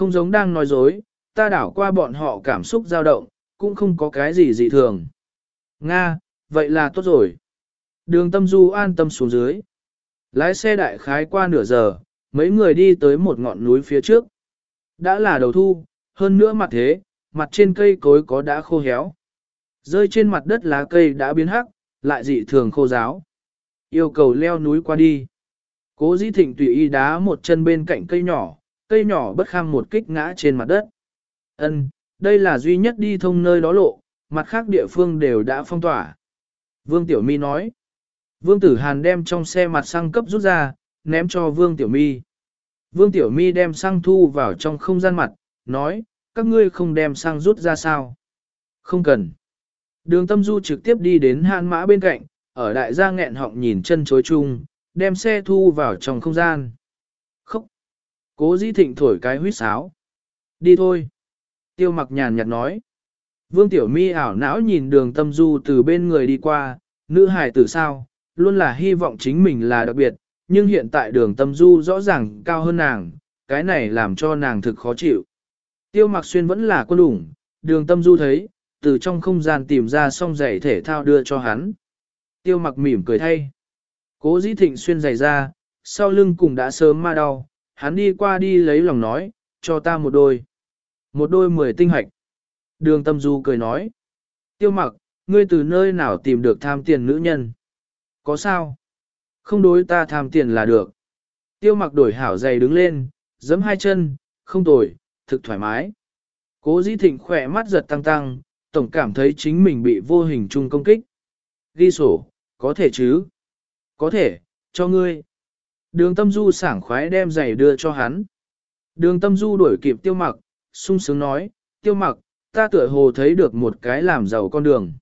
Không giống đang nói dối, ta đảo qua bọn họ cảm xúc dao động, cũng không có cái gì dị thường. Nga, vậy là tốt rồi. Đường tâm du an tâm xuống dưới. Lái xe đại khái qua nửa giờ, mấy người đi tới một ngọn núi phía trước. Đã là đầu thu, hơn nữa mặt thế, mặt trên cây cối có đã khô héo. Rơi trên mặt đất lá cây đã biến hắc, lại dị thường khô giáo. Yêu cầu leo núi qua đi. Cố dĩ thịnh tùy ý đá một chân bên cạnh cây nhỏ, cây nhỏ bất kham một kích ngã trên mặt đất. Ân, đây là duy nhất đi thông nơi đó lộ, mặt khác địa phương đều đã phong tỏa. Vương Tiểu Mi nói. Vương Tử Hàn đem trong xe mặt xăng cấp rút ra, ném cho Vương Tiểu Mi. Vương Tiểu Mi đem xăng thu vào trong không gian mặt, nói, các ngươi không đem xăng rút ra sao? Không cần. Đường tâm du trực tiếp đi đến hàn mã bên cạnh, ở đại gia nghẹn họng nhìn chân chối chung, đem xe thu vào trong không gian. Cố dĩ thịnh thổi cái huyết sáo. Đi thôi. Tiêu mặc nhàn nhạt nói. Vương Tiểu Mi ảo não nhìn đường tâm du từ bên người đi qua, nữ hài tử sao, luôn là hy vọng chính mình là đặc biệt, nhưng hiện tại đường tâm du rõ ràng cao hơn nàng, cái này làm cho nàng thực khó chịu. Tiêu mặc xuyên vẫn là quân ủng, đường tâm du thấy, từ trong không gian tìm ra song giày thể thao đưa cho hắn. Tiêu mặc mỉm cười thay. Cố dĩ thịnh xuyên giày ra, sau lưng cùng đã sớm ma đau, hắn đi qua đi lấy lòng nói, cho ta một đôi. Một đôi mười tinh hạch. Đường tâm du cười nói. Tiêu mặc, ngươi từ nơi nào tìm được tham tiền nữ nhân? Có sao? Không đối ta tham tiền là được. Tiêu mặc đổi hảo giày đứng lên, giẫm hai chân, không tồi, thực thoải mái. Cố dĩ thịnh khỏe mắt giật tăng tăng, tổng cảm thấy chính mình bị vô hình chung công kích. Ghi sổ, có thể chứ? Có thể, cho ngươi. Đường tâm du sảng khoái đem giày đưa cho hắn. Đường tâm du đuổi kịp tiêu mặc, sung sướng nói, tiêu mặc, ta tựa hồ thấy được một cái làm giàu con đường.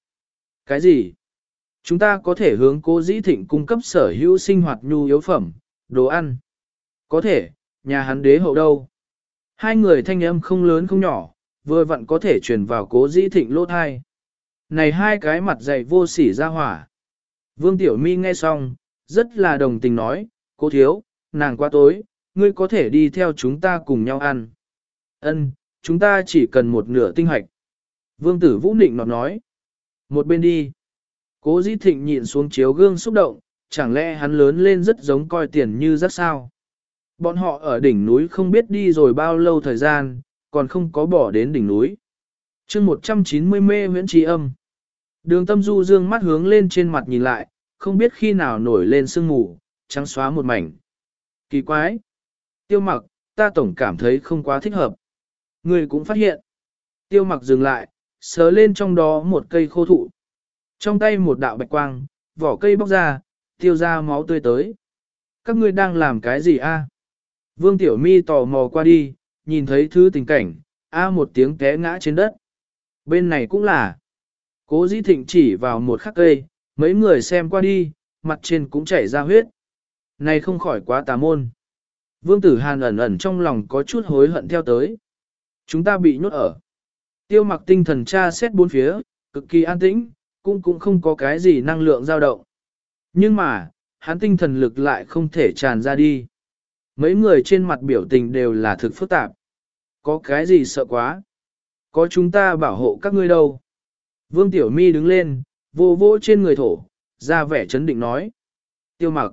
Cái gì? Chúng ta có thể hướng cố dĩ thịnh cung cấp sở hữu sinh hoạt nhu yếu phẩm, đồ ăn. Có thể, nhà hắn đế hậu đâu? Hai người thanh âm không lớn không nhỏ, vừa vặn có thể truyền vào cố dĩ thịnh lỗ thai. Này hai cái mặt dày vô sỉ ra hỏa. Vương Tiểu Mi nghe xong, rất là đồng tình nói, Cô thiếu, nàng qua tối, ngươi có thể đi theo chúng ta cùng nhau ăn. Ân, chúng ta chỉ cần một nửa tinh hạch. Vương Tử Vũ Nịnh nọt nói. Một bên đi. Cố dĩ thịnh nhịn xuống chiếu gương xúc động, chẳng lẽ hắn lớn lên rất giống coi tiền như rất sao. Bọn họ ở đỉnh núi không biết đi rồi bao lâu thời gian, còn không có bỏ đến đỉnh núi. chương 190 mê huyễn trí âm. Đường tâm du dương mắt hướng lên trên mặt nhìn lại, không biết khi nào nổi lên sương mù, trắng xóa một mảnh. Kỳ quái! Tiêu mặc, ta tổng cảm thấy không quá thích hợp. Người cũng phát hiện. Tiêu mặc dừng lại, sờ lên trong đó một cây khô thụ. Trong tay một đạo bạch quang, vỏ cây bóc ra, tiêu ra máu tươi tới. Các ngươi đang làm cái gì a? Vương Tiểu Mi tò mò qua đi, nhìn thấy thứ tình cảnh, a một tiếng té ngã trên đất. Bên này cũng là. Cố dĩ thịnh chỉ vào một khắc cây, mấy người xem qua đi, mặt trên cũng chảy ra huyết. Này không khỏi quá tà môn. Vương tử hàn ẩn ẩn trong lòng có chút hối hận theo tới. Chúng ta bị nhốt ở. Tiêu mặc tinh thần tra xét bốn phía, cực kỳ an tĩnh, cũng cũng không có cái gì năng lượng dao động. Nhưng mà, hắn tinh thần lực lại không thể tràn ra đi. Mấy người trên mặt biểu tình đều là thực phức tạp. Có cái gì sợ quá? Có chúng ta bảo hộ các ngươi đâu? Vương Tiểu Mi đứng lên, vô vô trên người thổ, ra vẻ chấn định nói. Tiêu mặc.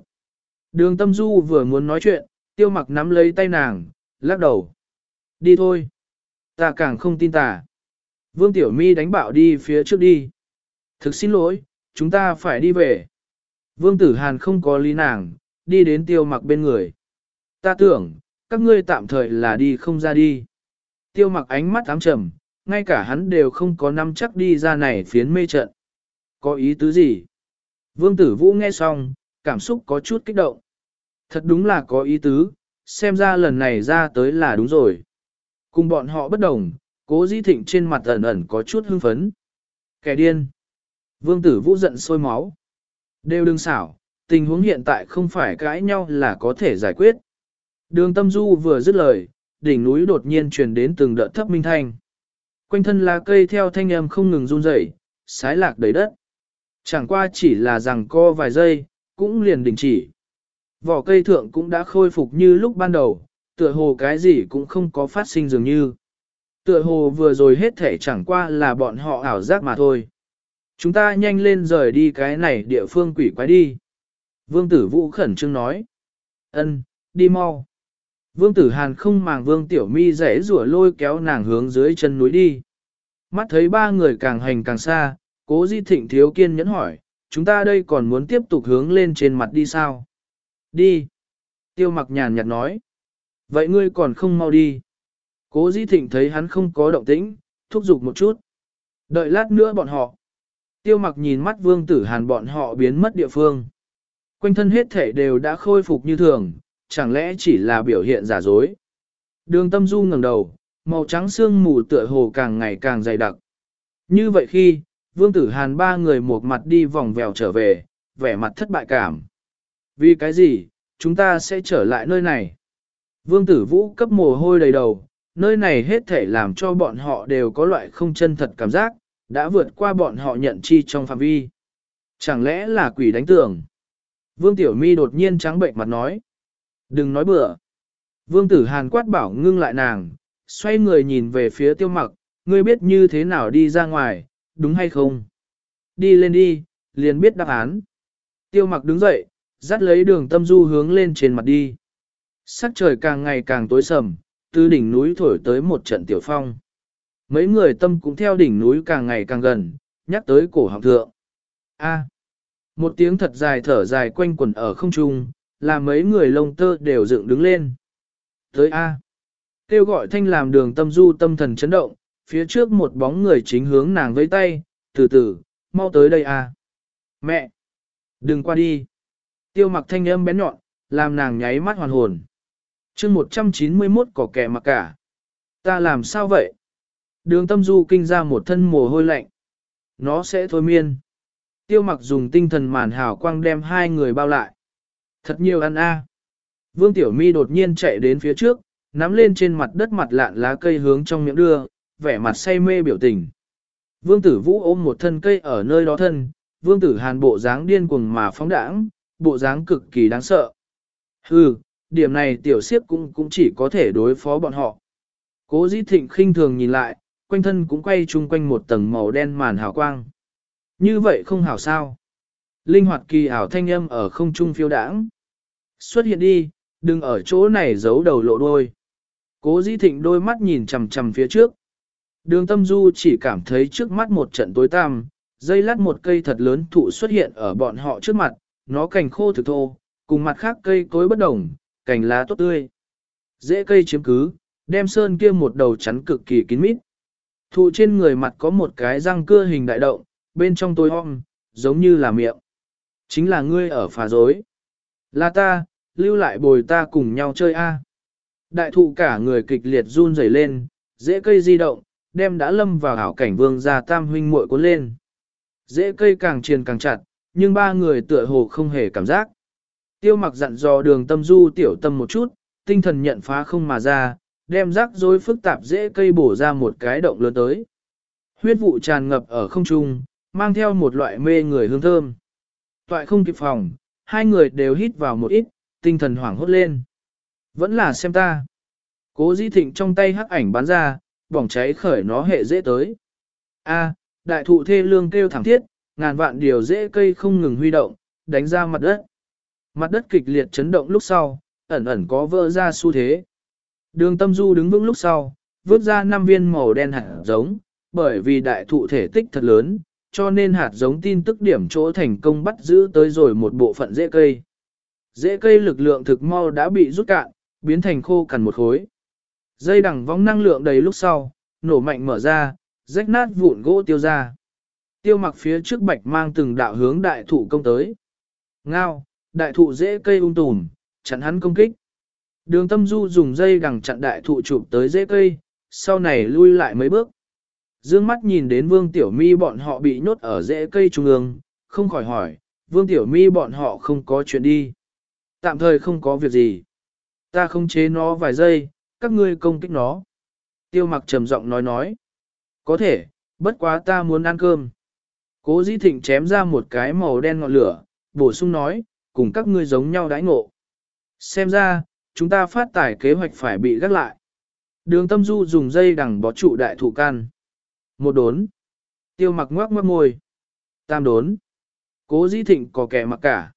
Đường tâm du vừa muốn nói chuyện, tiêu mặc nắm lấy tay nàng, lắc đầu. Đi thôi. Ta càng không tin tà. Vương Tiểu Mi đánh bạo đi phía trước đi. Thực xin lỗi, chúng ta phải đi về. Vương Tử Hàn không có lý nàng, đi đến tiêu mặc bên người. Ta tưởng, các ngươi tạm thời là đi không ra đi. Tiêu mặc ánh mắt ám trầm, ngay cả hắn đều không có năm chắc đi ra này phiến mê trận. Có ý tứ gì? Vương Tử Vũ nghe xong, cảm xúc có chút kích động. Thật đúng là có ý tứ, xem ra lần này ra tới là đúng rồi. Cùng bọn họ bất đồng, cố dĩ thịnh trên mặt ẩn ẩn có chút hưng phấn. Kẻ điên. Vương tử vũ giận sôi máu. Đều đừng xảo, tình huống hiện tại không phải cãi nhau là có thể giải quyết. Đường tâm du vừa dứt lời, đỉnh núi đột nhiên truyền đến từng đợt thấp minh thanh. Quanh thân lá cây theo thanh âm không ngừng run rẩy, sái lạc đầy đất. Chẳng qua chỉ là rằng co vài giây, cũng liền đình chỉ. Vỏ cây thượng cũng đã khôi phục như lúc ban đầu, Tựa hồ cái gì cũng không có phát sinh dường như. Tựa hồ vừa rồi hết thể chẳng qua là bọn họ ảo giác mà thôi. Chúng ta nhanh lên rời đi cái này địa phương quỷ quái đi. Vương tử vũ khẩn trương nói. ân, đi mau. Vương tử hàn không màng vương tiểu mi rẽ rủa lôi kéo nàng hướng dưới chân núi đi. Mắt thấy ba người càng hành càng xa, cố di thịnh thiếu kiên nhẫn hỏi, chúng ta đây còn muốn tiếp tục hướng lên trên mặt đi sao? Đi. Tiêu mặc nhàn nhạt nói. Vậy ngươi còn không mau đi. Cố di thịnh thấy hắn không có động tĩnh, thúc giục một chút. Đợi lát nữa bọn họ. Tiêu mặc nhìn mắt vương tử hàn bọn họ biến mất địa phương. Quanh thân hết thể đều đã khôi phục như thường, chẳng lẽ chỉ là biểu hiện giả dối. Đường tâm du ngẩng đầu, màu trắng xương mù tựa hồ càng ngày càng dày đặc. Như vậy khi, vương tử hàn ba người một mặt đi vòng vèo trở về, vẻ mặt thất bại cảm. Vì cái gì, chúng ta sẽ trở lại nơi này. Vương tử vũ cấp mồ hôi đầy đầu, nơi này hết thể làm cho bọn họ đều có loại không chân thật cảm giác, đã vượt qua bọn họ nhận chi trong phạm vi. Chẳng lẽ là quỷ đánh tường? Vương Tiểu Mi đột nhiên trắng bệnh mặt nói. Đừng nói bừa. Vương Tử Hàn quát bảo ngưng lại nàng, xoay người nhìn về phía tiêu mặc, ngươi biết như thế nào đi ra ngoài, đúng hay không? Đi lên đi, liền biết đáp án. Tiêu mặc đứng dậy, dắt lấy đường tâm du hướng lên trên mặt đi. Sắc trời càng ngày càng tối sầm, từ đỉnh núi thổi tới một trận tiểu phong. Mấy người tâm cũng theo đỉnh núi càng ngày càng gần, nhắc tới cổ họng thượng. A. một tiếng thật dài thở dài quanh quẩn ở không trung, làm mấy người lông tơ đều dựng đứng lên. Tới A. Kêu gọi thanh làm đường tâm du tâm thần chấn động, phía trước một bóng người chính hướng nàng với tay, từ từ, mau tới đây A. Mẹ! Đừng qua đi! Tiêu mặc thanh âm bén nhọn, làm nàng nháy mắt hoàn hồn. chương 191 có kẻ mặc cả. Ta làm sao vậy? Đường tâm du kinh ra một thân mồ hôi lạnh. Nó sẽ thôi miên. Tiêu mặc dùng tinh thần màn hào quang đem hai người bao lại. Thật nhiều ăn a. À. Vương Tiểu Mi đột nhiên chạy đến phía trước, nắm lên trên mặt đất mặt lạn lá cây hướng trong miệng đưa, vẻ mặt say mê biểu tình. Vương Tử Vũ ôm một thân cây ở nơi đó thân, Vương Tử Hàn bộ dáng điên cuồng mà phóng đãng, bộ dáng cực kỳ đáng sợ. Hừ, điểm này tiểu siếp cũng cũng chỉ có thể đối phó bọn họ. Cố dĩ thịnh khinh thường nhìn lại, quanh thân cũng quay chung quanh một tầng màu đen màn hào quang. Như vậy không hảo sao. Linh hoạt kỳ ảo thanh âm ở không trung phiêu đãng. Xuất hiện đi, đừng ở chỗ này giấu đầu lộ đôi. Cố dĩ thịnh đôi mắt nhìn chầm chầm phía trước. Đường tâm du chỉ cảm thấy trước mắt một trận tối tăm, dây lát một cây thật lớn thụ xuất hiện ở bọn họ trước mặt, nó cành khô thực thô, cùng mặt khác cây cối bất đồng, cành lá tốt tươi. Dễ cây chiếm cứ, đem sơn kia một đầu chắn cực kỳ kín mít. Thụ trên người mặt có một cái răng cưa hình đại động, bên trong tối om, giống như là miệng. Chính là ngươi ở phà dối. Là ta, lưu lại bồi ta cùng nhau chơi a. Đại thụ cả người kịch liệt run rẩy lên, dễ cây di động, đem đã lâm vào ảo cảnh vương gia tam huynh muội cuốn lên. Dễ cây càng triền càng chặt, nhưng ba người tựa hồ không hề cảm giác. Tiêu mặc dặn dò đường tâm du tiểu tâm một chút, tinh thần nhận phá không mà ra, đem rắc rối phức tạp dễ cây bổ ra một cái động lớn tới. Huyết vụ tràn ngập ở không trung, mang theo một loại mê người hương thơm. Toại không kịp phòng, hai người đều hít vào một ít, tinh thần hoảng hốt lên. Vẫn là xem ta. Cố di thịnh trong tay hắc ảnh bắn ra, bỏng cháy khởi nó hệ dễ tới. A, đại thụ thê lương kêu thẳng thiết, ngàn vạn điều dễ cây không ngừng huy động, đánh ra mặt đất. Mặt đất kịch liệt chấn động lúc sau, ẩn ẩn có vỡ ra xu thế. Đường tâm du đứng vững lúc sau, vớt ra năm viên màu đen hạt giống, bởi vì đại thụ thể tích thật lớn, cho nên hạt giống tin tức điểm chỗ thành công bắt giữ tới rồi một bộ phận rễ cây. Rễ cây lực lượng thực mau đã bị rút cạn, biến thành khô cằn một khối. Dây đằng vong năng lượng đầy lúc sau, nổ mạnh mở ra, rách nát vụn gỗ tiêu ra. Tiêu mặc phía trước bạch mang từng đạo hướng đại thụ công tới. Ngao, đại thụ dễ cây ung tùm, chặn hắn công kích. Đường tâm du dùng dây đằng chặn đại thụ chụp tới dễ cây, sau này lui lại mấy bước. Dương mắt nhìn đến vương tiểu mi bọn họ bị nhốt ở rễ cây trung ương, không khỏi hỏi, vương tiểu mi bọn họ không có chuyện đi. Tạm thời không có việc gì. Ta không chế nó vài giây, các ngươi công kích nó. Tiêu mặc trầm giọng nói nói. Có thể, bất quá ta muốn ăn cơm. Cố dĩ thịnh chém ra một cái màu đen ngọn lửa, bổ sung nói, cùng các ngươi giống nhau đãi ngộ. Xem ra, chúng ta phát tài kế hoạch phải bị gác lại. Đường tâm du dùng dây đằng bó trụ đại thụ can. Một đốn. Tiêu mặc ngoác ngoác môi. Tam đốn. Cố dĩ thịnh có kẻ mặc cả.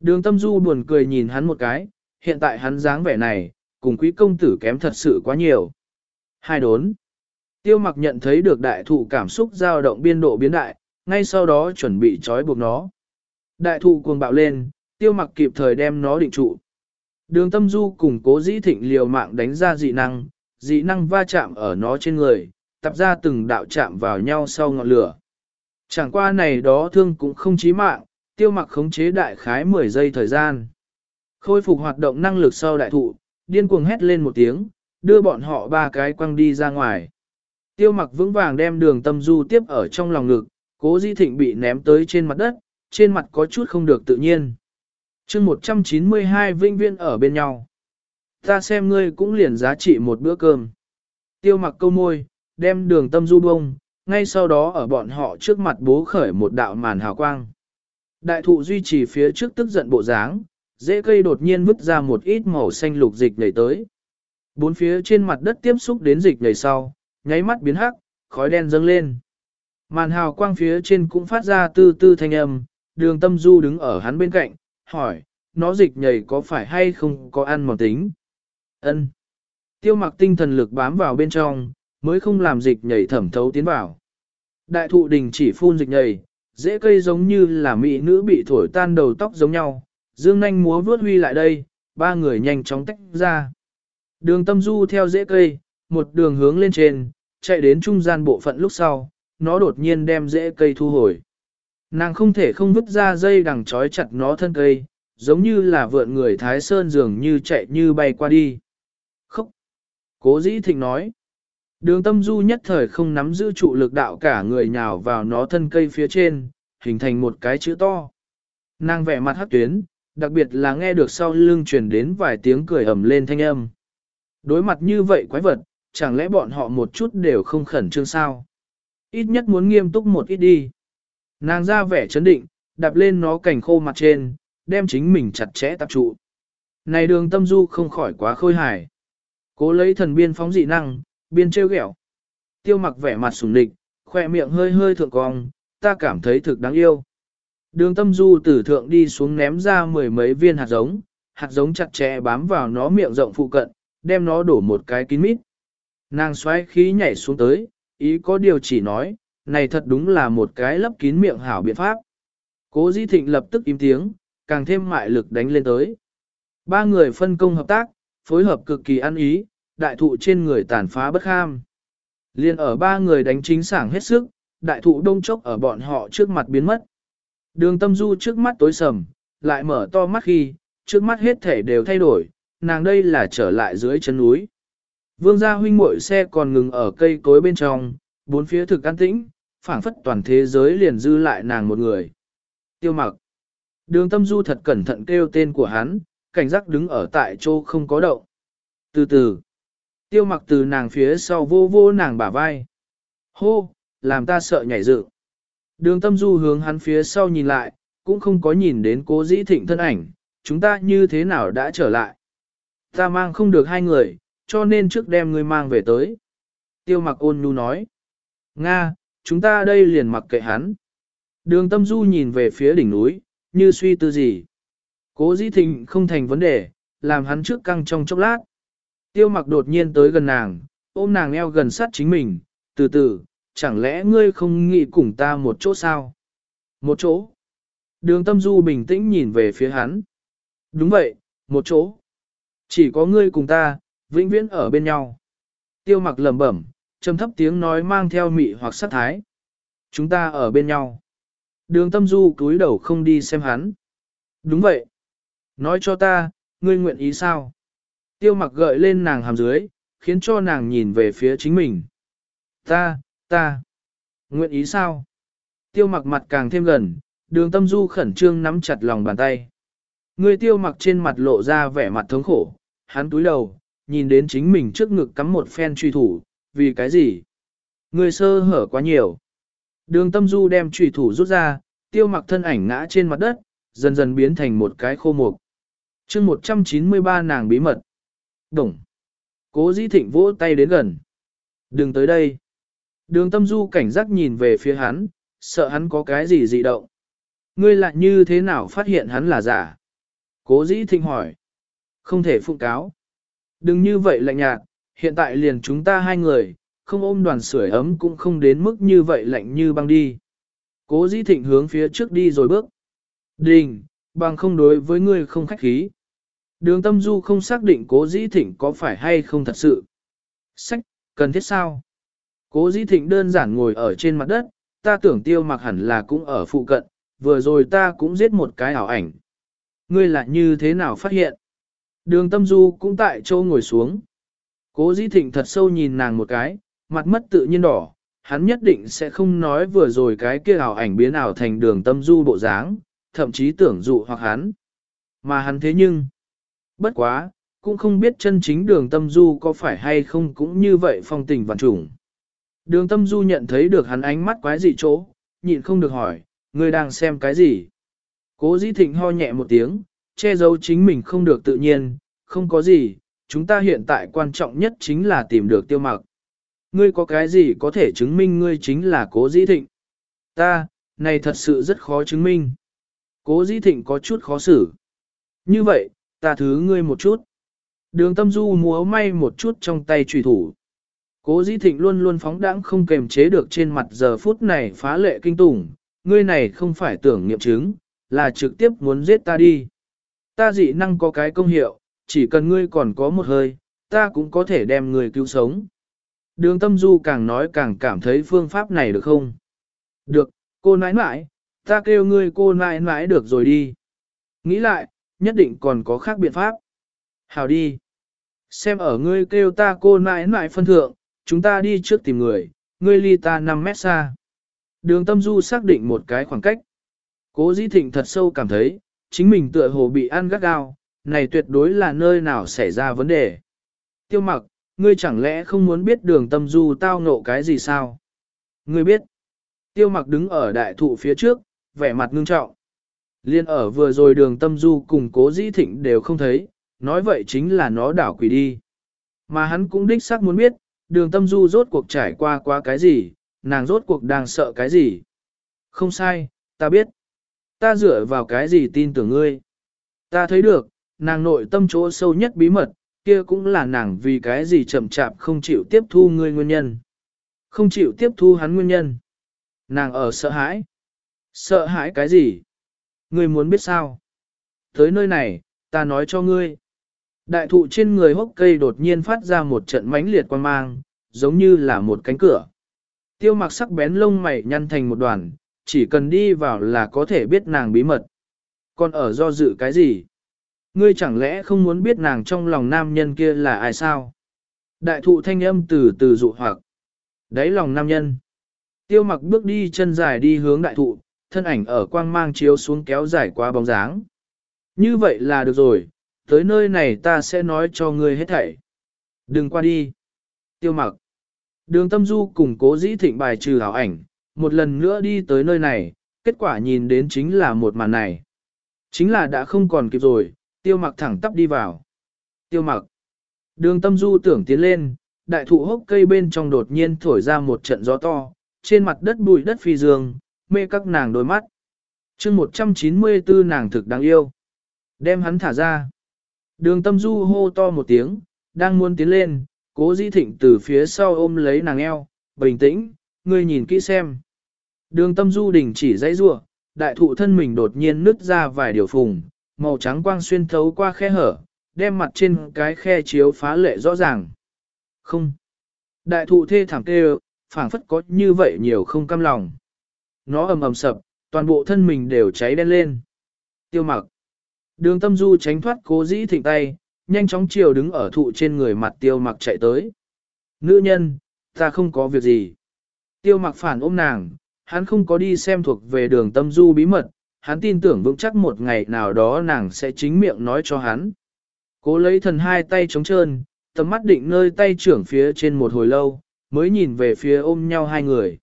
Đường tâm du buồn cười nhìn hắn một cái, hiện tại hắn dáng vẻ này, cùng quý công tử kém thật sự quá nhiều. Hai đốn. Tiêu mặc nhận thấy được đại thụ cảm xúc dao động biên độ biến đại, ngay sau đó chuẩn bị trói buộc nó. Đại thụ cuồng bạo lên, tiêu mặc kịp thời đem nó định trụ. Đường tâm du cùng cố dĩ thịnh liều mạng đánh ra dị năng, dị năng va chạm ở nó trên người, tập ra từng đạo chạm vào nhau sau ngọn lửa. Chẳng qua này đó thương cũng không chí mạng, tiêu mặc khống chế đại khái 10 giây thời gian. Khôi phục hoạt động năng lực sau đại thụ, điên cuồng hét lên một tiếng, đưa bọn họ ba cái quăng đi ra ngoài. Tiêu mặc vững vàng đem đường tâm du tiếp ở trong lòng ngực, cố di thịnh bị ném tới trên mặt đất, trên mặt có chút không được tự nhiên. chương 192 vinh viên ở bên nhau. Ta xem ngươi cũng liền giá trị một bữa cơm. Tiêu mặc câu môi, đem đường tâm du bông, ngay sau đó ở bọn họ trước mặt bố khởi một đạo màn hào quang. Đại thụ duy trì phía trước tức giận bộ dáng, dễ cây đột nhiên vứt ra một ít màu xanh lục dịch nhảy tới. Bốn phía trên mặt đất tiếp xúc đến dịch nhảy sau, nháy mắt biến hắc, khói đen dâng lên. Màn hào quang phía trên cũng phát ra tư tư thanh âm, đường tâm du đứng ở hắn bên cạnh, hỏi, nó dịch nhảy có phải hay không có ăn mòn tính? ân Tiêu mặc tinh thần lực bám vào bên trong, mới không làm dịch nhảy thẩm thấu tiến vào. Đại thụ đình chỉ phun dịch nhảy, dễ cây giống như là mỹ nữ bị thổi tan đầu tóc giống nhau, dương nanh múa vướt huy lại đây, ba người nhanh chóng tách ra. Đường tâm du theo dễ cây, một đường hướng lên trên, chạy đến trung gian bộ phận lúc sau, nó đột nhiên đem rễ cây thu hồi. Nàng không thể không vứt ra dây đằng trói chặt nó thân cây, giống như là vượn người Thái Sơn dường như chạy như bay qua đi. Khóc, Cố dĩ thịnh nói. Đường tâm du nhất thời không nắm giữ trụ lực đạo cả người nhào vào nó thân cây phía trên, hình thành một cái chữ to. Nàng vẻ mặt hắc tuyến, đặc biệt là nghe được sau lưng truyền đến vài tiếng cười ầm lên thanh âm. Đối mặt như vậy quái vật, chẳng lẽ bọn họ một chút đều không khẩn trương sao? Ít nhất muốn nghiêm túc một ít đi. Nàng ra vẻ chấn định, đạp lên nó cảnh khô mặt trên, đem chính mình chặt chẽ tập trụ. Này đường tâm du không khỏi quá khôi hài. Cố lấy thần biên phóng dị năng, biên trêu ghẹo. Tiêu mặc vẻ mặt sùng địch, khoe miệng hơi hơi thượng cong, ta cảm thấy thực đáng yêu. Đường tâm du từ thượng đi xuống ném ra mười mấy viên hạt giống, hạt giống chặt chẽ bám vào nó miệng rộng phụ cận, đem nó đổ một cái kín mít. Nàng xoáy khí nhảy xuống tới, ý có điều chỉ nói, này thật đúng là một cái lấp kín miệng hảo biện pháp. Cố Di Thịnh lập tức im tiếng, càng thêm mại lực đánh lên tới. Ba người phân công hợp tác, phối hợp cực kỳ ăn ý, đại thụ trên người tàn phá bất kham. Liên ở ba người đánh chính sảng hết sức, đại thụ đông chốc ở bọn họ trước mặt biến mất. Đường tâm du trước mắt tối sầm, lại mở to mắt khi, trước mắt hết thể đều thay đổi, nàng đây là trở lại dưới chân núi. Vương gia huynh muội xe còn ngừng ở cây cối bên trong, bốn phía thực an tĩnh, phảng phất toàn thế giới liền dư lại nàng một người. Tiêu mặc. Đường tâm du thật cẩn thận kêu tên của hắn, cảnh giác đứng ở tại chỗ không có động. Từ từ. Tiêu mặc từ nàng phía sau vô vô nàng bả vai. Hô, làm ta sợ nhảy dựng. Đường tâm du hướng hắn phía sau nhìn lại, cũng không có nhìn đến cố dĩ thịnh thân ảnh, chúng ta như thế nào đã trở lại. Ta mang không được hai người, cho nên trước đem ngươi mang về tới. Tiêu mặc ôn nhu nói. Nga, chúng ta đây liền mặc kệ hắn. Đường tâm du nhìn về phía đỉnh núi, như suy tư gì. Cố dĩ thịnh không thành vấn đề, làm hắn trước căng trong chốc lát. Tiêu mặc đột nhiên tới gần nàng, ôm nàng eo gần sát chính mình, từ từ, chẳng lẽ ngươi không nghĩ cùng ta một chỗ sao? Một chỗ. Đường tâm du bình tĩnh nhìn về phía hắn. Đúng vậy, một chỗ. Chỉ có ngươi cùng ta, vĩnh viễn ở bên nhau. Tiêu mặc lẩm bẩm, trầm thấp tiếng nói mang theo mị hoặc sát thái. Chúng ta ở bên nhau. Đường tâm du cúi đầu không đi xem hắn. Đúng vậy. Nói cho ta, ngươi nguyện ý sao? Tiêu mặc gợi lên nàng hàm dưới, khiến cho nàng nhìn về phía chính mình. Ta, ta. Nguyện ý sao? Tiêu mặc mặt càng thêm gần, đường tâm du khẩn trương nắm chặt lòng bàn tay. Người tiêu mặc trên mặt lộ ra vẻ mặt thống khổ, hắn túi đầu, nhìn đến chính mình trước ngực cắm một phen truy thủ, vì cái gì? Người sơ hở quá nhiều. Đường tâm du đem truy thủ rút ra, tiêu mặc thân ảnh ngã trên mặt đất, dần dần biến thành một cái khô mục. chương 193 nàng bí mật. Đồng. Cố dĩ thịnh vỗ tay đến gần. Đừng tới đây. Đường tâm du cảnh giác nhìn về phía hắn, sợ hắn có cái gì dị động. Ngươi lại như thế nào phát hiện hắn là giả? Cố dĩ thịnh hỏi. Không thể phụ cáo. Đừng như vậy lạnh nhạt, hiện tại liền chúng ta hai người, không ôm đoàn sưởi ấm cũng không đến mức như vậy lạnh như băng đi. Cố dĩ thịnh hướng phía trước đi rồi bước. Đình, bằng không đối với ngươi không khách khí. Đường tâm du không xác định cố dĩ thịnh có phải hay không thật sự. Sách, cần thiết sao? Cố dĩ thịnh đơn giản ngồi ở trên mặt đất, ta tưởng tiêu mặc hẳn là cũng ở phụ cận, vừa rồi ta cũng giết một cái ảo ảnh. Ngươi là như thế nào phát hiện? Đường tâm du cũng tại chỗ ngồi xuống. Cố dĩ thịnh thật sâu nhìn nàng một cái, mặt mất tự nhiên đỏ, hắn nhất định sẽ không nói vừa rồi cái kia ảo ảnh biến ảo thành đường tâm du bộ dáng, thậm chí tưởng dụ hoặc hắn. Mà hắn thế nhưng, bất quá, cũng không biết chân chính đường tâm du có phải hay không cũng như vậy phong tình vạn trùng. Đường tâm du nhận thấy được hắn ánh mắt quái dị chỗ, nhịn không được hỏi, người đang xem cái gì? Cố dĩ thịnh ho nhẹ một tiếng, che giấu chính mình không được tự nhiên, không có gì, chúng ta hiện tại quan trọng nhất chính là tìm được tiêu mặc. Ngươi có cái gì có thể chứng minh ngươi chính là cố dĩ thịnh? Ta, này thật sự rất khó chứng minh. Cố dĩ thịnh có chút khó xử. Như vậy, ta thứ ngươi một chút. Đường tâm du múa may một chút trong tay trùy thủ. Cố dĩ thịnh luôn luôn phóng đãng không kềm chế được trên mặt giờ phút này phá lệ kinh tủng. Ngươi này không phải tưởng nghiệm chứng, là trực tiếp muốn giết ta đi. Ta dị năng có cái công hiệu, chỉ cần ngươi còn có một hơi, ta cũng có thể đem người cứu sống. Đường tâm du càng nói càng cảm thấy phương pháp này được không? Được, cô nãi nãi, ta kêu ngươi cô nãi nãi được rồi đi. Nghĩ lại, nhất định còn có khác biện pháp. Hào đi. Xem ở ngươi kêu ta cô nãi nãi phân thượng, chúng ta đi trước tìm người, ngươi ly ta 5 mét xa. Đường tâm du xác định một cái khoảng cách. Cố dĩ thịnh thật sâu cảm thấy, chính mình tựa hồ bị ăn gắt gao, này tuyệt đối là nơi nào xảy ra vấn đề. Tiêu mặc, ngươi chẳng lẽ không muốn biết đường tâm du tao ngộ cái gì sao? Ngươi biết. Tiêu mặc đứng ở đại thụ phía trước, vẻ mặt ngưng trọng. Liên ở vừa rồi đường tâm du cùng cố dĩ thịnh đều không thấy, nói vậy chính là nó đảo quỷ đi. Mà hắn cũng đích xác muốn biết, đường tâm du rốt cuộc trải qua qua cái gì, nàng rốt cuộc đang sợ cái gì. Không sai, ta biết. Ta dựa vào cái gì tin tưởng ngươi. Ta thấy được, nàng nội tâm chỗ sâu nhất bí mật, kia cũng là nàng vì cái gì chậm chạp không chịu tiếp thu ngươi nguyên nhân. Không chịu tiếp thu hắn nguyên nhân. Nàng ở sợ hãi. Sợ hãi cái gì? Ngươi muốn biết sao? Tới nơi này, ta nói cho ngươi. Đại thụ trên người hốc cây đột nhiên phát ra một trận mãnh liệt quan mang, giống như là một cánh cửa. Tiêu mặc sắc bén lông mày nhăn thành một đoàn, chỉ cần đi vào là có thể biết nàng bí mật. Còn ở do dự cái gì? Ngươi chẳng lẽ không muốn biết nàng trong lòng nam nhân kia là ai sao? Đại thụ thanh âm từ từ dụ hoặc. Đấy lòng nam nhân. Tiêu mặc bước đi chân dài đi hướng đại thụ, thân ảnh ở quang mang chiếu xuống kéo dài qua bóng dáng. Như vậy là được rồi, tới nơi này ta sẽ nói cho ngươi hết thảy. Đừng qua đi. Tiêu mặc. Đường tâm du cùng cố dĩ thịnh bài trừ hảo ảnh, một lần nữa đi tới nơi này, kết quả nhìn đến chính là một màn này. Chính là đã không còn kịp rồi, tiêu mặc thẳng tắp đi vào. Tiêu mặc. Đường tâm du tưởng tiến lên, đại thụ hốc cây bên trong đột nhiên thổi ra một trận gió to, trên mặt đất bụi đất phi dương, mê các nàng đôi mắt. chương 194 nàng thực đáng yêu. Đem hắn thả ra. Đường tâm du hô to một tiếng, đang muốn tiến lên, cố di thịnh từ phía sau ôm lấy nàng eo, bình tĩnh, ngươi nhìn kỹ xem. Đường tâm du đình chỉ dãy rua, đại thụ thân mình đột nhiên nứt ra vài điều phùng, màu trắng quang xuyên thấu qua khe hở, đem mặt trên cái khe chiếu phá lệ rõ ràng. Không. Đại thụ thê thảm kêu, phảng phất có như vậy nhiều không cam lòng. Nó ầm ầm sập, toàn bộ thân mình đều cháy đen lên. Tiêu mặc. Đường tâm du tránh thoát cố dĩ thịnh tay, nhanh chóng chiều đứng ở thụ trên người mặt tiêu mặc chạy tới. Nữ nhân, ta không có việc gì. Tiêu mặc phản ôm nàng, hắn không có đi xem thuộc về đường tâm du bí mật, hắn tin tưởng vững chắc một ngày nào đó nàng sẽ chính miệng nói cho hắn. Cố lấy thần hai tay trống trơn, tầm mắt định nơi tay trưởng phía trên một hồi lâu, mới nhìn về phía ôm nhau hai người.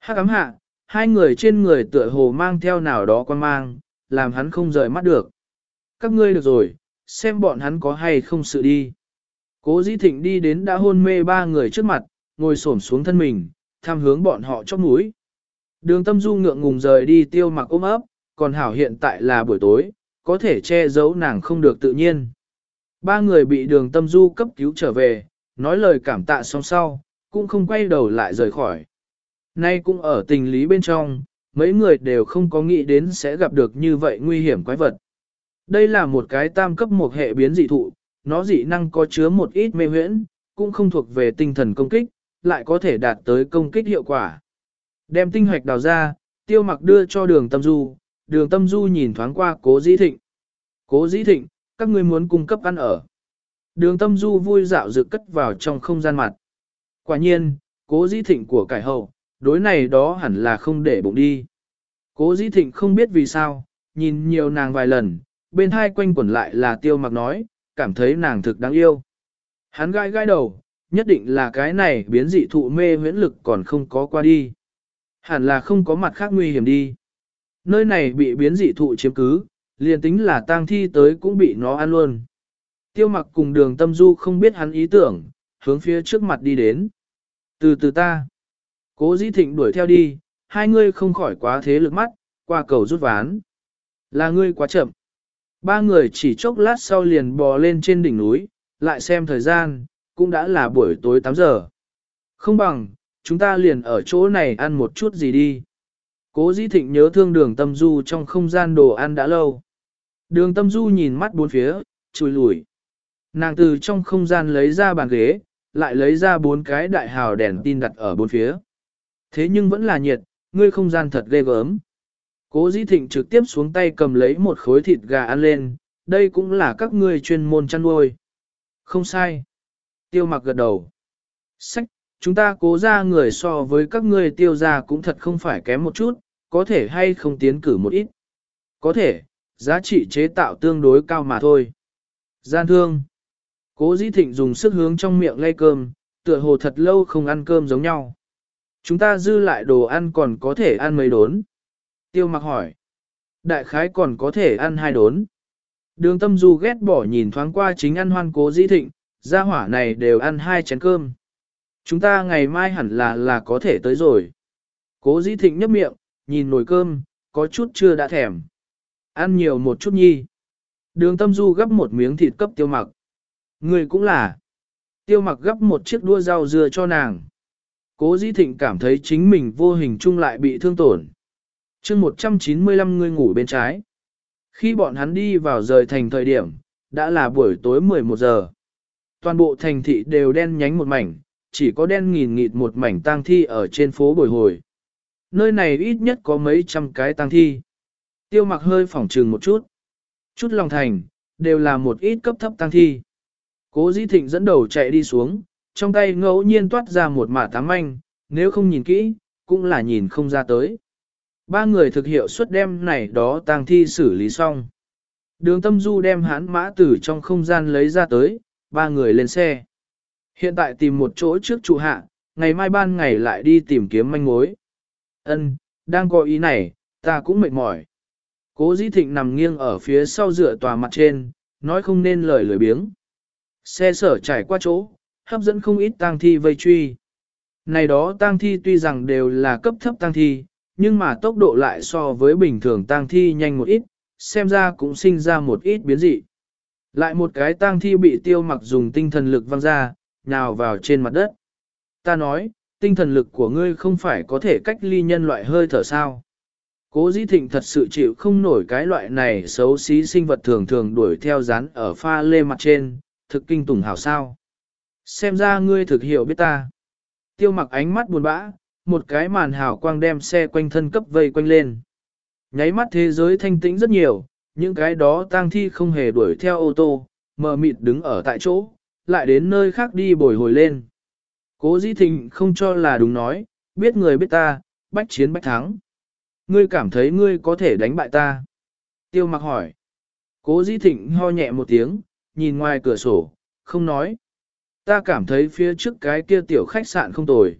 Hắc ám hạ, hai người trên người tựa hồ mang theo nào đó quan mang, làm hắn không rời mắt được. Các ngươi được rồi, xem bọn hắn có hay không sự đi. Cố dĩ thịnh đi đến đã hôn mê ba người trước mặt, ngồi xổm xuống thân mình, tham hướng bọn họ chóp mũi. Đường tâm du ngượng ngùng rời đi tiêu mặc ôm ấp, còn hảo hiện tại là buổi tối, có thể che giấu nàng không được tự nhiên. Ba người bị đường tâm du cấp cứu trở về, nói lời cảm tạ xong sau, cũng không quay đầu lại rời khỏi. Nay cũng ở tình lý bên trong, mấy người đều không có nghĩ đến sẽ gặp được như vậy nguy hiểm quái vật. Đây là một cái tam cấp một hệ biến dị thụ, nó dị năng có chứa một ít mê huyễn, cũng không thuộc về tinh thần công kích, lại có thể đạt tới công kích hiệu quả. Đem tinh hoạch đào ra, tiêu mặc đưa cho đường tâm du, đường tâm du nhìn thoáng qua cố dĩ thịnh. Cố dĩ thịnh, các ngươi muốn cung cấp ăn ở. Đường tâm du vui dạo dự cất vào trong không gian mặt. Quả nhiên, cố dĩ thịnh của cải hậu, đối này đó hẳn là không để bụng đi. Cố dĩ thịnh không biết vì sao, nhìn nhiều nàng vài lần, bên hai quanh quẩn lại là tiêu mặc nói, cảm thấy nàng thực đáng yêu. Hắn gai gai đầu, nhất định là cái này biến dị thụ mê huyễn lực còn không có qua đi. Hẳn là không có mặt khác nguy hiểm đi. Nơi này bị biến dị thụ chiếm cứ, liền tính là tang thi tới cũng bị nó ăn luôn. Tiêu mặc cùng đường tâm du không biết hắn ý tưởng, hướng phía trước mặt đi đến. Từ từ ta. Cố dĩ thịnh đuổi theo đi, hai ngươi không khỏi quá thế lực mắt, qua cầu rút ván. Là ngươi quá chậm. Ba người chỉ chốc lát sau liền bò lên trên đỉnh núi, lại xem thời gian, cũng đã là buổi tối 8 giờ. Không bằng, chúng ta liền ở chỗ này ăn một chút gì đi. Cố dĩ thịnh nhớ thương đường tâm du trong không gian đồ ăn đã lâu. Đường tâm du nhìn mắt bốn phía, chùi lùi. Nàng từ trong không gian lấy ra bàn ghế, lại lấy ra bốn cái đại hào đèn tin đặt ở bốn phía. Thế nhưng vẫn là nhiệt, ngươi không gian thật ghê gớm. Cố dĩ thịnh trực tiếp xuống tay cầm lấy một khối thịt gà ăn lên, đây cũng là các ngươi chuyên môn chăn nuôi. Không sai. Tiêu mặc gật đầu. Sách, chúng ta cố ra người so với các ngươi tiêu ra cũng thật không phải kém một chút, có thể hay không tiến cử một ít. Có thể, giá trị chế tạo tương đối cao mà thôi. Gian thương. Cố dĩ thịnh dùng sức hướng trong miệng lay cơm, tựa hồ thật lâu không ăn cơm giống nhau. Chúng ta dư lại đồ ăn còn có thể ăn mấy đốn. Tiêu mặc hỏi. Đại khái còn có thể ăn hai đốn. Đường tâm du ghét bỏ nhìn thoáng qua chính ăn hoan cố dĩ thịnh, gia hỏa này đều ăn hai chén cơm. Chúng ta ngày mai hẳn là là có thể tới rồi. Cố dĩ thịnh nhấp miệng, nhìn nồi cơm, có chút chưa đã thèm. Ăn nhiều một chút nhi. Đường tâm du gấp một miếng thịt cấp tiêu mặc. Người cũng là. Tiêu mặc gấp một chiếc đua rau dưa cho nàng. Cố dĩ thịnh cảm thấy chính mình vô hình chung lại bị thương tổn. chương 195 người ngủ bên trái. Khi bọn hắn đi vào rời thành thời điểm, đã là buổi tối 11 giờ. Toàn bộ thành thị đều đen nhánh một mảnh, chỉ có đen nghìn nghịt một mảnh tang thi ở trên phố bồi hồi. Nơi này ít nhất có mấy trăm cái tang thi. Tiêu mặc hơi phỏng trừng một chút. Chút lòng thành, đều là một ít cấp thấp tang thi. Cố dĩ thịnh dẫn đầu chạy đi xuống, trong tay ngẫu nhiên toát ra một mả tám anh, nếu không nhìn kỹ, cũng là nhìn không ra tới. Ba người thực hiệu suất đem này đó tang thi xử lý xong. Đường tâm du đem hán mã tử trong không gian lấy ra tới, ba người lên xe. Hiện tại tìm một chỗ trước trụ hạ, ngày mai ban ngày lại đi tìm kiếm manh mối. Ân, đang có ý này, ta cũng mệt mỏi. Cố dĩ thịnh nằm nghiêng ở phía sau dựa tòa mặt trên, nói không nên lời lười biếng. Xe sở trải qua chỗ, hấp dẫn không ít tang thi vây truy. Này đó tang thi tuy rằng đều là cấp thấp tang thi, nhưng mà tốc độ lại so với bình thường tang thi nhanh một ít, xem ra cũng sinh ra một ít biến dị. Lại một cái tang thi bị tiêu mặc dùng tinh thần lực văng ra, nhào vào trên mặt đất. Ta nói, tinh thần lực của ngươi không phải có thể cách ly nhân loại hơi thở sao. Cố dĩ thịnh thật sự chịu không nổi cái loại này xấu xí sinh vật thường thường đuổi theo rán ở pha lê mặt trên, thực kinh tủng hảo sao. Xem ra ngươi thực hiểu biết ta. Tiêu mặc ánh mắt buồn bã, một cái màn hào quang đem xe quanh thân cấp vây quanh lên. Nháy mắt thế giới thanh tĩnh rất nhiều, những cái đó tang thi không hề đuổi theo ô tô, mờ mịt đứng ở tại chỗ, lại đến nơi khác đi bồi hồi lên. Cố dĩ thịnh không cho là đúng nói, biết người biết ta, bách chiến bách thắng. Ngươi cảm thấy ngươi có thể đánh bại ta. Tiêu mặc hỏi. Cố dĩ thịnh ho nhẹ một tiếng, nhìn ngoài cửa sổ, không nói. Ta cảm thấy phía trước cái kia tiểu khách sạn không tồi.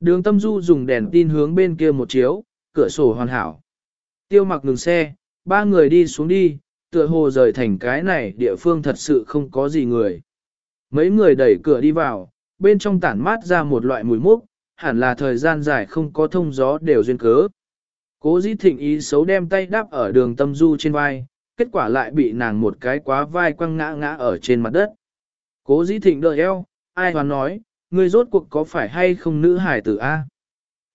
Đường tâm du dùng đèn tin hướng bên kia một chiếu, cửa sổ hoàn hảo. Tiêu mặc ngừng xe, ba người đi xuống đi, tựa hồ rời thành cái này địa phương thật sự không có gì người. Mấy người đẩy cửa đi vào, bên trong tản mát ra một loại mùi mốc, hẳn là thời gian dài không có thông gió đều duyên cớ. Cố dĩ thịnh ý xấu đem tay đáp ở đường tâm du trên vai, kết quả lại bị nàng một cái quá vai quăng ngã ngã ở trên mặt đất. Cố dĩ thịnh đợi eo, ai hoàn nói, ngươi rốt cuộc có phải hay không nữ hải tử A?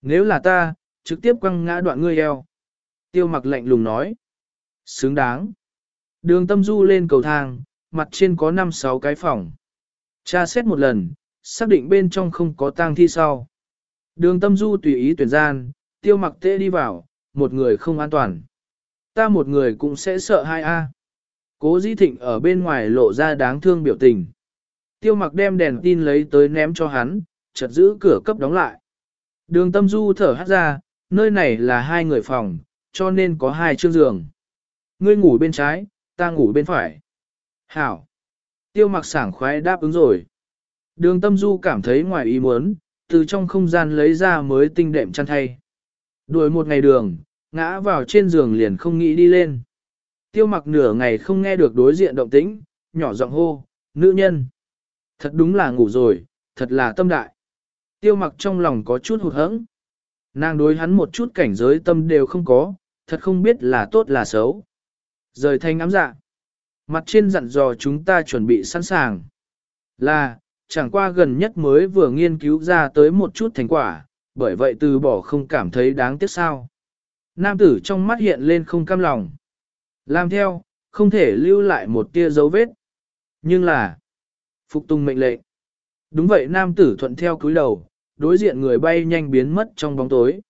Nếu là ta, trực tiếp quăng ngã đoạn ngươi eo. Tiêu mặc lạnh lùng nói. Xứng đáng. Đường tâm du lên cầu thang, mặt trên có 5-6 cái phòng. Cha xét một lần, xác định bên trong không có tang thi sau. Đường tâm du tùy ý tuyển gian, tiêu mặc tê đi vào, một người không an toàn. Ta một người cũng sẽ sợ hai a. Cố dĩ thịnh ở bên ngoài lộ ra đáng thương biểu tình. Tiêu mặc đem đèn tin lấy tới ném cho hắn, chật giữ cửa cấp đóng lại. Đường tâm du thở hát ra, nơi này là hai người phòng, cho nên có hai chương giường. Ngươi ngủ bên trái, ta ngủ bên phải. Hảo. Tiêu mặc sảng khoái đáp ứng rồi. Đường tâm du cảm thấy ngoài ý muốn, từ trong không gian lấy ra mới tinh đệm chăn thay. Đuổi một ngày đường, ngã vào trên giường liền không nghĩ đi lên. Tiêu mặc nửa ngày không nghe được đối diện động tĩnh, nhỏ giọng hô, nữ nhân. Thật đúng là ngủ rồi, thật là tâm đại. Tiêu mặc trong lòng có chút hụt hẫng. Nàng đối hắn một chút cảnh giới tâm đều không có, thật không biết là tốt là xấu. Rời thanh ám dạ. Mặt trên dặn dò chúng ta chuẩn bị sẵn sàng. Là, chẳng qua gần nhất mới vừa nghiên cứu ra tới một chút thành quả, bởi vậy từ bỏ không cảm thấy đáng tiếc sao. Nam tử trong mắt hiện lên không cam lòng. Làm theo, không thể lưu lại một tia dấu vết. Nhưng là, phục tùng mệnh lệnh. Đúng vậy nam tử thuận theo cúi đầu, đối diện người bay nhanh biến mất trong bóng tối.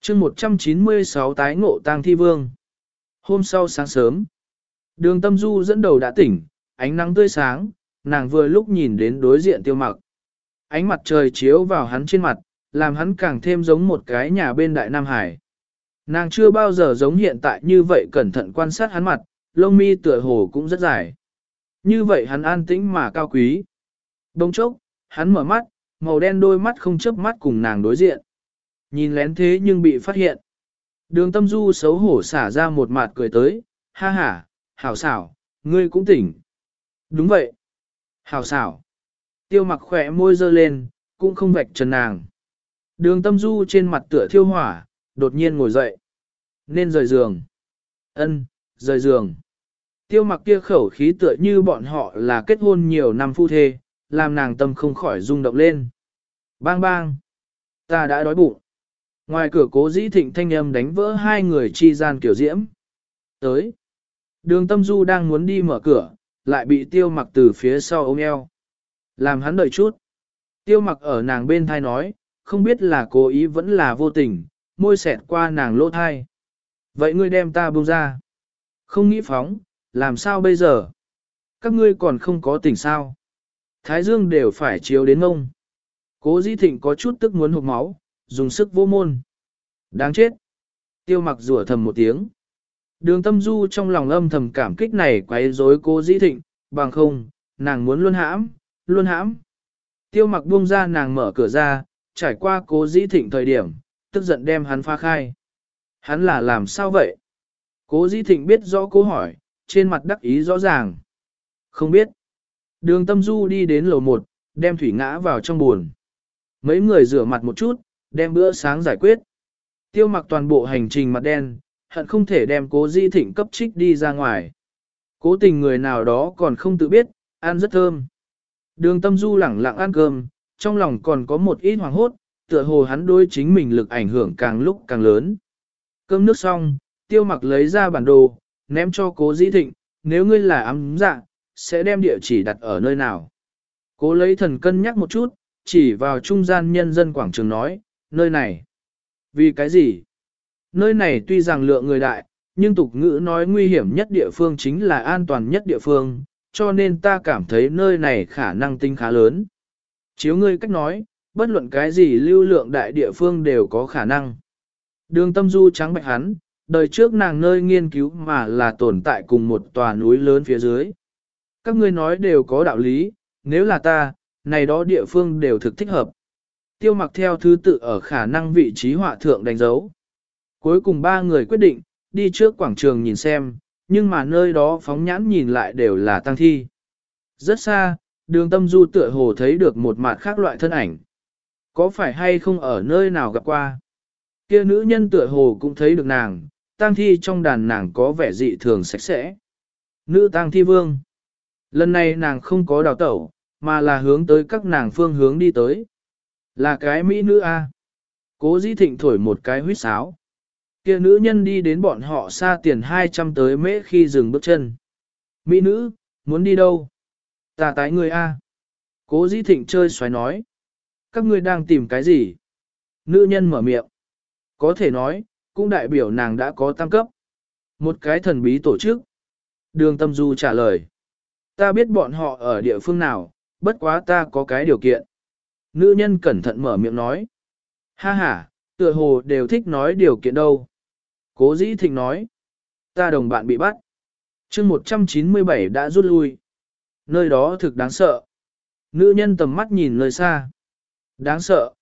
chương 196 tái ngộ tang thi vương. Hôm sau sáng sớm, đường tâm du dẫn đầu đã tỉnh, ánh nắng tươi sáng, nàng vừa lúc nhìn đến đối diện tiêu mặc. Ánh mặt trời chiếu vào hắn trên mặt, làm hắn càng thêm giống một cái nhà bên Đại Nam Hải. Nàng chưa bao giờ giống hiện tại như vậy cẩn thận quan sát hắn mặt, lông mi tựa hồ cũng rất dài. Như vậy hắn an tĩnh mà cao quý. Đông chốc, hắn mở mắt, màu đen đôi mắt không chớp mắt cùng nàng đối diện. Nhìn lén thế nhưng bị phát hiện. Đường tâm du xấu hổ xả ra một mặt cười tới, ha ha, hảo xảo, ngươi cũng tỉnh. Đúng vậy. Hảo xảo. Tiêu mặc khỏe môi dơ lên, cũng không vạch trần nàng. Đường tâm du trên mặt tựa thiêu hỏa, đột nhiên ngồi dậy. Nên rời giường. Ân, rời giường. Tiêu mặc kia khẩu khí tựa như bọn họ là kết hôn nhiều năm phu thê, làm nàng tâm không khỏi rung động lên. Bang bang. Ta đã đói bụng. Ngoài cửa cố dĩ thịnh thanh âm đánh vỡ hai người chi gian kiểu diễm. Tới. Đường tâm du đang muốn đi mở cửa, lại bị tiêu mặc từ phía sau ôm eo. Làm hắn đợi chút. Tiêu mặc ở nàng bên thai nói, không biết là cố ý vẫn là vô tình, môi xẹt qua nàng lỗ thai. Vậy ngươi đem ta buông ra. Không nghĩ phóng, làm sao bây giờ? Các ngươi còn không có tỉnh sao? Thái dương đều phải chiếu đến ngông. Cố dĩ thịnh có chút tức muốn hụt máu, dùng sức vô môn. Đáng chết. Tiêu mặc rủa thầm một tiếng. Đường tâm du trong lòng âm thầm cảm kích này quấy rối cố dĩ thịnh, bằng không, nàng muốn luôn hãm, luôn hãm. Tiêu mặc buông ra nàng mở cửa ra, trải qua cố dĩ thịnh thời điểm, tức giận đem hắn phá khai. Hắn là làm sao vậy? Cố dĩ thịnh biết rõ cố hỏi, trên mặt đắc ý rõ ràng. Không biết. Đường tâm du đi đến lầu một, đem thủy ngã vào trong buồn. Mấy người rửa mặt một chút, đem bữa sáng giải quyết. Tiêu mặc toàn bộ hành trình mặt đen, hận không thể đem cố di thịnh cấp trích đi ra ngoài. Cố tình người nào đó còn không tự biết, ăn rất thơm. Đường tâm du lẳng lặng ăn cơm, trong lòng còn có một ít hoàng hốt, tựa hồ hắn đối chính mình lực ảnh hưởng càng lúc càng lớn. Cơm nước xong, tiêu mặc lấy ra bản đồ, ném cho cố di thịnh, nếu ngươi là ám dạ, sẽ đem địa chỉ đặt ở nơi nào. Cố lấy thần cân nhắc một chút, chỉ vào trung gian nhân dân quảng trường nói, nơi này. Vì cái gì? Nơi này tuy rằng lượng người đại, nhưng tục ngữ nói nguy hiểm nhất địa phương chính là an toàn nhất địa phương, cho nên ta cảm thấy nơi này khả năng tinh khá lớn. Chiếu ngươi cách nói, bất luận cái gì lưu lượng đại địa phương đều có khả năng. Đường tâm du trắng bạch hắn, đời trước nàng nơi nghiên cứu mà là tồn tại cùng một tòa núi lớn phía dưới. Các ngươi nói đều có đạo lý, nếu là ta, này đó địa phương đều thực thích hợp. Tiêu mặc theo thứ tự ở khả năng vị trí họa thượng đánh dấu. Cuối cùng ba người quyết định, đi trước quảng trường nhìn xem, nhưng mà nơi đó phóng nhãn nhìn lại đều là tăng thi. Rất xa, đường tâm du tựa hồ thấy được một mặt khác loại thân ảnh. Có phải hay không ở nơi nào gặp qua? Kia nữ nhân tựa hồ cũng thấy được nàng, tang thi trong đàn nàng có vẻ dị thường sạch sẽ. Nữ tang thi vương. Lần này nàng không có đào tẩu, mà là hướng tới các nàng phương hướng đi tới. Là cái mỹ nữ A. Cố dĩ thịnh thổi một cái huyết sáo. Kia nữ nhân đi đến bọn họ xa tiền 200 tới mễ khi dừng bước chân. Mỹ nữ, muốn đi đâu? Ta tái người A. Cố dĩ thịnh chơi xoáy nói. Các ngươi đang tìm cái gì? Nữ nhân mở miệng. Có thể nói, cũng đại biểu nàng đã có tăng cấp. Một cái thần bí tổ chức. Đường tâm du trả lời. Ta biết bọn họ ở địa phương nào, bất quá ta có cái điều kiện. Nữ nhân cẩn thận mở miệng nói. Ha ha, tựa hồ đều thích nói điều kiện đâu. Cố dĩ thịnh nói. Ta đồng bạn bị bắt. chương 197 đã rút lui. Nơi đó thực đáng sợ. Nữ nhân tầm mắt nhìn nơi xa. Đáng sợ.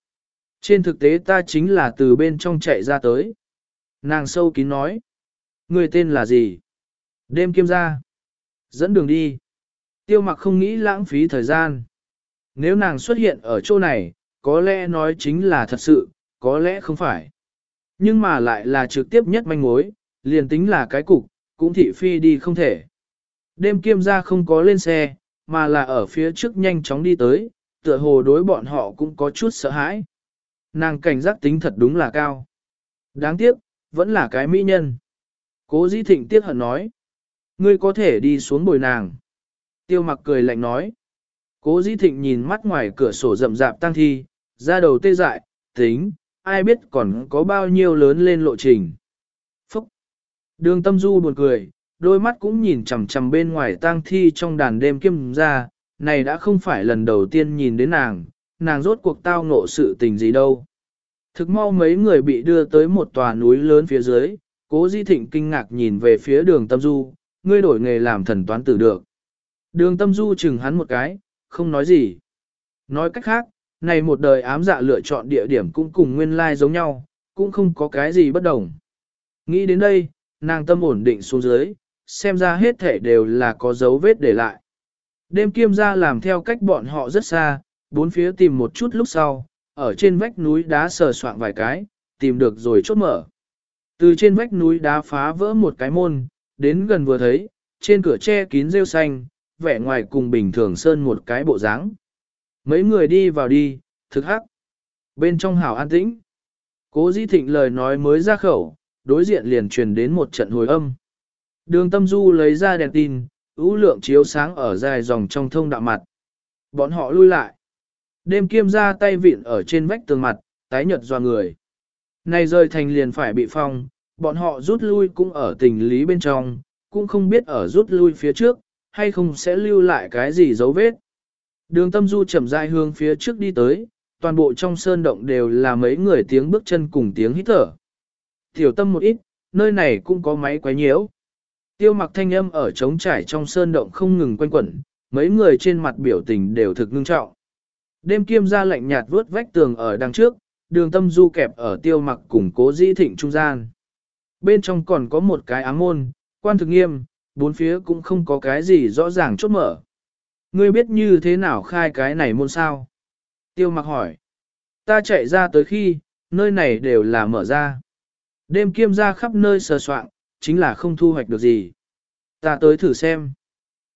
Trên thực tế ta chính là từ bên trong chạy ra tới. Nàng sâu kín nói. Người tên là gì? Đêm kiêm ra. Dẫn đường đi. Tiêu mặc không nghĩ lãng phí thời gian. Nếu nàng xuất hiện ở chỗ này, có lẽ nói chính là thật sự, có lẽ không phải. Nhưng mà lại là trực tiếp nhất manh mối, liền tính là cái cục, cũng thị phi đi không thể. Đêm kiêm ra không có lên xe, mà là ở phía trước nhanh chóng đi tới, tựa hồ đối bọn họ cũng có chút sợ hãi. Nàng cảnh giác tính thật đúng là cao. Đáng tiếc, vẫn là cái mỹ nhân. Cố dĩ thịnh tiếc hận nói. Ngươi có thể đi xuống bồi nàng. Tiêu mặc cười lạnh nói. Cố dĩ thịnh nhìn mắt ngoài cửa sổ rậm rạp tăng thi, ra đầu tê dại, tính, ai biết còn có bao nhiêu lớn lên lộ trình. Phúc! Đường tâm du buồn cười, đôi mắt cũng nhìn chằm chằm bên ngoài tang thi trong đàn đêm kiêm ra, này đã không phải lần đầu tiên nhìn đến nàng, nàng rốt cuộc tao ngộ sự tình gì đâu. Thực mau mấy người bị đưa tới một tòa núi lớn phía dưới, cố di thịnh kinh ngạc nhìn về phía đường tâm du, ngươi đổi nghề làm thần toán tử được. Đường tâm du chừng hắn một cái, không nói gì. Nói cách khác, này một đời ám dạ lựa chọn địa điểm cũng cùng nguyên lai giống nhau, cũng không có cái gì bất đồng. Nghĩ đến đây, nàng tâm ổn định xuống dưới, xem ra hết thể đều là có dấu vết để lại. Đêm kiêm ra làm theo cách bọn họ rất xa, bốn phía tìm một chút lúc sau, ở trên vách núi đá sờ soạn vài cái, tìm được rồi chốt mở. Từ trên vách núi đá phá vỡ một cái môn, đến gần vừa thấy, trên cửa tre kín rêu xanh, vẻ ngoài cùng bình thường sơn một cái bộ dáng. Mấy người đi vào đi, thực hắc. Bên trong hảo an tĩnh. Cố di thịnh lời nói mới ra khẩu, đối diện liền truyền đến một trận hồi âm. Đường tâm du lấy ra đèn tin, ưu lượng chiếu sáng ở dài dòng trong thông đạo mặt. Bọn họ lui lại. Đêm kiêm ra tay vịn ở trên vách tường mặt, tái nhợt doa người. Này rời thành liền phải bị phong, bọn họ rút lui cũng ở tình lý bên trong, cũng không biết ở rút lui phía trước, hay không sẽ lưu lại cái gì dấu vết. Đường tâm du chậm rãi hướng phía trước đi tới, toàn bộ trong sơn động đều là mấy người tiếng bước chân cùng tiếng hít thở. Tiểu tâm một ít, nơi này cũng có máy quái nhiễu. Tiêu mặc thanh âm ở trống trải trong sơn động không ngừng quanh quẩn, mấy người trên mặt biểu tình đều thực ngưng trọng. Đêm kiêm ra lạnh nhạt vớt vách tường ở đằng trước, đường tâm du kẹp ở tiêu mặc cùng cố dĩ thịnh trung gian. Bên trong còn có một cái ám môn, quan thực nghiêm, bốn phía cũng không có cái gì rõ ràng chốt mở. Ngươi biết như thế nào khai cái này môn sao? Tiêu mặc hỏi. Ta chạy ra tới khi, nơi này đều là mở ra. Đêm kiêm ra khắp nơi sờ soạn, chính là không thu hoạch được gì. Ta tới thử xem.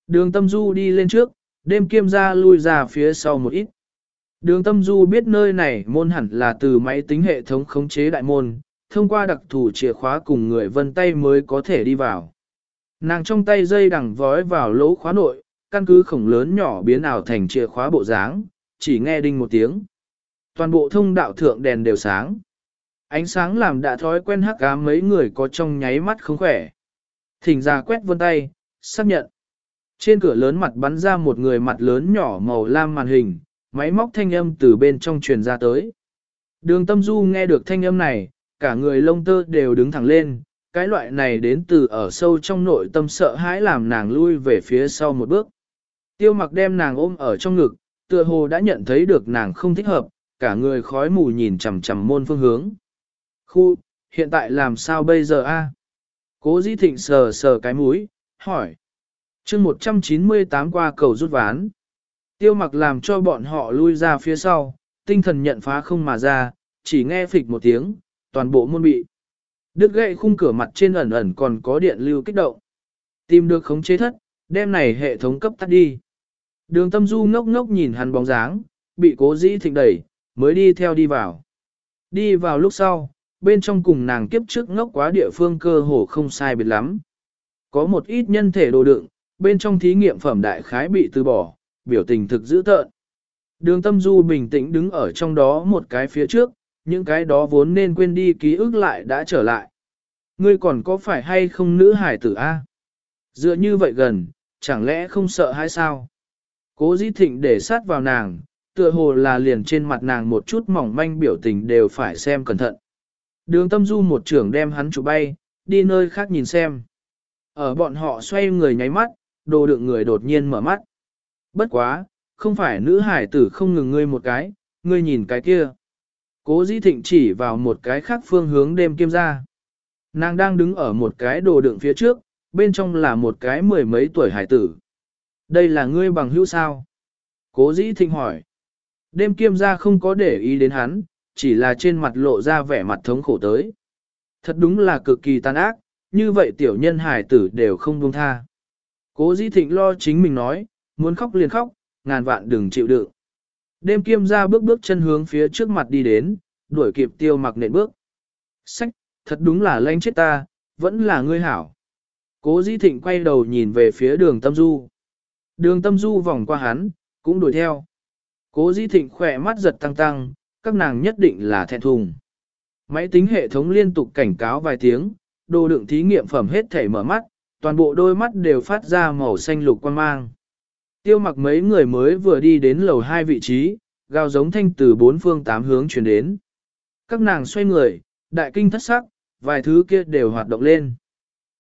Đường tâm du đi lên trước, đêm kiêm ra lui ra phía sau một ít. Đường tâm du biết nơi này môn hẳn là từ máy tính hệ thống khống chế đại môn, thông qua đặc thủ chìa khóa cùng người vân tay mới có thể đi vào. Nàng trong tay dây đằng vói vào lỗ khóa nội, căn cứ khổng lớn nhỏ biến ảo thành chìa khóa bộ dáng, chỉ nghe đinh một tiếng. Toàn bộ thông đạo thượng đèn đều sáng. Ánh sáng làm đã thói quen hắc ám mấy người có trong nháy mắt không khỏe. Thỉnh ra quét vân tay, xác nhận. Trên cửa lớn mặt bắn ra một người mặt lớn nhỏ màu lam màn hình, máy móc thanh âm từ bên trong truyền ra tới. Đường tâm du nghe được thanh âm này, cả người lông tơ đều đứng thẳng lên, cái loại này đến từ ở sâu trong nội tâm sợ hãi làm nàng lui về phía sau một bước. Tiêu mặc đem nàng ôm ở trong ngực, tựa hồ đã nhận thấy được nàng không thích hợp, cả người khói mù nhìn chằm chằm môn phương hướng. Khu, hiện tại làm sao bây giờ a? Cố dĩ thịnh sờ sờ cái mũi, hỏi. chương 198 qua cầu rút ván. Tiêu mặc làm cho bọn họ lui ra phía sau, tinh thần nhận phá không mà ra, chỉ nghe phịch một tiếng, toàn bộ môn bị. Đứt gậy khung cửa mặt trên ẩn ẩn còn có điện lưu kích động. Tìm được khống chế thất, đem này hệ thống cấp tắt đi. Đường tâm du ngốc ngốc nhìn hắn bóng dáng, bị cố dĩ thịnh đẩy, mới đi theo đi vào. Đi vào lúc sau, bên trong cùng nàng kiếp trước ngốc quá địa phương cơ hồ không sai biệt lắm. Có một ít nhân thể đồ đựng, bên trong thí nghiệm phẩm đại khái bị từ bỏ, biểu tình thực dữ tợn. Đường tâm du bình tĩnh đứng ở trong đó một cái phía trước, những cái đó vốn nên quên đi ký ức lại đã trở lại. Ngươi còn có phải hay không nữ hải tử A? Dựa như vậy gần, chẳng lẽ không sợ hay sao? Cố dĩ thịnh để sát vào nàng, tựa hồ là liền trên mặt nàng một chút mỏng manh biểu tình đều phải xem cẩn thận. Đường tâm du một trưởng đem hắn chụp bay, đi nơi khác nhìn xem. Ở bọn họ xoay người nháy mắt, đồ đựng người đột nhiên mở mắt. Bất quá, không phải nữ hải tử không ngừng ngươi một cái, ngươi nhìn cái kia. Cố dĩ thịnh chỉ vào một cái khác phương hướng đêm kiêm ra. Nàng đang đứng ở một cái đồ đựng phía trước, bên trong là một cái mười mấy tuổi hải tử. Đây là ngươi bằng hữu sao? Cố dĩ thịnh hỏi. Đêm kiêm ra không có để ý đến hắn, chỉ là trên mặt lộ ra vẻ mặt thống khổ tới. Thật đúng là cực kỳ tàn ác, như vậy tiểu nhân hải tử đều không buông tha. Cố dĩ thịnh lo chính mình nói, muốn khóc liền khóc, ngàn vạn đừng chịu đựng. Đêm kiêm ra bước bước chân hướng phía trước mặt đi đến, đuổi kịp tiêu mặc nện bước. Sách, thật đúng là lanh chết ta, vẫn là ngươi hảo. Cố dĩ thịnh quay đầu nhìn về phía đường tâm du. Đường tâm du vòng qua hắn, cũng đuổi theo. Cố dĩ thịnh khỏe mắt giật tăng tăng, các nàng nhất định là thẹn thùng. Máy tính hệ thống liên tục cảnh cáo vài tiếng, đồ đựng thí nghiệm phẩm hết thể mở mắt, toàn bộ đôi mắt đều phát ra màu xanh lục quan mang. Tiêu mặc mấy người mới vừa đi đến lầu hai vị trí, gào giống thanh từ bốn phương tám hướng chuyển đến. Các nàng xoay người, đại kinh thất sắc, vài thứ kia đều hoạt động lên.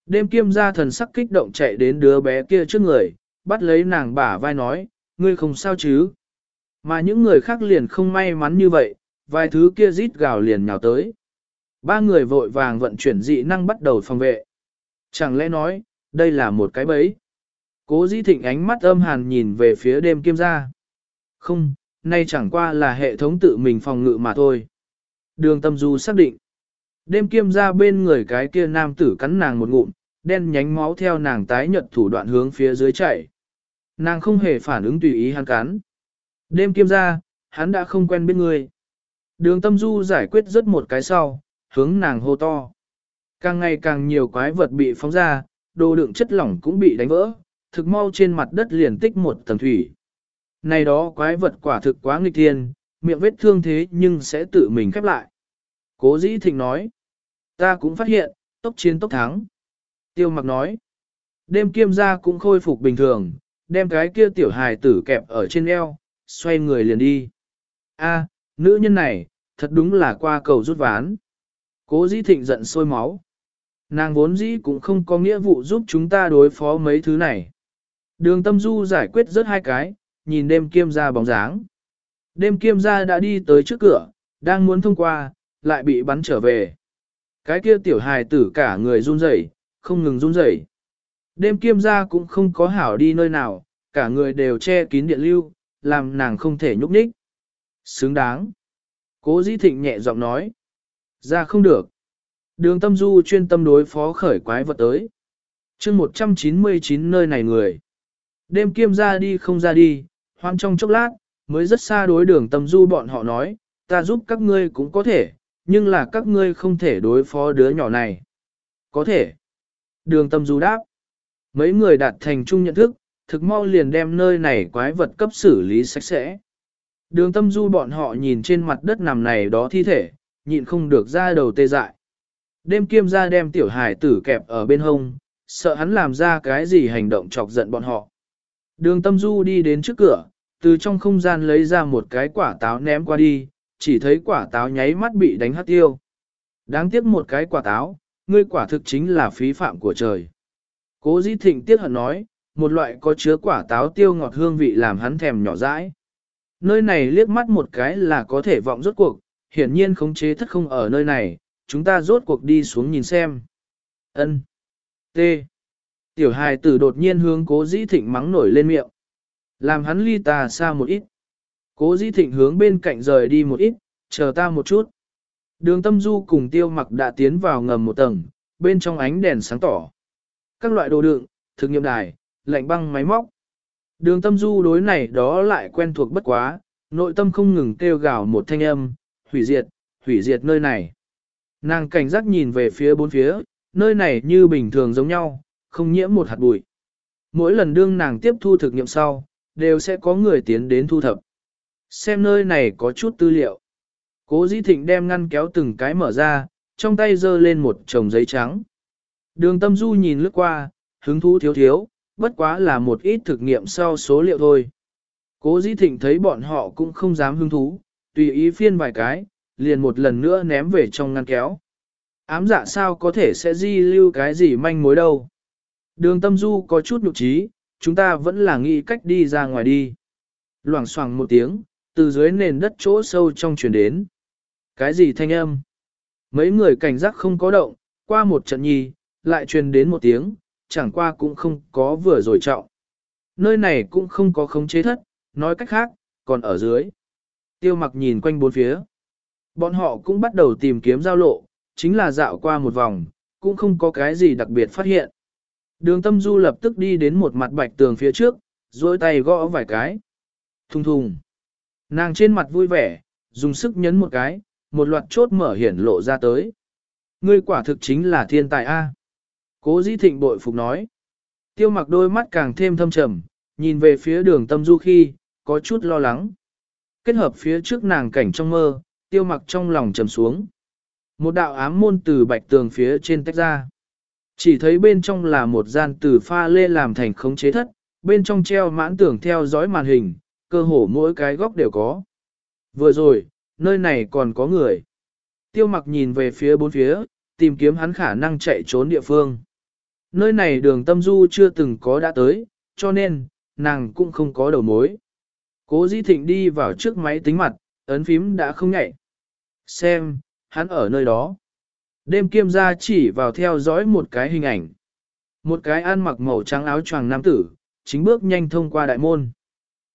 Đêm kiêm ra thần sắc kích động chạy đến đứa bé kia trước người, bắt lấy nàng bả vai nói, ngươi không sao chứ. Mà những người khác liền không may mắn như vậy, vài thứ kia rít gào liền nhào tới. Ba người vội vàng vận chuyển dị năng bắt đầu phòng vệ. Chẳng lẽ nói, đây là một cái bẫy. Cố dĩ thịnh ánh mắt âm hàn nhìn về phía đêm kiêm gia. Không, nay chẳng qua là hệ thống tự mình phòng ngự mà thôi. Đường tâm du xác định. Đêm kiêm gia bên người cái kia nam tử cắn nàng một ngụm, đen nhánh máu theo nàng tái nhật thủ đoạn hướng phía dưới chảy Nàng không hề phản ứng tùy ý hắn cắn. Đêm kiêm ra hắn đã không quen biết người. Đường tâm du giải quyết rất một cái sau, hướng nàng hô to. Càng ngày càng nhiều quái vật bị phóng ra, đồ đựng chất lỏng cũng bị đánh vỡ, thực mau trên mặt đất liền tích một tầng thủy. Này đó quái vật quả thực quá nghịch thiên, miệng vết thương thế nhưng sẽ tự mình khép lại. Cố dĩ thịnh nói, ta cũng phát hiện, tốc chiến tốc thắng. Tiêu mặc nói, đêm kiêm gia cũng khôi phục bình thường, đem cái kia tiểu hài tử kẹp ở trên eo, xoay người liền đi. A, nữ nhân này, thật đúng là qua cầu rút ván. Cố dĩ thịnh giận sôi máu. Nàng vốn dĩ cũng không có nghĩa vụ giúp chúng ta đối phó mấy thứ này. Đường tâm du giải quyết rất hai cái, nhìn đêm kiêm ra bóng dáng. Đêm kiêm ra đã đi tới trước cửa, đang muốn thông qua, lại bị bắn trở về. Cái kia tiểu hài tử cả người run rẩy, không ngừng run rẩy. Đêm kiêm Gia cũng không có hảo đi nơi nào, cả người đều che kín điện lưu, làm nàng không thể nhúc nhích. Xứng đáng. Cố dĩ thịnh nhẹ giọng nói. Ra không được. Đường tâm du chuyên tâm đối phó khởi quái vật tới. chương 199 nơi này người. Đêm kiêm ra đi không ra đi, hoang trong chốc lát, mới rất xa đối đường tâm du bọn họ nói, ta giúp các ngươi cũng có thể, nhưng là các ngươi không thể đối phó đứa nhỏ này. Có thể. Đường tâm du đáp. Mấy người đạt thành chung nhận thức, thực mau liền đem nơi này quái vật cấp xử lý sạch sẽ. Đường tâm du bọn họ nhìn trên mặt đất nằm này đó thi thể, nhịn không được ra đầu tê dại. Đêm kiêm ra đem tiểu hải tử kẹp ở bên hông, sợ hắn làm ra cái gì hành động chọc giận bọn họ. Đường tâm du đi đến trước cửa, từ trong không gian lấy ra một cái quả táo ném qua đi, chỉ thấy quả táo nháy mắt bị đánh hắt tiêu. Đáng tiếc một cái quả táo, ngươi quả thực chính là phí phạm của trời. Cố dĩ thịnh tiếc hận nói, một loại có chứa quả táo tiêu ngọt hương vị làm hắn thèm nhỏ dãi. Nơi này liếc mắt một cái là có thể vọng rốt cuộc, hiển nhiên khống chế thất không ở nơi này, chúng ta rốt cuộc đi xuống nhìn xem. Ân. T. Tiểu hài tử đột nhiên hướng cố dĩ thịnh mắng nổi lên miệng. Làm hắn ly ta xa một ít. Cố dĩ thịnh hướng bên cạnh rời đi một ít, chờ ta một chút. Đường tâm du cùng tiêu mặc đã tiến vào ngầm một tầng, bên trong ánh đèn sáng tỏ. Các loại đồ đựng, thực nghiệm đài, lạnh băng máy móc. Đường tâm du đối này đó lại quen thuộc bất quá, nội tâm không ngừng kêu gào một thanh âm, hủy diệt, hủy diệt nơi này. Nàng cảnh giác nhìn về phía bốn phía, nơi này như bình thường giống nhau, không nhiễm một hạt bụi. Mỗi lần đương nàng tiếp thu thực nghiệm sau, đều sẽ có người tiến đến thu thập. Xem nơi này có chút tư liệu. Cố dĩ thịnh đem ngăn kéo từng cái mở ra, trong tay giơ lên một chồng giấy trắng. Đường tâm du nhìn lướt qua, hứng thú thiếu thiếu, bất quá là một ít thực nghiệm sau số liệu thôi. Cố dĩ thịnh thấy bọn họ cũng không dám hứng thú, tùy ý phiên vài cái, liền một lần nữa ném về trong ngăn kéo. Ám dạ sao có thể sẽ di lưu cái gì manh mối đâu. Đường tâm du có chút nhục trí, chúng ta vẫn là nghĩ cách đi ra ngoài đi. Loảng xoảng một tiếng, từ dưới nền đất chỗ sâu trong chuyển đến. Cái gì thanh âm? Mấy người cảnh giác không có động, qua một trận nhi, lại truyền đến một tiếng, chẳng qua cũng không có vừa rồi trọng. Nơi này cũng không có khống chế thất, nói cách khác, còn ở dưới. Tiêu mặc nhìn quanh bốn phía. Bọn họ cũng bắt đầu tìm kiếm giao lộ, chính là dạo qua một vòng, cũng không có cái gì đặc biệt phát hiện. Đường tâm du lập tức đi đến một mặt bạch tường phía trước, dối tay gõ vài cái. Thùng thùng. Nàng trên mặt vui vẻ, dùng sức nhấn một cái, một loạt chốt mở hiển lộ ra tới. Ngươi quả thực chính là thiên tài A. Cố dĩ thịnh bội phục nói. Tiêu mặc đôi mắt càng thêm thâm trầm, nhìn về phía đường tâm du khi, có chút lo lắng. Kết hợp phía trước nàng cảnh trong mơ, tiêu mặc trong lòng trầm xuống. Một đạo ám môn từ bạch tường phía trên tách ra. Chỉ thấy bên trong là một gian từ pha lê làm thành khống chế thất, bên trong treo mãn tưởng theo dõi màn hình, cơ hồ mỗi cái góc đều có. Vừa rồi, nơi này còn có người. Tiêu mặc nhìn về phía bốn phía, tìm kiếm hắn khả năng chạy trốn địa phương. Nơi này đường tâm du chưa từng có đã tới, cho nên, nàng cũng không có đầu mối. Cố di thịnh đi vào trước máy tính mặt, ấn phím đã không nhạy. Xem, hắn ở nơi đó. Đêm kiêm gia chỉ vào theo dõi một cái hình ảnh. Một cái ăn mặc màu trắng áo choàng nam tử, chính bước nhanh thông qua đại môn.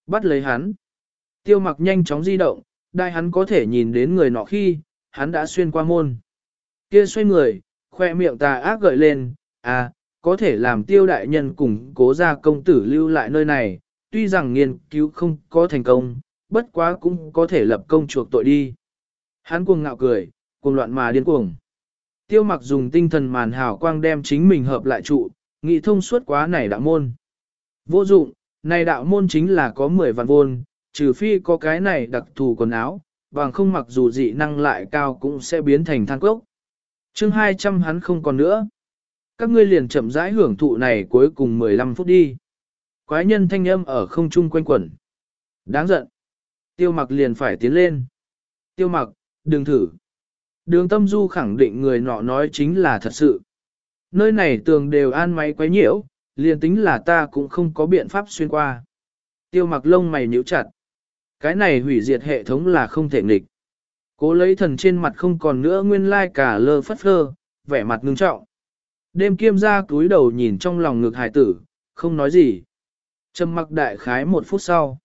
Bắt lấy hắn. Tiêu mặc nhanh chóng di động, đại hắn có thể nhìn đến người nọ khi, hắn đã xuyên qua môn. Kia xoay người, khoe miệng tà ác gợi lên, à, có thể làm tiêu đại nhân cùng cố gia công tử lưu lại nơi này, tuy rằng nghiên cứu không có thành công, bất quá cũng có thể lập công chuộc tội đi. Hắn cuồng ngạo cười, cuồng loạn mà điên cuồng. Tiêu mặc dùng tinh thần màn hào quang đem chính mình hợp lại trụ, nghị thông suốt quá này đạo môn. Vô dụng, này đạo môn chính là có 10 vạn vôn, trừ phi có cái này đặc thù quần áo, bằng không mặc dù dị năng lại cao cũng sẽ biến thành than cốc. chương 200 hắn không còn nữa. Các ngươi liền chậm rãi hưởng thụ này cuối cùng 15 phút đi. Quái nhân thanh âm ở không trung quanh quẩn. Đáng giận. Tiêu mặc liền phải tiến lên. Tiêu mặc, đừng thử. Đường tâm du khẳng định người nọ nói chính là thật sự. Nơi này tường đều an máy quấy nhiễu, liền tính là ta cũng không có biện pháp xuyên qua. Tiêu mặc lông mày nhíu chặt. Cái này hủy diệt hệ thống là không thể nghịch. Cố lấy thần trên mặt không còn nữa nguyên lai cả lơ phất phơ, vẻ mặt ngưng trọng. Đêm kiêm ra túi đầu nhìn trong lòng ngực hải tử, không nói gì. Trầm mặc đại khái một phút sau.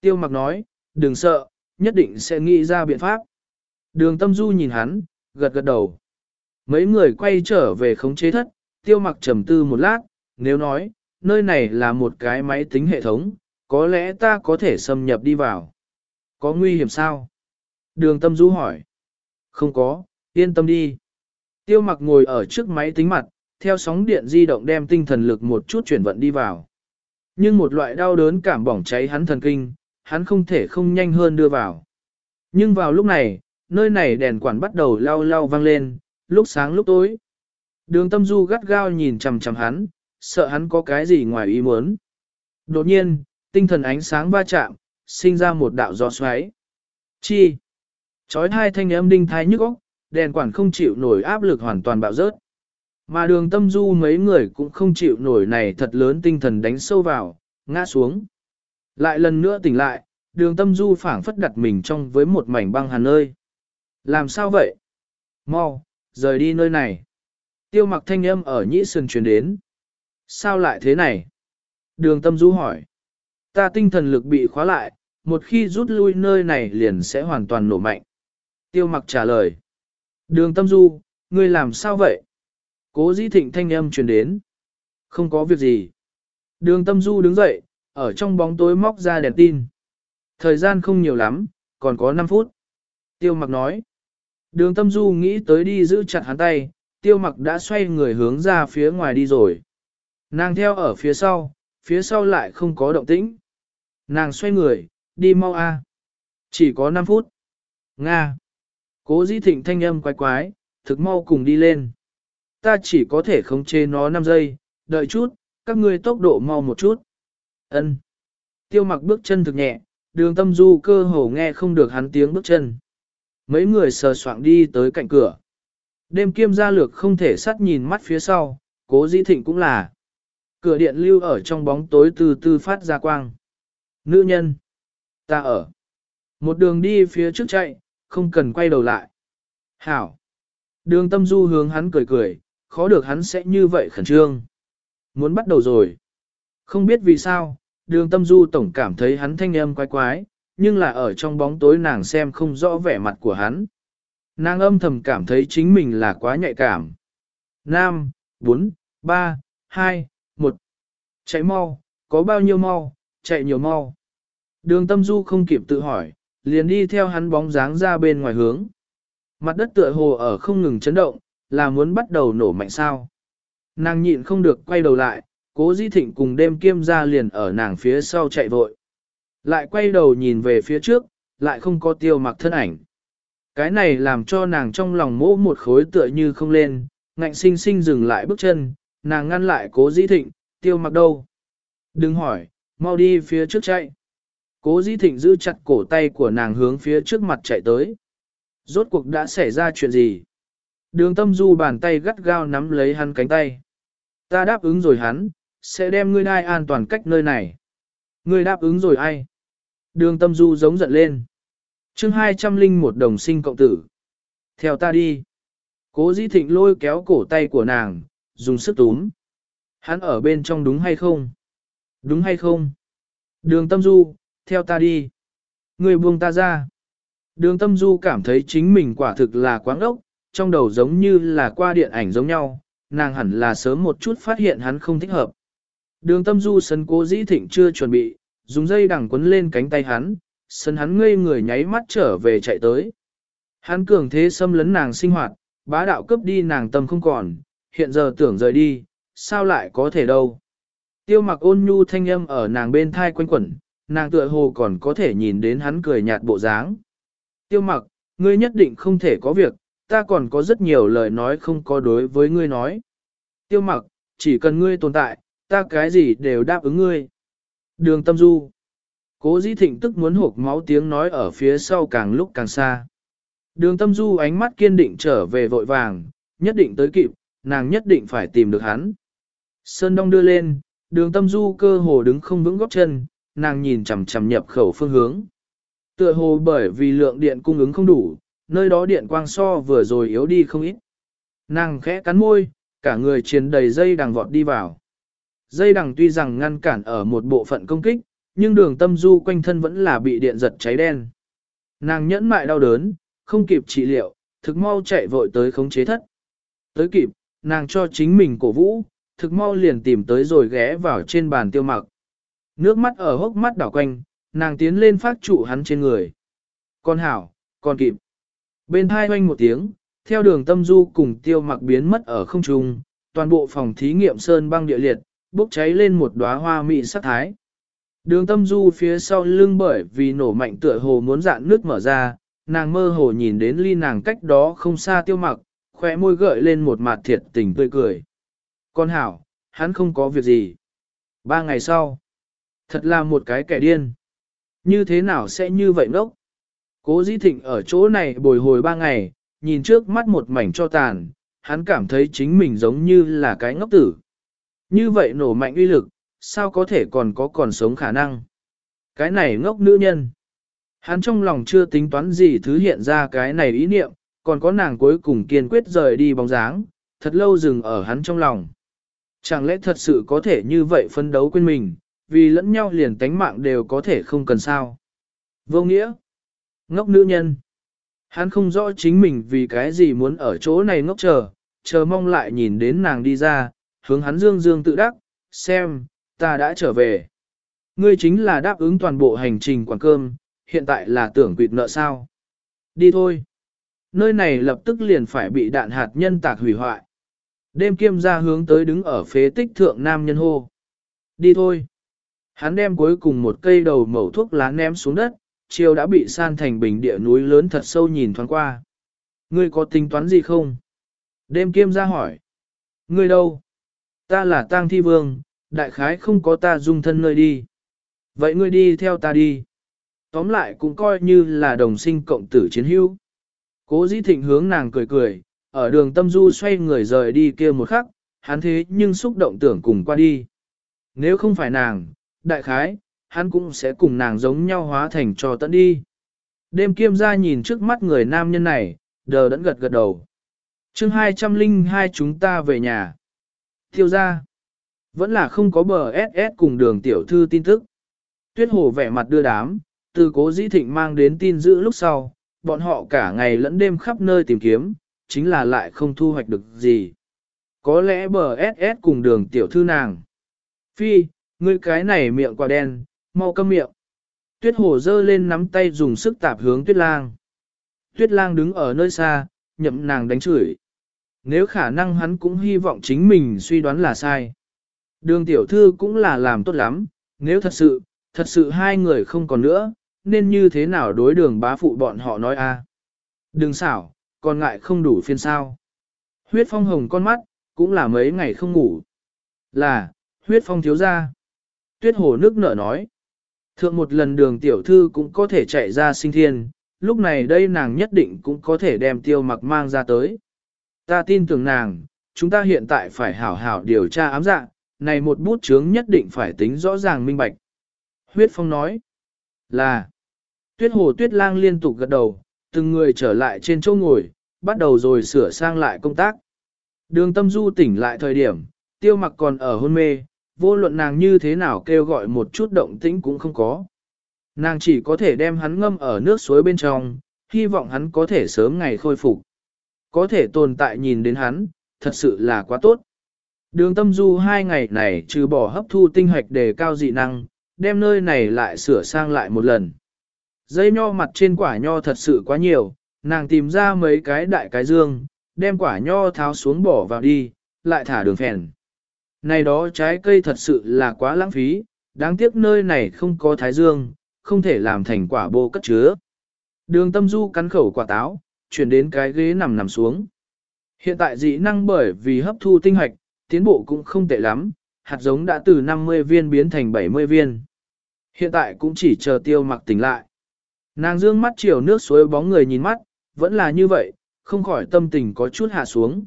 Tiêu mặc nói, đừng sợ, nhất định sẽ nghĩ ra biện pháp. Đường tâm du nhìn hắn, gật gật đầu. Mấy người quay trở về khống chế thất, tiêu mặc trầm tư một lát, nếu nói, nơi này là một cái máy tính hệ thống, có lẽ ta có thể xâm nhập đi vào. Có nguy hiểm sao? Đường tâm du hỏi. Không có, yên tâm đi. Tiêu mặc ngồi ở trước máy tính mặt, theo sóng điện di động đem tinh thần lực một chút chuyển vận đi vào. Nhưng một loại đau đớn cảm bỏng cháy hắn thần kinh, hắn không thể không nhanh hơn đưa vào. Nhưng vào lúc này, nơi này đèn quản bắt đầu lao lao vang lên, lúc sáng lúc tối. Đường tâm du gắt gao nhìn chằm chằm hắn, sợ hắn có cái gì ngoài ý muốn. Đột nhiên, tinh thần ánh sáng va chạm, sinh ra một đạo gió xoáy. Chi? Chói hai thanh âm đinh thái nhức óc, đèn quản không chịu nổi áp lực hoàn toàn bạo rớt. Mà đường tâm du mấy người cũng không chịu nổi này thật lớn tinh thần đánh sâu vào, ngã xuống. Lại lần nữa tỉnh lại, đường tâm du phảng phất đặt mình trong với một mảnh băng hàn nơi. Làm sao vậy? Mau, rời đi nơi này. Tiêu mặc thanh âm ở nhĩ sườn truyền đến. Sao lại thế này? Đường tâm du hỏi. Ta tinh thần lực bị khóa lại, một khi rút lui nơi này liền sẽ hoàn toàn nổ mạnh. Tiêu mặc trả lời. Đường tâm du, ngươi làm sao vậy? Cố dĩ thịnh thanh âm truyền đến. Không có việc gì. Đường tâm du đứng dậy, ở trong bóng tối móc ra đèn tin. Thời gian không nhiều lắm, còn có 5 phút. Tiêu mặc nói. Đường tâm du nghĩ tới đi giữ chặt hắn tay, tiêu mặc đã xoay người hướng ra phía ngoài đi rồi. Nàng theo ở phía sau, phía sau lại không có động tĩnh. Nàng xoay người, đi mau a. Chỉ có 5 phút. Nga. Cố dĩ thịnh thanh âm quái quái, thực mau cùng đi lên. Ta chỉ có thể khống chế nó 5 giây, đợi chút, các ngươi tốc độ mau một chút. Ân. Tiêu mặc bước chân thực nhẹ, đường tâm du cơ hồ nghe không được hắn tiếng bước chân. Mấy người sờ soạng đi tới cạnh cửa. Đêm kiêm gia lược không thể sắt nhìn mắt phía sau, cố dĩ thịnh cũng là. Cửa điện lưu ở trong bóng tối từ từ phát ra quang. Nữ nhân. Ta ở. Một đường đi phía trước chạy, không cần quay đầu lại. Hảo. Đường tâm du hướng hắn cười cười, khó được hắn sẽ như vậy khẩn trương. Muốn bắt đầu rồi. Không biết vì sao, đường tâm du tổng cảm thấy hắn thanh âm quái quái, nhưng là ở trong bóng tối nàng xem không rõ vẻ mặt của hắn. Nàng âm thầm cảm thấy chính mình là quá nhạy cảm. Nam, 4, 3, 2, 1. Chạy mau, có bao nhiêu mau, chạy nhiều mau. Đường tâm du không kịp tự hỏi, liền đi theo hắn bóng dáng ra bên ngoài hướng. Mặt đất tựa hồ ở không ngừng chấn động, là muốn bắt đầu nổ mạnh sao. Nàng nhịn không được quay đầu lại, cố di thịnh cùng đêm kiêm ra liền ở nàng phía sau chạy vội. Lại quay đầu nhìn về phía trước, lại không có tiêu mặc thân ảnh. Cái này làm cho nàng trong lòng mỗ một khối tựa như không lên, ngạnh sinh sinh dừng lại bước chân, nàng ngăn lại cố di thịnh, tiêu mặc đâu. Đừng hỏi, mau đi phía trước chạy. Cố di thịnh giữ chặt cổ tay của nàng hướng phía trước mặt chạy tới. Rốt cuộc đã xảy ra chuyện gì? Đường tâm du bàn tay gắt gao nắm lấy hắn cánh tay. Ta đáp ứng rồi hắn, sẽ đem ngươi đai an toàn cách nơi này. Ngươi đáp ứng rồi ai? Đường tâm du giống giận lên. chương 201 đồng sinh cộng tử. Theo ta đi. Cố dĩ thịnh lôi kéo cổ tay của nàng, dùng sức túm. Hắn ở bên trong đúng hay không? Đúng hay không? Đường tâm du, theo ta đi. Người buông ta ra. Đường tâm du cảm thấy chính mình quả thực là quáng ốc, trong đầu giống như là qua điện ảnh giống nhau, nàng hẳn là sớm một chút phát hiện hắn không thích hợp. Đường tâm du sân cố dĩ thịnh chưa chuẩn bị, dùng dây đằng quấn lên cánh tay hắn, sân hắn ngây người nháy mắt trở về chạy tới. Hắn cường thế xâm lấn nàng sinh hoạt, bá đạo cướp đi nàng tâm không còn, hiện giờ tưởng rời đi, sao lại có thể đâu. Tiêu mặc ôn nhu thanh âm ở nàng bên thai quanh quẩn, nàng tựa hồ còn có thể nhìn đến hắn cười nhạt bộ dáng. Tiêu mặc, ngươi nhất định không thể có việc, ta còn có rất nhiều lời nói không có đối với ngươi nói. Tiêu mặc, chỉ cần ngươi tồn tại, ta cái gì đều đáp ứng ngươi. Đường tâm du. Cố dĩ thịnh tức muốn hộp máu tiếng nói ở phía sau càng lúc càng xa. Đường tâm du ánh mắt kiên định trở về vội vàng, nhất định tới kịp, nàng nhất định phải tìm được hắn. Sơn Đông đưa lên, đường tâm du cơ hồ đứng không vững góp chân, nàng nhìn chằm chằm nhập khẩu phương hướng. Tựa hồ bởi vì lượng điện cung ứng không đủ, nơi đó điện quang so vừa rồi yếu đi không ít. Nàng khẽ cắn môi, cả người chiến đầy dây đằng vọt đi vào. Dây đằng tuy rằng ngăn cản ở một bộ phận công kích, nhưng đường tâm du quanh thân vẫn là bị điện giật cháy đen. Nàng nhẫn mại đau đớn, không kịp trị liệu, thực mau chạy vội tới khống chế thất. Tới kịp, nàng cho chính mình cổ vũ, thực mau liền tìm tới rồi ghé vào trên bàn tiêu mặc. Nước mắt ở hốc mắt đảo quanh, nàng tiến lên phát trụ hắn trên người. Con hảo, con kịp. Bên hai hoanh một tiếng, theo đường tâm du cùng tiêu mặc biến mất ở không trung, toàn bộ phòng thí nghiệm sơn băng địa liệt, bốc cháy lên một đóa hoa mị sắc thái. Đường tâm du phía sau lưng bởi vì nổ mạnh tựa hồ muốn dạn nước mở ra, nàng mơ hồ nhìn đến ly nàng cách đó không xa tiêu mặc, khỏe môi gợi lên một mặt thiệt tình tươi cười. Con hảo, hắn không có việc gì. Ba ngày sau, thật là một cái kẻ điên. Như thế nào sẽ như vậy ngốc? Cố dĩ thịnh ở chỗ này bồi hồi ba ngày, nhìn trước mắt một mảnh cho tàn, hắn cảm thấy chính mình giống như là cái ngốc tử. Như vậy nổ mạnh uy lực, sao có thể còn có còn sống khả năng? Cái này ngốc nữ nhân. Hắn trong lòng chưa tính toán gì thứ hiện ra cái này ý niệm, còn có nàng cuối cùng kiên quyết rời đi bóng dáng, thật lâu dừng ở hắn trong lòng. Chẳng lẽ thật sự có thể như vậy phân đấu quên mình, vì lẫn nhau liền tánh mạng đều có thể không cần sao. Vô nghĩa. Ngốc nữ nhân. Hắn không rõ chính mình vì cái gì muốn ở chỗ này ngốc chờ, chờ mong lại nhìn đến nàng đi ra, hướng hắn dương dương tự đắc, xem, ta đã trở về. Ngươi chính là đáp ứng toàn bộ hành trình quảng cơm, hiện tại là tưởng quỵt nợ sao. Đi thôi. Nơi này lập tức liền phải bị đạn hạt nhân tạc hủy hoại. Đêm kiêm ra hướng tới đứng ở phế tích thượng nam nhân hô. Đi thôi. Hắn đem cuối cùng một cây đầu mẩu thuốc lá ném xuống đất, chiều đã bị san thành bình địa núi lớn thật sâu nhìn thoáng qua. Ngươi có tính toán gì không? Đêm kiêm ra hỏi. Ngươi đâu? Ta là tang thi vương, đại khái không có ta dung thân nơi đi. Vậy ngươi đi theo ta đi. Tóm lại cũng coi như là đồng sinh cộng tử chiến hữu. Cố dĩ thịnh hướng nàng cười cười, ở đường tâm du xoay người rời đi kia một khắc, hắn thế nhưng xúc động tưởng cùng qua đi. Nếu không phải nàng, đại khái, hắn cũng sẽ cùng nàng giống nhau hóa thành cho tận đi. Đêm kiêm ra nhìn trước mắt người nam nhân này, đờ đẫn gật gật đầu. chương 202 chúng ta về nhà. Thiêu ra. Vẫn là không có bờ SS cùng đường tiểu thư tin tức. Tuyết hồ vẻ mặt đưa đám, từ cố dĩ thịnh mang đến tin giữ lúc sau, bọn họ cả ngày lẫn đêm khắp nơi tìm kiếm, chính là lại không thu hoạch được gì. Có lẽ bờ SS cùng đường tiểu thư nàng. Phi, ngươi cái này miệng quả đen, mau câm miệng. Tuyết hồ dơ lên nắm tay dùng sức tạp hướng tuyết lang. Tuyết lang đứng ở nơi xa, nhậm nàng đánh chửi. Nếu khả năng hắn cũng hy vọng chính mình suy đoán là sai. Đường tiểu thư cũng là làm tốt lắm, nếu thật sự, thật sự hai người không còn nữa, nên như thế nào đối đường bá phụ bọn họ nói a? Đừng xảo, còn ngại không đủ phiên sao. Huyết phong hồng con mắt, cũng là mấy ngày không ngủ. Là, huyết phong thiếu ra. Tuyết hồ nước nở nói. Thượng một lần đường tiểu thư cũng có thể chạy ra sinh thiên, lúc này đây nàng nhất định cũng có thể đem tiêu mặc mang ra tới. Ta tin tưởng nàng, chúng ta hiện tại phải hảo hảo điều tra ám dạ, này một bút chướng nhất định phải tính rõ ràng minh bạch. Huyết phong nói là tuyết hồ tuyết lang liên tục gật đầu, từng người trở lại trên chỗ ngồi, bắt đầu rồi sửa sang lại công tác. Đường tâm du tỉnh lại thời điểm, tiêu mặc còn ở hôn mê, vô luận nàng như thế nào kêu gọi một chút động tĩnh cũng không có. Nàng chỉ có thể đem hắn ngâm ở nước suối bên trong, hy vọng hắn có thể sớm ngày khôi phục. Có thể tồn tại nhìn đến hắn, thật sự là quá tốt. Đường tâm du hai ngày này trừ bỏ hấp thu tinh hoạch để cao dị năng, đem nơi này lại sửa sang lại một lần. Dây nho mặt trên quả nho thật sự quá nhiều, nàng tìm ra mấy cái đại cái dương, đem quả nho tháo xuống bỏ vào đi, lại thả đường phèn. Này đó trái cây thật sự là quá lãng phí, đáng tiếc nơi này không có thái dương, không thể làm thành quả bô cất chứa. Đường tâm du cắn khẩu quả táo, chuyển đến cái ghế nằm nằm xuống. Hiện tại dị năng bởi vì hấp thu tinh hoạch, tiến bộ cũng không tệ lắm, hạt giống đã từ 50 viên biến thành 70 viên. Hiện tại cũng chỉ chờ tiêu mặc tỉnh lại. Nàng dương mắt chiều nước suối bóng người nhìn mắt, vẫn là như vậy, không khỏi tâm tình có chút hạ xuống.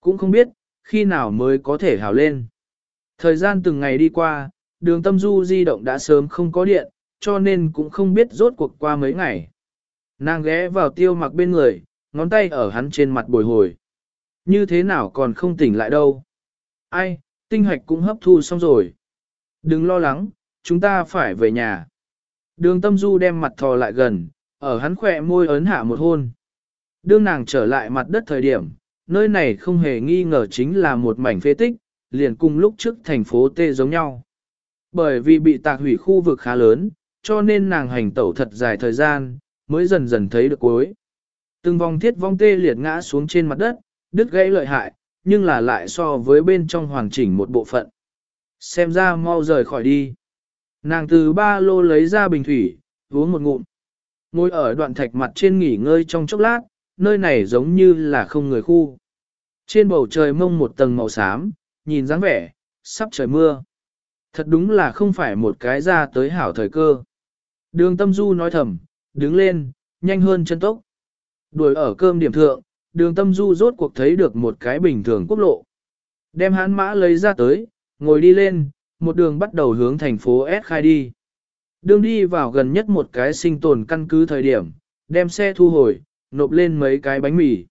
Cũng không biết, khi nào mới có thể hào lên. Thời gian từng ngày đi qua, đường tâm du di động đã sớm không có điện, cho nên cũng không biết rốt cuộc qua mấy ngày. Nàng ghé vào tiêu mặc bên người, ngón tay ở hắn trên mặt bồi hồi. Như thế nào còn không tỉnh lại đâu. Ai, tinh hoạch cũng hấp thu xong rồi. Đừng lo lắng, chúng ta phải về nhà. Đường tâm du đem mặt thò lại gần, ở hắn khỏe môi ấn hạ một hôn. Đương nàng trở lại mặt đất thời điểm, nơi này không hề nghi ngờ chính là một mảnh phế tích, liền cùng lúc trước thành phố T giống nhau. Bởi vì bị tạc hủy khu vực khá lớn, cho nên nàng hành tẩu thật dài thời gian, mới dần dần thấy được cuối. Từng vòng thiết vong tê liệt ngã xuống trên mặt đất, đứt gãy lợi hại, nhưng là lại so với bên trong hoàn chỉnh một bộ phận. Xem ra mau rời khỏi đi. Nàng từ ba lô lấy ra bình thủy, uống một ngụm. Ngồi ở đoạn thạch mặt trên nghỉ ngơi trong chốc lát, nơi này giống như là không người khu. Trên bầu trời mông một tầng màu xám, nhìn dáng vẻ, sắp trời mưa. Thật đúng là không phải một cái ra tới hảo thời cơ. Đường tâm du nói thầm, đứng lên, nhanh hơn chân tốc. Đuổi ở cơm điểm thượng, đường tâm du rốt cuộc thấy được một cái bình thường quốc lộ. Đem hán mã lấy ra tới, ngồi đi lên, một đường bắt đầu hướng thành phố S khai đi. Đường đi vào gần nhất một cái sinh tồn căn cứ thời điểm, đem xe thu hồi, nộp lên mấy cái bánh mì.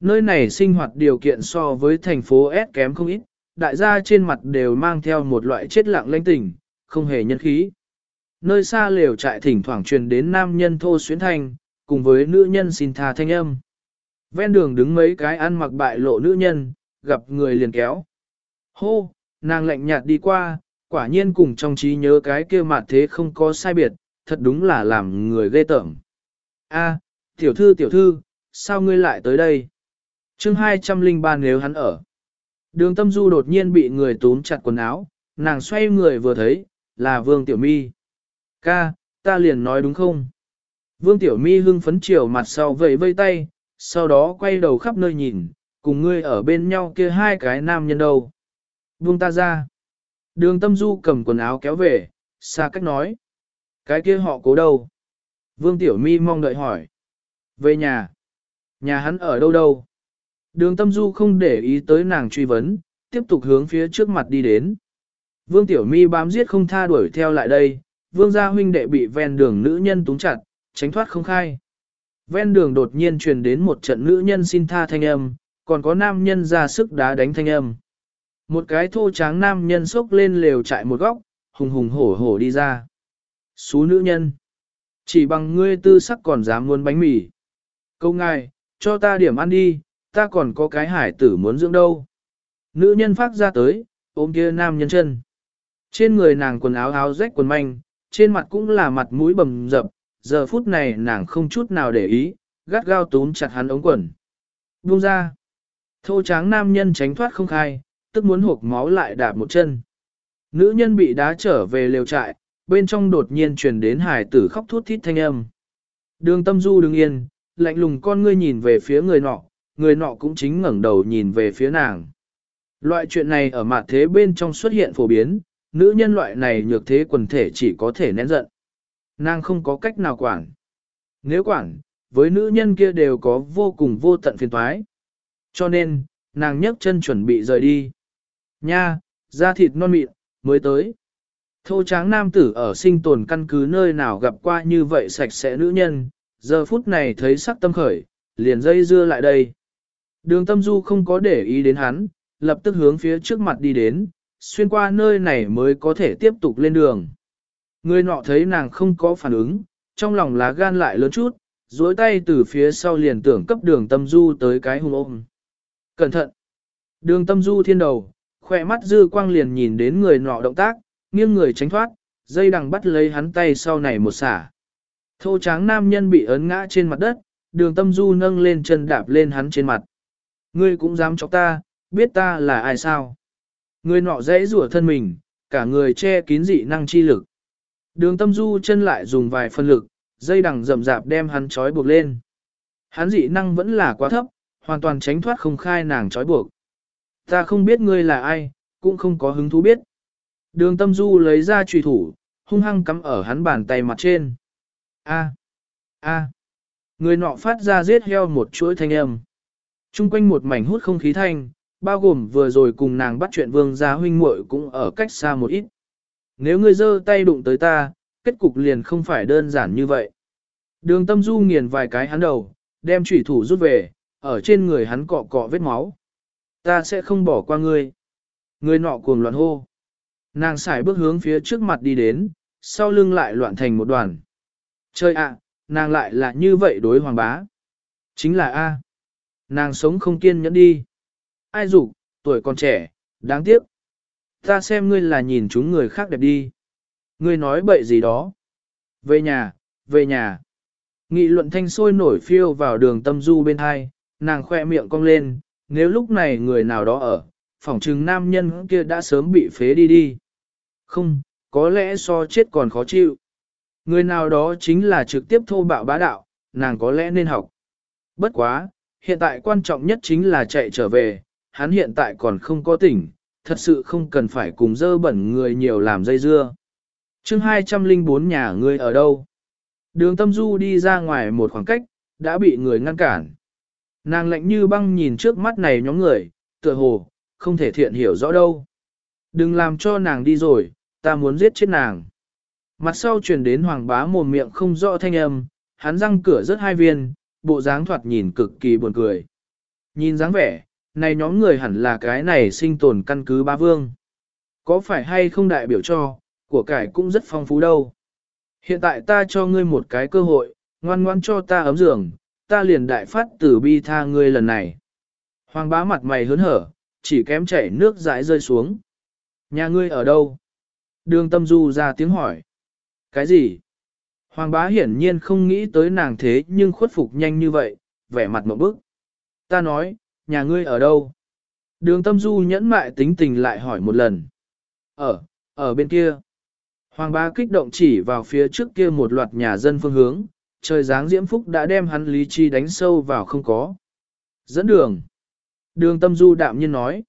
Nơi này sinh hoạt điều kiện so với thành phố S kém không ít, đại gia trên mặt đều mang theo một loại chết lặng lãnh tình, không hề nhân khí. Nơi xa lều trại thỉnh thoảng truyền đến nam nhân thô xuyến thanh, cùng với nữ nhân xin tha thanh âm. Ven đường đứng mấy cái ăn mặc bại lộ nữ nhân, gặp người liền kéo. Hô, nàng lạnh nhạt đi qua, quả nhiên cùng trong trí nhớ cái kia mặt thế không có sai biệt, thật đúng là làm người ghê tởm. A, tiểu thư tiểu thư, sao ngươi lại tới đây? chương 203 nếu hắn ở. Đường tâm du đột nhiên bị người túm chặt quần áo, nàng xoay người vừa thấy, là vương tiểu mi. Ca, ta liền nói đúng không? Vương tiểu mi hưng phấn chiều mặt sau vẫy vây tay, sau đó quay đầu khắp nơi nhìn, cùng ngươi ở bên nhau kia hai cái nam nhân đâu. Vương ta ra. Đường tâm du cầm quần áo kéo về, xa cách nói. Cái kia họ cố đâu? Vương Tiểu Mi mong đợi hỏi. Về nhà. Nhà hắn ở đâu đâu? Đường tâm du không để ý tới nàng truy vấn, tiếp tục hướng phía trước mặt đi đến. Vương Tiểu Mi bám giết không tha đuổi theo lại đây, vương gia huynh đệ bị ven đường nữ nhân túng chặt, tránh thoát không khai. Ven đường đột nhiên truyền đến một trận nữ nhân xin tha thanh âm, còn có nam nhân ra sức đá đánh thanh âm. Một cái thô tráng nam nhân xốc lên lều chạy một góc, hùng hùng hổ hổ đi ra. Xú nữ nhân. Chỉ bằng ngươi tư sắc còn dám muốn bánh mì. Câu ngài, cho ta điểm ăn đi, ta còn có cái hải tử muốn dưỡng đâu. Nữ nhân phát ra tới, ôm kia nam nhân chân. Trên người nàng quần áo áo rách quần manh, trên mặt cũng là mặt mũi bầm dập, giờ phút này nàng không chút nào để ý, gắt gao túm chặt hắn ống quần. Buông ra. Thô tráng nam nhân tránh thoát không khai, tức muốn hộp máu lại đạp một chân. Nữ nhân bị đá trở về lều trại, bên trong đột nhiên truyền đến hải tử khóc thút thít thanh âm. Đường tâm du đứng yên, lạnh lùng con ngươi nhìn về phía người nọ, người nọ cũng chính ngẩng đầu nhìn về phía nàng. Loại chuyện này ở mặt thế bên trong xuất hiện phổ biến, nữ nhân loại này nhược thế quần thể chỉ có thể nén giận. Nàng không có cách nào quản. Nếu quản, với nữ nhân kia đều có vô cùng vô tận phiền toái. Cho nên, nàng nhấc chân chuẩn bị rời đi. Nha, da thịt non mịn, mới tới. Thô tráng nam tử ở sinh tồn căn cứ nơi nào gặp qua như vậy sạch sẽ nữ nhân, giờ phút này thấy sắc tâm khởi, liền dây dưa lại đây. Đường tâm du không có để ý đến hắn, lập tức hướng phía trước mặt đi đến, xuyên qua nơi này mới có thể tiếp tục lên đường. Người nọ thấy nàng không có phản ứng, trong lòng lá gan lại lớn chút, duỗi tay từ phía sau liền tưởng cấp đường tâm du tới cái hung ôm. Cẩn thận! Đường tâm du thiên đầu, khỏe mắt dư quang liền nhìn đến người nọ động tác, nghiêng người tránh thoát, dây đằng bắt lấy hắn tay sau này một xả. Thô tráng nam nhân bị ấn ngã trên mặt đất, đường tâm du nâng lên chân đạp lên hắn trên mặt. Ngươi cũng dám chọc ta, biết ta là ai sao? Người nọ dễ rủa thân mình, cả người che kín dị năng chi lực. Đường tâm du chân lại dùng vài phân lực, dây đằng rậm rạp đem hắn trói buộc lên. Hắn dị năng vẫn là quá thấp, hoàn toàn tránh thoát không khai nàng trói buộc. Ta không biết ngươi là ai, cũng không có hứng thú biết. Đường tâm du lấy ra trùy thủ, hung hăng cắm ở hắn bàn tay mặt trên. A. A. Người nọ phát ra giết heo một chuỗi thanh âm. Trung quanh một mảnh hút không khí thanh, bao gồm vừa rồi cùng nàng bắt chuyện vương gia huynh muội cũng ở cách xa một ít. Nếu ngươi giơ tay đụng tới ta, kết cục liền không phải đơn giản như vậy. Đường tâm du nghiền vài cái hắn đầu, đem chủy thủ rút về, ở trên người hắn cọ cọ vết máu. Ta sẽ không bỏ qua ngươi. Người nọ cuồng loạn hô. Nàng xài bước hướng phía trước mặt đi đến, sau lưng lại loạn thành một đoàn. Chơi ạ, nàng lại là như vậy đối hoàng bá. Chính là A. Nàng sống không kiên nhẫn đi. Ai dục tuổi còn trẻ, đáng tiếc. Ta xem ngươi là nhìn chúng người khác đẹp đi. Ngươi nói bậy gì đó. Về nhà, về nhà. Nghị luận thanh sôi nổi phiêu vào đường tâm du bên hai, nàng khoe miệng cong lên, nếu lúc này người nào đó ở, phỏng chừng nam nhân kia đã sớm bị phế đi đi. Không, có lẽ so chết còn khó chịu. Người nào đó chính là trực tiếp thô bạo bá đạo, nàng có lẽ nên học. Bất quá, hiện tại quan trọng nhất chính là chạy trở về, hắn hiện tại còn không có tỉnh, thật sự không cần phải cùng dơ bẩn người nhiều làm dây dưa. chương 204 nhà ngươi ở đâu? Đường tâm du đi ra ngoài một khoảng cách, đã bị người ngăn cản. Nàng lạnh như băng nhìn trước mắt này nhóm người, tựa hồ, không thể thiện hiểu rõ đâu. Đừng làm cho nàng đi rồi, ta muốn giết chết nàng. Mặt sau truyền đến hoàng bá mồm miệng không rõ thanh âm, hắn răng cửa rất hai viên, bộ dáng thoạt nhìn cực kỳ buồn cười. Nhìn dáng vẻ, này nhóm người hẳn là cái này sinh tồn căn cứ ba vương. Có phải hay không đại biểu cho, của cải cũng rất phong phú đâu. Hiện tại ta cho ngươi một cái cơ hội, ngoan ngoan cho ta ấm giường, ta liền đại phát tử bi tha ngươi lần này. Hoàng bá mặt mày hớn hở, chỉ kém chảy nước dãi rơi xuống. Nhà ngươi ở đâu? Đường tâm du ra tiếng hỏi. Cái gì? Hoàng bá hiển nhiên không nghĩ tới nàng thế nhưng khuất phục nhanh như vậy, vẻ mặt một bức. Ta nói, nhà ngươi ở đâu? Đường tâm du nhẫn mại tính tình lại hỏi một lần. Ở, ở bên kia. Hoàng bá kích động chỉ vào phía trước kia một loạt nhà dân phương hướng, trời dáng diễm phúc đã đem hắn lý chi đánh sâu vào không có. Dẫn đường. Đường tâm du đạm nhiên nói.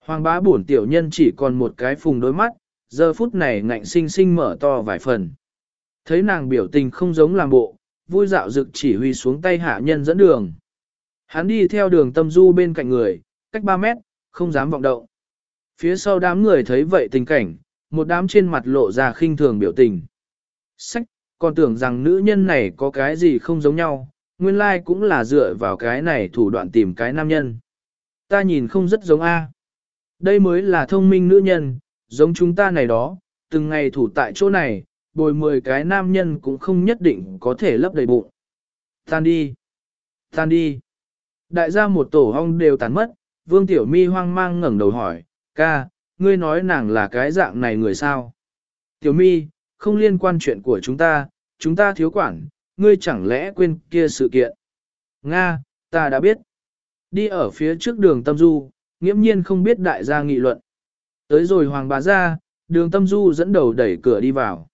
Hoàng bá bổn tiểu nhân chỉ còn một cái phùng đôi mắt, giờ phút này ngạnh sinh sinh mở to vài phần. Thấy nàng biểu tình không giống làm bộ, vui dạo dực chỉ huy xuống tay hạ nhân dẫn đường. Hắn đi theo đường tâm du bên cạnh người, cách 3 mét, không dám vọng động. Phía sau đám người thấy vậy tình cảnh, một đám trên mặt lộ ra khinh thường biểu tình. Sách, còn tưởng rằng nữ nhân này có cái gì không giống nhau, nguyên lai like cũng là dựa vào cái này thủ đoạn tìm cái nam nhân. Ta nhìn không rất giống A. Đây mới là thông minh nữ nhân, giống chúng ta này đó, từng ngày thủ tại chỗ này, bồi 10 cái nam nhân cũng không nhất định có thể lấp đầy bụng. Tan đi. Tan đi. Đại gia một tổ hong đều tán mất, Vương Tiểu Mi hoang mang ngẩng đầu hỏi, ca, ngươi nói nàng là cái dạng này người sao? Tiểu Mi, không liên quan chuyện của chúng ta, chúng ta thiếu quản, ngươi chẳng lẽ quên kia sự kiện? Nga, ta đã biết. Đi ở phía trước đường Tâm Du, nghiễm nhiên không biết đại gia nghị luận. Tới rồi Hoàng bà ra, đường Tâm Du dẫn đầu đẩy cửa đi vào.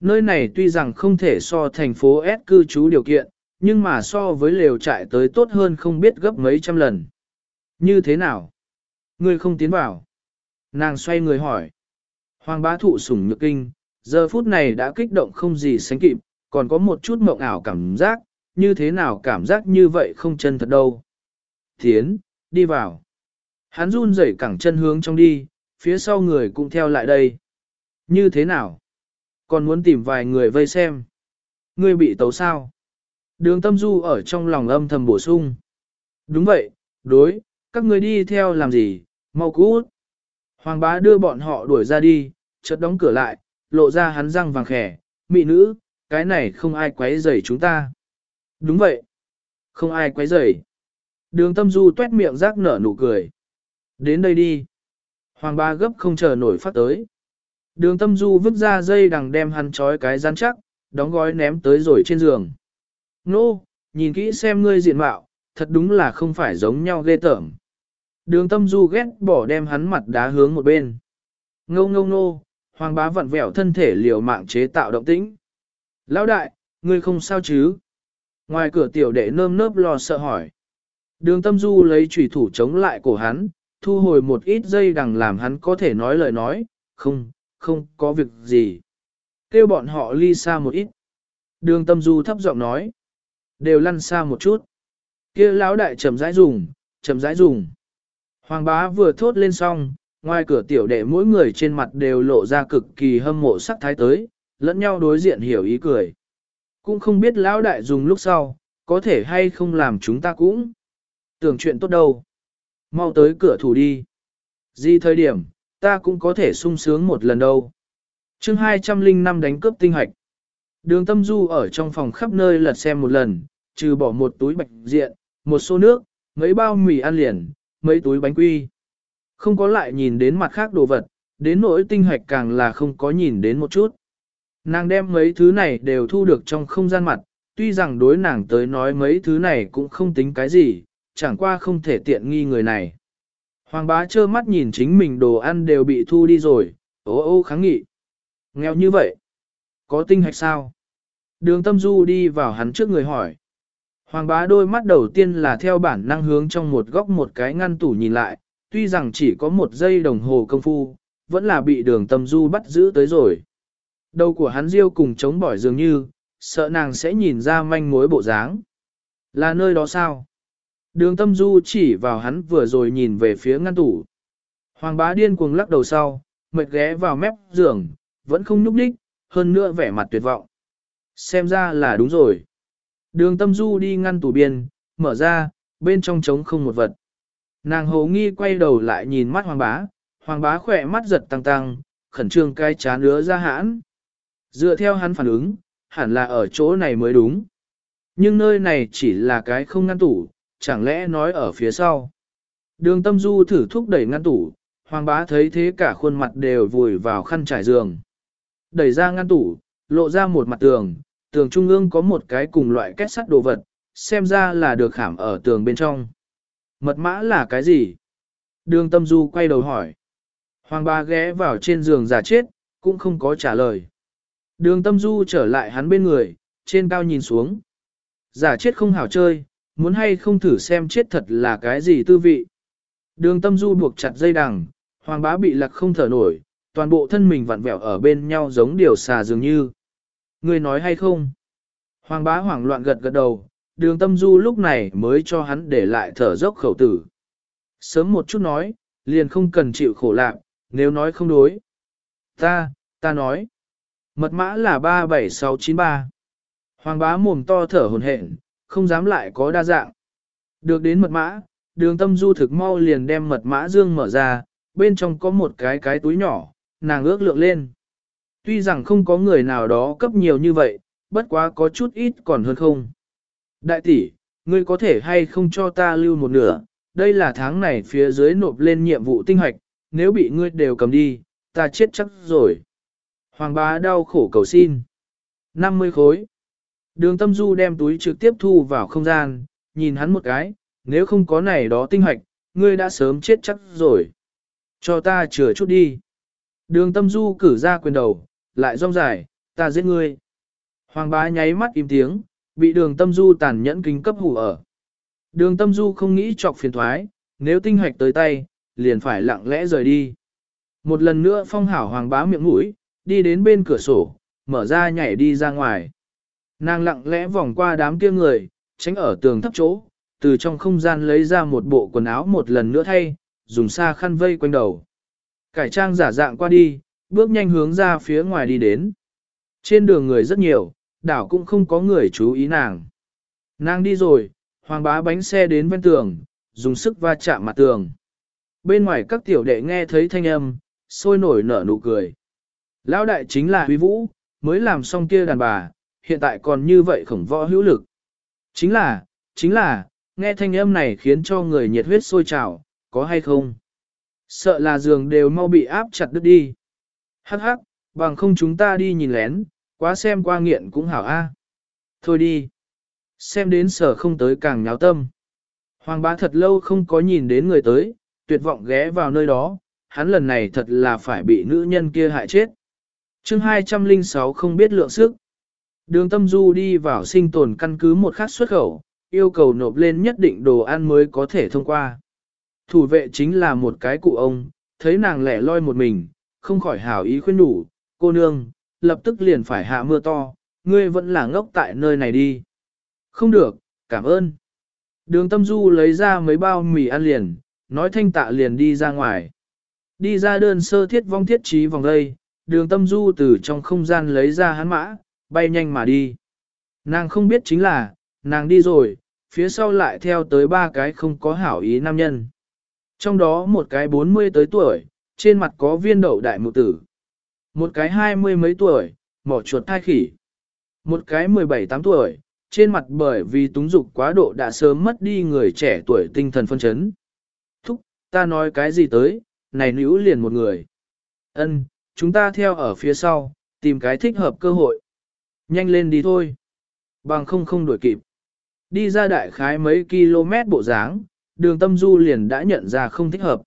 Nơi này tuy rằng không thể so thành phố S cư trú điều kiện, nhưng mà so với lều trại tới tốt hơn không biết gấp mấy trăm lần. Như thế nào? Ngươi không tiến vào. Nàng xoay người hỏi. Hoàng bá thụ sủng nhược kinh, giờ phút này đã kích động không gì sánh kịp, còn có một chút mộng ảo cảm giác, như thế nào cảm giác như vậy không chân thật đâu. Tiến, đi vào. Hắn run rẩy cẳng chân hướng trong đi, phía sau người cũng theo lại đây. Như thế nào? Còn muốn tìm vài người vây xem. Ngươi bị tấu sao? Đường tâm du ở trong lòng âm thầm bổ sung. Đúng vậy, đối, các ngươi đi theo làm gì, mau cút. Hoàng bá đưa bọn họ đuổi ra đi, chợt đóng cửa lại, lộ ra hắn răng vàng khẻ, mị nữ, cái này không ai quấy rầy chúng ta. Đúng vậy, không ai quấy rầy. Đường tâm du tuét miệng rác nở nụ cười. Đến đây đi. Hoàng bá gấp không chờ nổi phát tới. Đường tâm du vứt ra dây đằng đem hắn trói cái rắn chắc, đóng gói ném tới rồi trên giường. Nô, nhìn kỹ xem ngươi diện mạo, thật đúng là không phải giống nhau ghê tởm. Đường tâm du ghét bỏ đem hắn mặt đá hướng một bên. Ngô ngô ngô, hoàng bá vặn vẹo thân thể liều mạng chế tạo động tĩnh. Lão đại, ngươi không sao chứ? Ngoài cửa tiểu đệ nơm nớp lo sợ hỏi. Đường tâm du lấy chủy thủ chống lại cổ hắn, thu hồi một ít dây đằng làm hắn có thể nói lời nói, không, không có việc gì. Kêu bọn họ ly xa một ít. Đường tâm du thấp giọng nói. Đều lăn xa một chút. kia lão đại chậm rãi dùng, chậm rãi dùng. Hoàng bá vừa thốt lên xong, ngoài cửa tiểu đệ mỗi người trên mặt đều lộ ra cực kỳ hâm mộ sắc thái tới, lẫn nhau đối diện hiểu ý cười. Cũng không biết lão đại dùng lúc sau, có thể hay không làm chúng ta cũng. Tưởng chuyện tốt đâu. Mau tới cửa thủ đi. Gì thời điểm, ta cũng có thể sung sướng một lần đâu. chương 205 đánh cướp tinh hoạch. Đường tâm du ở trong phòng khắp nơi lật xem một lần, trừ bỏ một túi bạch diện, một xô nước, mấy bao mì ăn liền, mấy túi bánh quy. Không có lại nhìn đến mặt khác đồ vật, đến nỗi tinh hoạch càng là không có nhìn đến một chút. Nàng đem mấy thứ này đều thu được trong không gian mặt, tuy rằng đối nàng tới nói mấy thứ này cũng không tính cái gì, chẳng qua không thể tiện nghi người này. Hoàng bá trơ mắt nhìn chính mình đồ ăn đều bị thu đi rồi, ô ô kháng nghị. Nghèo như vậy, có tinh hạch sao? Đường tâm du đi vào hắn trước người hỏi. Hoàng bá đôi mắt đầu tiên là theo bản năng hướng trong một góc một cái ngăn tủ nhìn lại, tuy rằng chỉ có một giây đồng hồ công phu, vẫn là bị đường tâm du bắt giữ tới rồi. Đầu của hắn riêu cùng chống bỏi dường như, sợ nàng sẽ nhìn ra manh mối bộ dáng. Là nơi đó sao? Đường tâm du chỉ vào hắn vừa rồi nhìn về phía ngăn tủ. Hoàng bá điên cuồng lắc đầu sau, mệt ghé vào mép giường, vẫn không núp đích, hơn nữa vẻ mặt tuyệt vọng. Xem ra là đúng rồi. Đường tâm du đi ngăn tủ biên, mở ra, bên trong trống không một vật. Nàng hồ nghi quay đầu lại nhìn mắt hoàng bá, hoàng bá khỏe mắt giật tăng tăng, khẩn trương cai chán nữa ra hãn. Dựa theo hắn phản ứng, hẳn là ở chỗ này mới đúng. Nhưng nơi này chỉ là cái không ngăn tủ, chẳng lẽ nói ở phía sau. Đường tâm du thử thúc đẩy ngăn tủ, hoàng bá thấy thế cả khuôn mặt đều vùi vào khăn trải giường. Đẩy ra ngăn tủ, lộ ra một mặt tường, tường trung ương có một cái cùng loại kết sắt đồ vật, xem ra là được khảm ở tường bên trong. Mật mã là cái gì? Đường tâm du quay đầu hỏi. Hoàng bá ghé vào trên giường giả chết, cũng không có trả lời. Đường tâm du trở lại hắn bên người, trên cao nhìn xuống. Giả chết không hảo chơi, muốn hay không thử xem chết thật là cái gì tư vị. Đường tâm du buộc chặt dây đằng, hoàng bá bị lạc không thở nổi, toàn bộ thân mình vặn vẹo ở bên nhau giống điều xà dường như. Người nói hay không? Hoàng bá hoảng loạn gật gật đầu, đường tâm du lúc này mới cho hắn để lại thở dốc khẩu tử. Sớm một chút nói, liền không cần chịu khổ lạc, nếu nói không đối. Ta, ta nói. Mật mã là 37693. Hoàng bá mồm to thở hồn hển, không dám lại có đa dạng. Được đến mật mã, đường tâm du thực mau liền đem mật mã dương mở ra, bên trong có một cái cái túi nhỏ, nàng ước lượng lên. Tuy rằng không có người nào đó cấp nhiều như vậy, bất quá có chút ít còn hơn không. Đại tỷ, ngươi có thể hay không cho ta lưu một nửa, đây là tháng này phía dưới nộp lên nhiệm vụ tinh hoạch, nếu bị ngươi đều cầm đi, ta chết chắc rồi. Hoàng bá đau khổ cầu xin. 50 khối. Đường tâm du đem túi trực tiếp thu vào không gian, nhìn hắn một cái, nếu không có này đó tinh hoạch, ngươi đã sớm chết chắc rồi. Cho ta chừa chút đi. Đường tâm du cử ra quyền đầu, lại rong dài, ta giết ngươi. Hoàng bá nháy mắt im tiếng, bị đường tâm du tàn nhẫn kính cấp hủ ở. Đường tâm du không nghĩ chọc phiền thoái, nếu tinh hoạch tới tay, liền phải lặng lẽ rời đi. Một lần nữa phong hảo hoàng bá miệng mũi, đi đến bên cửa sổ, mở ra nhảy đi ra ngoài. Nàng lặng lẽ vòng qua đám kia người, tránh ở tường thấp chỗ, từ trong không gian lấy ra một bộ quần áo một lần nữa thay, dùng xa khăn vây quanh đầu. Cải trang giả dạng qua đi, bước nhanh hướng ra phía ngoài đi đến. Trên đường người rất nhiều, đảo cũng không có người chú ý nàng. Nàng đi rồi, hoàng bá bánh xe đến bên tường, dùng sức va chạm mặt tường. Bên ngoài các tiểu đệ nghe thấy thanh âm, sôi nổi nở nụ cười. Lão đại chính là Huy Vũ, mới làm xong kia đàn bà, hiện tại còn như vậy khổng võ hữu lực. Chính là, chính là, nghe thanh âm này khiến cho người nhiệt huyết sôi trào, có hay không? Sợ là giường đều mau bị áp chặt đứt đi. Hắc hắc, bằng không chúng ta đi nhìn lén, quá xem qua nghiện cũng hảo a. Thôi đi. Xem đến sở không tới càng nháo tâm. Hoàng bá thật lâu không có nhìn đến người tới, tuyệt vọng ghé vào nơi đó, hắn lần này thật là phải bị nữ nhân kia hại chết. chương 206 không biết lượng sức. Đường tâm du đi vào sinh tồn căn cứ một khắc xuất khẩu, yêu cầu nộp lên nhất định đồ ăn mới có thể thông qua. Thủ vệ chính là một cái cụ ông, thấy nàng lẻ loi một mình, không khỏi hảo ý khuyên đủ, cô nương, lập tức liền phải hạ mưa to, ngươi vẫn là ngốc tại nơi này đi. Không được, cảm ơn. Đường tâm du lấy ra mấy bao mì ăn liền, nói thanh tạ liền đi ra ngoài. Đi ra đơn sơ thiết vong thiết trí vòng đây, đường tâm du từ trong không gian lấy ra hắn mã, bay nhanh mà đi. Nàng không biết chính là, nàng đi rồi, phía sau lại theo tới ba cái không có hảo ý nam nhân. Trong đó một cái 40 tới tuổi, trên mặt có viên đậu đại mụ tử. Một cái hai mươi mấy tuổi, mỏ chuột thai khỉ. Một cái 17-8 tuổi, trên mặt bởi vì túng dục quá độ đã sớm mất đi người trẻ tuổi tinh thần phân chấn. Thúc, ta nói cái gì tới, này nữ liền một người. Ân, chúng ta theo ở phía sau, tìm cái thích hợp cơ hội. Nhanh lên đi thôi. Bằng không không đuổi kịp. Đi ra đại khái mấy km bộ dáng, đường tâm du liền đã nhận ra không thích hợp.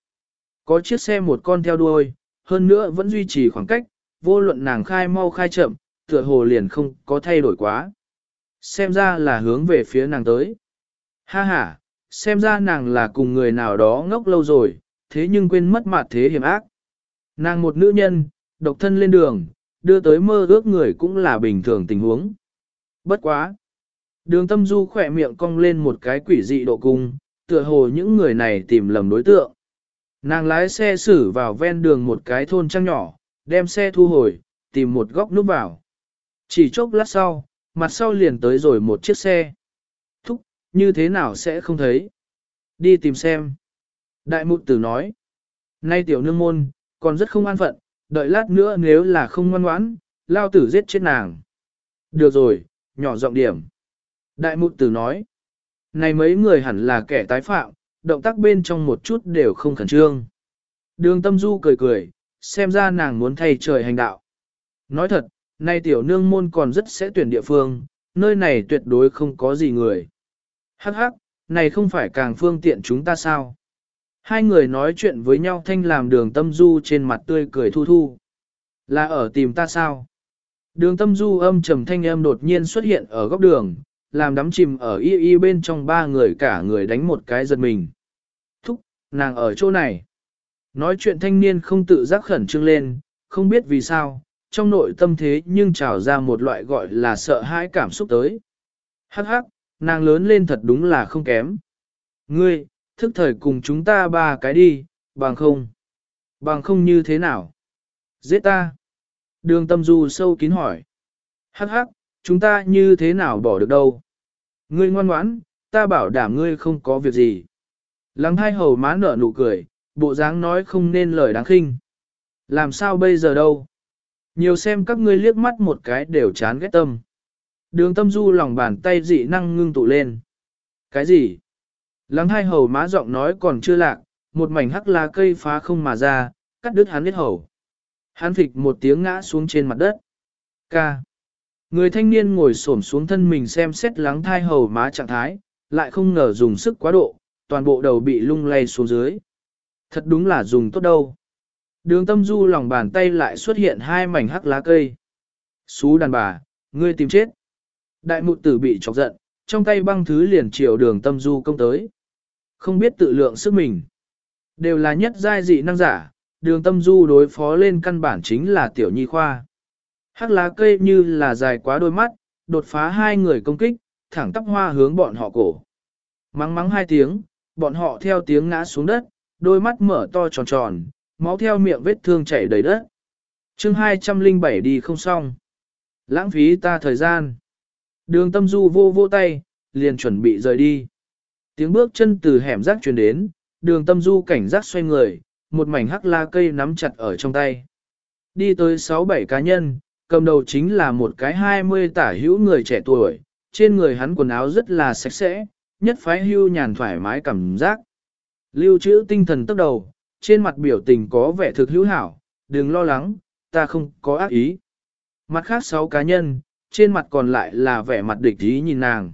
Có chiếc xe một con theo đuôi, hơn nữa vẫn duy trì khoảng cách, vô luận nàng khai mau khai chậm, tựa hồ liền không có thay đổi quá. Xem ra là hướng về phía nàng tới. Ha ha, xem ra nàng là cùng người nào đó ngốc lâu rồi, thế nhưng quên mất mặt thế hiểm ác. Nàng một nữ nhân, độc thân lên đường, đưa tới mơ ước người cũng là bình thường tình huống. Bất quá. Đường tâm du khỏe miệng cong lên một cái quỷ dị độ cung, tựa hồ những người này tìm lầm đối tượng. Nàng lái xe xử vào ven đường một cái thôn trăng nhỏ, đem xe thu hồi, tìm một góc núp vào. Chỉ chốc lát sau, mặt sau liền tới rồi một chiếc xe. Thúc, như thế nào sẽ không thấy? Đi tìm xem. Đại mục tử nói. Nay tiểu nương môn, còn rất không an phận, đợi lát nữa nếu là không ngoan ngoãn, lao tử giết chết nàng. Được rồi, nhỏ giọng điểm. Đại mục tử nói, này mấy người hẳn là kẻ tái phạm, động tác bên trong một chút đều không khẩn trương. Đường tâm du cười cười, xem ra nàng muốn thay trời hành đạo. Nói thật, nay tiểu nương môn còn rất sẽ tuyển địa phương, nơi này tuyệt đối không có gì người. Hắc hắc, này không phải càng phương tiện chúng ta sao? Hai người nói chuyện với nhau thanh làm đường tâm du trên mặt tươi cười thu thu. Là ở tìm ta sao? Đường tâm du âm trầm thanh âm đột nhiên xuất hiện ở góc đường, làm đắm chìm ở y y bên trong ba người cả người đánh một cái giật mình. Thúc, nàng ở chỗ này. Nói chuyện thanh niên không tự giác khẩn trương lên, không biết vì sao, trong nội tâm thế nhưng trào ra một loại gọi là sợ hãi cảm xúc tới. Hắc hắc, nàng lớn lên thật đúng là không kém. Ngươi, thức thời cùng chúng ta ba cái đi, bằng không. Bằng không như thế nào? Giết ta. Đường tâm du sâu kín hỏi. Hắc hắc, chúng ta như thế nào bỏ được đâu? Ngươi ngoan ngoãn, ta bảo đảm ngươi không có việc gì. Lăng hai hầu má nở nụ cười, bộ dáng nói không nên lời đáng khinh. Làm sao bây giờ đâu? Nhiều xem các ngươi liếc mắt một cái đều chán ghét tâm. Đường tâm du lòng bàn tay dị năng ngưng tụ lên. Cái gì? Lắng hai hầu má giọng nói còn chưa lạc, một mảnh hắc lá cây phá không mà ra, cắt đứt hắn biết hầu. Hắn phịch một tiếng ngã xuống trên mặt đất. Ca. Người thanh niên ngồi xổm xuống thân mình xem xét lắng thai hầu má trạng thái, lại không ngờ dùng sức quá độ, toàn bộ đầu bị lung lay xuống dưới. Thật đúng là dùng tốt đâu. Đường tâm du lòng bàn tay lại xuất hiện hai mảnh hắc lá cây. Xú đàn bà, ngươi tìm chết. Đại mụ tử bị chọc giận, trong tay băng thứ liền chiều đường tâm du công tới. Không biết tự lượng sức mình. Đều là nhất giai dị năng giả, đường tâm du đối phó lên căn bản chính là tiểu nhi khoa. Hắc lá cây như là dài quá đôi mắt, đột phá hai người công kích, thẳng tắp hoa hướng bọn họ cổ. Mắng mắng hai tiếng, bọn họ theo tiếng ngã xuống đất, đôi mắt mở to tròn tròn, máu theo miệng vết thương chảy đầy đất. chương 207 đi không xong. Lãng phí ta thời gian. Đường tâm du vô vô tay, liền chuẩn bị rời đi. Tiếng bước chân từ hẻm rác truyền đến, đường tâm du cảnh giác xoay người, một mảnh hắc la cây nắm chặt ở trong tay. Đi tới 6-7 cá nhân, cầm đầu chính là một cái 20 tả hữu người trẻ tuổi, trên người hắn quần áo rất là sạch sẽ, nhất phái hưu nhàn thoải mái cảm giác. Lưu trữ tinh thần tốc đầu, trên mặt biểu tình có vẻ thực hữu hảo, đừng lo lắng, ta không có ác ý. Mặt khác sáu cá nhân, trên mặt còn lại là vẻ mặt địch ý nhìn nàng.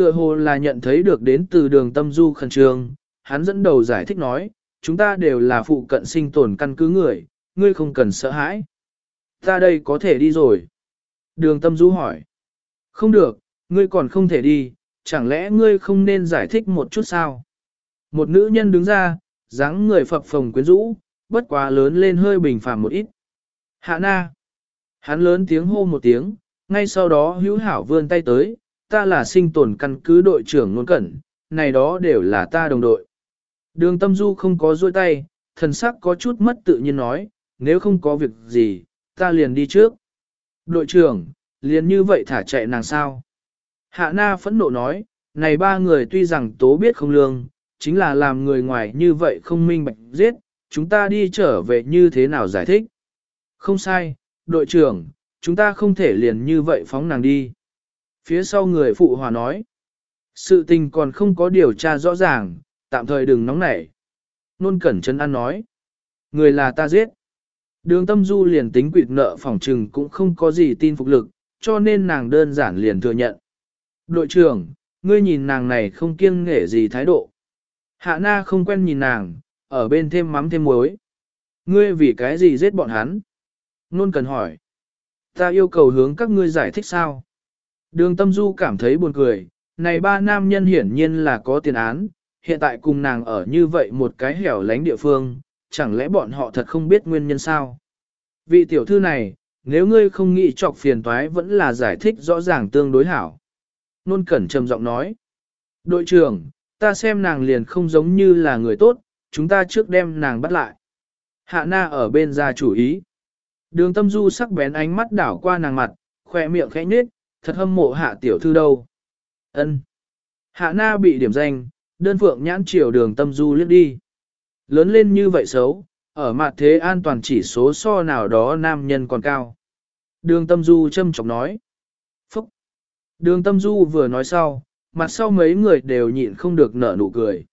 Tựa hồ là nhận thấy được đến từ đường tâm du khẩn trương, hắn dẫn đầu giải thích nói, chúng ta đều là phụ cận sinh tồn căn cứ người, ngươi không cần sợ hãi. Ta đây có thể đi rồi. Đường tâm du hỏi. Không được, ngươi còn không thể đi, chẳng lẽ ngươi không nên giải thích một chút sao? Một nữ nhân đứng ra, dáng người phập phồng quyến rũ, bất quá lớn lên hơi bình phàm một ít. Hạ na. Hắn lớn tiếng hô một tiếng, ngay sau đó hữu hảo vươn tay tới, ta là sinh tồn căn cứ đội trưởng nôn cẩn, này đó đều là ta đồng đội. Đường tâm du không có dôi tay, thần sắc có chút mất tự nhiên nói, nếu không có việc gì, ta liền đi trước. Đội trưởng, liền như vậy thả chạy nàng sao? Hạ na phẫn nộ nói, này ba người tuy rằng tố biết không lương, chính là làm người ngoài như vậy không minh bạch giết, chúng ta đi trở về như thế nào giải thích. Không sai, đội trưởng, chúng ta không thể liền như vậy phóng nàng đi. Phía sau người phụ hòa nói, sự tình còn không có điều tra rõ ràng, tạm thời đừng nóng nảy. Nôn cẩn chân ăn nói, người là ta giết. Đường tâm du liền tính quỵt nợ phòng trừng cũng không có gì tin phục lực, cho nên nàng đơn giản liền thừa nhận. Đội trưởng, ngươi nhìn nàng này không kiêng nghệ gì thái độ. Hạ na không quen nhìn nàng, ở bên thêm mắm thêm muối. Ngươi vì cái gì giết bọn hắn? Nôn cần hỏi. Ta yêu cầu hướng các ngươi giải thích sao? Đường tâm du cảm thấy buồn cười, này ba nam nhân hiển nhiên là có tiền án, hiện tại cùng nàng ở như vậy một cái hẻo lánh địa phương, chẳng lẽ bọn họ thật không biết nguyên nhân sao? Vị tiểu thư này, nếu ngươi không nghĩ trọc phiền toái vẫn là giải thích rõ ràng tương đối hảo. Nôn cẩn trầm giọng nói. Đội trưởng, ta xem nàng liền không giống như là người tốt, chúng ta trước đem nàng bắt lại. Hạ na ở bên ra chủ ý. Đường tâm du sắc bén ánh mắt đảo qua nàng mặt, khỏe miệng khẽ nhếch, thật hâm mộ hạ tiểu thư đâu. ân Hạ na bị điểm danh, đơn phượng nhãn chiều đường tâm du liếc đi. Lớn lên như vậy xấu, ở mặt thế an toàn chỉ số so nào đó nam nhân còn cao. Đường tâm du châm chọc nói. Phúc! Đường tâm du vừa nói sau, mặt sau mấy người đều nhịn không được nở nụ cười.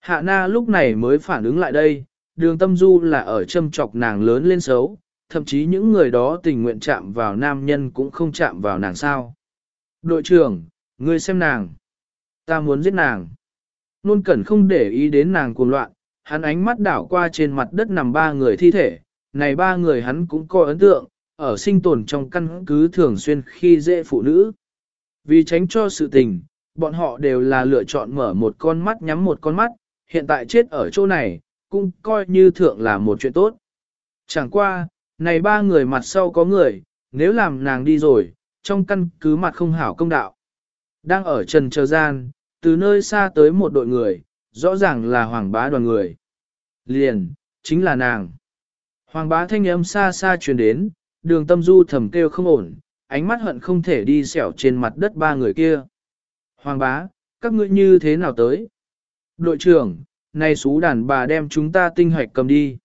Hạ na lúc này mới phản ứng lại đây, đường tâm du là ở châm chọc nàng lớn lên xấu, thậm chí những người đó tình nguyện chạm vào nam nhân cũng không chạm vào nàng sao. Đội trưởng, ngươi xem nàng. Ta muốn giết nàng. Nôn cẩn không để ý đến nàng cuồng loạn, hắn ánh mắt đảo qua trên mặt đất nằm ba người thi thể, này ba người hắn cũng có ấn tượng, ở sinh tồn trong căn cứ thường xuyên khi dễ phụ nữ. Vì tránh cho sự tình, bọn họ đều là lựa chọn mở một con mắt nhắm một con mắt, hiện tại chết ở chỗ này, cũng coi như thượng là một chuyện tốt. Chẳng qua, này ba người mặt sau có người, nếu làm nàng đi rồi, trong căn cứ mặt không hảo công đạo. Đang ở trần chờ gian, từ nơi xa tới một đội người, rõ ràng là hoàng bá đoàn người. Liền, chính là nàng. Hoàng bá thanh âm xa xa truyền đến, đường tâm du thầm kêu không ổn, ánh mắt hận không thể đi xẻo trên mặt đất ba người kia. Hoàng bá, các ngươi như thế nào tới? Đội trưởng, nay xú đàn bà đem chúng ta tinh hoạch cầm đi.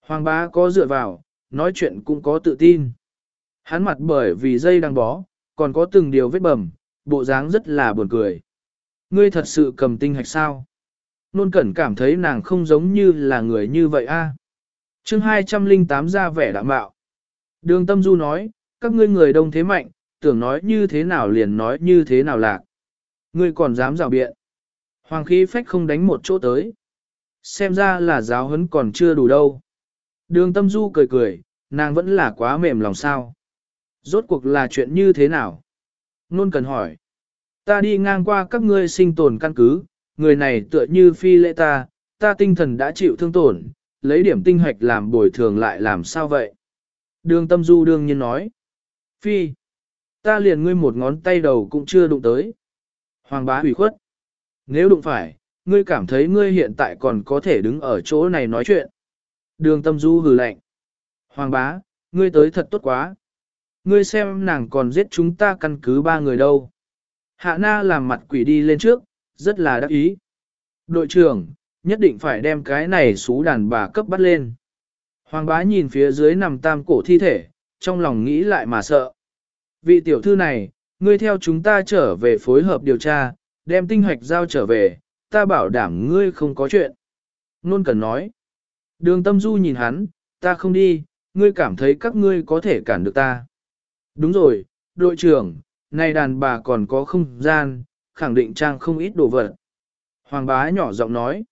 Hoàng bá có dựa vào, nói chuyện cũng có tự tin. Hắn mặt bởi vì dây đang bó, còn có từng điều vết bầm, bộ dáng rất là buồn cười. Ngươi thật sự cầm tinh hạch sao? Nôn cẩn cảm thấy nàng không giống như là người như vậy a. À? chương 208 ra vẻ đạm bạo. Đường tâm du nói, các ngươi người đông thế mạnh, tưởng nói như thế nào liền nói như thế nào lạc. Ngươi còn dám rào biện. Hoàng khí phách không đánh một chỗ tới. Xem ra là giáo huấn còn chưa đủ đâu. Đường tâm du cười cười, nàng vẫn là quá mềm lòng sao. Rốt cuộc là chuyện như thế nào? Nôn cần hỏi. Ta đi ngang qua các ngươi sinh tồn căn cứ, người này tựa như phi lệ ta, ta tinh thần đã chịu thương tổn, lấy điểm tinh hoạch làm bồi thường lại làm sao vậy? Đường tâm du đương nhiên nói. Phi, ta liền ngươi một ngón tay đầu cũng chưa đụng tới. Hoàng bá hủy khuất. Nếu đụng phải, ngươi cảm thấy ngươi hiện tại còn có thể đứng ở chỗ này nói chuyện. Đường tâm du hừ lạnh. Hoàng bá, ngươi tới thật tốt quá. Ngươi xem nàng còn giết chúng ta căn cứ ba người đâu. Hạ na làm mặt quỷ đi lên trước, rất là đắc ý. Đội trưởng, nhất định phải đem cái này xú đàn bà cấp bắt lên. Hoàng bá nhìn phía dưới nằm tam cổ thi thể, trong lòng nghĩ lại mà sợ. Vị tiểu thư này, ngươi theo chúng ta trở về phối hợp điều tra, đem tinh hoạch giao trở về, ta bảo đảm ngươi không có chuyện. Nôn cần nói. Đường tâm du nhìn hắn, ta không đi, ngươi cảm thấy các ngươi có thể cản được ta. Đúng rồi, đội trưởng, này đàn bà còn có không gian, khẳng định trang không ít đồ vật. Hoàng bá nhỏ giọng nói.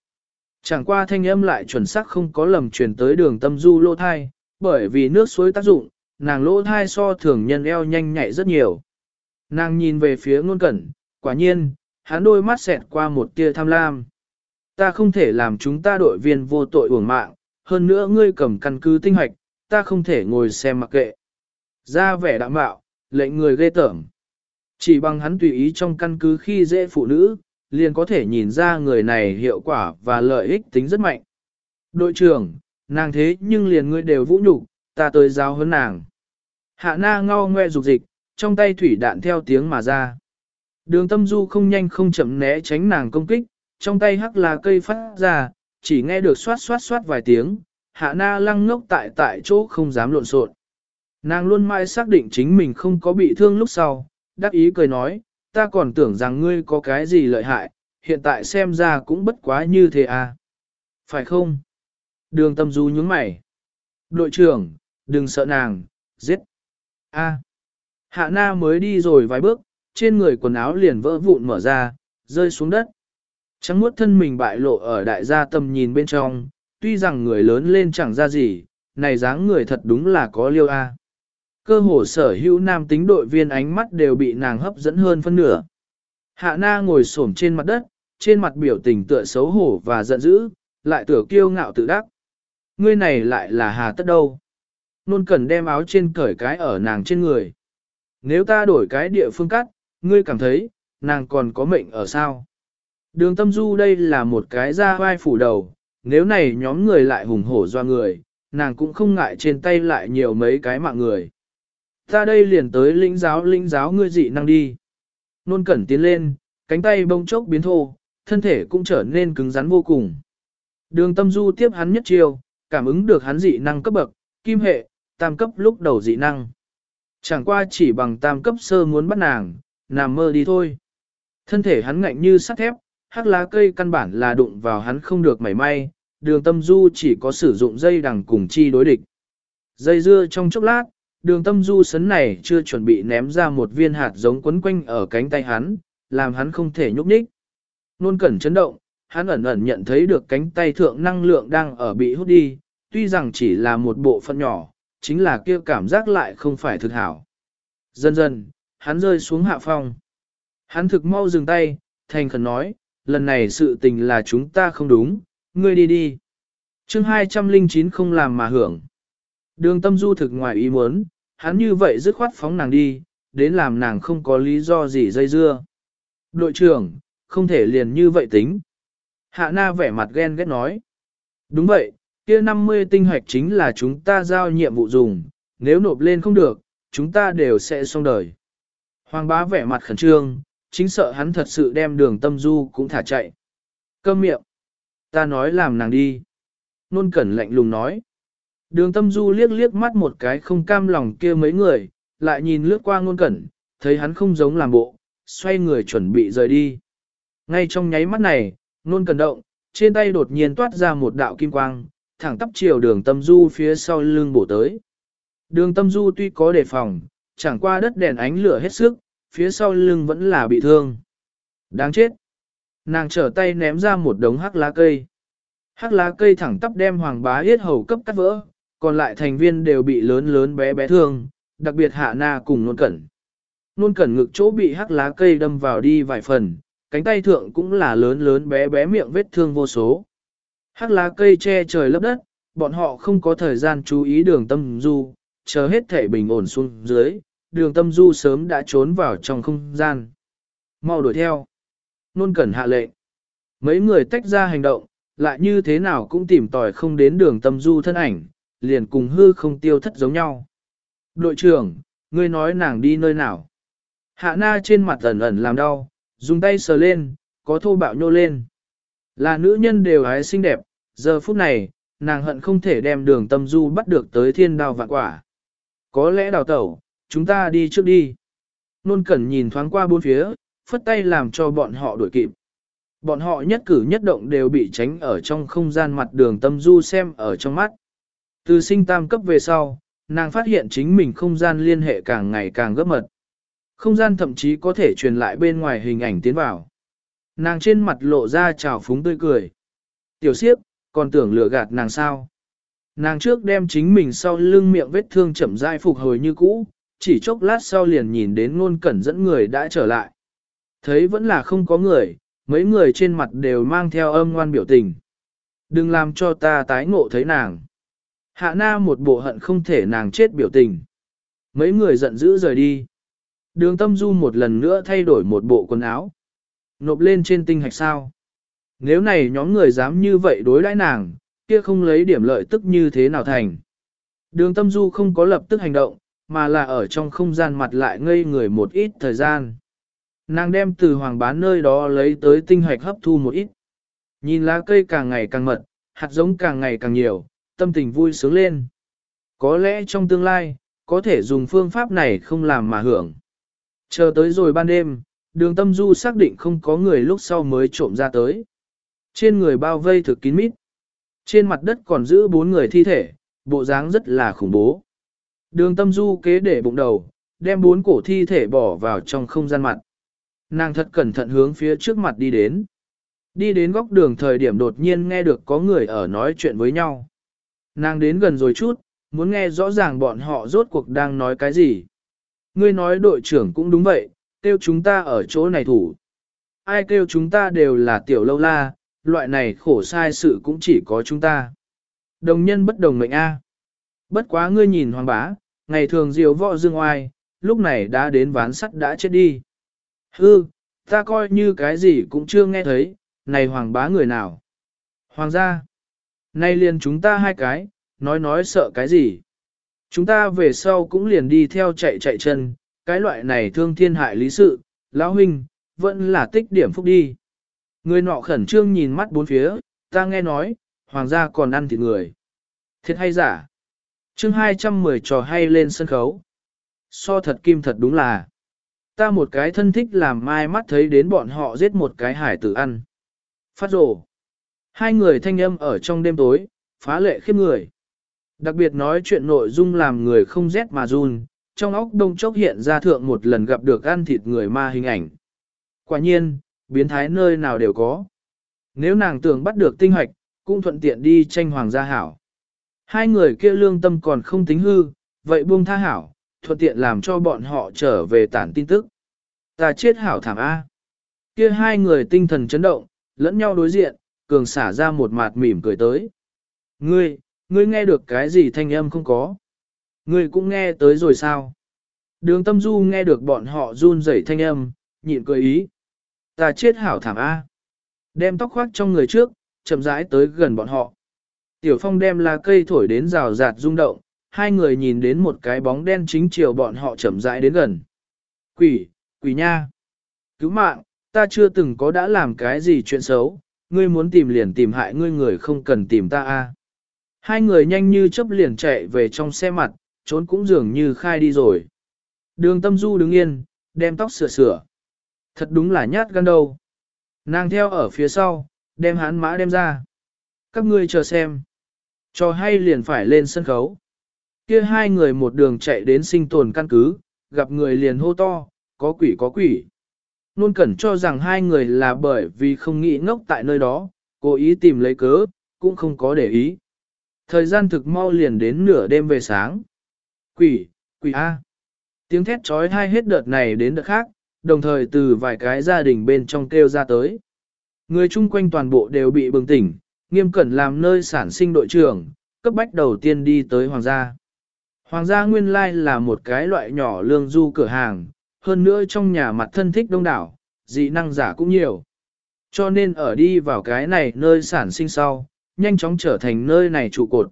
Chẳng qua thanh âm lại chuẩn xác không có lầm truyền tới đường tâm du lô thai, bởi vì nước suối tác dụng, nàng lô thai so thường nhân eo nhanh nhạy rất nhiều. Nàng nhìn về phía ngôn cẩn, quả nhiên, hắn đôi mắt xẹt qua một tia tham lam. Ta không thể làm chúng ta đội viên vô tội uổng mạng, hơn nữa ngươi cầm căn cứ tinh hoạch, ta không thể ngồi xem mặc kệ. Ra vẻ đạm bạo, lệnh người ghê tởm. Chỉ bằng hắn tùy ý trong căn cứ khi dễ phụ nữ, liền có thể nhìn ra người này hiệu quả và lợi ích tính rất mạnh. Đội trưởng, nàng thế nhưng liền ngươi đều vũ nhục, ta tới giáo hơn nàng. Hạ na ngao ngoe dục dịch, trong tay thủy đạn theo tiếng mà ra. Đường tâm du không nhanh không chậm né tránh nàng công kích, trong tay hắc là cây phát ra, chỉ nghe được xoát xoát xoát vài tiếng, hạ na lăng ngốc tại tại chỗ không dám lộn xộn. Nàng luôn mãi xác định chính mình không có bị thương lúc sau, đắc ý cười nói, ta còn tưởng rằng ngươi có cái gì lợi hại, hiện tại xem ra cũng bất quá như thế à. Phải không? Đường tâm du nhướng mày. Đội trưởng, đừng sợ nàng, giết. A. Hạ na mới đi rồi vài bước, trên người quần áo liền vỡ vụn mở ra, rơi xuống đất. Trắng muốt thân mình bại lộ ở đại gia tầm nhìn bên trong, tuy rằng người lớn lên chẳng ra gì, này dáng người thật đúng là có liêu a. Cơ hồ sở hữu nam tính đội viên ánh mắt đều bị nàng hấp dẫn hơn phân nửa. Hạ na ngồi xổm trên mặt đất, trên mặt biểu tình tựa xấu hổ và giận dữ, lại tựa kiêu ngạo tự đắc. Ngươi này lại là hà tất đâu. Nôn cần đem áo trên cởi cái ở nàng trên người. Nếu ta đổi cái địa phương cắt, ngươi cảm thấy, nàng còn có mệnh ở sao? Đường tâm du đây là một cái da vai phủ đầu, nếu này nhóm người lại hùng hổ do người, nàng cũng không ngại trên tay lại nhiều mấy cái mạng người. Ta đây liền tới lĩnh giáo lĩnh giáo ngươi dị năng đi. Nôn cẩn tiến lên, cánh tay bông chốc biến thô, thân thể cũng trở nên cứng rắn vô cùng. Đường tâm du tiếp hắn nhất chiêu, cảm ứng được hắn dị năng cấp bậc, kim hệ, tam cấp lúc đầu dị năng. Chẳng qua chỉ bằng tam cấp sơ muốn bắt nàng, nằm mơ đi thôi. Thân thể hắn ngạnh như sắt thép, hắc lá cây căn bản là đụng vào hắn không được mảy may, đường tâm du chỉ có sử dụng dây đằng cùng chi đối địch. Dây dưa trong chốc lát, đường tâm du sấn này chưa chuẩn bị ném ra một viên hạt giống quấn quanh ở cánh tay hắn, làm hắn không thể nhúc nhích. Nôn cẩn chấn động, hắn ẩn ẩn nhận thấy được cánh tay thượng năng lượng đang ở bị hút đi, tuy rằng chỉ là một bộ phận nhỏ, chính là kia cảm giác lại không phải thực hảo. Dần dần, hắn rơi xuống hạ phong. Hắn thực mau dừng tay, thành khẩn nói, lần này sự tình là chúng ta không đúng, ngươi đi đi. chương 209 không làm mà hưởng. Đường tâm du thực ngoài ý muốn, hắn như vậy dứt khoát phóng nàng đi, đến làm nàng không có lý do gì dây dưa. Đội trưởng, không thể liền như vậy tính. Hạ na vẻ mặt ghen ghét nói. Đúng vậy, kia 50 tinh hoạch chính là chúng ta giao nhiệm vụ dùng, nếu nộp lên không được, chúng ta đều sẽ xong đời. Hoàng bá vẻ mặt khẩn trương, chính sợ hắn thật sự đem đường tâm du cũng thả chạy. Câm miệng. Ta nói làm nàng đi. Nôn cẩn lạnh lùng nói. Đường tâm du liếc liếc mắt một cái không cam lòng kia mấy người, lại nhìn lướt qua Nôn cẩn, thấy hắn không giống làm bộ, xoay người chuẩn bị rời đi. Ngay trong nháy mắt này, Nôn cẩn động, trên tay đột nhiên toát ra một đạo kim quang, thẳng tắp chiều đường tâm du phía sau lưng bổ tới. Đường tâm du tuy có đề phòng, chẳng qua đất đèn ánh lửa hết sức, phía sau lưng vẫn là bị thương. Đáng chết! Nàng trở tay ném ra một đống hắc lá cây. Hắc lá cây thẳng tắp đem hoàng bá yết hầu cấp cắt vỡ, còn lại thành viên đều bị lớn lớn bé bé thương, đặc biệt hạ na cùng nôn cẩn. Nôn cẩn ngực chỗ bị hắc lá cây đâm vào đi vài phần, cánh tay thượng cũng là lớn lớn bé bé miệng vết thương vô số. Hắc lá cây che trời lấp đất, bọn họ không có thời gian chú ý đường tâm du, chờ hết thể bình ổn xuống dưới, đường tâm du sớm đã trốn vào trong không gian. Mau đuổi theo. Nôn cẩn hạ lệnh. Mấy người tách ra hành động, lại như thế nào cũng tìm tòi không đến đường tâm du thân ảnh, liền cùng hư không tiêu thất giống nhau. Đội trưởng, ngươi nói nàng đi nơi nào? Hạ na trên mặt ẩn ẩn làm đau, dùng tay sờ lên, có thô bạo nhô lên. Là nữ nhân đều hái xinh đẹp, giờ phút này, nàng hận không thể đem đường tâm du bắt được tới thiên đào vạn quả. Có lẽ đào tẩu, chúng ta đi trước đi. Nôn cẩn nhìn thoáng qua bốn phía, phất tay làm cho bọn họ đuổi kịp. Bọn họ nhất cử nhất động đều bị tránh ở trong không gian mặt đường tâm du xem ở trong mắt. Từ sinh tam cấp về sau, nàng phát hiện chính mình không gian liên hệ càng ngày càng gấp mật. Không gian thậm chí có thể truyền lại bên ngoài hình ảnh tiến vào. Nàng trên mặt lộ ra trào phúng tươi cười. Tiểu siếp, còn tưởng lừa gạt nàng sao. Nàng trước đem chính mình sau lưng miệng vết thương chậm rãi phục hồi như cũ, chỉ chốc lát sau liền nhìn đến ngôn cẩn dẫn người đã trở lại. Thấy vẫn là không có người, mấy người trên mặt đều mang theo âm ngoan biểu tình. Đừng làm cho ta tái ngộ thấy nàng. Hạ na một bộ hận không thể nàng chết biểu tình. Mấy người giận dữ rời đi. Đường tâm du một lần nữa thay đổi một bộ quần áo. Nộp lên trên tinh hạch sao. Nếu này nhóm người dám như vậy đối đãi nàng, kia không lấy điểm lợi tức như thế nào thành. Đường tâm du không có lập tức hành động, mà là ở trong không gian mặt lại ngây người một ít thời gian. Nàng đem từ hoàng bán nơi đó lấy tới tinh hoạch hấp thu một ít. Nhìn lá cây càng ngày càng mật, hạt giống càng ngày càng nhiều, tâm tình vui sướng lên. Có lẽ trong tương lai, có thể dùng phương pháp này không làm mà hưởng. Chờ tới rồi ban đêm, đường tâm du xác định không có người lúc sau mới trộm ra tới. Trên người bao vây thực kín mít. Trên mặt đất còn giữ bốn người thi thể, bộ dáng rất là khủng bố. Đường tâm du kế để bụng đầu, đem bốn cổ thi thể bỏ vào trong không gian mặt. Nàng thật cẩn thận hướng phía trước mặt đi đến. Đi đến góc đường thời điểm đột nhiên nghe được có người ở nói chuyện với nhau. Nàng đến gần rồi chút, muốn nghe rõ ràng bọn họ rốt cuộc đang nói cái gì. Ngươi nói đội trưởng cũng đúng vậy, kêu chúng ta ở chỗ này thủ. Ai kêu chúng ta đều là tiểu lâu la, loại này khổ sai sự cũng chỉ có chúng ta. Đồng nhân bất đồng mệnh A. Bất quá ngươi nhìn hoàng bá, ngày thường diều võ dương oai, lúc này đã đến ván sắt đã chết đi. Hư, ta coi như cái gì cũng chưa nghe thấy, này hoàng bá người nào. Hoàng gia, nay liền chúng ta hai cái, nói nói sợ cái gì. Chúng ta về sau cũng liền đi theo chạy chạy chân, cái loại này thương thiên hại lý sự, lão huynh, vẫn là tích điểm phúc đi. Người nọ khẩn trương nhìn mắt bốn phía, ta nghe nói, hoàng gia còn ăn thịt người. Thiệt hay giả? Chương 210 trò hay lên sân khấu. So thật kim thật đúng là. Ta một cái thân thích làm mai mắt thấy đến bọn họ giết một cái hải tử ăn. Phát rổ. Hai người thanh âm ở trong đêm tối, phá lệ khiếp người. Đặc biệt nói chuyện nội dung làm người không rét mà run, trong óc đông chốc hiện ra thượng một lần gặp được ăn thịt người ma hình ảnh. Quả nhiên, biến thái nơi nào đều có. Nếu nàng tưởng bắt được tinh hoạch, cũng thuận tiện đi tranh hoàng gia hảo. Hai người kia lương tâm còn không tính hư, vậy buông tha hảo, thuận tiện làm cho bọn họ trở về tản tin tức. Ta chết hảo thảm A. Kia hai người tinh thần chấn động, lẫn nhau đối diện, cường xả ra một mặt mỉm cười tới. Ngươi, ngươi nghe được cái gì thanh âm không có? Ngươi cũng nghe tới rồi sao? Đường tâm du nghe được bọn họ run rẩy thanh âm, nhịn cười ý. Ta chết hảo thảm A. Đem tóc khoác trong người trước, chậm rãi tới gần bọn họ. Tiểu phong đem lá cây thổi đến rào rạt rung động, hai người nhìn đến một cái bóng đen chính chiều bọn họ chậm rãi đến gần. Quỷ, quỷ nha. Cứu mạng, ta chưa từng có đã làm cái gì chuyện xấu, ngươi muốn tìm liền tìm hại ngươi người không cần tìm ta a. Hai người nhanh như chớp liền chạy về trong xe mặt, trốn cũng dường như khai đi rồi. Đường tâm du đứng yên, đem tóc sửa sửa. Thật đúng là nhát gan đâu. Nàng theo ở phía sau, đem hắn mã đem ra. Các ngươi chờ xem. Cho hay liền phải lên sân khấu. Kia hai người một đường chạy đến sinh tồn căn cứ, gặp người liền hô to, có quỷ có quỷ. Nôn cẩn cho rằng hai người là bởi vì không nghĩ ngốc tại nơi đó, cố ý tìm lấy cớ, cũng không có để ý. Thời gian thực mau liền đến nửa đêm về sáng. Quỷ, quỷ A. Tiếng thét trói hai hết đợt này đến đợt khác, đồng thời từ vài cái gia đình bên trong kêu ra tới. Người chung quanh toàn bộ đều bị bừng tỉnh, nghiêm cẩn làm nơi sản sinh đội trưởng, cấp bách đầu tiên đi tới hoàng gia. Hoàng gia nguyên lai là một cái loại nhỏ lương du cửa hàng, hơn nữa trong nhà mặt thân thích đông đảo, dị năng giả cũng nhiều. Cho nên ở đi vào cái này nơi sản sinh sau, nhanh chóng trở thành nơi này trụ cột.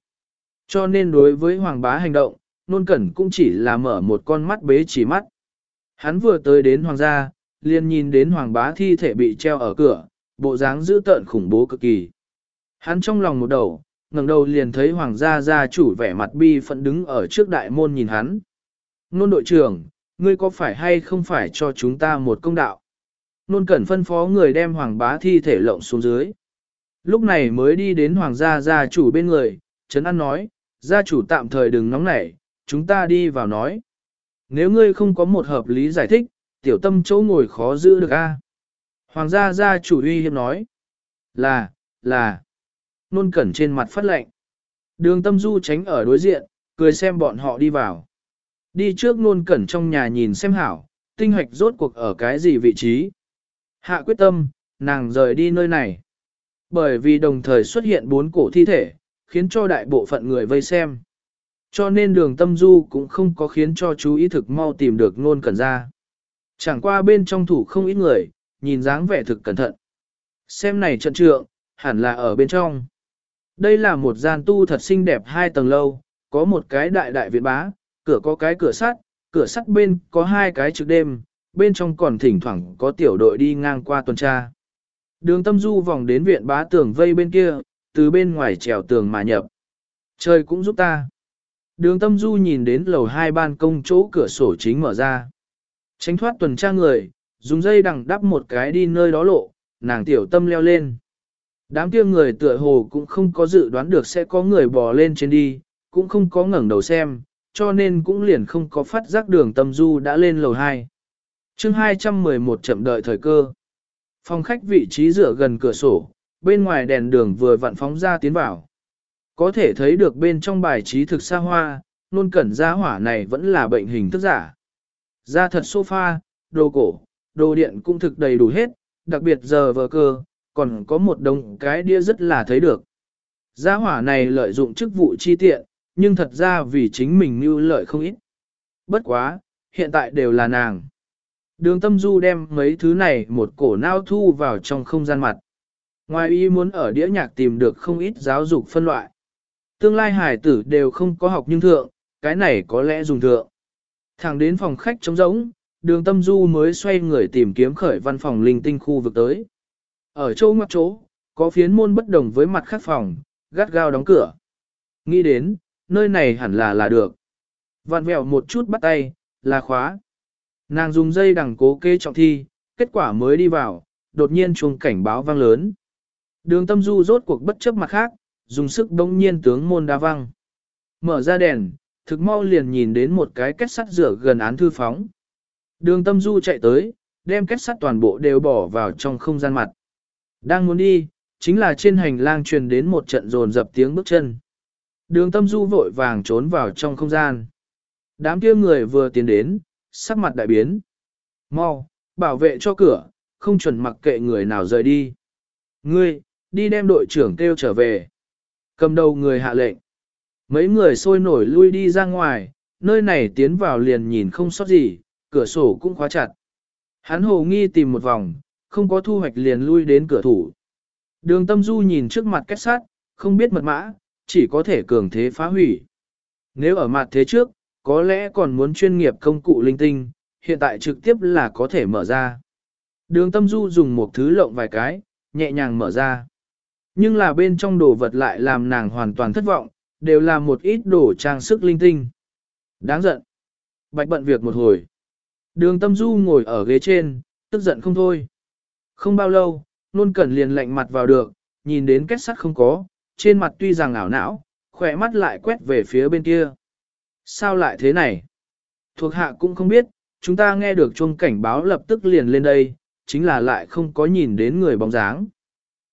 Cho nên đối với hoàng bá hành động, nôn cẩn cũng chỉ là mở một con mắt bế chỉ mắt. Hắn vừa tới đến hoàng gia, liền nhìn đến hoàng bá thi thể bị treo ở cửa, bộ dáng dữ tợn khủng bố cực kỳ. Hắn trong lòng một đầu, ngẩng đầu liền thấy hoàng gia gia chủ vẻ mặt bi phận đứng ở trước đại môn nhìn hắn. Nôn đội trưởng, ngươi có phải hay không phải cho chúng ta một công đạo? Nôn cẩn phân phó người đem hoàng bá thi thể lộng xuống dưới. Lúc này mới đi đến hoàng gia gia chủ bên người, Trấn An nói, gia chủ tạm thời đừng nóng nảy, chúng ta đi vào nói. Nếu ngươi không có một hợp lý giải thích, tiểu tâm chỗ ngồi khó giữ được a. Hoàng gia gia chủ uy hiếp nói, là, là, nôn cẩn trên mặt phát lệnh. Đường tâm du tránh ở đối diện, cười xem bọn họ đi vào. Đi trước nôn cẩn trong nhà nhìn xem hảo, tinh hoạch rốt cuộc ở cái gì vị trí. Hạ quyết tâm, nàng rời đi nơi này. Bởi vì đồng thời xuất hiện bốn cổ thi thể, khiến cho đại bộ phận người vây xem. Cho nên đường tâm du cũng không có khiến cho chú ý thực mau tìm được nôn cẩn ra. Chẳng qua bên trong thủ không ít người, nhìn dáng vẻ thực cẩn thận. Xem này trận trượng, hẳn là ở bên trong. Đây là một gian tu thật xinh đẹp hai tầng lâu, có một cái đại đại viện bá, cửa có cái cửa sắt, cửa sắt bên có hai cái trực đêm, bên trong còn thỉnh thoảng có tiểu đội đi ngang qua tuần tra. Đường tâm du vòng đến viện bá tường vây bên kia, từ bên ngoài trèo tường mà nhập. Trời cũng giúp ta. Đường tâm du nhìn đến lầu hai ban công chỗ cửa sổ chính mở ra. Tránh thoát tuần tra người, dùng dây đằng đắp một cái đi nơi đó lộ, nàng tiểu tâm leo lên. Đám kia người tựa hồ cũng không có dự đoán được sẽ có người bò lên trên đi, cũng không có ngẩng đầu xem, cho nên cũng liền không có phát giác đường tâm du đã lên lầu 2. chương 211 chậm đợi thời cơ. Phòng khách vị trí dựa gần cửa sổ, bên ngoài đèn đường vừa vặn phóng ra tiến vào. Có thể thấy được bên trong bài trí thực xa hoa, nôn cẩn gia hỏa này vẫn là bệnh hình thức giả. Ra thật sofa, đồ cổ, đồ điện cũng thực đầy đủ hết, đặc biệt giờ vờ cơ, còn có một đồng cái đĩa rất là thấy được. Gia hỏa này lợi dụng chức vụ chi tiện, nhưng thật ra vì chính mình mưu lợi không ít. Bất quá, hiện tại đều là nàng. Đường tâm du đem mấy thứ này một cổ nao thu vào trong không gian mặt. Ngoài ý muốn ở đĩa nhạc tìm được không ít giáo dục phân loại. Tương lai hải tử đều không có học nhưng thượng, cái này có lẽ dùng thượng. Thẳng đến phòng khách trống rỗng, đường tâm du mới xoay người tìm kiếm khởi văn phòng linh tinh khu vực tới. Ở chỗ ngoặc chỗ, có phiến môn bất đồng với mặt khác phòng, gắt gao đóng cửa. Nghĩ đến, nơi này hẳn là là được. Vạn vẹo một chút bắt tay, là khóa. Nàng dùng dây đằng cố kê trọng thi, kết quả mới đi vào, đột nhiên chuông cảnh báo vang lớn. Đường tâm du rốt cuộc bất chấp mặt khác, dùng sức đông nhiên tướng môn đa văng. Mở ra đèn, thực mau liền nhìn đến một cái kết sắt rửa gần án thư phóng. Đường tâm du chạy tới, đem kết sắt toàn bộ đều bỏ vào trong không gian mặt. Đang muốn đi, chính là trên hành lang truyền đến một trận rồn dập tiếng bước chân. Đường tâm du vội vàng trốn vào trong không gian. Đám kia người vừa tiến đến, sắc mặt đại biến. Mau, bảo vệ cho cửa, không chuẩn mặc kệ người nào rời đi. Ngươi, đi đem đội trưởng kêu trở về. Cầm đầu người hạ lệnh. Mấy người sôi nổi lui đi ra ngoài, nơi này tiến vào liền nhìn không sót gì, cửa sổ cũng khóa chặt. Hắn hồ nghi tìm một vòng, không có thu hoạch liền lui đến cửa thủ. Đường tâm du nhìn trước mặt kết sát, không biết mật mã, chỉ có thể cường thế phá hủy. Nếu ở mặt thế trước, có lẽ còn muốn chuyên nghiệp công cụ linh tinh, hiện tại trực tiếp là có thể mở ra. Đường tâm du dùng một thứ lộng vài cái, nhẹ nhàng mở ra. Nhưng là bên trong đồ vật lại làm nàng hoàn toàn thất vọng, đều là một ít đồ trang sức linh tinh. Đáng giận. Bạch bận việc một hồi. Đường tâm du ngồi ở ghế trên, tức giận không thôi. Không bao lâu, Nôn cẩn liền lạnh mặt vào được, nhìn đến kết sắt không có, trên mặt tuy rằng ảo não, khỏe mắt lại quét về phía bên kia. Sao lại thế này? Thuộc hạ cũng không biết, chúng ta nghe được chuông cảnh báo lập tức liền lên đây, chính là lại không có nhìn đến người bóng dáng.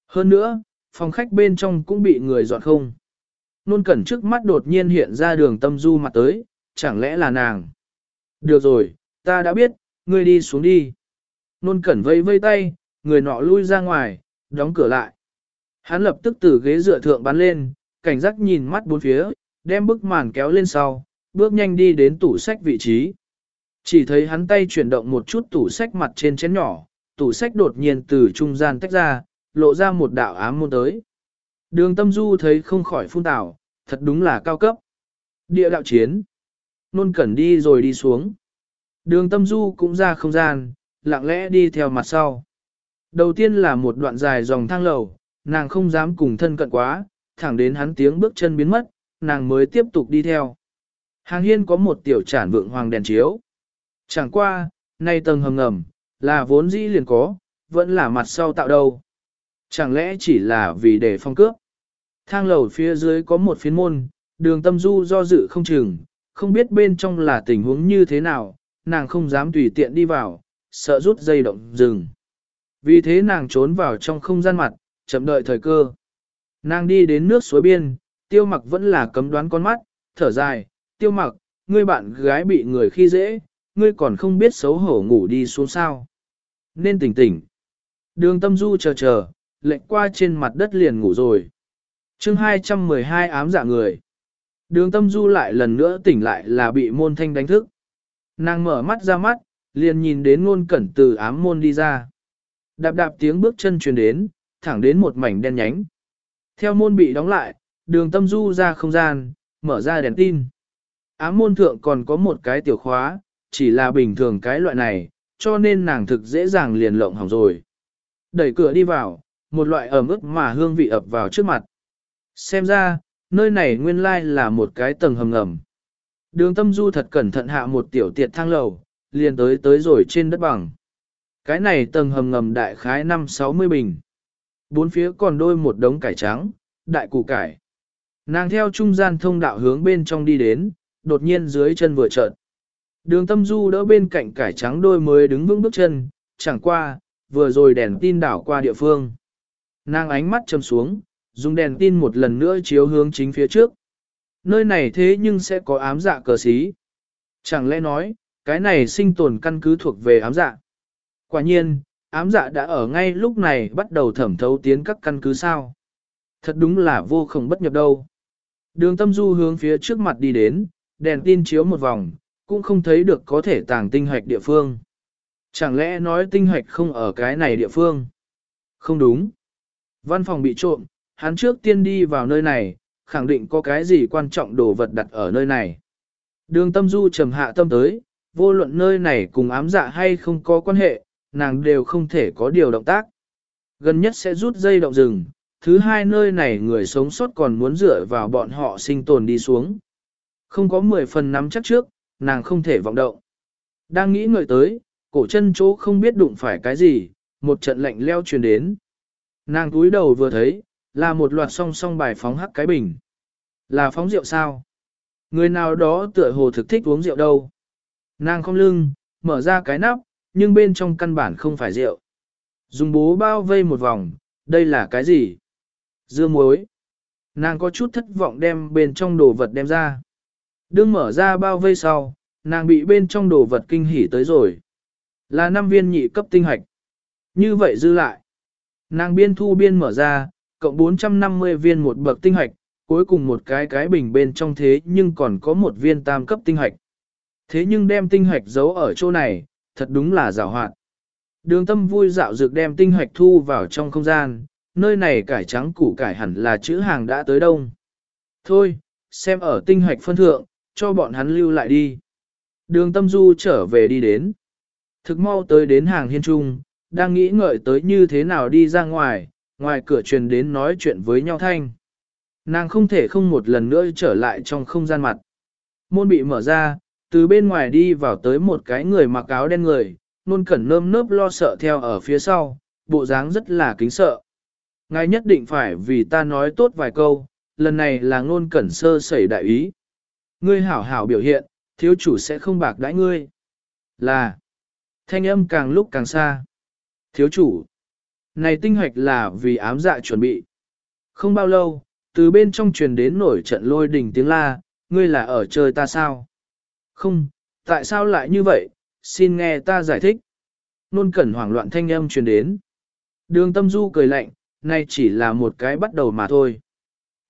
Hơn nữa, phòng khách bên trong cũng bị người dọn không. Nôn cẩn trước mắt đột nhiên hiện ra đường tâm du mặt tới, chẳng lẽ là nàng? Được rồi, ta đã biết, ngươi đi xuống đi. Nôn cẩn vây vây tay, người nọ lui ra ngoài, đóng cửa lại. Hắn lập tức từ ghế dựa thượng bắn lên, cảnh giác nhìn mắt bốn phía, đem bức màn kéo lên sau, bước nhanh đi đến tủ sách vị trí. Chỉ thấy hắn tay chuyển động một chút tủ sách mặt trên chén nhỏ, tủ sách đột nhiên từ trung gian tách ra, lộ ra một đạo ám môn tới. Đường tâm du thấy không khỏi phun tảo, thật đúng là cao cấp. Địa đạo chiến. Nôn cẩn đi rồi đi xuống. Đường tâm du cũng ra không gian, lặng lẽ đi theo mặt sau. Đầu tiên là một đoạn dài dòng thang lầu, nàng không dám cùng thân cận quá, thẳng đến hắn tiếng bước chân biến mất, nàng mới tiếp tục đi theo. Hàng hiên có một tiểu trản vượng hoàng đèn chiếu. Chẳng qua, nay tầng hầm ngầm, là vốn dĩ liền có, vẫn là mặt sau tạo đâu. Chẳng lẽ chỉ là vì để phong cướp. Thang lầu phía dưới có một phiến môn, đường tâm du do dự không chừng, không biết bên trong là tình huống như thế nào, nàng không dám tùy tiện đi vào, sợ rút dây động rừng. Vì thế nàng trốn vào trong không gian mặt, chậm đợi thời cơ. Nàng đi đến nước suối biên, tiêu mặc vẫn là cấm đoán con mắt, thở dài, tiêu mặc, ngươi bạn gái bị người khi dễ, ngươi còn không biết xấu hổ ngủ đi xuống sao. Nên tỉnh tỉnh. Đường tâm du chờ chờ, lệnh qua trên mặt đất liền ngủ rồi. chương 212 ám dạ người. Đường tâm du lại lần nữa tỉnh lại là bị môn thanh đánh thức. Nàng mở mắt ra mắt, liền nhìn đến ngôn cẩn từ ám môn đi ra. Đạp đạp tiếng bước chân truyền đến, thẳng đến một mảnh đen nhánh. Theo môn bị đóng lại, đường tâm du ra không gian, mở ra đèn tin. Ám môn thượng còn có một cái tiểu khóa, chỉ là bình thường cái loại này, cho nên nàng thực dễ dàng liền lộng hỏng rồi. Đẩy cửa đi vào, một loại ẩm ướt mà hương vị ập vào trước mặt. Xem ra, nơi này nguyên lai là một cái tầng hầm ngầm. Đường tâm du thật cẩn thận hạ một tiểu tiệt thang lầu, liền tới tới rồi trên đất bằng. Cái này tầng hầm ngầm đại khái 5-60 bình. Bốn phía còn đôi một đống cải trắng, đại củ cải. Nàng theo trung gian thông đạo hướng bên trong đi đến, đột nhiên dưới chân vừa trợn. Đường tâm du đỡ bên cạnh cải trắng đôi mới đứng vững bước chân, chẳng qua, vừa rồi đèn tin đảo qua địa phương. Nàng ánh mắt châm xuống, dùng đèn tin một lần nữa chiếu hướng chính phía trước. Nơi này thế nhưng sẽ có ám dạ cờ xí. Chẳng lẽ nói, cái này sinh tồn căn cứ thuộc về ám dạ. Quả nhiên, ám dạ đã ở ngay lúc này bắt đầu thẩm thấu tiến các căn cứ sao. Thật đúng là vô không bất nhập đâu. Đường tâm du hướng phía trước mặt đi đến, đèn tin chiếu một vòng, cũng không thấy được có thể tàng tinh hoạch địa phương. Chẳng lẽ nói tinh hoạch không ở cái này địa phương? Không đúng. Văn phòng bị trộm, hắn trước tiên đi vào nơi này, khẳng định có cái gì quan trọng đồ vật đặt ở nơi này. Đường tâm du trầm hạ tâm tới, vô luận nơi này cùng ám dạ hay không có quan hệ, nàng đều không thể có điều động tác. Gần nhất sẽ rút dây động rừng, thứ hai nơi này người sống sót còn muốn dựa vào bọn họ sinh tồn đi xuống. Không có 10 phần nắm chắc trước, nàng không thể vọng động. Đang nghĩ ngợi tới, cổ chân chỗ không biết đụng phải cái gì, một trận lạnh leo truyền đến. Nàng túi đầu vừa thấy, là một loạt song song bài phóng hắc cái bình. Là phóng rượu sao? Người nào đó tựa hồ thực thích uống rượu đâu. Nàng không lưng, mở ra cái nắp, nhưng bên trong căn bản không phải rượu. Dùng bố bao vây một vòng, đây là cái gì? Dưa muối. Nàng có chút thất vọng đem bên trong đồ vật đem ra. Đương mở ra bao vây sau, nàng bị bên trong đồ vật kinh hỉ tới rồi. Là năm viên nhị cấp tinh hạch. Như vậy dư lại. Nàng biên thu biên mở ra, cộng 450 viên một bậc tinh hạch, cuối cùng một cái cái bình bên trong thế nhưng còn có một viên tam cấp tinh hạch. Thế nhưng đem tinh hạch giấu ở chỗ này, thật đúng là rào hoạt. Đường tâm vui dạo dược đem tinh hoạch thu vào trong không gian, nơi này cải trắng củ cải hẳn là chữ hàng đã tới đông. Thôi, xem ở tinh hoạch phân thượng, cho bọn hắn lưu lại đi. Đường tâm du trở về đi đến. Thực mau tới đến hàng hiên trung, đang nghĩ ngợi tới như thế nào đi ra ngoài, ngoài cửa truyền đến nói chuyện với nhau thanh. Nàng không thể không một lần nữa trở lại trong không gian mặt. Môn bị mở ra, từ bên ngoài đi vào tới một cái người mặc áo đen người, luôn cẩn nơm nớp lo sợ theo ở phía sau, bộ dáng rất là kính sợ. Ngài nhất định phải vì ta nói tốt vài câu, lần này là ngôn cẩn sơ sẩy đại ý. Ngươi hảo hảo biểu hiện, thiếu chủ sẽ không bạc đãi ngươi. Là, thanh âm càng lúc càng xa. Thiếu chủ, này tinh hoạch là vì ám dạ chuẩn bị. Không bao lâu, từ bên trong truyền đến nổi trận lôi đình tiếng la, ngươi là ở chơi ta sao? Không, tại sao lại như vậy, xin nghe ta giải thích. Nôn cẩn hoảng loạn thanh âm truyền đến. Đường tâm du cười lạnh, nay chỉ là một cái bắt đầu mà thôi.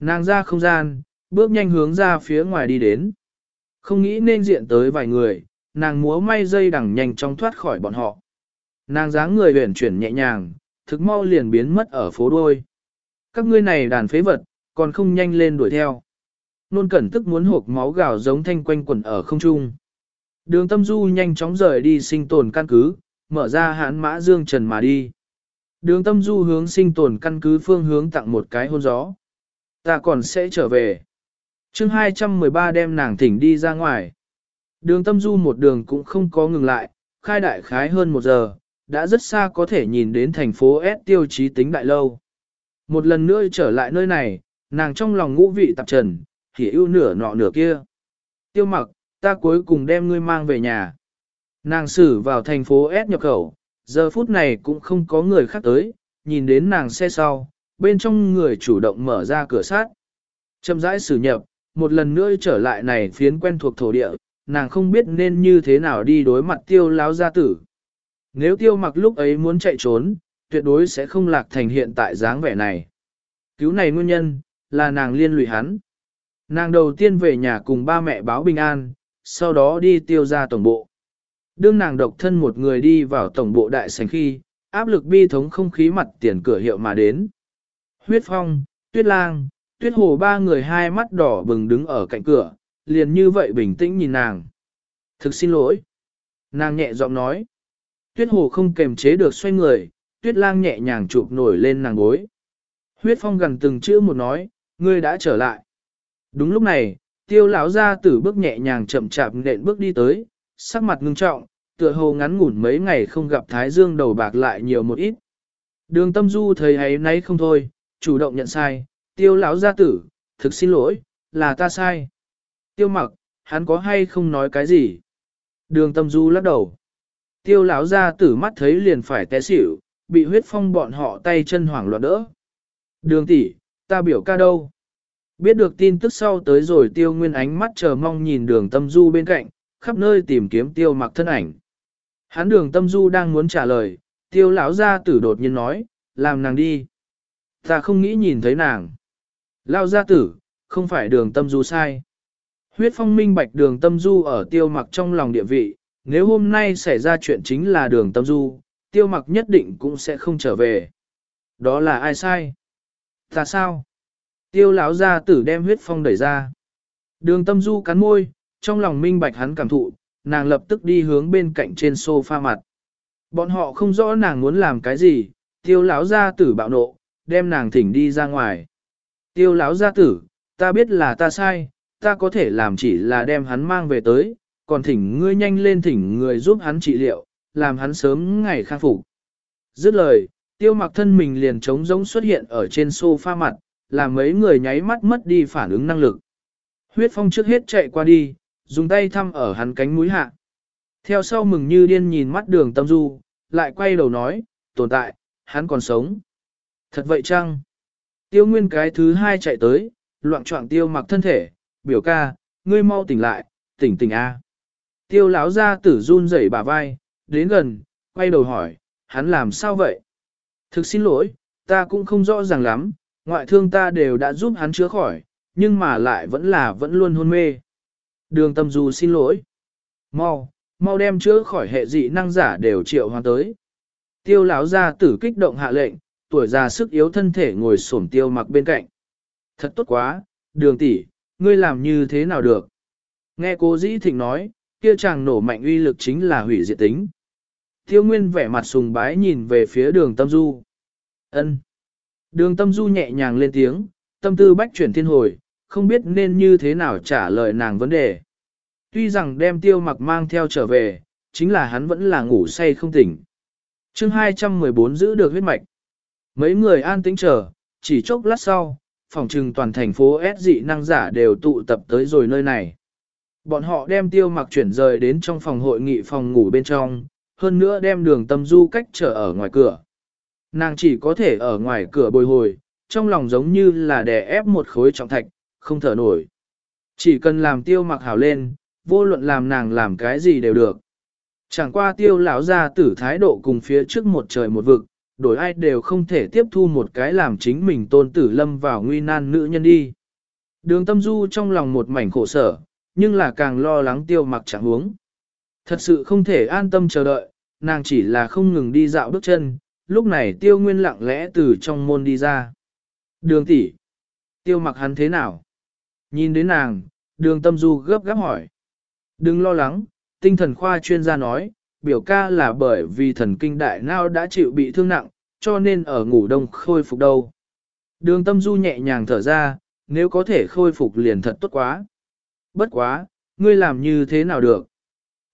Nàng ra không gian, bước nhanh hướng ra phía ngoài đi đến. Không nghĩ nên diện tới vài người, nàng múa may dây đằng nhanh chóng thoát khỏi bọn họ. Nàng dáng người huyển chuyển nhẹ nhàng, thực mau liền biến mất ở phố đôi. Các ngươi này đàn phế vật, còn không nhanh lên đuổi theo. Nôn cẩn tức muốn hộp máu gạo giống thanh quanh quẩn ở không trung. Đường tâm du nhanh chóng rời đi sinh tồn căn cứ, mở ra hãn mã dương trần mà đi. Đường tâm du hướng sinh tồn căn cứ phương hướng tặng một cái hôn gió. Ta còn sẽ trở về. chương 213 đem nàng thỉnh đi ra ngoài. Đường tâm du một đường cũng không có ngừng lại, khai đại khái hơn một giờ, đã rất xa có thể nhìn đến thành phố S tiêu chí tính đại lâu. Một lần nữa trở lại nơi này, nàng trong lòng ngũ vị tạp trần, thì ưu nửa nọ nửa kia. Tiêu mặc, ta cuối cùng đem ngươi mang về nhà. Nàng xử vào thành phố S nhập khẩu, giờ phút này cũng không có người khác tới, nhìn đến nàng xe sau, bên trong người chủ động mở ra cửa sát. Chậm rãi xử nhập, một lần nữa trở lại này phiến quen thuộc thổ địa, nàng không biết nên như thế nào đi đối mặt tiêu láo gia tử. Nếu tiêu mặc lúc ấy muốn chạy trốn, tuyệt đối sẽ không lạc thành hiện tại dáng vẻ này. Cứu này nguyên nhân, là nàng liên lụy hắn. Nàng đầu tiên về nhà cùng ba mẹ báo bình an, sau đó đi tiêu ra tổng bộ. Đương nàng độc thân một người đi vào tổng bộ đại sảnh khi, áp lực bi thống không khí mặt tiền cửa hiệu mà đến. Huyết phong, tuyết lang, tuyết hồ ba người hai mắt đỏ bừng đứng ở cạnh cửa, liền như vậy bình tĩnh nhìn nàng. Thực xin lỗi. Nàng nhẹ giọng nói. Tuyết hồ không kềm chế được xoay người, tuyết lang nhẹ nhàng chụp nổi lên nàng gối. Huyết phong gần từng chữ một nói, ngươi đã trở lại. Đúng lúc này, tiêu lão ra tử bước nhẹ nhàng chậm chạp nện bước đi tới, sắc mặt ngưng trọng, tựa hồ ngắn ngủn mấy ngày không gặp thái dương đầu bạc lại nhiều một ít. Đường tâm du thấy ấy nay không thôi, chủ động nhận sai, tiêu lão gia tử, thực xin lỗi, là ta sai. Tiêu mặc, hắn có hay không nói cái gì? Đường tâm du lắc đầu. Tiêu lão gia tử mắt thấy liền phải té xỉu, bị huyết phong bọn họ tay chân hoảng loạn đỡ. Đường tỷ, ta biểu ca đâu? Biết được tin tức sau tới rồi tiêu nguyên ánh mắt chờ mong nhìn đường tâm du bên cạnh, khắp nơi tìm kiếm tiêu mặc thân ảnh. Hắn đường tâm du đang muốn trả lời, tiêu lão gia tử đột nhiên nói, làm nàng đi. Ta không nghĩ nhìn thấy nàng. Lao gia tử, không phải đường tâm du sai. Huyết phong minh bạch đường tâm du ở tiêu mặc trong lòng địa vị, nếu hôm nay xảy ra chuyện chính là đường tâm du, tiêu mặc nhất định cũng sẽ không trở về. Đó là ai sai? Ta sao? Tiêu lão gia tử đem huyết phong đẩy ra. Đường tâm du cắn môi, trong lòng minh bạch hắn cảm thụ, nàng lập tức đi hướng bên cạnh trên sofa mặt. Bọn họ không rõ nàng muốn làm cái gì, tiêu lão gia tử bạo nộ, đem nàng thỉnh đi ra ngoài. Tiêu lão gia tử, ta biết là ta sai, ta có thể làm chỉ là đem hắn mang về tới, còn thỉnh ngươi nhanh lên thỉnh người giúp hắn trị liệu, làm hắn sớm ngày khang phục. Dứt lời, tiêu mặc thân mình liền trống rỗng xuất hiện ở trên sofa mặt, làm mấy người nháy mắt mất đi phản ứng năng lực. Huyết phong trước hết chạy qua đi, dùng tay thăm ở hắn cánh mũi hạ. Theo sau mừng như điên nhìn mắt đường tâm du, lại quay đầu nói, tồn tại, hắn còn sống. Thật vậy chăng? Tiêu nguyên cái thứ hai chạy tới, loạn trọng tiêu mặc thân thể, biểu ca, ngươi mau tỉnh lại, tỉnh tỉnh a. Tiêu lão ra tử run rẩy bả vai, đến gần, quay đầu hỏi, hắn làm sao vậy? Thực xin lỗi, ta cũng không rõ ràng lắm, ngoại thương ta đều đã giúp hắn chữa khỏi, nhưng mà lại vẫn là vẫn luôn hôn mê. Đường tâm du xin lỗi. Mau, mau đem chữa khỏi hệ dị năng giả đều triệu hoàn tới. Tiêu lão gia tử kích động hạ lệnh, tuổi già sức yếu thân thể ngồi xổm tiêu mặc bên cạnh. Thật tốt quá, đường tỷ, ngươi làm như thế nào được? Nghe cố dĩ thịnh nói, kia chàng nổ mạnh uy lực chính là hủy diệt tính. Tiêu Nguyên vẻ mặt sùng bái nhìn về phía đường tâm du. ân Đường tâm du nhẹ nhàng lên tiếng, tâm tư bách chuyển thiên hồi, không biết nên như thế nào trả lời nàng vấn đề. Tuy rằng đem tiêu mặc mang theo trở về, chính là hắn vẫn là ngủ say không tỉnh. chương 214 giữ được huyết mạch. Mấy người an tĩnh chờ, chỉ chốc lát sau, phòng trừng toàn thành phố S dị năng giả đều tụ tập tới rồi nơi này. Bọn họ đem tiêu mặc chuyển rời đến trong phòng hội nghị phòng ngủ bên trong, hơn nữa đem đường tâm du cách trở ở ngoài cửa. Nàng chỉ có thể ở ngoài cửa bồi hồi, trong lòng giống như là đè ép một khối trọng thạch, không thở nổi. Chỉ cần làm tiêu mặc hảo lên, vô luận làm nàng làm cái gì đều được. Chẳng qua tiêu lão ra tử thái độ cùng phía trước một trời một vực, đổi ai đều không thể tiếp thu một cái làm chính mình tôn tử lâm vào nguy nan nữ nhân đi. Đường tâm du trong lòng một mảnh khổ sở, nhưng là càng lo lắng tiêu mặc chẳng huống. Thật sự không thể an tâm chờ đợi, nàng chỉ là không ngừng đi dạo bước chân, lúc này tiêu nguyên lặng lẽ từ trong môn đi ra. Đường tỷ, tiêu mặc hắn thế nào? Nhìn đến nàng, đường tâm du gấp gáp hỏi. Đừng lo lắng, tinh thần khoa chuyên gia nói, biểu ca là bởi vì thần kinh đại não đã chịu bị thương nặng, cho nên ở ngủ đông khôi phục đâu. Đường tâm du nhẹ nhàng thở ra, nếu có thể khôi phục liền thật tốt quá. Bất quá, ngươi làm như thế nào được?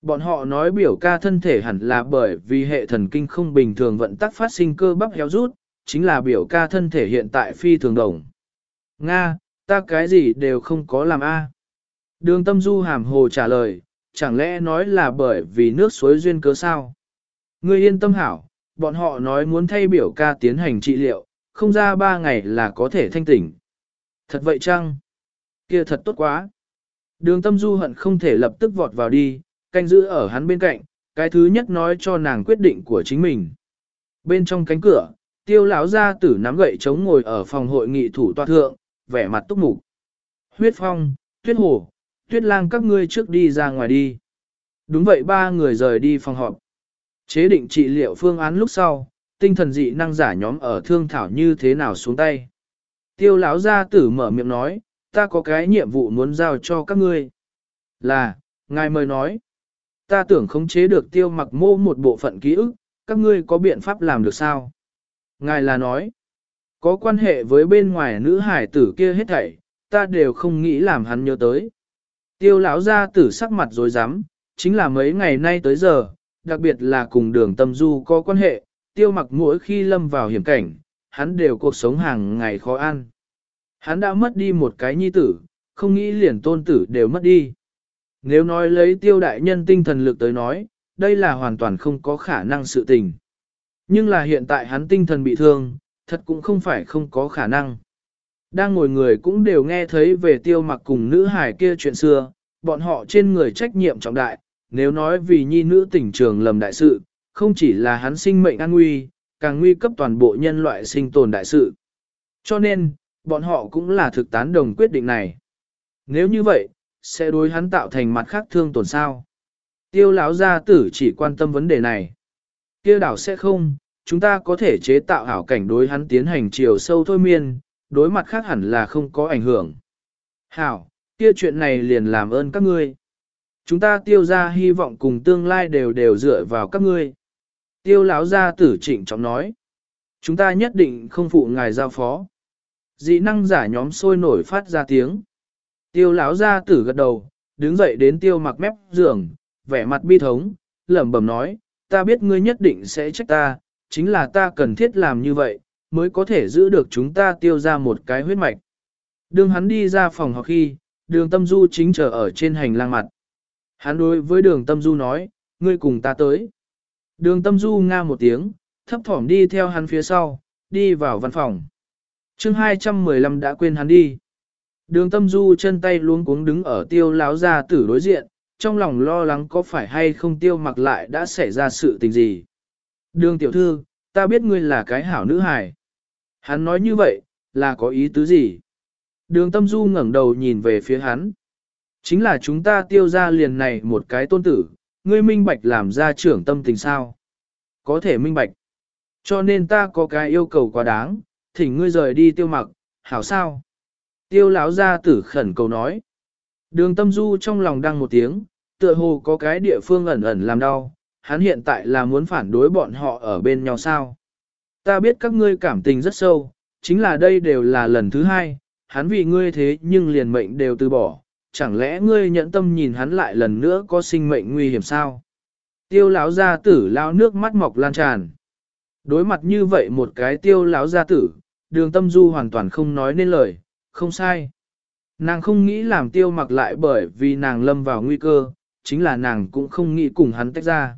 Bọn họ nói biểu ca thân thể hẳn là bởi vì hệ thần kinh không bình thường vận tắc phát sinh cơ bắp héo rút, chính là biểu ca thân thể hiện tại phi thường đồng. Nga, ta cái gì đều không có làm a. Đường tâm du hàm hồ trả lời, chẳng lẽ nói là bởi vì nước suối duyên cớ sao? Ngươi yên tâm hảo, bọn họ nói muốn thay biểu ca tiến hành trị liệu, không ra ba ngày là có thể thanh tỉnh. Thật vậy chăng? Kia thật tốt quá. Đường tâm du hận không thể lập tức vọt vào đi, canh giữ ở hắn bên cạnh, cái thứ nhất nói cho nàng quyết định của chính mình. Bên trong cánh cửa, tiêu lão gia tử nắm gậy chống ngồi ở phòng hội nghị thủ toa thượng, vẻ mặt túc mục. Huyết phong, tuyết hồ, tuyết lang các ngươi trước đi ra ngoài đi. Đúng vậy ba người rời đi phòng họp. Chế định trị liệu phương án lúc sau, tinh thần dị năng giả nhóm ở thương thảo như thế nào xuống tay. Tiêu lão gia tử mở miệng nói, ta có cái nhiệm vụ muốn giao cho các ngươi. Là, ngài mời nói. Ta tưởng khống chế được tiêu mặc mô một bộ phận ký ức, các ngươi có biện pháp làm được sao? Ngài là nói, có quan hệ với bên ngoài nữ hải tử kia hết thảy, ta đều không nghĩ làm hắn nhớ tới. Tiêu lão gia tử sắc mặt dối rắm chính là mấy ngày nay tới giờ, đặc biệt là cùng đường tâm du có quan hệ, tiêu mặc mỗi khi lâm vào hiểm cảnh, hắn đều cuộc sống hàng ngày khó ăn. Hắn đã mất đi một cái nhi tử, không nghĩ liền tôn tử đều mất đi. Nếu nói lấy tiêu đại nhân tinh thần lực tới nói, đây là hoàn toàn không có khả năng sự tình. Nhưng là hiện tại hắn tinh thần bị thương, thật cũng không phải không có khả năng. Đang ngồi người cũng đều nghe thấy về tiêu mặc cùng nữ hải kia chuyện xưa, bọn họ trên người trách nhiệm trọng đại, nếu nói vì nhi nữ tỉnh trường lầm đại sự, không chỉ là hắn sinh mệnh an nguy, càng nguy cấp toàn bộ nhân loại sinh tồn đại sự. Cho nên, bọn họ cũng là thực tán đồng quyết định này. Nếu như vậy, sẽ đối hắn tạo thành mặt khác thương tổn sao. Tiêu lão gia tử chỉ quan tâm vấn đề này. Kia đảo sẽ không, chúng ta có thể chế tạo hảo cảnh đối hắn tiến hành chiều sâu thôi miên, đối mặt khác hẳn là không có ảnh hưởng. Hảo, kia chuyện này liền làm ơn các ngươi. Chúng ta tiêu ra hy vọng cùng tương lai đều đều dựa vào các ngươi. Tiêu lão gia tử trịnh trọng nói. Chúng ta nhất định không phụ ngài giao phó. Dị năng giả nhóm sôi nổi phát ra tiếng. Tiêu lão ra tử gật đầu, đứng dậy đến tiêu mặc mép giường, vẻ mặt bi thống, lẩm bẩm nói, ta biết ngươi nhất định sẽ trách ta, chính là ta cần thiết làm như vậy, mới có thể giữ được chúng ta tiêu ra một cái huyết mạch. Đường hắn đi ra phòng học khi, đường tâm du chính chờ ở trên hành lang mặt. Hắn đối với đường tâm du nói, ngươi cùng ta tới. Đường tâm du nga một tiếng, thấp thỏm đi theo hắn phía sau, đi vào văn phòng. chương 215 đã quên hắn đi. Đường tâm du chân tay luống cuống đứng ở tiêu láo ra tử đối diện, trong lòng lo lắng có phải hay không tiêu mặc lại đã xảy ra sự tình gì. Đường tiểu thư, ta biết ngươi là cái hảo nữ hài. Hắn nói như vậy, là có ý tứ gì? Đường tâm du ngẩng đầu nhìn về phía hắn. Chính là chúng ta tiêu ra liền này một cái tôn tử, ngươi minh bạch làm ra trưởng tâm tình sao? Có thể minh bạch. Cho nên ta có cái yêu cầu quá đáng, thỉnh ngươi rời đi tiêu mặc, hảo sao? Tiêu lão gia tử khẩn cầu nói. Đường tâm du trong lòng đang một tiếng, tựa hồ có cái địa phương ẩn ẩn làm đau, hắn hiện tại là muốn phản đối bọn họ ở bên nhau sao. Ta biết các ngươi cảm tình rất sâu, chính là đây đều là lần thứ hai, hắn vì ngươi thế nhưng liền mệnh đều từ bỏ, chẳng lẽ ngươi nhẫn tâm nhìn hắn lại lần nữa có sinh mệnh nguy hiểm sao? Tiêu lão gia tử lao nước mắt mọc lan tràn. Đối mặt như vậy một cái tiêu lão gia tử, đường tâm du hoàn toàn không nói nên lời, không sai. Nàng không nghĩ làm tiêu mặc lại bởi vì nàng lâm vào nguy cơ, chính là nàng cũng không nghĩ cùng hắn tách ra.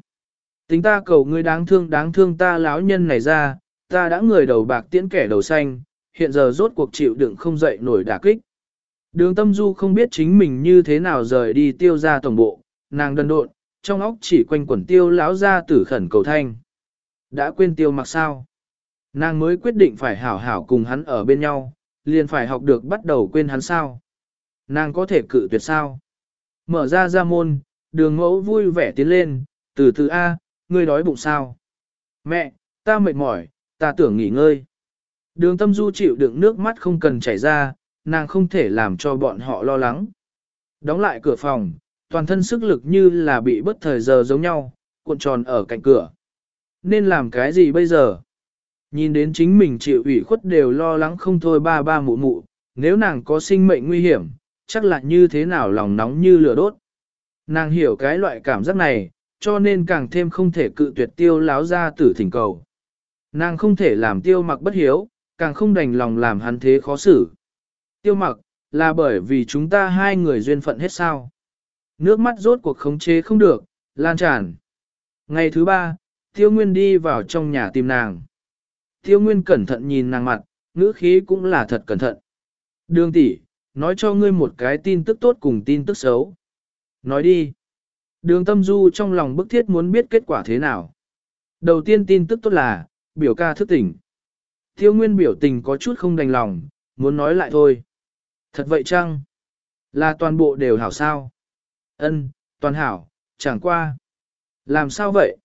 Tính ta cầu ngươi đáng thương đáng thương ta lão nhân này ra, ta đã người đầu bạc tiễn kẻ đầu xanh, hiện giờ rốt cuộc chịu đựng không dậy nổi đả kích. Đường tâm du không biết chính mình như thế nào rời đi tiêu ra tổng bộ, nàng đần độn, trong óc chỉ quanh quẩn tiêu lão ra tử khẩn cầu thanh. Đã quên tiêu mặc sao? Nàng mới quyết định phải hảo hảo cùng hắn ở bên nhau, liền phải học được bắt đầu quên hắn sao. Nàng có thể cự tuyệt sao? Mở ra ra môn, đường mẫu vui vẻ tiến lên, từ từ A, ngươi đói bụng sao? Mẹ, ta mệt mỏi, ta tưởng nghỉ ngơi. Đường tâm du chịu đựng nước mắt không cần chảy ra, nàng không thể làm cho bọn họ lo lắng. Đóng lại cửa phòng, toàn thân sức lực như là bị bất thời giờ giống nhau, cuộn tròn ở cạnh cửa. Nên làm cái gì bây giờ? Nhìn đến chính mình chịu ủy khuất đều lo lắng không thôi ba ba mụ mụ, nếu nàng có sinh mệnh nguy hiểm, chắc là như thế nào lòng nóng như lửa đốt. Nàng hiểu cái loại cảm giác này, cho nên càng thêm không thể cự tuyệt tiêu láo ra tử thỉnh cầu. Nàng không thể làm tiêu mặc bất hiếu, càng không đành lòng làm hắn thế khó xử. Tiêu mặc, là bởi vì chúng ta hai người duyên phận hết sao. Nước mắt rốt cuộc khống chế không được, lan tràn. Ngày thứ ba, tiêu nguyên đi vào trong nhà tìm nàng. Tiêu Nguyên cẩn thận nhìn nàng mặt, ngữ khí cũng là thật cẩn thận. Đường tỷ, nói cho ngươi một cái tin tức tốt cùng tin tức xấu. Nói đi. Đường tâm du trong lòng bức thiết muốn biết kết quả thế nào. Đầu tiên tin tức tốt là, biểu ca thức tỉnh. Tiêu Nguyên biểu tình có chút không đành lòng, muốn nói lại thôi. Thật vậy chăng? Là toàn bộ đều hảo sao? Ân, toàn hảo, chẳng qua. Làm sao vậy?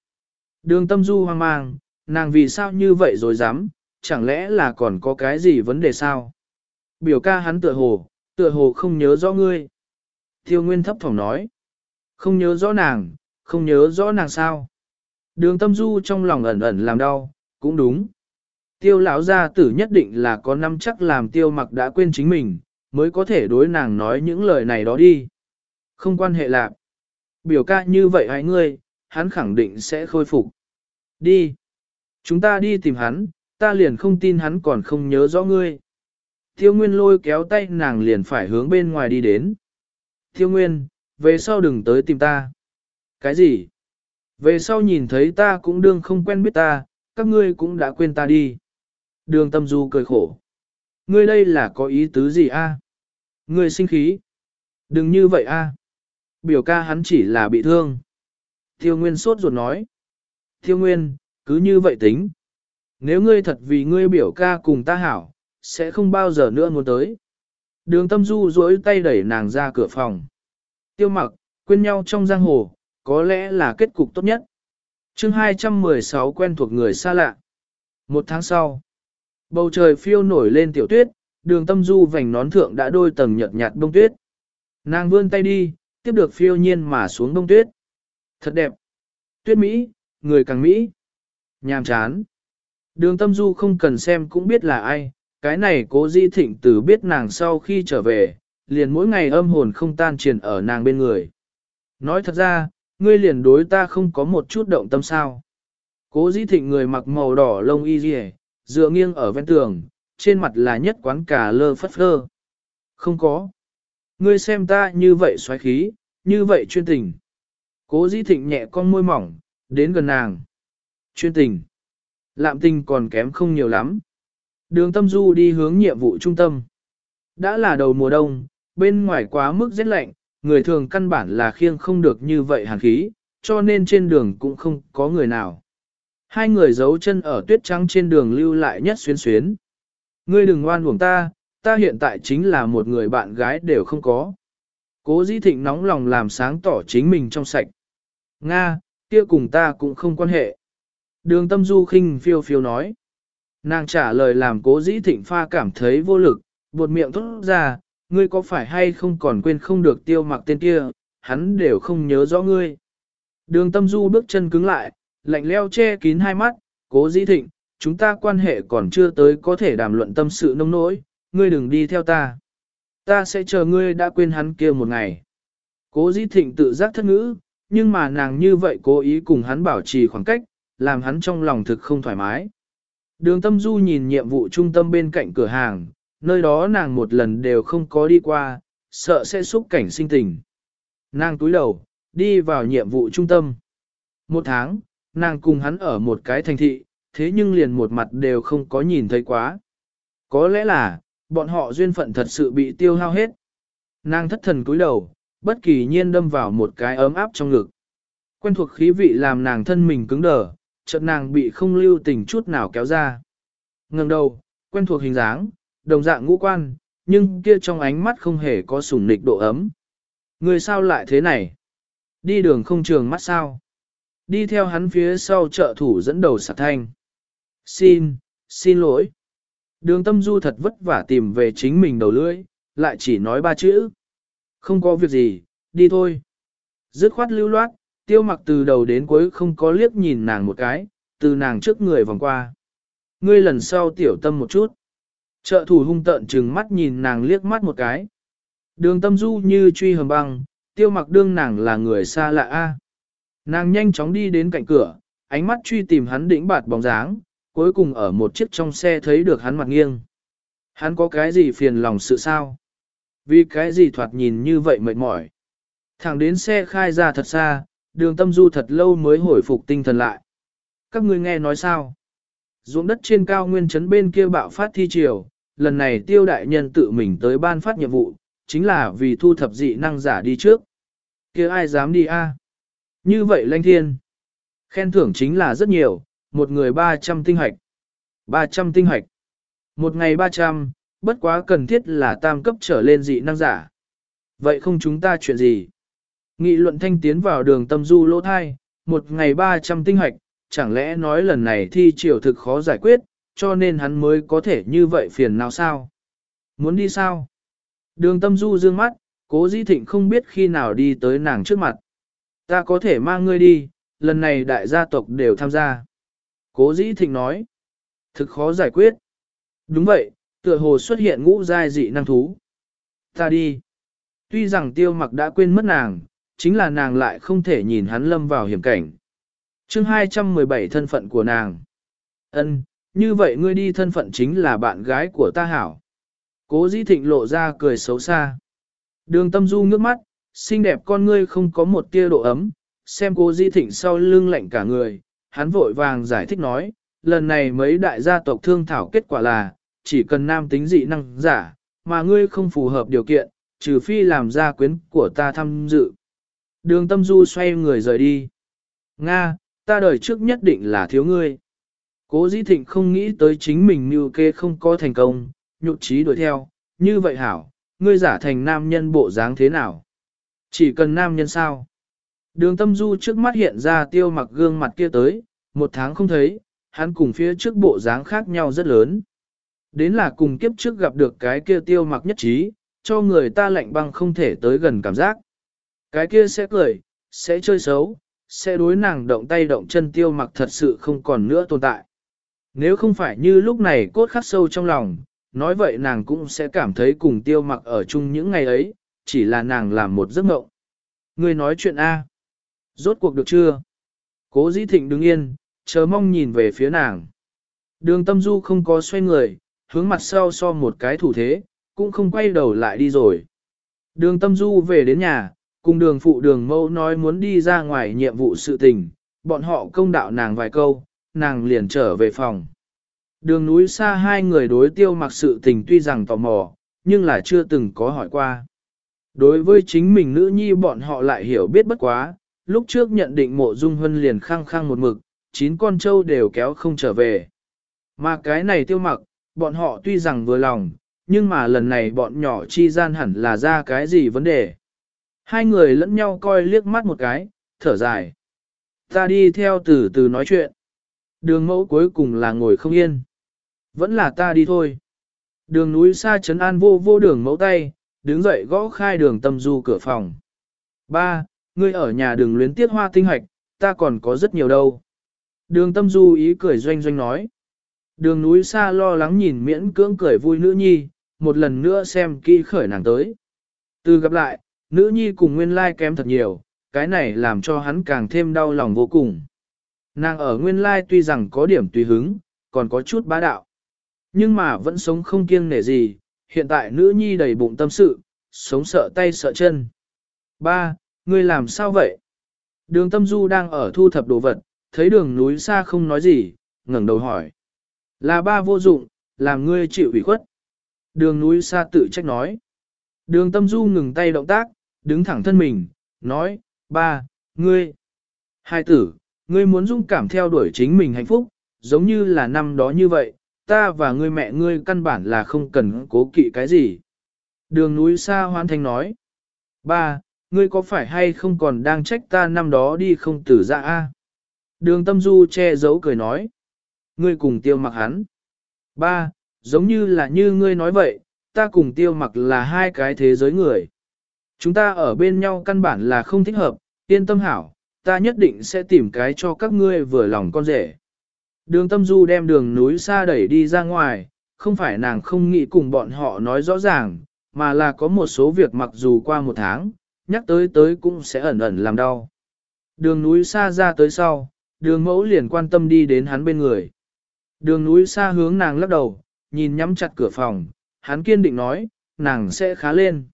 Đường tâm du hoang mang, nàng vì sao như vậy rồi dám, chẳng lẽ là còn có cái gì vấn đề sao? Biểu ca hắn tựa hồ, tựa hồ không nhớ rõ ngươi. Tiêu Nguyên thấp thỏm nói. Không nhớ rõ nàng, không nhớ rõ nàng sao? Đường tâm du trong lòng ẩn ẩn làm đau, cũng đúng. Tiêu lão gia tử nhất định là có năm chắc làm tiêu mặc đã quên chính mình, mới có thể đối nàng nói những lời này đó đi. Không quan hệ lạc. Biểu ca như vậy hãy ngươi, hắn khẳng định sẽ khôi phục. Đi. Chúng ta đi tìm hắn, ta liền không tin hắn còn không nhớ rõ ngươi. Tiêu Nguyên lôi kéo tay nàng liền phải hướng bên ngoài đi đến. Tiêu Nguyên, về sau đừng tới tìm ta. Cái gì? Về sau nhìn thấy ta cũng đương không quen biết ta, các ngươi cũng đã quên ta đi. Đường tâm du cười khổ. Ngươi đây là có ý tứ gì a? Ngươi sinh khí. Đừng như vậy a. Biểu ca hắn chỉ là bị thương. Tiêu Nguyên sốt ruột nói. Tiêu Nguyên, cứ như vậy tính. Nếu ngươi thật vì ngươi biểu ca cùng ta hảo, sẽ không bao giờ nữa muốn tới. Đường tâm du duỗi tay đẩy nàng ra cửa phòng. Tiêu mặc, quên nhau trong giang hồ, có lẽ là kết cục tốt nhất. chương 216 quen thuộc người xa lạ. Một tháng sau, bầu trời phiêu nổi lên tiểu tuyết, đường tâm du vành nón thượng đã đôi tầng nhợt nhạt bông tuyết. Nàng vươn tay đi, tiếp được phiêu nhiên mà xuống bông tuyết. Thật đẹp. Tuyết Mỹ, người càng Mỹ. Nhàm chán. Đường tâm du không cần xem cũng biết là ai, cái này cố di thịnh từ biết nàng sau khi trở về, liền mỗi ngày âm hồn không tan triền ở nàng bên người. Nói thật ra, ngươi liền đối ta không có một chút động tâm sao. Cố di thịnh người mặc màu đỏ lông y dì dựa nghiêng ở ven tường, trên mặt là nhất quán cả lơ phất phơ. Không có. Ngươi xem ta như vậy xoáy khí, như vậy chuyên tình. Cố di thịnh nhẹ con môi mỏng, đến gần nàng. Chuyên tình. Lạm tình còn kém không nhiều lắm. Đường tâm du đi hướng nhiệm vụ trung tâm. Đã là đầu mùa đông, bên ngoài quá mức rét lạnh, người thường căn bản là khiêng không được như vậy hàn khí, cho nên trên đường cũng không có người nào. Hai người giấu chân ở tuyết trắng trên đường lưu lại nhất xuyến xuyến. Ngươi đừng ngoan uổng ta, ta hiện tại chính là một người bạn gái đều không có. Cố dĩ thịnh nóng lòng làm sáng tỏ chính mình trong sạch. Nga, kia cùng ta cũng không quan hệ. Đường tâm du khinh phiêu phiêu nói. Nàng trả lời làm cố dĩ thịnh pha cảm thấy vô lực, buột miệng thốt ra, ngươi có phải hay không còn quên không được tiêu mặc tên kia, hắn đều không nhớ rõ ngươi. Đường tâm du bước chân cứng lại, lạnh leo che kín hai mắt, cố dĩ thịnh, chúng ta quan hệ còn chưa tới có thể đàm luận tâm sự nông nỗi, ngươi đừng đi theo ta. Ta sẽ chờ ngươi đã quên hắn kia một ngày. Cố dĩ thịnh tự giác thất ngữ, nhưng mà nàng như vậy cố ý cùng hắn bảo trì khoảng cách, làm hắn trong lòng thực không thoải mái. Đường tâm du nhìn nhiệm vụ trung tâm bên cạnh cửa hàng, nơi đó nàng một lần đều không có đi qua, sợ sẽ xúc cảnh sinh tình. Nàng túi đầu, đi vào nhiệm vụ trung tâm. Một tháng, nàng cùng hắn ở một cái thành thị, thế nhưng liền một mặt đều không có nhìn thấy quá. Có lẽ là, bọn họ duyên phận thật sự bị tiêu hao hết. Nàng thất thần cúi đầu, bất kỳ nhiên đâm vào một cái ấm áp trong ngực. Quen thuộc khí vị làm nàng thân mình cứng đờ, chợt nàng bị không lưu tình chút nào kéo ra. Ngừng đầu, quen thuộc hình dáng, đồng dạng ngũ quan, nhưng kia trong ánh mắt không hề có sủng nịch độ ấm. Người sao lại thế này? Đi đường không trường mắt sao? Đi theo hắn phía sau trợ thủ dẫn đầu sạc thanh. Xin, xin lỗi. Đường tâm du thật vất vả tìm về chính mình đầu lưỡi, lại chỉ nói ba chữ. Không có việc gì, đi thôi. Dứt khoát lưu loát, tiêu mặc từ đầu đến cuối không có liếc nhìn nàng một cái, từ nàng trước người vòng qua. Ngươi lần sau tiểu tâm một chút. Trợ thủ hung tợn trừng mắt nhìn nàng liếc mắt một cái. Đường tâm du như truy hầm băng, tiêu mặc đương nàng là người xa lạ a. Nàng nhanh chóng đi đến cạnh cửa, ánh mắt truy tìm hắn đỉnh bạt bóng dáng, cuối cùng ở một chiếc trong xe thấy được hắn mặt nghiêng. Hắn có cái gì phiền lòng sự sao? Vì cái gì thoạt nhìn như vậy mệt mỏi? Thẳng đến xe khai ra thật xa, đường tâm du thật lâu mới hồi phục tinh thần lại. Các ngươi nghe nói sao? Ruộng đất trên cao nguyên trấn bên kia bạo phát thi triều, lần này tiêu đại nhân tự mình tới ban phát nhiệm vụ, chính là vì thu thập dị năng giả đi trước. kia ai dám đi a? Như vậy lanh thiên. Khen thưởng chính là rất nhiều, một người 300 tinh hạch. 300 tinh hạch. Một ngày 300, bất quá cần thiết là tam cấp trở lên dị năng giả. Vậy không chúng ta chuyện gì? Nghị luận thanh tiến vào đường tâm du lỗ thai, một ngày 300 tinh hoạch, chẳng lẽ nói lần này thi triều thực khó giải quyết, cho nên hắn mới có thể như vậy phiền nào sao? Muốn đi sao? Đường tâm du dương mắt, cố di thịnh không biết khi nào đi tới nàng trước mặt. Ta có thể mang ngươi đi, lần này đại gia tộc đều tham gia. Cố dĩ thịnh nói. Thực khó giải quyết. Đúng vậy, tựa hồ xuất hiện ngũ giai dị năng thú. Ta đi. Tuy rằng tiêu mặc đã quên mất nàng, chính là nàng lại không thể nhìn hắn lâm vào hiểm cảnh. chương 217 thân phận của nàng. ân như vậy ngươi đi thân phận chính là bạn gái của ta hảo. Cố dĩ thịnh lộ ra cười xấu xa. Đường tâm du ngước mắt, xinh đẹp con ngươi không có một tia độ ấm, xem cố dĩ thịnh sau lưng lạnh cả người, hắn vội vàng giải thích nói, lần này mấy đại gia tộc thương thảo kết quả là, chỉ cần nam tính dị năng giả, mà ngươi không phù hợp điều kiện, trừ phi làm gia quyến của ta tham dự. Đường tâm du xoay người rời đi. Nga, ta đời trước nhất định là thiếu ngươi. Cố dĩ thịnh không nghĩ tới chính mình như kê không có thành công, nhụt chí đuổi theo, như vậy hảo, ngươi giả thành nam nhân bộ dáng thế nào? Chỉ cần nam nhân sao? Đường tâm du trước mắt hiện ra tiêu mặc gương mặt kia tới, một tháng không thấy, hắn cùng phía trước bộ dáng khác nhau rất lớn. Đến là cùng kiếp trước gặp được cái kia tiêu mặc nhất trí, cho người ta lạnh băng không thể tới gần cảm giác. Cái kia sẽ cười, sẽ chơi xấu, sẽ đối nàng động tay động chân tiêu mặc thật sự không còn nữa tồn tại. Nếu không phải như lúc này cốt khắc sâu trong lòng, nói vậy nàng cũng sẽ cảm thấy cùng tiêu mặc ở chung những ngày ấy, chỉ là nàng làm một giấc mộng. Người nói chuyện A. Rốt cuộc được chưa? Cố dĩ thịnh đứng yên, chờ mong nhìn về phía nàng. Đường tâm du không có xoay người, hướng mặt sau so một cái thủ thế, cũng không quay đầu lại đi rồi. Đường tâm du về đến nhà, cùng đường phụ đường mâu nói muốn đi ra ngoài nhiệm vụ sự tình, bọn họ công đạo nàng vài câu, nàng liền trở về phòng. Đường núi xa hai người đối tiêu mặc sự tình tuy rằng tò mò, nhưng là chưa từng có hỏi qua. Đối với chính mình nữ nhi bọn họ lại hiểu biết bất quá, lúc trước nhận định mộ dung hân liền khăng khăng một mực, chín con trâu đều kéo không trở về. Mà cái này tiêu mặc, bọn họ tuy rằng vừa lòng, nhưng mà lần này bọn nhỏ chi gian hẳn là ra cái gì vấn đề. Hai người lẫn nhau coi liếc mắt một cái, thở dài. Ta đi theo từ từ nói chuyện. Đường mẫu cuối cùng là ngồi không yên. Vẫn là ta đi thôi. Đường núi xa chấn an vô vô đường mẫu tay, đứng dậy gõ khai đường tâm du cửa phòng. Ba, ngươi ở nhà đường luyến tiết hoa tinh hạch, ta còn có rất nhiều đâu. Đường tâm du ý cười doanh doanh nói. Đường núi xa lo lắng nhìn miễn cưỡng cười vui nữ nhi, một lần nữa xem kỹ khởi nàng tới. Từ gặp lại, nữ nhi cùng nguyên lai kém thật nhiều, cái này làm cho hắn càng thêm đau lòng vô cùng. Nàng ở nguyên lai tuy rằng có điểm tùy hứng, còn có chút bá đạo. Nhưng mà vẫn sống không kiêng nể gì, hiện tại nữ nhi đầy bụng tâm sự, sống sợ tay sợ chân. Ba, ngươi làm sao vậy? Đường tâm du đang ở thu thập đồ vật, thấy đường núi xa không nói gì, ngẩng đầu hỏi. Là ba vô dụng, làm ngươi chịu ủy khuất. Đường núi xa tự trách nói. Đường tâm du ngừng tay động tác, đứng thẳng thân mình, nói, ba, ngươi. Hai tử, ngươi muốn dung cảm theo đuổi chính mình hạnh phúc, giống như là năm đó như vậy, ta và ngươi mẹ ngươi căn bản là không cần cố kỵ cái gì. Đường núi xa hoan thanh nói, ba, ngươi có phải hay không còn đang trách ta năm đó đi không tử ra a? Đường tâm du che giấu cười nói, ngươi cùng tiêu mặc hắn. Ba, giống như là như ngươi nói vậy, ta cùng tiêu mặc là hai cái thế giới người. Chúng ta ở bên nhau căn bản là không thích hợp, yên tâm hảo, ta nhất định sẽ tìm cái cho các ngươi vừa lòng con rể. Đường tâm du đem đường núi xa đẩy đi ra ngoài, không phải nàng không nghĩ cùng bọn họ nói rõ ràng, mà là có một số việc mặc dù qua một tháng, nhắc tới tới cũng sẽ ẩn ẩn làm đau. Đường núi xa ra tới sau, đường mẫu liền quan tâm đi đến hắn bên người. Đường núi xa hướng nàng lắc đầu, nhìn nhắm chặt cửa phòng, hắn kiên định nói, nàng sẽ khá lên.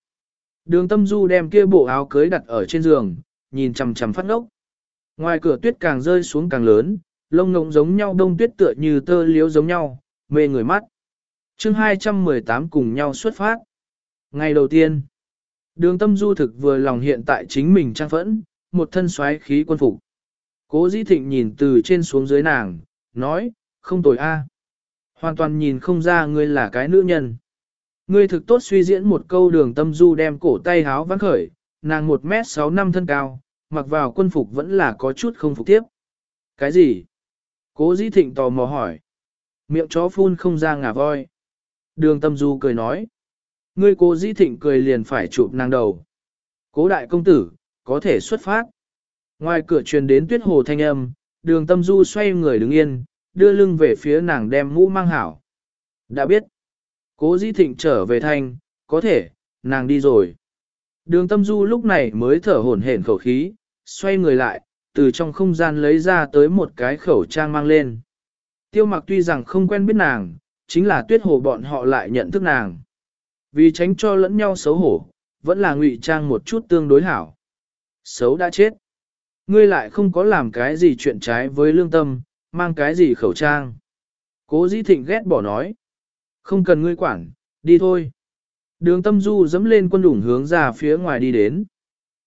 Đường tâm du đem kia bộ áo cưới đặt ở trên giường, nhìn chằm chằm phát ngốc. Ngoài cửa tuyết càng rơi xuống càng lớn, lông ngỗng giống nhau đông tuyết tựa như tơ liếu giống nhau, mê người mắt. chương 218 cùng nhau xuất phát. Ngày đầu tiên, đường tâm du thực vừa lòng hiện tại chính mình trang phẫn, một thân xoáy khí quân phục. Cố dĩ thịnh nhìn từ trên xuống dưới nàng, nói, không tồi a, Hoàn toàn nhìn không ra ngươi là cái nữ nhân. Ngươi thực tốt suy diễn một câu đường tâm du đem cổ tay háo vắng khởi, nàng 1 mét 6 năm thân cao, mặc vào quân phục vẫn là có chút không phục tiếp. Cái gì? Cố dĩ thịnh tò mò hỏi. Miệng chó phun không ra ngà voi. Đường tâm du cười nói. Ngươi cố dĩ thịnh cười liền phải chụp nàng đầu. Cố đại công tử, có thể xuất phát. Ngoài cửa truyền đến tuyết hồ thanh âm, đường tâm du xoay người đứng yên, đưa lưng về phía nàng đem mũ mang hảo. Đã biết. Cố dĩ thịnh trở về thanh, có thể, nàng đi rồi. Đường tâm du lúc này mới thở hổn hển khẩu khí, xoay người lại, từ trong không gian lấy ra tới một cái khẩu trang mang lên. Tiêu mặc tuy rằng không quen biết nàng, chính là tuyết hồ bọn họ lại nhận thức nàng. Vì tránh cho lẫn nhau xấu hổ, vẫn là ngụy trang một chút tương đối hảo. Xấu đã chết. Ngươi lại không có làm cái gì chuyện trái với lương tâm, mang cái gì khẩu trang. Cố dĩ thịnh ghét bỏ nói. Không cần ngươi quản, đi thôi. Đường tâm du dẫm lên quân đủng hướng ra phía ngoài đi đến.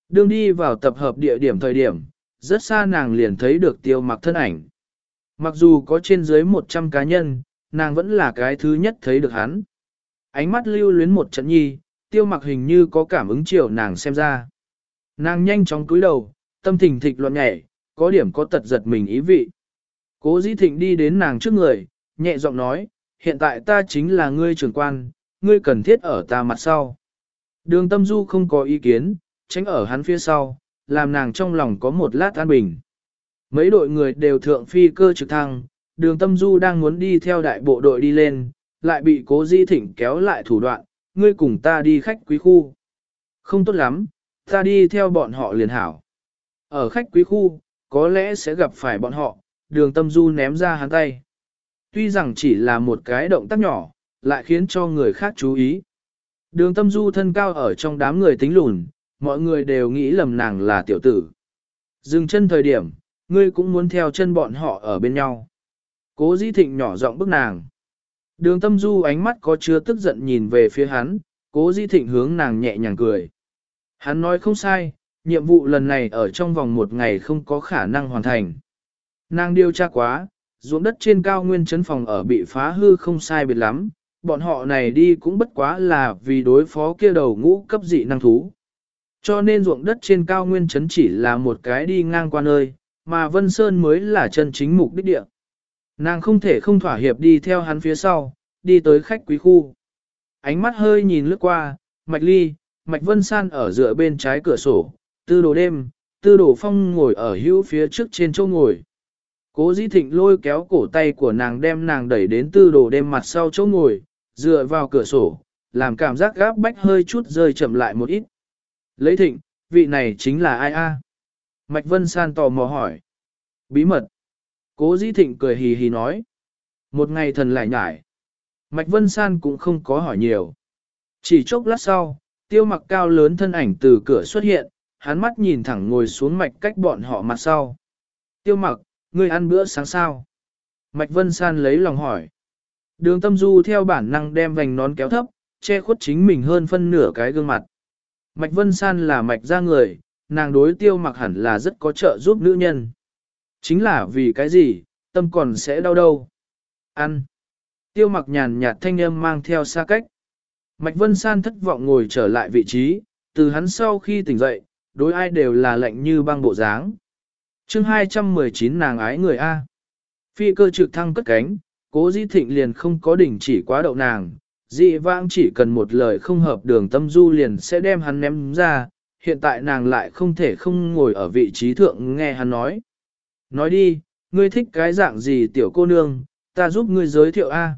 Đường đi vào tập hợp địa điểm thời điểm, rất xa nàng liền thấy được tiêu mặc thân ảnh. Mặc dù có trên dưới 100 cá nhân, nàng vẫn là cái thứ nhất thấy được hắn. Ánh mắt lưu luyến một trận nhi, tiêu mặc hình như có cảm ứng chiều nàng xem ra. Nàng nhanh chóng cúi đầu, tâm thình thịch loạn nhẹ, có điểm có tật giật mình ý vị. Cố dĩ thịnh đi đến nàng trước người, nhẹ giọng nói, hiện tại ta chính là ngươi trưởng quan, ngươi cần thiết ở ta mặt sau. Đường tâm du không có ý kiến, tránh ở hắn phía sau, làm nàng trong lòng có một lát an bình. Mấy đội người đều thượng phi cơ trực thăng, đường tâm du đang muốn đi theo đại bộ đội đi lên, lại bị cố di thịnh kéo lại thủ đoạn, ngươi cùng ta đi khách quý khu. Không tốt lắm, ta đi theo bọn họ liền hảo. Ở khách quý khu, có lẽ sẽ gặp phải bọn họ, đường tâm du ném ra hắn tay. Tuy rằng chỉ là một cái động tác nhỏ, lại khiến cho người khác chú ý. Đường tâm du thân cao ở trong đám người tính lùn, mọi người đều nghĩ lầm nàng là tiểu tử. Dừng chân thời điểm, ngươi cũng muốn theo chân bọn họ ở bên nhau. Cố Di Thịnh nhỏ giọng bức nàng. Đường tâm du ánh mắt có chứa tức giận nhìn về phía hắn, cố Di Thịnh hướng nàng nhẹ nhàng cười. Hắn nói không sai, nhiệm vụ lần này ở trong vòng một ngày không có khả năng hoàn thành. Nàng điều tra quá, ruộng đất trên cao nguyên chấn phòng ở bị phá hư không sai biệt lắm, bọn họ này đi cũng bất quá là vì đối phó kia đầu ngũ cấp dị năng thú. Cho nên ruộng đất trên cao nguyên chấn chỉ là một cái đi ngang qua nơi, mà Vân Sơn mới là chân chính mục đích địa. Nàng không thể không thỏa hiệp đi theo hắn phía sau, đi tới khách quý khu. Ánh mắt hơi nhìn lướt qua, Mạch Ly, Mạch Vân San ở dựa bên trái cửa sổ, tư đồ đêm, tư đồ phong ngồi ở hữu phía trước trên chỗ ngồi. Cố dĩ thịnh lôi kéo cổ tay của nàng đem nàng đẩy đến tư đồ đêm mặt sau chỗ ngồi, dựa vào cửa sổ, làm cảm giác gáp bách hơi chút rơi chậm lại một ít. Lấy thịnh, vị này chính là ai a? Mạch Vân San tò mò hỏi. Bí mật. Cố dĩ thịnh cười hì hì nói. Một ngày thần lại nhải. Mạch Vân San cũng không có hỏi nhiều. Chỉ chốc lát sau, tiêu mặc cao lớn thân ảnh từ cửa xuất hiện, hắn mắt nhìn thẳng ngồi xuống mạch cách bọn họ mặt sau. Tiêu mặc, ngươi ăn bữa sáng sao? Mạch Vân San lấy lòng hỏi. Đường tâm du theo bản năng đem vành nón kéo thấp, che khuất chính mình hơn phân nửa cái gương mặt. Mạch Vân San là mạch ra người, nàng đối tiêu mặc hẳn là rất có trợ giúp nữ nhân. Chính là vì cái gì, tâm còn sẽ đau đâu. Ăn. Tiêu mặc nhàn nhạt thanh âm mang theo xa cách. Mạch Vân San thất vọng ngồi trở lại vị trí, từ hắn sau khi tỉnh dậy, đối ai đều là lạnh như băng bộ dáng chương 219 nàng ái người A. Phi cơ trực thăng cất cánh, cố di thịnh liền không có đỉnh chỉ quá đậu nàng, dị vãng chỉ cần một lời không hợp đường tâm du liền sẽ đem hắn ném ra, hiện tại nàng lại không thể không ngồi ở vị trí thượng nghe hắn nói. Nói đi, ngươi thích cái dạng gì tiểu cô nương, ta giúp ngươi giới thiệu A.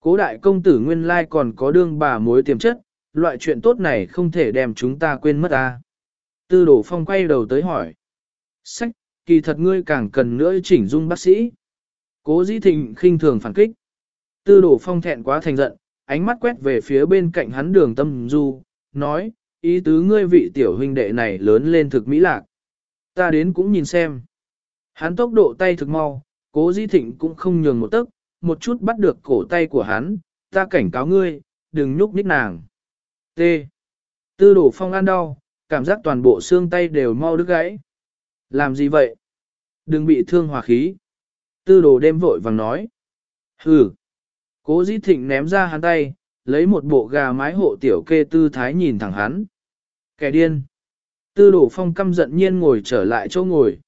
Cố đại công tử nguyên lai còn có đương bà mối tiềm chất, loại chuyện tốt này không thể đem chúng ta quên mất A. Tư đổ phong quay đầu tới hỏi. Sách, kỳ thật ngươi càng cần nữa chỉnh dung bác sĩ. Cố dĩ thịnh khinh thường phản kích. Tư đổ phong thẹn quá thành giận, ánh mắt quét về phía bên cạnh hắn đường tâm du, nói, ý tứ ngươi vị tiểu huynh đệ này lớn lên thực mỹ lạc. Ta đến cũng nhìn xem. Hắn tốc độ tay thực mau, cố di thịnh cũng không nhường một tấc, một chút bắt được cổ tay của hắn, ta cảnh cáo ngươi, đừng nhúc nhích nàng. T. Tư đổ phong ăn đau, cảm giác toàn bộ xương tay đều mau đứt gãy. Làm gì vậy? Đừng bị thương hòa khí. Tư đồ đêm vội vàng nói. Hừ. Cố dĩ thịnh ném ra hắn tay, lấy một bộ gà mái hộ tiểu kê tư thái nhìn thẳng hắn. Kẻ điên. Tư đồ phong căm giận nhiên ngồi trở lại chỗ ngồi.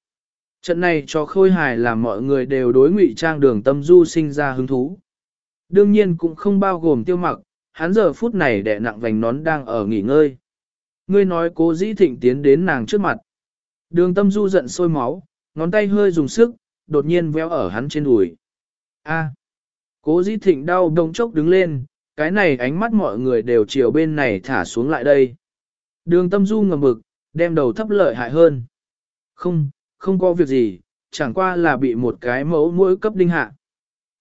Trận này cho khôi hài làm mọi người đều đối ngụy trang đường tâm du sinh ra hứng thú. Đương nhiên cũng không bao gồm tiêu mặc, hắn giờ phút này đẻ nặng vành nón đang ở nghỉ ngơi. Ngươi nói cố dĩ thịnh tiến đến nàng trước mặt. Đường tâm du giận sôi máu, ngón tay hơi dùng sức, đột nhiên véo ở hắn trên đùi. A. Cố dĩ thịnh đau đông chốc đứng lên, cái này ánh mắt mọi người đều chiều bên này thả xuống lại đây. Đường tâm du ngầm bực, đem đầu thấp lợi hại hơn. Không, không có việc gì, chẳng qua là bị một cái mẫu mũi cấp đinh hạ.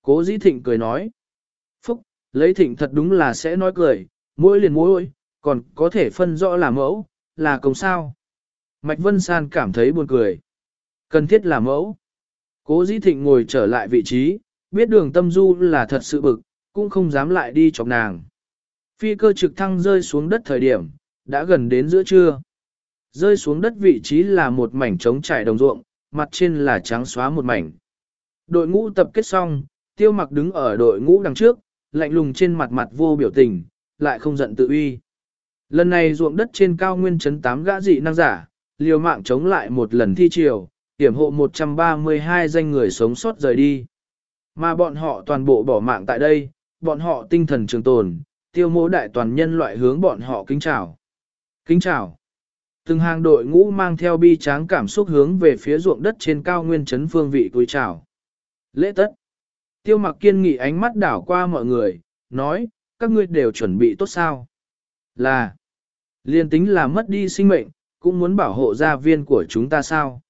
Cố dĩ thịnh cười nói. Phúc, lấy thịnh thật đúng là sẽ nói cười, mũi liền mũi, còn có thể phân rõ là mẫu, là công sao. Mạch Vân San cảm thấy buồn cười. Cần thiết là mẫu. Cố dĩ thịnh ngồi trở lại vị trí, biết đường tâm du là thật sự bực, cũng không dám lại đi chọc nàng. Phi cơ trực thăng rơi xuống đất thời điểm, đã gần đến giữa trưa. Rơi xuống đất vị trí là một mảnh trống trải đồng ruộng, mặt trên là trắng xóa một mảnh. Đội ngũ tập kết xong, tiêu mặc đứng ở đội ngũ đằng trước, lạnh lùng trên mặt mặt vô biểu tình, lại không giận tự uy. Lần này ruộng đất trên cao nguyên chấn tám gã dị năng giả, liều mạng chống lại một lần thi triều, hiểm hộ 132 danh người sống sót rời đi. Mà bọn họ toàn bộ bỏ mạng tại đây, bọn họ tinh thần trường tồn, tiêu mô đại toàn nhân loại hướng bọn họ kính chào. Kính chào. Từng hàng đội ngũ mang theo bi tráng cảm xúc hướng về phía ruộng đất trên cao nguyên chấn phương vị túi chào. Lễ tất. Tiêu mặc kiên nghị ánh mắt đảo qua mọi người, nói, các ngươi đều chuẩn bị tốt sao? Là, liên tính là mất đi sinh mệnh, cũng muốn bảo hộ gia viên của chúng ta sao?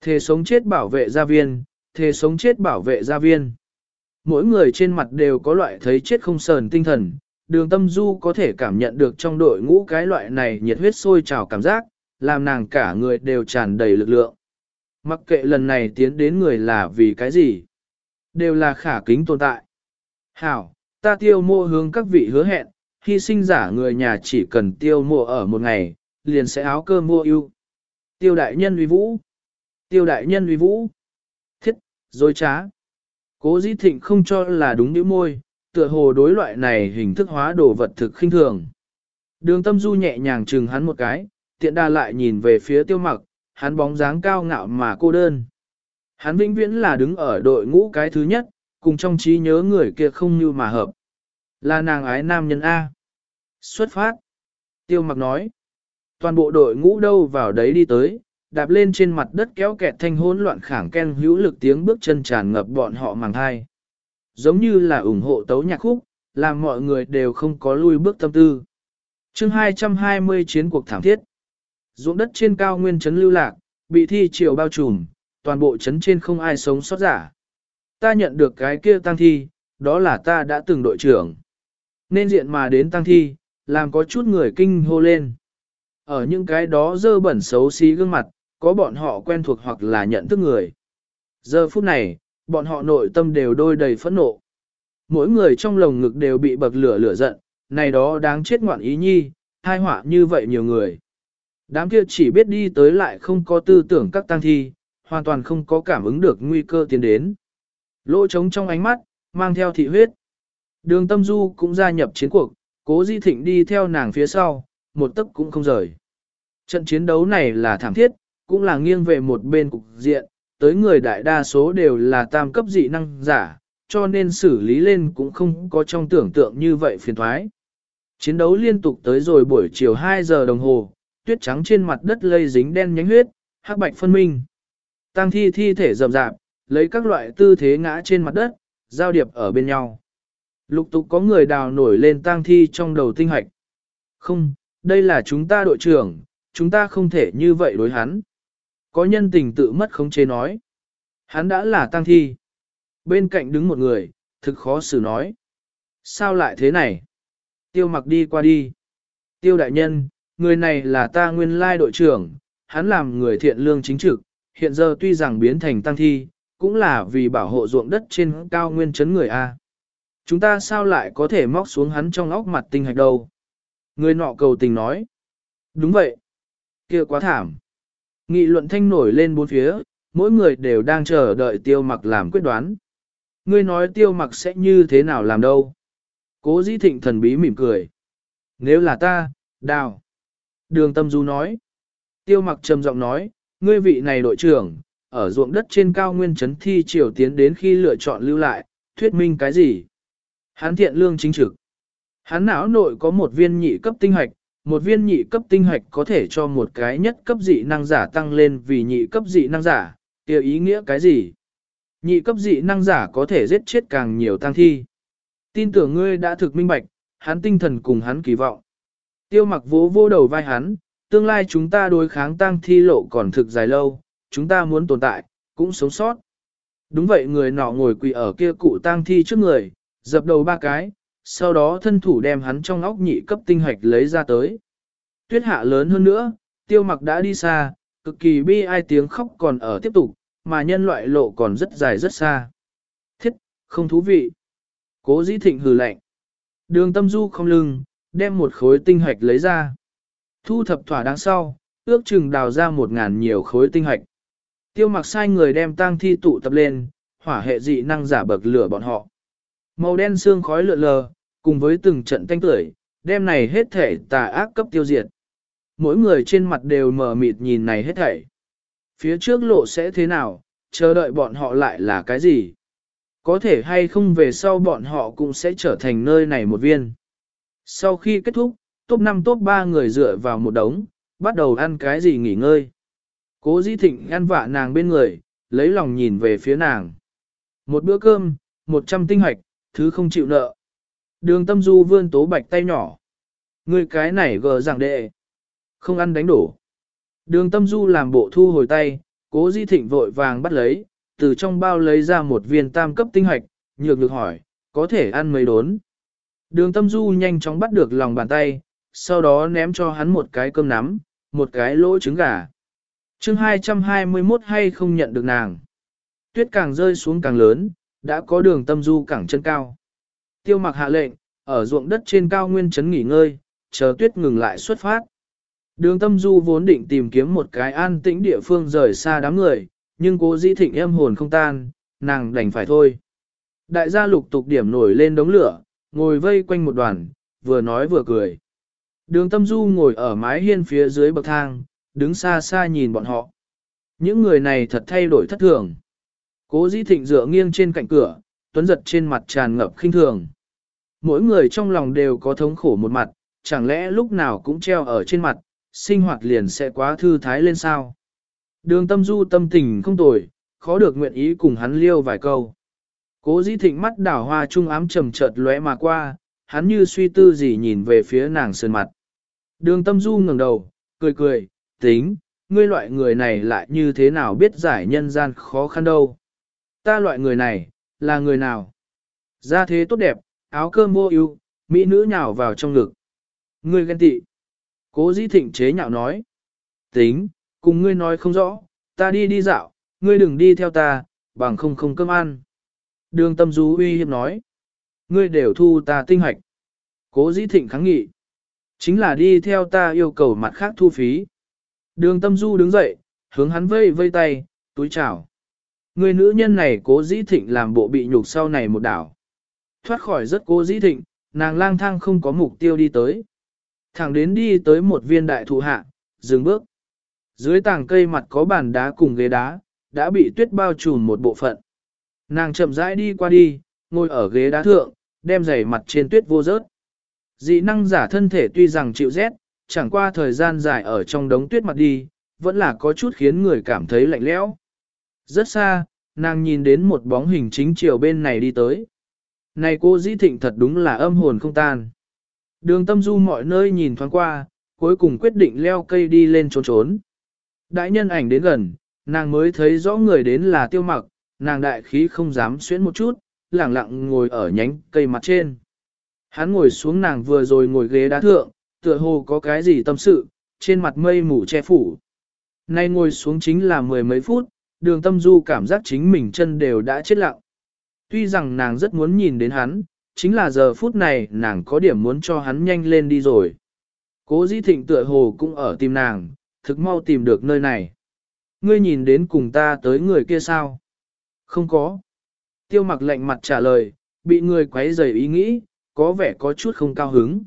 Thề sống chết bảo vệ gia viên, thề sống chết bảo vệ gia viên. Mỗi người trên mặt đều có loại thấy chết không sờn tinh thần, đường tâm du có thể cảm nhận được trong đội ngũ cái loại này nhiệt huyết sôi trào cảm giác, làm nàng cả người đều tràn đầy lực lượng. Mặc kệ lần này tiến đến người là vì cái gì, đều là khả kính tồn tại. Hảo, ta tiêu mô hướng các vị hứa hẹn, hy sinh giả người nhà chỉ cần tiêu mộ ở một ngày, liền sẽ áo cơm mua ưu. Tiêu đại nhân uy vũ. Tiêu đại nhân uy vũ. Thiết, dối trá. Cố dĩ thịnh không cho là đúng nữ môi, tựa hồ đối loại này hình thức hóa đồ vật thực khinh thường. Đường tâm du nhẹ nhàng chừng hắn một cái, tiện đa lại nhìn về phía tiêu mặc, hắn bóng dáng cao ngạo mà cô đơn. Hắn vĩnh viễn là đứng ở đội ngũ cái thứ nhất, cùng trong trí nhớ người kia không như mà hợp. Là nàng ái nam nhân A. Xuất phát. Tiêu mặc nói. Toàn bộ đội ngũ đâu vào đấy đi tới, đạp lên trên mặt đất kéo kẹt thanh hỗn loạn khảng ken hữu lực tiếng bước chân tràn ngập bọn họ màng hai. Giống như là ủng hộ tấu nhạc khúc, làm mọi người đều không có lui bước tâm tư. chương 220 chiến cuộc thảm thiết. Ruộng đất trên cao nguyên trấn lưu lạc, bị thi triều bao trùm, toàn bộ trấn trên không ai sống sót giả. Ta nhận được cái kia tăng thi, đó là ta đã từng đội trưởng. Nên diện mà đến tăng thi, làm có chút người kinh hô lên. Ở những cái đó dơ bẩn xấu xí gương mặt, có bọn họ quen thuộc hoặc là nhận thức người. Giờ phút này, bọn họ nội tâm đều đôi đầy phẫn nộ. Mỗi người trong lồng ngực đều bị bậc lửa lửa giận, này đó đáng chết ngoạn ý nhi, hai họa như vậy nhiều người. Đám kia chỉ biết đi tới lại không có tư tưởng các tăng thi, hoàn toàn không có cảm ứng được nguy cơ tiến đến. Lỗ trống trong ánh mắt, mang theo thị huyết. Đường tâm du cũng gia nhập chiến cuộc, cố di thịnh đi theo nàng phía sau, một tấc cũng không rời. Trận chiến đấu này là thảm thiết, cũng là nghiêng về một bên cục diện, tới người đại đa số đều là tam cấp dị năng giả, cho nên xử lý lên cũng không có trong tưởng tượng như vậy phiền thoái. Chiến đấu liên tục tới rồi buổi chiều 2 giờ đồng hồ, tuyết trắng trên mặt đất lây dính đen nhánh huyết, hắc bạch phân minh. Tăng thi thi thể rậm rạp, lấy các loại tư thế ngã trên mặt đất, giao điệp ở bên nhau. Lục tục có người đào nổi lên tang thi trong đầu tinh hạch. Không, đây là chúng ta đội trưởng, chúng ta không thể như vậy đối hắn. Có nhân tình tự mất khống chế nói. Hắn đã là tang thi. Bên cạnh đứng một người, thực khó xử nói. Sao lại thế này? Tiêu mặc đi qua đi. Tiêu đại nhân, người này là ta nguyên lai đội trưởng, hắn làm người thiện lương chính trực, hiện giờ tuy rằng biến thành tăng thi, cũng là vì bảo hộ ruộng đất trên cao nguyên chấn người A. Chúng ta sao lại có thể móc xuống hắn trong óc mặt tinh hạch đâu? Người nọ cầu tình nói. Đúng vậy kia quá thảm. Nghị luận thanh nổi lên bốn phía, mỗi người đều đang chờ đợi tiêu mặc làm quyết đoán. Ngươi nói tiêu mặc sẽ như thế nào làm đâu? Cố dĩ thịnh thần bí mỉm cười. Nếu là ta, đào. Đường tâm du nói. Tiêu mặc trầm giọng nói, ngươi vị này đội trưởng, ở ruộng đất trên cao nguyên chấn thi triều tiến đến khi lựa chọn lưu lại, thuyết minh cái gì? Hắn thiện lương chính trực. Hắn não nội có một viên nhị cấp tinh hoạch, một viên nhị cấp tinh hoạch có thể cho một cái nhất cấp dị năng giả tăng lên vì nhị cấp dị năng giả, Tiêu ý nghĩa cái gì? Nhị cấp dị năng giả có thể giết chết càng nhiều tăng thi. Tin tưởng ngươi đã thực minh bạch, hắn tinh thần cùng hắn kỳ vọng. Tiêu mặc vỗ vô đầu vai hắn, tương lai chúng ta đối kháng tăng thi lộ còn thực dài lâu, chúng ta muốn tồn tại, cũng sống sót. Đúng vậy người nọ ngồi quỳ ở kia cụ tang thi trước người, dập đầu ba cái, sau đó thân thủ đem hắn trong óc nhị cấp tinh hạch lấy ra tới. Tuyết hạ lớn hơn nữa, tiêu mặc đã đi xa, cực kỳ bi ai tiếng khóc còn ở tiếp tục, mà nhân loại lộ còn rất dài rất xa. Thiết, không thú vị. Cố dĩ thịnh hừ lạnh. Đường tâm du không lưng, đem một khối tinh hạch lấy ra. Thu thập thỏa đáng sau, ước chừng đào ra một ngàn nhiều khối tinh hạch. Tiêu mặc sai người đem tang thi tụ tập lên, hỏa hệ dị năng giả bậc lửa bọn họ. Màu đen xương khói lượn lờ, cùng với từng trận thanh tưởi, đêm này hết thể tà ác cấp tiêu diệt. Mỗi người trên mặt đều mờ mịt nhìn này hết thảy. Phía trước lộ sẽ thế nào, chờ đợi bọn họ lại là cái gì? Có thể hay không về sau bọn họ cũng sẽ trở thành nơi này một viên. Sau khi kết thúc, top 5 top 3 người dựa vào một đống, bắt đầu ăn cái gì nghỉ ngơi. Cố Di Thịnh ăn vạ nàng bên người, lấy lòng nhìn về phía nàng. Một bữa cơm, 100 tinh hoạch, thứ không chịu nợ. Đường tâm du vươn tố bạch tay nhỏ. Người cái này gờ giảng đệ. Không ăn đánh đổ. Đường tâm du làm bộ thu hồi tay, cố di thịnh vội vàng bắt lấy, từ trong bao lấy ra một viên tam cấp tinh hoạch, nhược được hỏi, có thể ăn mấy đốn. Đường tâm du nhanh chóng bắt được lòng bàn tay, sau đó ném cho hắn một cái cơm nắm, một cái lỗ trứng gà. chương 221 hay không nhận được nàng. Tuyết càng rơi xuống càng lớn, đã có đường tâm du cẳng chân cao. Tiêu mặc hạ lệnh, ở ruộng đất trên cao nguyên trấn nghỉ ngơi, chờ tuyết ngừng lại xuất phát. Đường tâm du vốn định tìm kiếm một cái an tĩnh địa phương rời xa đám người, nhưng cố di thịnh em hồn không tan, nàng đành phải thôi. Đại gia lục tục điểm nổi lên đống lửa, ngồi vây quanh một đoàn, vừa nói vừa cười. Đường tâm du ngồi ở mái hiên phía dưới bậc thang, đứng xa xa nhìn bọn họ. Những người này thật thay đổi thất thường. Cố dĩ thịnh dựa nghiêng trên cạnh cửa, tuấn giật trên mặt tràn ngập khinh thường. Mỗi người trong lòng đều có thống khổ một mặt, chẳng lẽ lúc nào cũng treo ở trên mặt, sinh hoạt liền sẽ quá thư thái lên sao. Đường tâm du tâm tình không tồi, khó được nguyện ý cùng hắn liêu vài câu. Cố dĩ thịnh mắt đảo hoa trung ám trầm chợt lóe mà qua, hắn như suy tư gì nhìn về phía nàng sơn mặt. Đường tâm du ngẩng đầu, cười cười, tính, ngươi loại người này lại như thế nào biết giải nhân gian khó khăn đâu. Ta loại người này, là người nào? Gia thế tốt đẹp, áo cơm vô ưu, mỹ nữ nhào vào trong ngực. Ngươi ghen tị. Cố dĩ thịnh chế nhạo nói. Tính, cùng ngươi nói không rõ, ta đi đi dạo, ngươi đừng đi theo ta, bằng không không cơm ăn. Đường tâm du uy hiếp nói. Ngươi đều thu ta tinh hoạch. Cố dĩ thịnh kháng nghị. Chính là đi theo ta yêu cầu mặt khác thu phí. Đường tâm du đứng dậy, hướng hắn vây vây tay, túi chào. Người nữ nhân này cố dĩ thịnh làm bộ bị nhục sau này một đảo. Thoát khỏi rất cố dĩ thịnh, nàng lang thang không có mục tiêu đi tới. Thẳng đến đi tới một viên đại thụ hạ, dừng bước. Dưới tảng cây mặt có bàn đá cùng ghế đá, đã bị tuyết bao trùm một bộ phận. Nàng chậm rãi đi qua đi, ngồi ở ghế đá thượng, đem giày mặt trên tuyết vô rớt. Dị năng giả thân thể tuy rằng chịu rét, chẳng qua thời gian dài ở trong đống tuyết mặt đi, vẫn là có chút khiến người cảm thấy lạnh lẽo. Rất xa, nàng nhìn đến một bóng hình chính chiều bên này đi tới. Này cô dĩ thịnh thật đúng là âm hồn không tan. Đường tâm du mọi nơi nhìn thoáng qua, cuối cùng quyết định leo cây đi lên trốn trốn. Đại nhân ảnh đến gần, nàng mới thấy rõ người đến là tiêu mặc, nàng đại khí không dám xuyến một chút, lẳng lặng ngồi ở nhánh cây mặt trên. Hắn ngồi xuống nàng vừa rồi ngồi ghế đá thượng, tựa hồ có cái gì tâm sự, trên mặt mây mù che phủ. Nay ngồi xuống chính là mười mấy phút, đường tâm du cảm giác chính mình chân đều đã chết lặng. Tuy rằng nàng rất muốn nhìn đến hắn, chính là giờ phút này nàng có điểm muốn cho hắn nhanh lên đi rồi. Cố dĩ thịnh tựa hồ cũng ở tìm nàng, thực mau tìm được nơi này. Ngươi nhìn đến cùng ta tới người kia sao? Không có. Tiêu mặc lạnh mặt trả lời, bị người quấy rầy ý nghĩ, có vẻ có chút không cao hứng.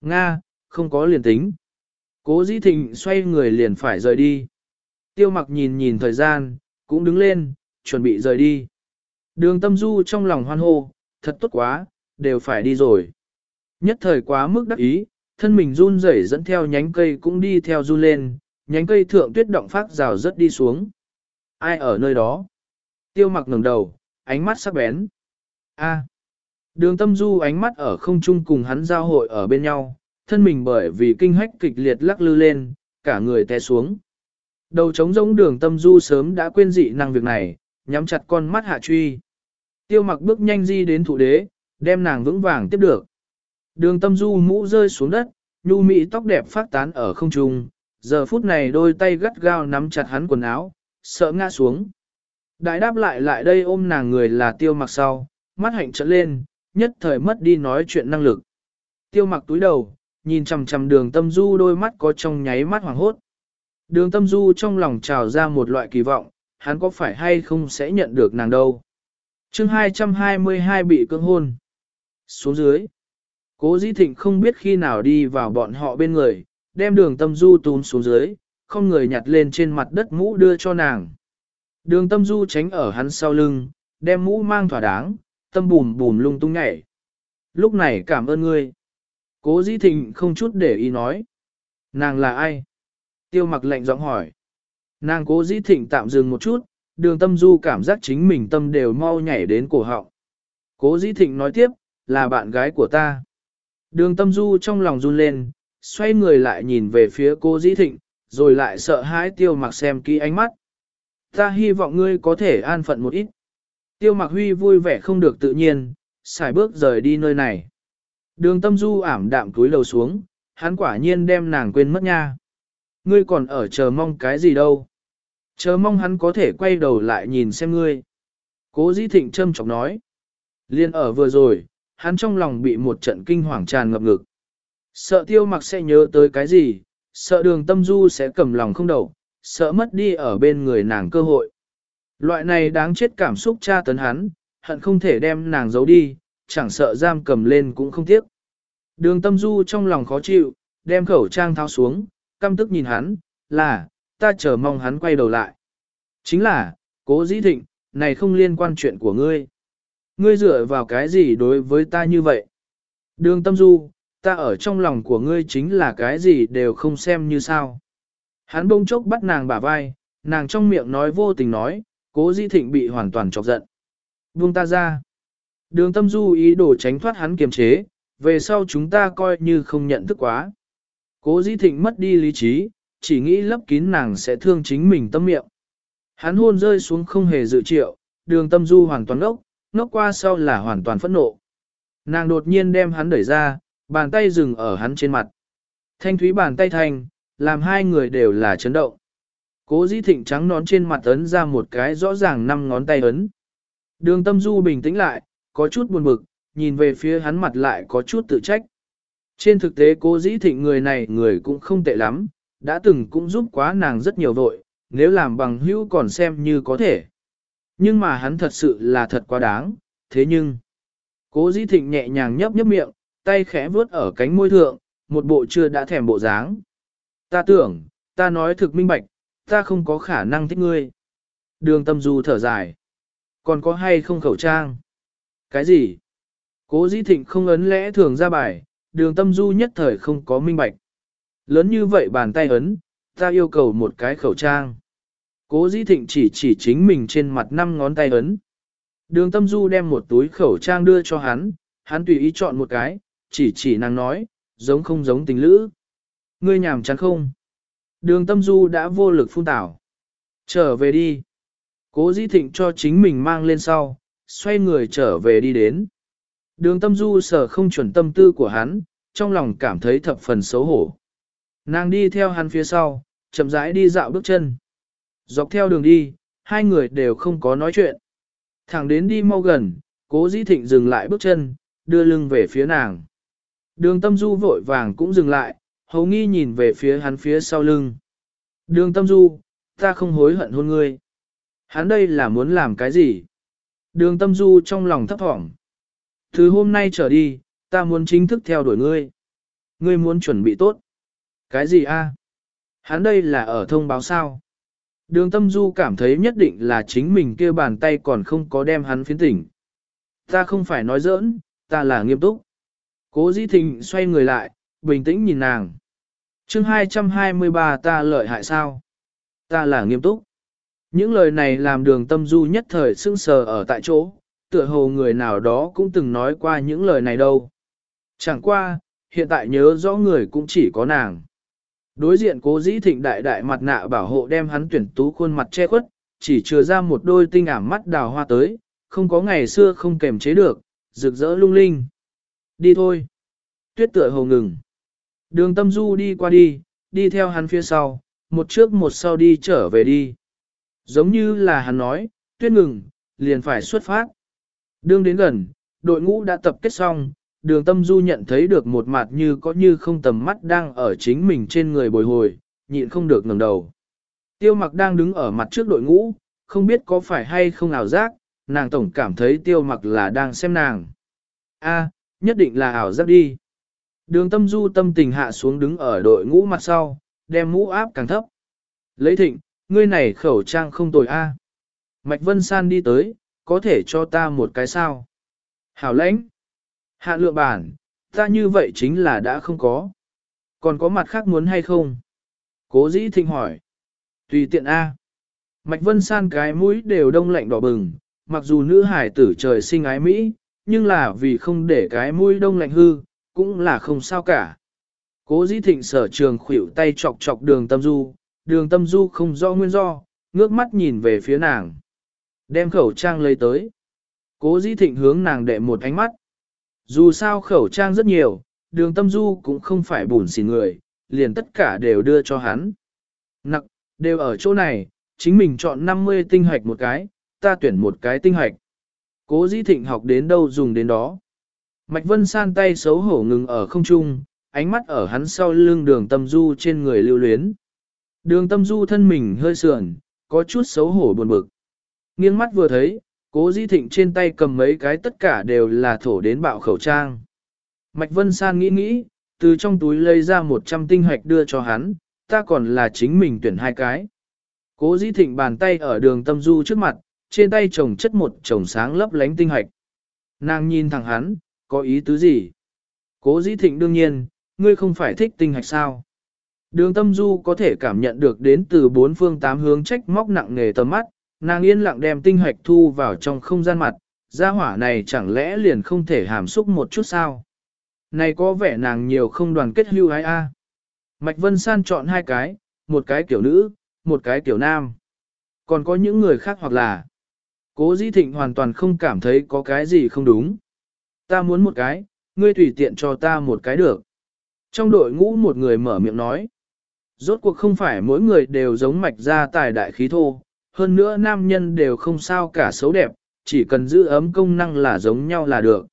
Nga, không có liền tính. Cố dĩ thịnh xoay người liền phải rời đi. Tiêu mặc nhìn nhìn thời gian, cũng đứng lên, chuẩn bị rời đi. Đường tâm du trong lòng hoan hô, thật tốt quá, đều phải đi rồi. Nhất thời quá mức đắc ý, thân mình run rẩy dẫn theo nhánh cây cũng đi theo run lên, nhánh cây thượng tuyết động phát rào rất đi xuống. Ai ở nơi đó? Tiêu mặc ngẩng đầu, ánh mắt sắc bén. A. Đường tâm du ánh mắt ở không trung cùng hắn giao hội ở bên nhau, thân mình bởi vì kinh hách kịch liệt lắc lư lên, cả người té xuống. Đầu trống rỗng đường tâm du sớm đã quên dị năng việc này, nhắm chặt con mắt hạ truy. Tiêu mặc bước nhanh di đến thủ đế, đem nàng vững vàng tiếp được. Đường tâm du mũ rơi xuống đất, nhu mỹ tóc đẹp phát tán ở không trung, giờ phút này đôi tay gắt gao nắm chặt hắn quần áo, sợ ngã xuống. Đại đáp lại lại đây ôm nàng người là tiêu mặc sau, mắt hạnh trợn lên, nhất thời mất đi nói chuyện năng lực. Tiêu mặc túi đầu, nhìn chằm chằm đường tâm du đôi mắt có trong nháy mắt hoàng hốt. Đường tâm du trong lòng trào ra một loại kỳ vọng, hắn có phải hay không sẽ nhận được nàng đâu. chương 222 bị cưỡng hôn. Xuống dưới. Cố dĩ thịnh không biết khi nào đi vào bọn họ bên người, đem đường tâm du túm xuống dưới, không người nhặt lên trên mặt đất mũ đưa cho nàng. Đường tâm du tránh ở hắn sau lưng, đem mũ mang thỏa đáng, tâm bùm bùm lung tung nhảy. Lúc này cảm ơn ngươi. Cố dĩ thịnh không chút để ý nói. Nàng là ai? Tiêu mặc lệnh giọng hỏi. Nàng cố dĩ thịnh tạm dừng một chút, đường tâm du cảm giác chính mình tâm đều mau nhảy đến cổ họng. Cố dĩ thịnh nói tiếp, là bạn gái của ta. Đường tâm du trong lòng run lên, xoay người lại nhìn về phía cô dĩ thịnh, rồi lại sợ hãi tiêu mặc xem kỹ ánh mắt. Ta hy vọng ngươi có thể an phận một ít. Tiêu mặc huy vui vẻ không được tự nhiên, xài bước rời đi nơi này. Đường tâm du ảm đạm túi lầu xuống, hắn quả nhiên đem nàng quên mất nha. Ngươi còn ở chờ mong cái gì đâu. Chờ mong hắn có thể quay đầu lại nhìn xem ngươi. Cố dĩ thịnh châm chọc nói. Liên ở vừa rồi, hắn trong lòng bị một trận kinh hoàng tràn ngập ngực. Sợ tiêu mặc sẽ nhớ tới cái gì, sợ đường tâm du sẽ cầm lòng không đầu, sợ mất đi ở bên người nàng cơ hội. Loại này đáng chết cảm xúc tra tấn hắn, hận không thể đem nàng giấu đi, chẳng sợ giam cầm lên cũng không tiếc. Đường tâm du trong lòng khó chịu, đem khẩu trang tháo xuống, căm tức nhìn hắn, là, ta chờ mong hắn quay đầu lại. Chính là, cố dĩ thịnh, này không liên quan chuyện của ngươi. Ngươi dựa vào cái gì đối với ta như vậy? Đường tâm du, ta ở trong lòng của ngươi chính là cái gì đều không xem như sao. Hắn bông chốc bắt nàng bả vai, nàng trong miệng nói vô tình nói, cố dĩ thịnh bị hoàn toàn chọc giận. Buông ta ra. Đường tâm du ý đồ tránh thoát hắn kiềm chế, về sau chúng ta coi như không nhận thức quá. Cố dĩ thịnh mất đi lý trí, chỉ nghĩ lấp kín nàng sẽ thương chính mình tâm miệng. Hắn hôn rơi xuống không hề dự triệu, đường tâm du hoàn toàn ngốc, ngốc qua sau là hoàn toàn phẫn nộ. Nàng đột nhiên đem hắn đẩy ra, bàn tay dừng ở hắn trên mặt. Thanh thúy bàn tay thành, làm hai người đều là chấn động. Cố dĩ thịnh trắng nón trên mặt ấn ra một cái rõ ràng năm ngón tay ấn. Đường tâm du bình tĩnh lại, có chút buồn bực, nhìn về phía hắn mặt lại có chút tự trách. Trên thực tế cố dĩ thịnh người này người cũng không tệ lắm, đã từng cũng giúp quá nàng rất nhiều vội, nếu làm bằng hữu còn xem như có thể. Nhưng mà hắn thật sự là thật quá đáng, thế nhưng... Cố dĩ thịnh nhẹ nhàng nhấp nhấp miệng, tay khẽ vuốt ở cánh môi thượng, một bộ chưa đã thèm bộ dáng. Ta tưởng, ta nói thực minh bạch, ta không có khả năng thích ngươi. Đường tâm du thở dài. Còn có hay không khẩu trang? Cái gì? Cố dĩ thịnh không ấn lẽ thường ra bài, đường tâm du nhất thời không có minh bạch. Lớn như vậy bàn tay ấn, ta yêu cầu một cái khẩu trang. Cố dĩ thịnh chỉ chỉ chính mình trên mặt năm ngón tay ấn. Đường tâm du đem một túi khẩu trang đưa cho hắn, hắn tùy ý chọn một cái, chỉ chỉ nàng nói, giống không giống tình lữ. Ngươi nhảm chán không? Đường tâm du đã vô lực phun tảo. Trở về đi. Cố dĩ thịnh cho chính mình mang lên sau, xoay người trở về đi đến. Đường tâm du sở không chuẩn tâm tư của hắn, trong lòng cảm thấy thập phần xấu hổ. Nàng đi theo hắn phía sau, chậm rãi đi dạo bước chân. Dọc theo đường đi, hai người đều không có nói chuyện. Thẳng đến đi mau gần, cố dĩ thịnh dừng lại bước chân, đưa lưng về phía nàng. Đường tâm du vội vàng cũng dừng lại, hầu nghi nhìn về phía hắn phía sau lưng. Đường tâm du, ta không hối hận hôn ngươi. Hắn đây là muốn làm cái gì? Đường tâm du trong lòng thấp thỏm. Từ hôm nay trở đi, ta muốn chính thức theo đuổi ngươi. Ngươi muốn chuẩn bị tốt. Cái gì a? Hắn đây là ở thông báo sao? Đường tâm du cảm thấy nhất định là chính mình kia bàn tay còn không có đem hắn phiến tỉnh. Ta không phải nói giỡn, ta là nghiêm túc. Cố dĩ thịnh xoay người lại, bình tĩnh nhìn nàng. chương 223 ta lợi hại sao? Ta là nghiêm túc. Những lời này làm đường tâm du nhất thời sưng sờ ở tại chỗ, tựa hồ người nào đó cũng từng nói qua những lời này đâu. Chẳng qua, hiện tại nhớ rõ người cũng chỉ có nàng. Đối diện cố dĩ thịnh đại đại mặt nạ bảo hộ đem hắn tuyển tú khuôn mặt che khuất, chỉ chừa ra một đôi tinh ảm mắt đào hoa tới, không có ngày xưa không kềm chế được, rực rỡ lung linh. Đi thôi. Tuyết tựa hồ ngừng. Đường tâm du đi qua đi, đi theo hắn phía sau, một trước một sau đi trở về đi. Giống như là hắn nói, tuyết ngừng, liền phải xuất phát. Đương đến gần, đội ngũ đã tập kết xong, đường tâm du nhận thấy được một mặt như có như không tầm mắt đang ở chính mình trên người bồi hồi, nhịn không được ngẩng đầu. Tiêu mặc đang đứng ở mặt trước đội ngũ, không biết có phải hay không ảo giác, nàng tổng cảm thấy tiêu mặc là đang xem nàng. A, nhất định là ảo giác đi. Đường tâm du tâm tình hạ xuống đứng ở đội ngũ mặt sau, đem mũ áp càng thấp. Lấy thịnh, ngươi này khẩu trang không tồi a. Mạch Vân San đi tới, có thể cho ta một cái sao. Hảo lãnh. Hạ lượng bản, ta như vậy chính là đã không có. Còn có mặt khác muốn hay không? Cố dĩ thịnh hỏi. Tùy tiện A. Mạch Vân San cái mũi đều đông lạnh đỏ bừng, mặc dù nữ hải tử trời sinh ái Mỹ, nhưng là vì không để cái mũi đông lạnh hư, cũng là không sao cả. Cố dĩ thịnh sở trường khủy tay chọc chọc đường tâm du, đường tâm du không rõ nguyên do, ngước mắt nhìn về phía nàng. Đem khẩu trang lấy tới. Cố dĩ thịnh hướng nàng đệ một ánh mắt. Dù sao khẩu trang rất nhiều, đường tâm du cũng không phải bùn xỉn người, liền tất cả đều đưa cho hắn. Nặng, đều ở chỗ này, chính mình chọn 50 tinh hạch một cái, ta tuyển một cái tinh hạch. Cố dĩ thịnh học đến đâu dùng đến đó. Mạch Vân san tay xấu hổ ngừng ở không trung, ánh mắt ở hắn sau lưng đường tâm du trên người lưu luyến. Đường tâm du thân mình hơi sườn, có chút xấu hổ buồn bực. Nghiêng mắt vừa thấy, cố Di thịnh trên tay cầm mấy cái tất cả đều là thổ đến bạo khẩu trang. Mạch Vân San nghĩ nghĩ, từ trong túi lấy ra 100 tinh hoạch đưa cho hắn, ta còn là chính mình tuyển hai cái. Cố Di thịnh bàn tay ở đường tâm du trước mặt, trên tay chồng chất một chồng sáng lấp lánh tinh hoạch. Nàng nhìn thẳng hắn, có ý tứ gì? Cố dĩ thịnh đương nhiên, ngươi không phải thích tinh hạch sao? Đường tâm du có thể cảm nhận được đến từ bốn phương tám hướng trách móc nặng nề tầm mắt, nàng yên lặng đem tinh hạch thu vào trong không gian mặt, gia hỏa này chẳng lẽ liền không thể hàm xúc một chút sao? Này có vẻ nàng nhiều không đoàn kết hưu ai a? Mạch Vân San chọn hai cái, một cái kiểu nữ, một cái kiểu nam. Còn có những người khác hoặc là Cố Dĩ Thịnh hoàn toàn không cảm thấy có cái gì không đúng. Ta muốn một cái, ngươi tùy tiện cho ta một cái được. Trong đội ngũ một người mở miệng nói. Rốt cuộc không phải mỗi người đều giống mạch ra tài đại khí thô, hơn nữa nam nhân đều không sao cả xấu đẹp, chỉ cần giữ ấm công năng là giống nhau là được.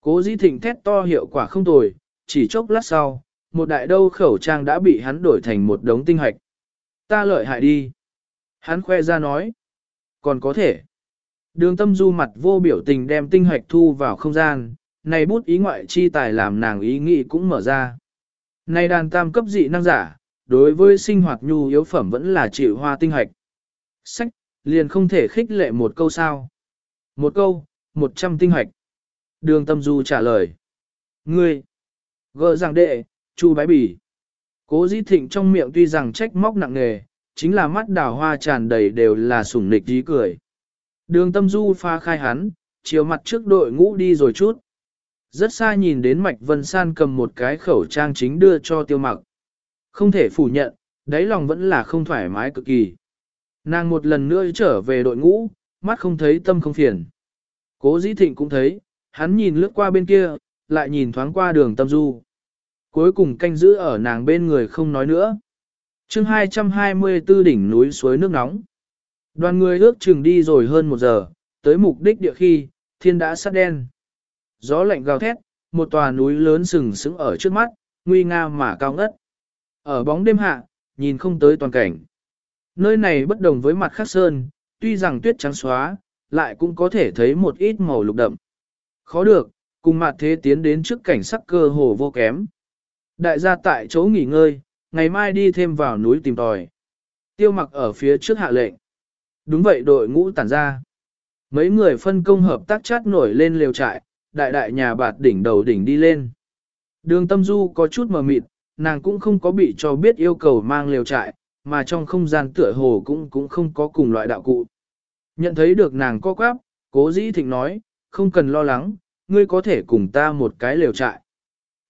Cố dĩ thịnh thét to hiệu quả không tồi, chỉ chốc lát sau, một đại đâu khẩu trang đã bị hắn đổi thành một đống tinh hạch. Ta lợi hại đi. Hắn khoe ra nói. Còn có thể. Đường tâm du mặt vô biểu tình đem tinh hạch thu vào không gian, này bút ý ngoại chi tài làm nàng ý nghĩ cũng mở ra. Này đàn tam cấp dị năng giả, đối với sinh hoạt nhu yếu phẩm vẫn là chịu hoa tinh hạch. Sách, liền không thể khích lệ một câu sao. Một câu, một trăm tinh hoạch. Đường tâm du trả lời. Ngươi, gỡ rằng đệ, chu bái bỉ. Cố dĩ thịnh trong miệng tuy rằng trách móc nặng nề, chính là mắt đào hoa tràn đầy đều là sủng nịch dí cười. Đường tâm du pha khai hắn, chiều mặt trước đội ngũ đi rồi chút. Rất xa nhìn đến Mạch Vân San cầm một cái khẩu trang chính đưa cho tiêu mặc. Không thể phủ nhận, đáy lòng vẫn là không thoải mái cực kỳ. Nàng một lần nữa trở về đội ngũ, mắt không thấy tâm không phiền. Cố dĩ thịnh cũng thấy, hắn nhìn lướt qua bên kia, lại nhìn thoáng qua đường tâm du. Cuối cùng canh giữ ở nàng bên người không nói nữa. chương 224 đỉnh núi suối nước nóng. Đoàn người ước chừng đi rồi hơn một giờ, tới mục đích địa khi, thiên đã sắt đen. Gió lạnh gào thét, một tòa núi lớn sừng sững ở trước mắt, nguy nga mà cao ngất. Ở bóng đêm hạ, nhìn không tới toàn cảnh. Nơi này bất đồng với mặt khác sơn, tuy rằng tuyết trắng xóa, lại cũng có thể thấy một ít màu lục đậm. Khó được, cùng mặt thế tiến đến trước cảnh sắc cơ hồ vô kém. Đại gia tại chỗ nghỉ ngơi, ngày mai đi thêm vào núi tìm tòi. Tiêu mặc ở phía trước hạ lệnh. Đúng vậy đội ngũ tản ra. Mấy người phân công hợp tác chát nổi lên lều trại, đại đại nhà bạt đỉnh đầu đỉnh đi lên. Đường tâm du có chút mờ mịt, nàng cũng không có bị cho biết yêu cầu mang lều trại, mà trong không gian tựa hồ cũng cũng không có cùng loại đạo cụ. Nhận thấy được nàng co quắp, cố dĩ thịnh nói, không cần lo lắng, ngươi có thể cùng ta một cái lều trại.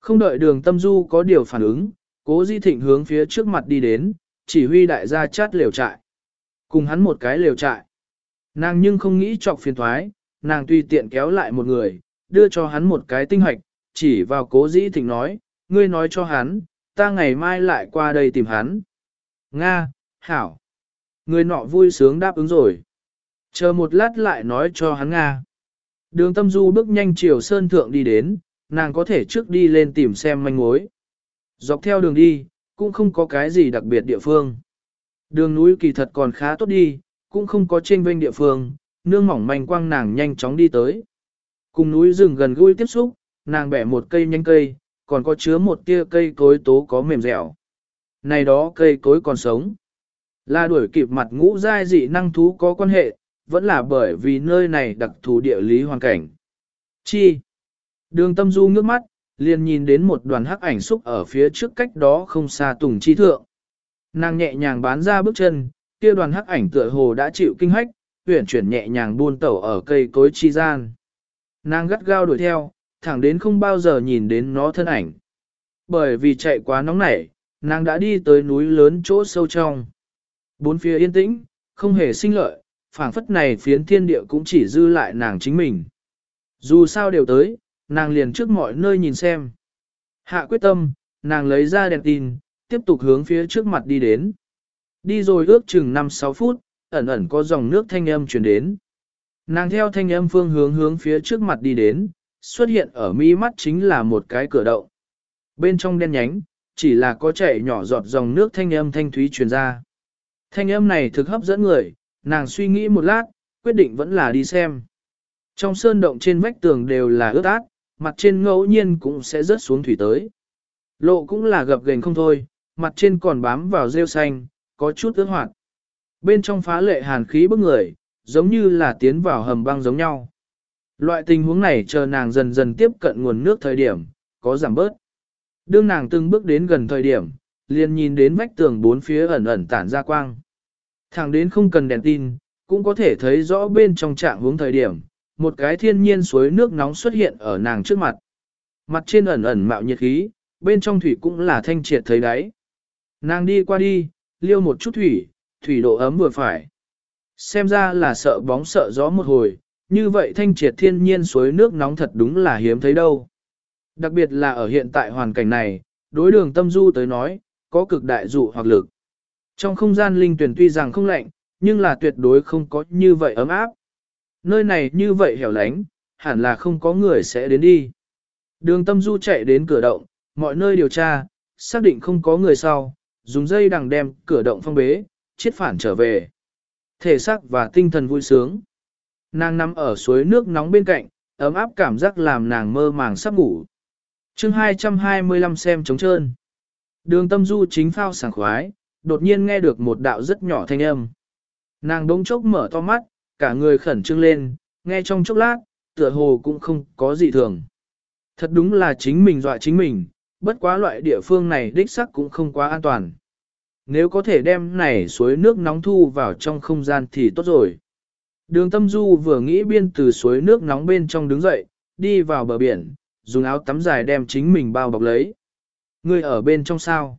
Không đợi đường tâm du có điều phản ứng, cố dĩ thịnh hướng phía trước mặt đi đến, chỉ huy đại gia chát lều trại. Cùng hắn một cái lều trại. Nàng nhưng không nghĩ trọc phiền thoái, nàng tùy tiện kéo lại một người, đưa cho hắn một cái tinh hoạch, chỉ vào cố dĩ thịnh nói, ngươi nói cho hắn, ta ngày mai lại qua đây tìm hắn. Nga, Hảo. Người nọ vui sướng đáp ứng rồi. Chờ một lát lại nói cho hắn Nga. Đường tâm du bước nhanh chiều sơn thượng đi đến, nàng có thể trước đi lên tìm xem manh mối. Dọc theo đường đi, cũng không có cái gì đặc biệt địa phương. Đường núi kỳ thật còn khá tốt đi, cũng không có trên vênh địa phương, nương mỏng manh quang nàng nhanh chóng đi tới. Cùng núi rừng gần gũi tiếp xúc, nàng bẻ một cây nhanh cây, còn có chứa một tia cây cối tố có mềm dẻo. Này đó cây cối còn sống. Là đuổi kịp mặt ngũ giai dị năng thú có quan hệ, vẫn là bởi vì nơi này đặc thù địa lý hoàn cảnh. Chi? Đường tâm du ngước mắt, liền nhìn đến một đoàn hắc ảnh xúc ở phía trước cách đó không xa tùng chi thượng. Nàng nhẹ nhàng bán ra bước chân, kia đoàn hắc ảnh tựa hồ đã chịu kinh hách, huyển chuyển nhẹ nhàng buôn tẩu ở cây cối chi gian. Nàng gắt gao đuổi theo, thẳng đến không bao giờ nhìn đến nó thân ảnh. Bởi vì chạy quá nóng nảy, nàng đã đi tới núi lớn chỗ sâu trong. Bốn phía yên tĩnh, không hề sinh lợi, phảng phất này phiến thiên địa cũng chỉ dư lại nàng chính mình. Dù sao đều tới, nàng liền trước mọi nơi nhìn xem. Hạ quyết tâm, nàng lấy ra đèn tin, tiếp tục hướng phía trước mặt đi đến. Đi rồi ước chừng 5-6 phút, ẩn ẩn có dòng nước thanh âm chuyển đến. Nàng theo thanh âm phương hướng hướng phía trước mặt đi đến, xuất hiện ở mi mắt chính là một cái cửa động. Bên trong đen nhánh, chỉ là có chảy nhỏ giọt dòng nước thanh âm thanh thúy truyền ra. Thanh âm này thực hấp dẫn người, nàng suy nghĩ một lát, quyết định vẫn là đi xem. Trong sơn động trên vách tường đều là ướt át, mặt trên ngẫu nhiên cũng sẽ rớt xuống thủy tới. Lộ cũng là gập ghềnh không thôi, mặt trên còn bám vào rêu xanh, có chút ướt hoạt. Bên trong phá lệ hàn khí bức người, giống như là tiến vào hầm băng giống nhau. Loại tình huống này chờ nàng dần dần tiếp cận nguồn nước thời điểm, có giảm bớt. Đương nàng từng bước đến gần thời điểm, liền nhìn đến vách tường bốn phía ẩn ẩn tản ra quang. Thẳng đến không cần đèn tin, cũng có thể thấy rõ bên trong trạng hướng thời điểm, một cái thiên nhiên suối nước nóng xuất hiện ở nàng trước mặt. Mặt trên ẩn ẩn mạo nhiệt khí, bên trong thủy cũng là thanh triệt thấy đáy. Nàng đi qua đi, liêu một chút thủy, thủy độ ấm vừa phải. Xem ra là sợ bóng sợ gió một hồi, như vậy thanh triệt thiên nhiên suối nước nóng thật đúng là hiếm thấy đâu. Đặc biệt là ở hiện tại hoàn cảnh này, đối đường tâm du tới nói, có cực đại dụ hoặc lực. Trong không gian linh tuyển tuy rằng không lạnh, nhưng là tuyệt đối không có như vậy ấm áp. Nơi này như vậy hẻo lánh, hẳn là không có người sẽ đến đi. Đường tâm du chạy đến cửa động, mọi nơi điều tra, xác định không có người sau, dùng dây đằng đem cửa động phong bế, chiết phản trở về. Thể xác và tinh thần vui sướng. Nàng nằm ở suối nước nóng bên cạnh, ấm áp cảm giác làm nàng mơ màng sắp ngủ chương 225 xem trống trơn. Đường tâm du chính phao sảng khoái, đột nhiên nghe được một đạo rất nhỏ thanh âm. Nàng đống chốc mở to mắt, cả người khẩn trương lên, nghe trong chốc lát, tựa hồ cũng không có gì thường. Thật đúng là chính mình dọa chính mình, bất quá loại địa phương này đích sắc cũng không quá an toàn. Nếu có thể đem này suối nước nóng thu vào trong không gian thì tốt rồi. Đường tâm du vừa nghĩ biên từ suối nước nóng bên trong đứng dậy, đi vào bờ biển, dùng áo tắm dài đem chính mình bao bọc lấy. Người ở bên trong sao?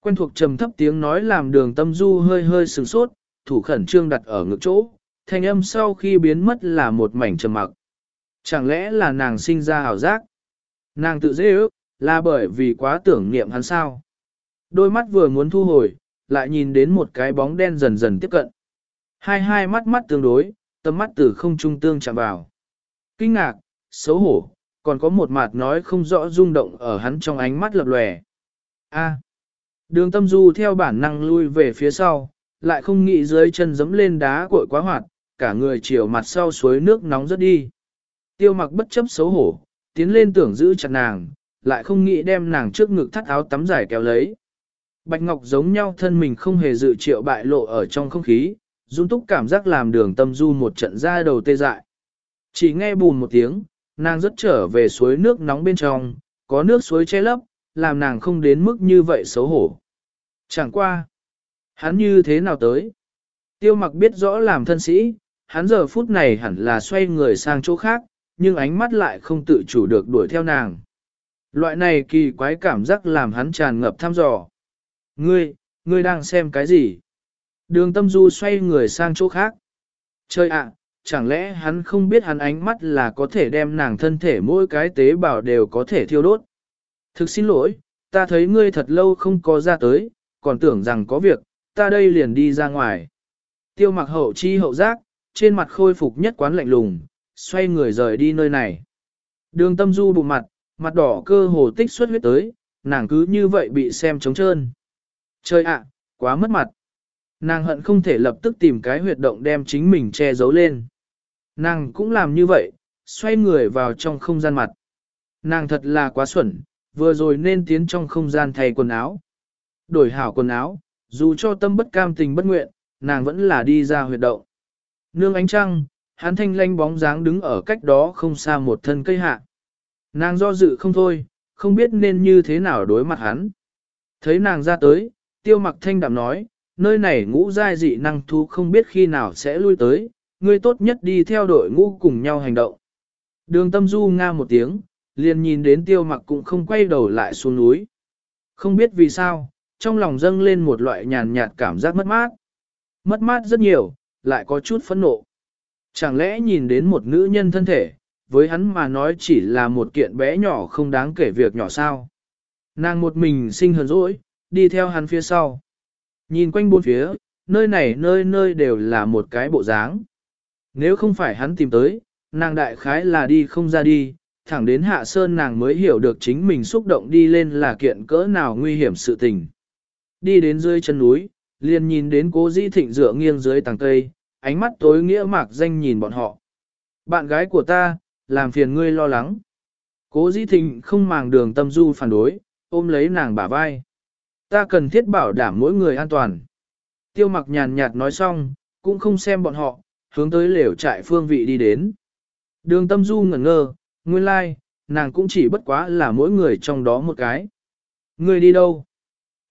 Quen thuộc trầm thấp tiếng nói làm đường tâm du hơi hơi sừng sốt, thủ khẩn trương đặt ở ngực chỗ, thanh âm sau khi biến mất là một mảnh trầm mặc. Chẳng lẽ là nàng sinh ra ảo giác? Nàng tự dễ ước, là bởi vì quá tưởng niệm hắn sao? Đôi mắt vừa muốn thu hồi, lại nhìn đến một cái bóng đen dần dần tiếp cận. Hai hai mắt mắt tương đối, tầm mắt từ không trung tương chạm vào. Kinh ngạc, xấu hổ, còn có một mặt nói không rõ rung động ở hắn trong ánh mắt lập lòe. A. Đường tâm du theo bản năng lui về phía sau, lại không nghĩ dưới chân giẫm lên đá cội quá hoạt, cả người chiều mặt sau suối nước nóng rất đi. Tiêu mặc bất chấp xấu hổ, tiến lên tưởng giữ chặt nàng, lại không nghĩ đem nàng trước ngực thắt áo tắm dài kéo lấy. Bạch Ngọc giống nhau thân mình không hề dự triệu bại lộ ở trong không khí, dung túc cảm giác làm đường tâm du một trận ra đầu tê dại. Chỉ nghe bùn một tiếng, nàng rất trở về suối nước nóng bên trong, có nước suối che lấp, làm nàng không đến mức như vậy xấu hổ. Chẳng qua. Hắn như thế nào tới? Tiêu mặc biết rõ làm thân sĩ, hắn giờ phút này hẳn là xoay người sang chỗ khác, nhưng ánh mắt lại không tự chủ được đuổi theo nàng. Loại này kỳ quái cảm giác làm hắn tràn ngập thăm dò. Ngươi, ngươi đang xem cái gì? Đường tâm du xoay người sang chỗ khác. Chơi ạ, chẳng lẽ hắn không biết hắn ánh mắt là có thể đem nàng thân thể mỗi cái tế bào đều có thể thiêu đốt. Thực xin lỗi, ta thấy ngươi thật lâu không có ra tới, còn tưởng rằng có việc, ta đây liền đi ra ngoài. Tiêu mặc hậu chi hậu giác, trên mặt khôi phục nhất quán lạnh lùng, xoay người rời đi nơi này. Đường tâm du bụng mặt, mặt đỏ cơ hồ tích xuất huyết tới, nàng cứ như vậy bị xem trống trơn. Trời ạ, quá mất mặt. Nàng hận không thể lập tức tìm cái huyệt động đem chính mình che giấu lên. Nàng cũng làm như vậy, xoay người vào trong không gian mặt. Nàng thật là quá xuẩn, vừa rồi nên tiến trong không gian thay quần áo. Đổi hảo quần áo, dù cho tâm bất cam tình bất nguyện, nàng vẫn là đi ra huyệt động. Nương ánh trăng, hắn thanh lanh bóng dáng đứng ở cách đó không xa một thân cây hạ. Nàng do dự không thôi, không biết nên như thế nào đối mặt hắn. Thấy nàng ra tới, tiêu mặc thanh đạm nói, nơi này ngũ giai dị năng thú không biết khi nào sẽ lui tới, ngươi tốt nhất đi theo đội ngũ cùng nhau hành động. Đường tâm du nga một tiếng, liền nhìn đến tiêu mặc cũng không quay đầu lại xuống núi. Không biết vì sao, trong lòng dâng lên một loại nhàn nhạt cảm giác mất mát. Mất mát rất nhiều, lại có chút phẫn nộ. Chẳng lẽ nhìn đến một nữ nhân thân thể, với hắn mà nói chỉ là một kiện bé nhỏ không đáng kể việc nhỏ sao. Nàng một mình sinh hờn dỗi, đi theo hắn phía sau. Nhìn quanh bốn phía, nơi này nơi nơi đều là một cái bộ dáng. Nếu không phải hắn tìm tới, nàng đại khái là đi không ra đi, thẳng đến hạ sơn nàng mới hiểu được chính mình xúc động đi lên là kiện cỡ nào nguy hiểm sự tình. Đi đến dưới chân núi, liền nhìn đến cố dĩ thịnh dựa nghiêng dưới tàng cây, ánh mắt tối nghĩa mạc danh nhìn bọn họ. Bạn gái của ta, làm phiền ngươi lo lắng. Cố dĩ thịnh không màng đường tâm du phản đối, ôm lấy nàng bả vai. Ta cần thiết bảo đảm mỗi người an toàn. Tiêu mặc nhàn nhạt nói xong, cũng không xem bọn họ, hướng tới lều trại phương vị đi đến. Đường tâm du ngẩn ngơ, nguyên lai, like, nàng cũng chỉ bất quá là mỗi người trong đó một cái. Ngươi đi đâu?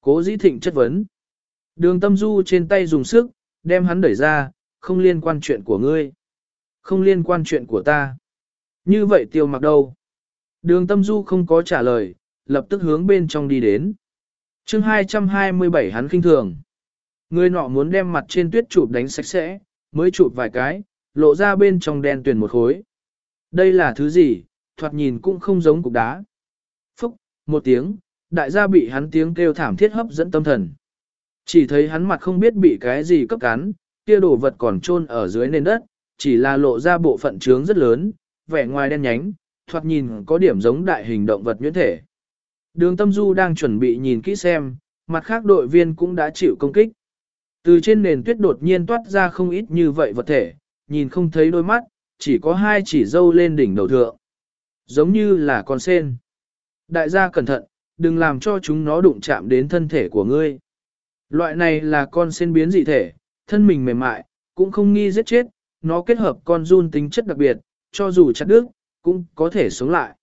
Cố dĩ thịnh chất vấn. Đường tâm du trên tay dùng sức, đem hắn đẩy ra, không liên quan chuyện của ngươi. Không liên quan chuyện của ta. Như vậy tiêu mặc đâu? Đường tâm du không có trả lời, lập tức hướng bên trong đi đến. chương 227 hắn kinh thường. Người nọ muốn đem mặt trên tuyết chụp đánh sạch sẽ, mới chụp vài cái, lộ ra bên trong đen tuyền một khối. Đây là thứ gì, thoạt nhìn cũng không giống cục đá. Phúc, một tiếng, đại gia bị hắn tiếng kêu thảm thiết hấp dẫn tâm thần. Chỉ thấy hắn mặt không biết bị cái gì cấp cắn, kia đồ vật còn trôn ở dưới nền đất, chỉ là lộ ra bộ phận trướng rất lớn, vẻ ngoài đen nhánh, thoạt nhìn có điểm giống đại hình động vật nhuyễn thể. Đường tâm du đang chuẩn bị nhìn kỹ xem, mặt khác đội viên cũng đã chịu công kích. Từ trên nền tuyết đột nhiên toát ra không ít như vậy vật thể, nhìn không thấy đôi mắt, chỉ có hai chỉ dâu lên đỉnh đầu thượng. Giống như là con sen. Đại gia cẩn thận, đừng làm cho chúng nó đụng chạm đến thân thể của ngươi. Loại này là con sen biến dị thể, thân mình mềm mại, cũng không nghi giết chết, nó kết hợp con run tính chất đặc biệt, cho dù chặt đứt, cũng có thể sống lại.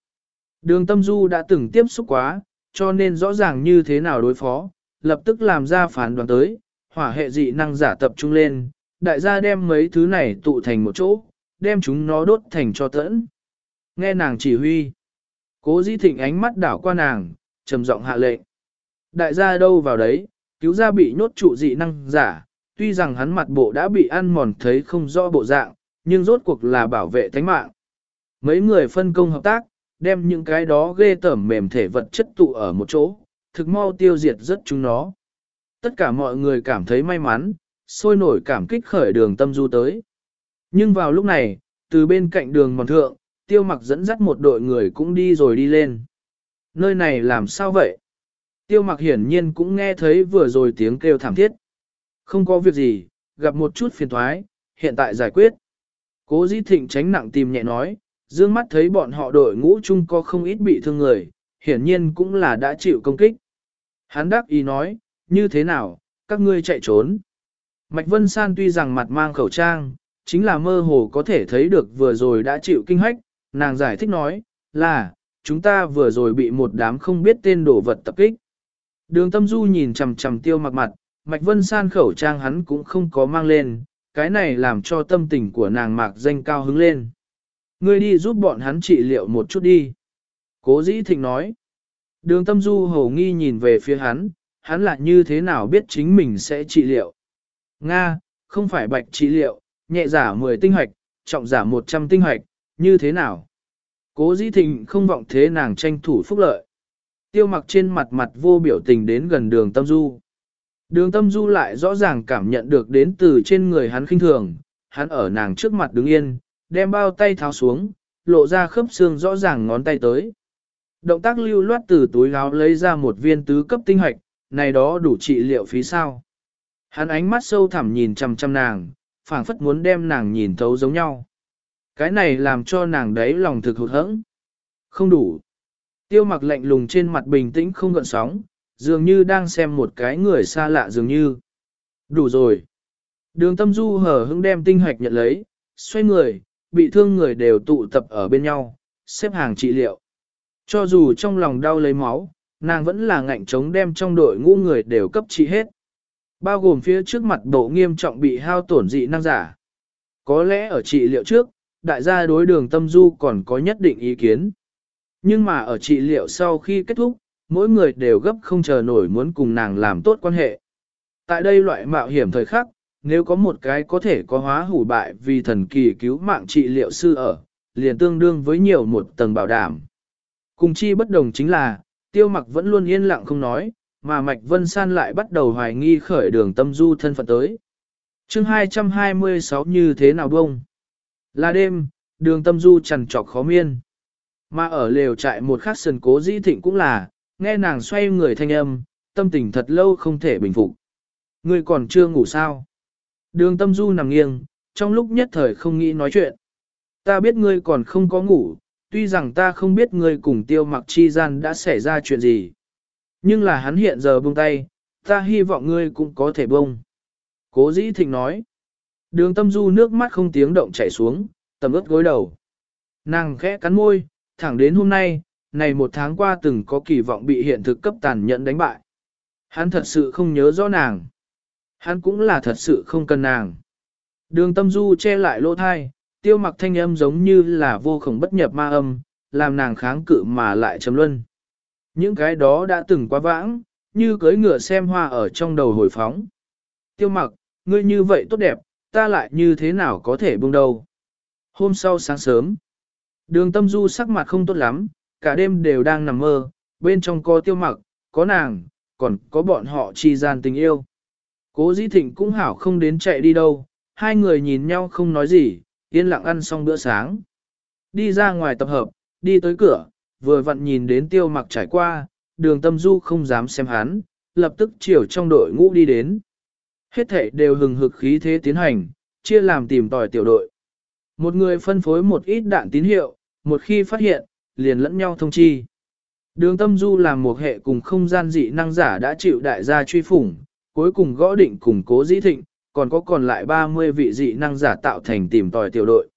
Đường tâm du đã từng tiếp xúc quá, cho nên rõ ràng như thế nào đối phó, lập tức làm ra phán đoán tới, hỏa hệ dị năng giả tập trung lên, đại gia đem mấy thứ này tụ thành một chỗ, đem chúng nó đốt thành cho tẫn. Nghe nàng chỉ huy, cố Di thịnh ánh mắt đảo qua nàng, trầm giọng hạ lệnh. Đại gia đâu vào đấy, cứu ra bị nhốt trụ dị năng giả, tuy rằng hắn mặt bộ đã bị ăn mòn thấy không rõ bộ dạng, nhưng rốt cuộc là bảo vệ thánh mạng. Mấy người phân công hợp tác, đem những cái đó ghê tởm mềm thể vật chất tụ ở một chỗ, thực mau tiêu diệt rất chúng nó. Tất cả mọi người cảm thấy may mắn, sôi nổi cảm kích khởi đường tâm du tới. Nhưng vào lúc này, từ bên cạnh đường mòn thượng, tiêu mặc dẫn dắt một đội người cũng đi rồi đi lên. Nơi này làm sao vậy? Tiêu mặc hiển nhiên cũng nghe thấy vừa rồi tiếng kêu thảm thiết. Không có việc gì, gặp một chút phiền thoái, hiện tại giải quyết. Cố dĩ thịnh tránh nặng tìm nhẹ nói, dương mắt thấy bọn họ đội ngũ chung có không ít bị thương người, hiển nhiên cũng là đã chịu công kích. Hắn đáp ý nói, như thế nào, các ngươi chạy trốn. Mạch Vân San tuy rằng mặt mang khẩu trang, chính là mơ hồ có thể thấy được vừa rồi đã chịu kinh hách, nàng giải thích nói, là, chúng ta vừa rồi bị một đám không biết tên đồ vật tập kích. Đường tâm du nhìn chầm chầm tiêu mặc mặt, Mạch Vân San khẩu trang hắn cũng không có mang lên, cái này làm cho tâm tình của nàng mạc danh cao hứng lên. Ngươi đi giúp bọn hắn trị liệu một chút đi. Cố dĩ thịnh nói. Đường tâm du hầu nghi nhìn về phía hắn, hắn lại như thế nào biết chính mình sẽ trị liệu. Nga, không phải bạch trị liệu, nhẹ giả 10 tinh hoạch, trọng giả 100 tinh hoạch, như thế nào? Cố dĩ thịnh không vọng thế nàng tranh thủ phúc lợi. Tiêu mặc trên mặt mặt vô biểu tình đến gần đường tâm du. Đường tâm du lại rõ ràng cảm nhận được đến từ trên người hắn khinh thường, hắn ở nàng trước mặt đứng yên, đem bao tay tháo xuống, lộ ra khớp xương rõ ràng ngón tay tới. Động tác lưu loát từ túi áo lấy ra một viên tứ cấp tinh hoạch, này đó đủ trị liệu phí sao. Hắn ánh mắt sâu thẳm nhìn chăm chăm nàng, phảng phất muốn đem nàng nhìn thấu giống nhau. Cái này làm cho nàng đấy lòng thực hụt hẫng. Không đủ. Tiêu mặc lạnh lùng trên mặt bình tĩnh không gợn sóng, dường như đang xem một cái người xa lạ dường như. Đủ rồi. Đường tâm du hở hững đem tinh hoạch nhận lấy, xoay người, bị thương người đều tụ tập ở bên nhau, xếp hàng trị liệu. Cho dù trong lòng đau lấy máu, nàng vẫn là ngạnh chống đem trong đội ngũ người đều cấp trị hết. Bao gồm phía trước mặt bộ nghiêm trọng bị hao tổn dị năng giả. Có lẽ ở trị liệu trước, đại gia đối đường tâm du còn có nhất định ý kiến. Nhưng mà ở trị liệu sau khi kết thúc, mỗi người đều gấp không chờ nổi muốn cùng nàng làm tốt quan hệ. Tại đây loại mạo hiểm thời khắc, nếu có một cái có thể có hóa hủ bại vì thần kỳ cứu mạng trị liệu sư ở, liền tương đương với nhiều một tầng bảo đảm. Cùng chi bất đồng chính là, tiêu mặc vẫn luôn yên lặng không nói, mà Mạch Vân San lại bắt đầu hoài nghi khởi đường tâm du thân phận tới. chương 226 như thế nào bông? Là đêm, đường tâm du trằn trọc khó miên. Mà ở lều trại một khắc sần cố dĩ thịnh cũng là, nghe nàng xoay người thanh âm, tâm tình thật lâu không thể bình phục. Ngươi còn chưa ngủ sao? Đường tâm du nằm nghiêng, trong lúc nhất thời không nghĩ nói chuyện. Ta biết ngươi còn không có ngủ, tuy rằng ta không biết ngươi cùng tiêu mặc chi gian đã xảy ra chuyện gì. Nhưng là hắn hiện giờ buông tay, ta hy vọng ngươi cũng có thể buông. Cố dĩ thịnh nói. Đường tâm du nước mắt không tiếng động chảy xuống, tầm ướt gối đầu. Nàng khẽ cắn môi, thẳng đến hôm nay, này một tháng qua từng có kỳ vọng bị hiện thực cấp tàn nhẫn đánh bại. Hắn thật sự không nhớ rõ nàng. Hắn cũng là thật sự không cần nàng. Đường tâm du che lại lỗ thai, tiêu mặc thanh âm giống như là vô khổng bất nhập ma âm, làm nàng kháng cự mà lại chấm luân. Những cái đó đã từng quá vãng, như cưới ngựa xem hoa ở trong đầu hồi phóng. Tiêu mặc, ngươi như vậy tốt đẹp, ta lại như thế nào có thể buông đầu. Hôm sau sáng sớm, đường tâm du sắc mặt không tốt lắm, cả đêm đều đang nằm mơ, bên trong có tiêu mặc, có nàng, còn có bọn họ chi gian tình yêu. Cố dĩ thịnh cũng hảo không đến chạy đi đâu, hai người nhìn nhau không nói gì, yên lặng ăn xong bữa sáng. Đi ra ngoài tập hợp, đi tới cửa, vừa vặn nhìn đến tiêu mặc trải qua, đường tâm du không dám xem hắn, lập tức chiều trong đội ngũ đi đến. Hết thể đều hừng hực khí thế tiến hành, chia làm tìm tòi tiểu đội. Một người phân phối một ít đạn tín hiệu, một khi phát hiện, liền lẫn nhau thông chi. Đường tâm du làm một hệ cùng không gian dị năng giả đã chịu đại gia truy phủng, cuối cùng gõ định củng cố dĩ thịnh, còn có còn lại 30 vị dị năng giả tạo thành tìm tòi tiểu đội.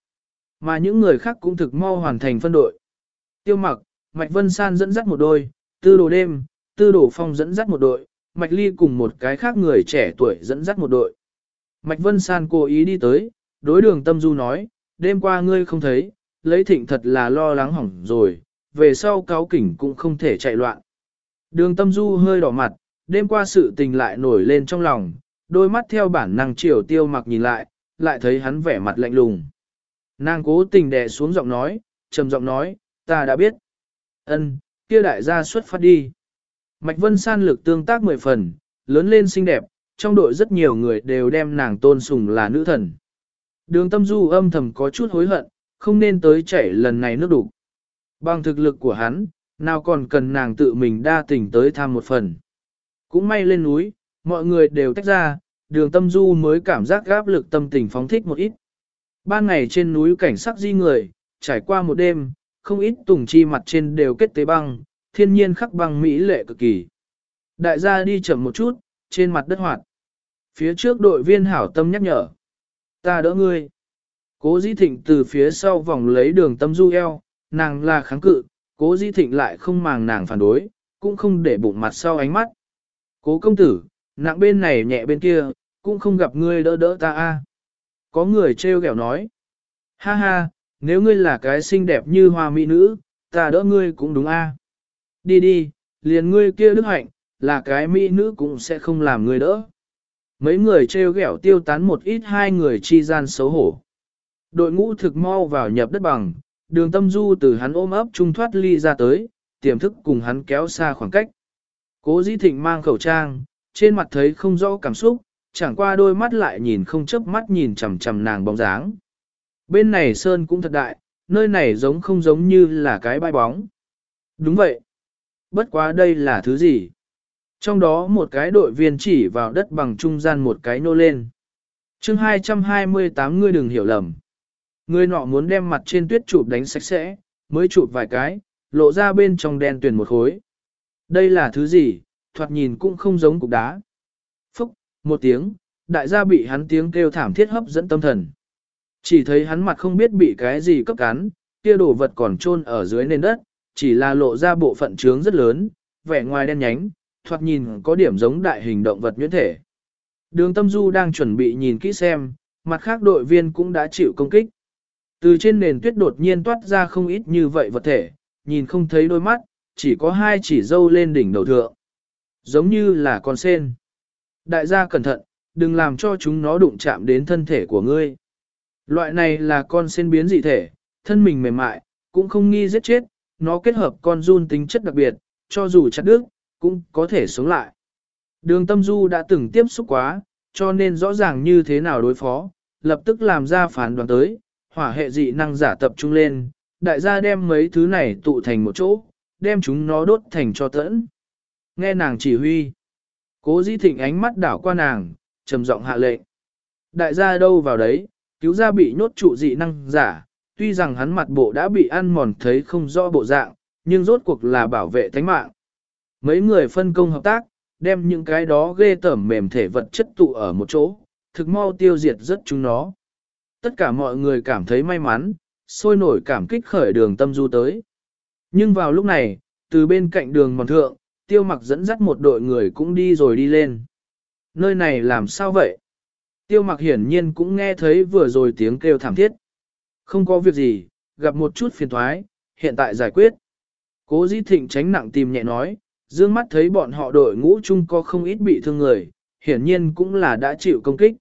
Mà những người khác cũng thực mau hoàn thành phân đội. Tiêu mặc, Mạch Vân San dẫn dắt một đôi, tư đồ đêm, tư đồ phong dẫn dắt một đội, Mạch Ly cùng một cái khác người trẻ tuổi dẫn dắt một đội. Mạch Vân San cố ý đi tới, đối đường tâm du nói, đêm qua ngươi không thấy, lấy thịnh thật là lo lắng hỏng rồi, về sau cáo kỉnh cũng không thể chạy loạn. Đường tâm du hơi đỏ mặt, đêm qua sự tình lại nổi lên trong lòng, đôi mắt theo bản năng chiều tiêu mặc nhìn lại, lại thấy hắn vẻ mặt lạnh lùng. Nàng cố tình đè xuống giọng nói, trầm giọng nói, ta đã biết. Ân, kia đại gia xuất phát đi. Mạch Vân San lực tương tác mười phần, lớn lên xinh đẹp, trong đội rất nhiều người đều đem nàng tôn sùng là nữ thần. Đường tâm du âm thầm có chút hối hận, không nên tới chảy lần này nước đủ. Bằng thực lực của hắn, nào còn cần nàng tự mình đa tình tới tham một phần. Cũng may lên núi, mọi người đều tách ra, đường tâm du mới cảm giác gáp lực tâm tình phóng thích một ít. Ban ngày trên núi cảnh sắc di người, trải qua một đêm, không ít tùng chi mặt trên đều kết tế băng, thiên nhiên khắc băng mỹ lệ cực kỳ. Đại gia đi chậm một chút, trên mặt đất hoạt. Phía trước đội viên hảo tâm nhắc nhở. Ta đỡ ngươi. Cố Di Thịnh từ phía sau vòng lấy đường tâm du eo, nàng là kháng cự, cố Di Thịnh lại không màng nàng phản đối, cũng không để bụng mặt sau ánh mắt. Cố công tử, nặng bên này nhẹ bên kia, cũng không gặp ngươi đỡ đỡ ta a. À. Có người trêu ghẹo nói. Ha ha, nếu ngươi là cái xinh đẹp như hoa mỹ nữ, ta đỡ ngươi cũng đúng a. À. Đi đi, liền ngươi kia đức hạnh, là cái mỹ nữ cũng sẽ không làm ngươi đỡ. Mấy người trêu ghẹo tiêu tán một ít hai người chi gian xấu hổ. Đội ngũ thực mau vào nhập đất bằng, đường tâm du từ hắn ôm ấp trung thoát ly ra tới, tiềm thức cùng hắn kéo xa khoảng cách. Cố dĩ thịnh mang khẩu trang, trên mặt thấy không rõ cảm xúc, chẳng qua đôi mắt lại nhìn không chớp mắt nhìn chằm chằm nàng bóng dáng. Bên này sơn cũng thật đại, nơi này giống không giống như là cái bãi bóng. Đúng vậy. Bất quá đây là thứ gì? Trong đó một cái đội viên chỉ vào đất bằng trung gian một cái nô lên. chương 228 ngươi đừng hiểu lầm. Ngươi nọ muốn đem mặt trên tuyết chụp đánh sạch sẽ, mới chụp vài cái, lộ ra bên trong đen tuyển một khối. Đây là thứ gì, thoạt nhìn cũng không giống cục đá. Phúc, một tiếng, đại gia bị hắn tiếng kêu thảm thiết hấp dẫn tâm thần. Chỉ thấy hắn mặt không biết bị cái gì cấp cắn, kia đồ vật còn trôn ở dưới nền đất, chỉ là lộ ra bộ phận trướng rất lớn, vẻ ngoài đen nhánh, thoạt nhìn có điểm giống đại hình động vật nhuyễn thể. Đường tâm du đang chuẩn bị nhìn kỹ xem, mặt khác đội viên cũng đã chịu công kích. Từ trên nền tuyết đột nhiên toát ra không ít như vậy vật thể, nhìn không thấy đôi mắt, chỉ có hai chỉ dâu lên đỉnh đầu thượng. Giống như là con sen. Đại gia cẩn thận, đừng làm cho chúng nó đụng chạm đến thân thể của ngươi. Loại này là con sen biến dị thể, thân mình mềm mại, cũng không nghi giết chết, nó kết hợp con run tính chất đặc biệt, cho dù chặt đứt, cũng có thể sống lại. Đường tâm du đã từng tiếp xúc quá, cho nên rõ ràng như thế nào đối phó, lập tức làm ra phán đoán tới, hỏa hệ dị năng giả tập trung lên, đại gia đem mấy thứ này tụ thành một chỗ, đem chúng nó đốt thành cho tẫn. Nghe nàng chỉ huy, cố dĩ thịnh ánh mắt đảo qua nàng, trầm giọng hạ lệnh. Đại gia đâu vào đấy, cứu ra bị nhốt trụ dị năng giả, tuy rằng hắn mặt bộ đã bị ăn mòn thấy không rõ bộ dạng, nhưng rốt cuộc là bảo vệ thánh mạng. Mấy người phân công hợp tác, đem những cái đó ghê tởm mềm thể vật chất tụ ở một chỗ, thực mau tiêu diệt rất chúng nó. Tất cả mọi người cảm thấy may mắn, sôi nổi cảm kích khởi đường tâm du tới. Nhưng vào lúc này, từ bên cạnh đường mòn thượng, tiêu mặc dẫn dắt một đội người cũng đi rồi đi lên. Nơi này làm sao vậy? Tiêu mặc hiển nhiên cũng nghe thấy vừa rồi tiếng kêu thảm thiết. Không có việc gì, gặp một chút phiền thoái, hiện tại giải quyết. Cố dĩ thịnh tránh nặng tìm nhẹ nói, dương mắt thấy bọn họ đội ngũ chung có không ít bị thương người, hiển nhiên cũng là đã chịu công kích.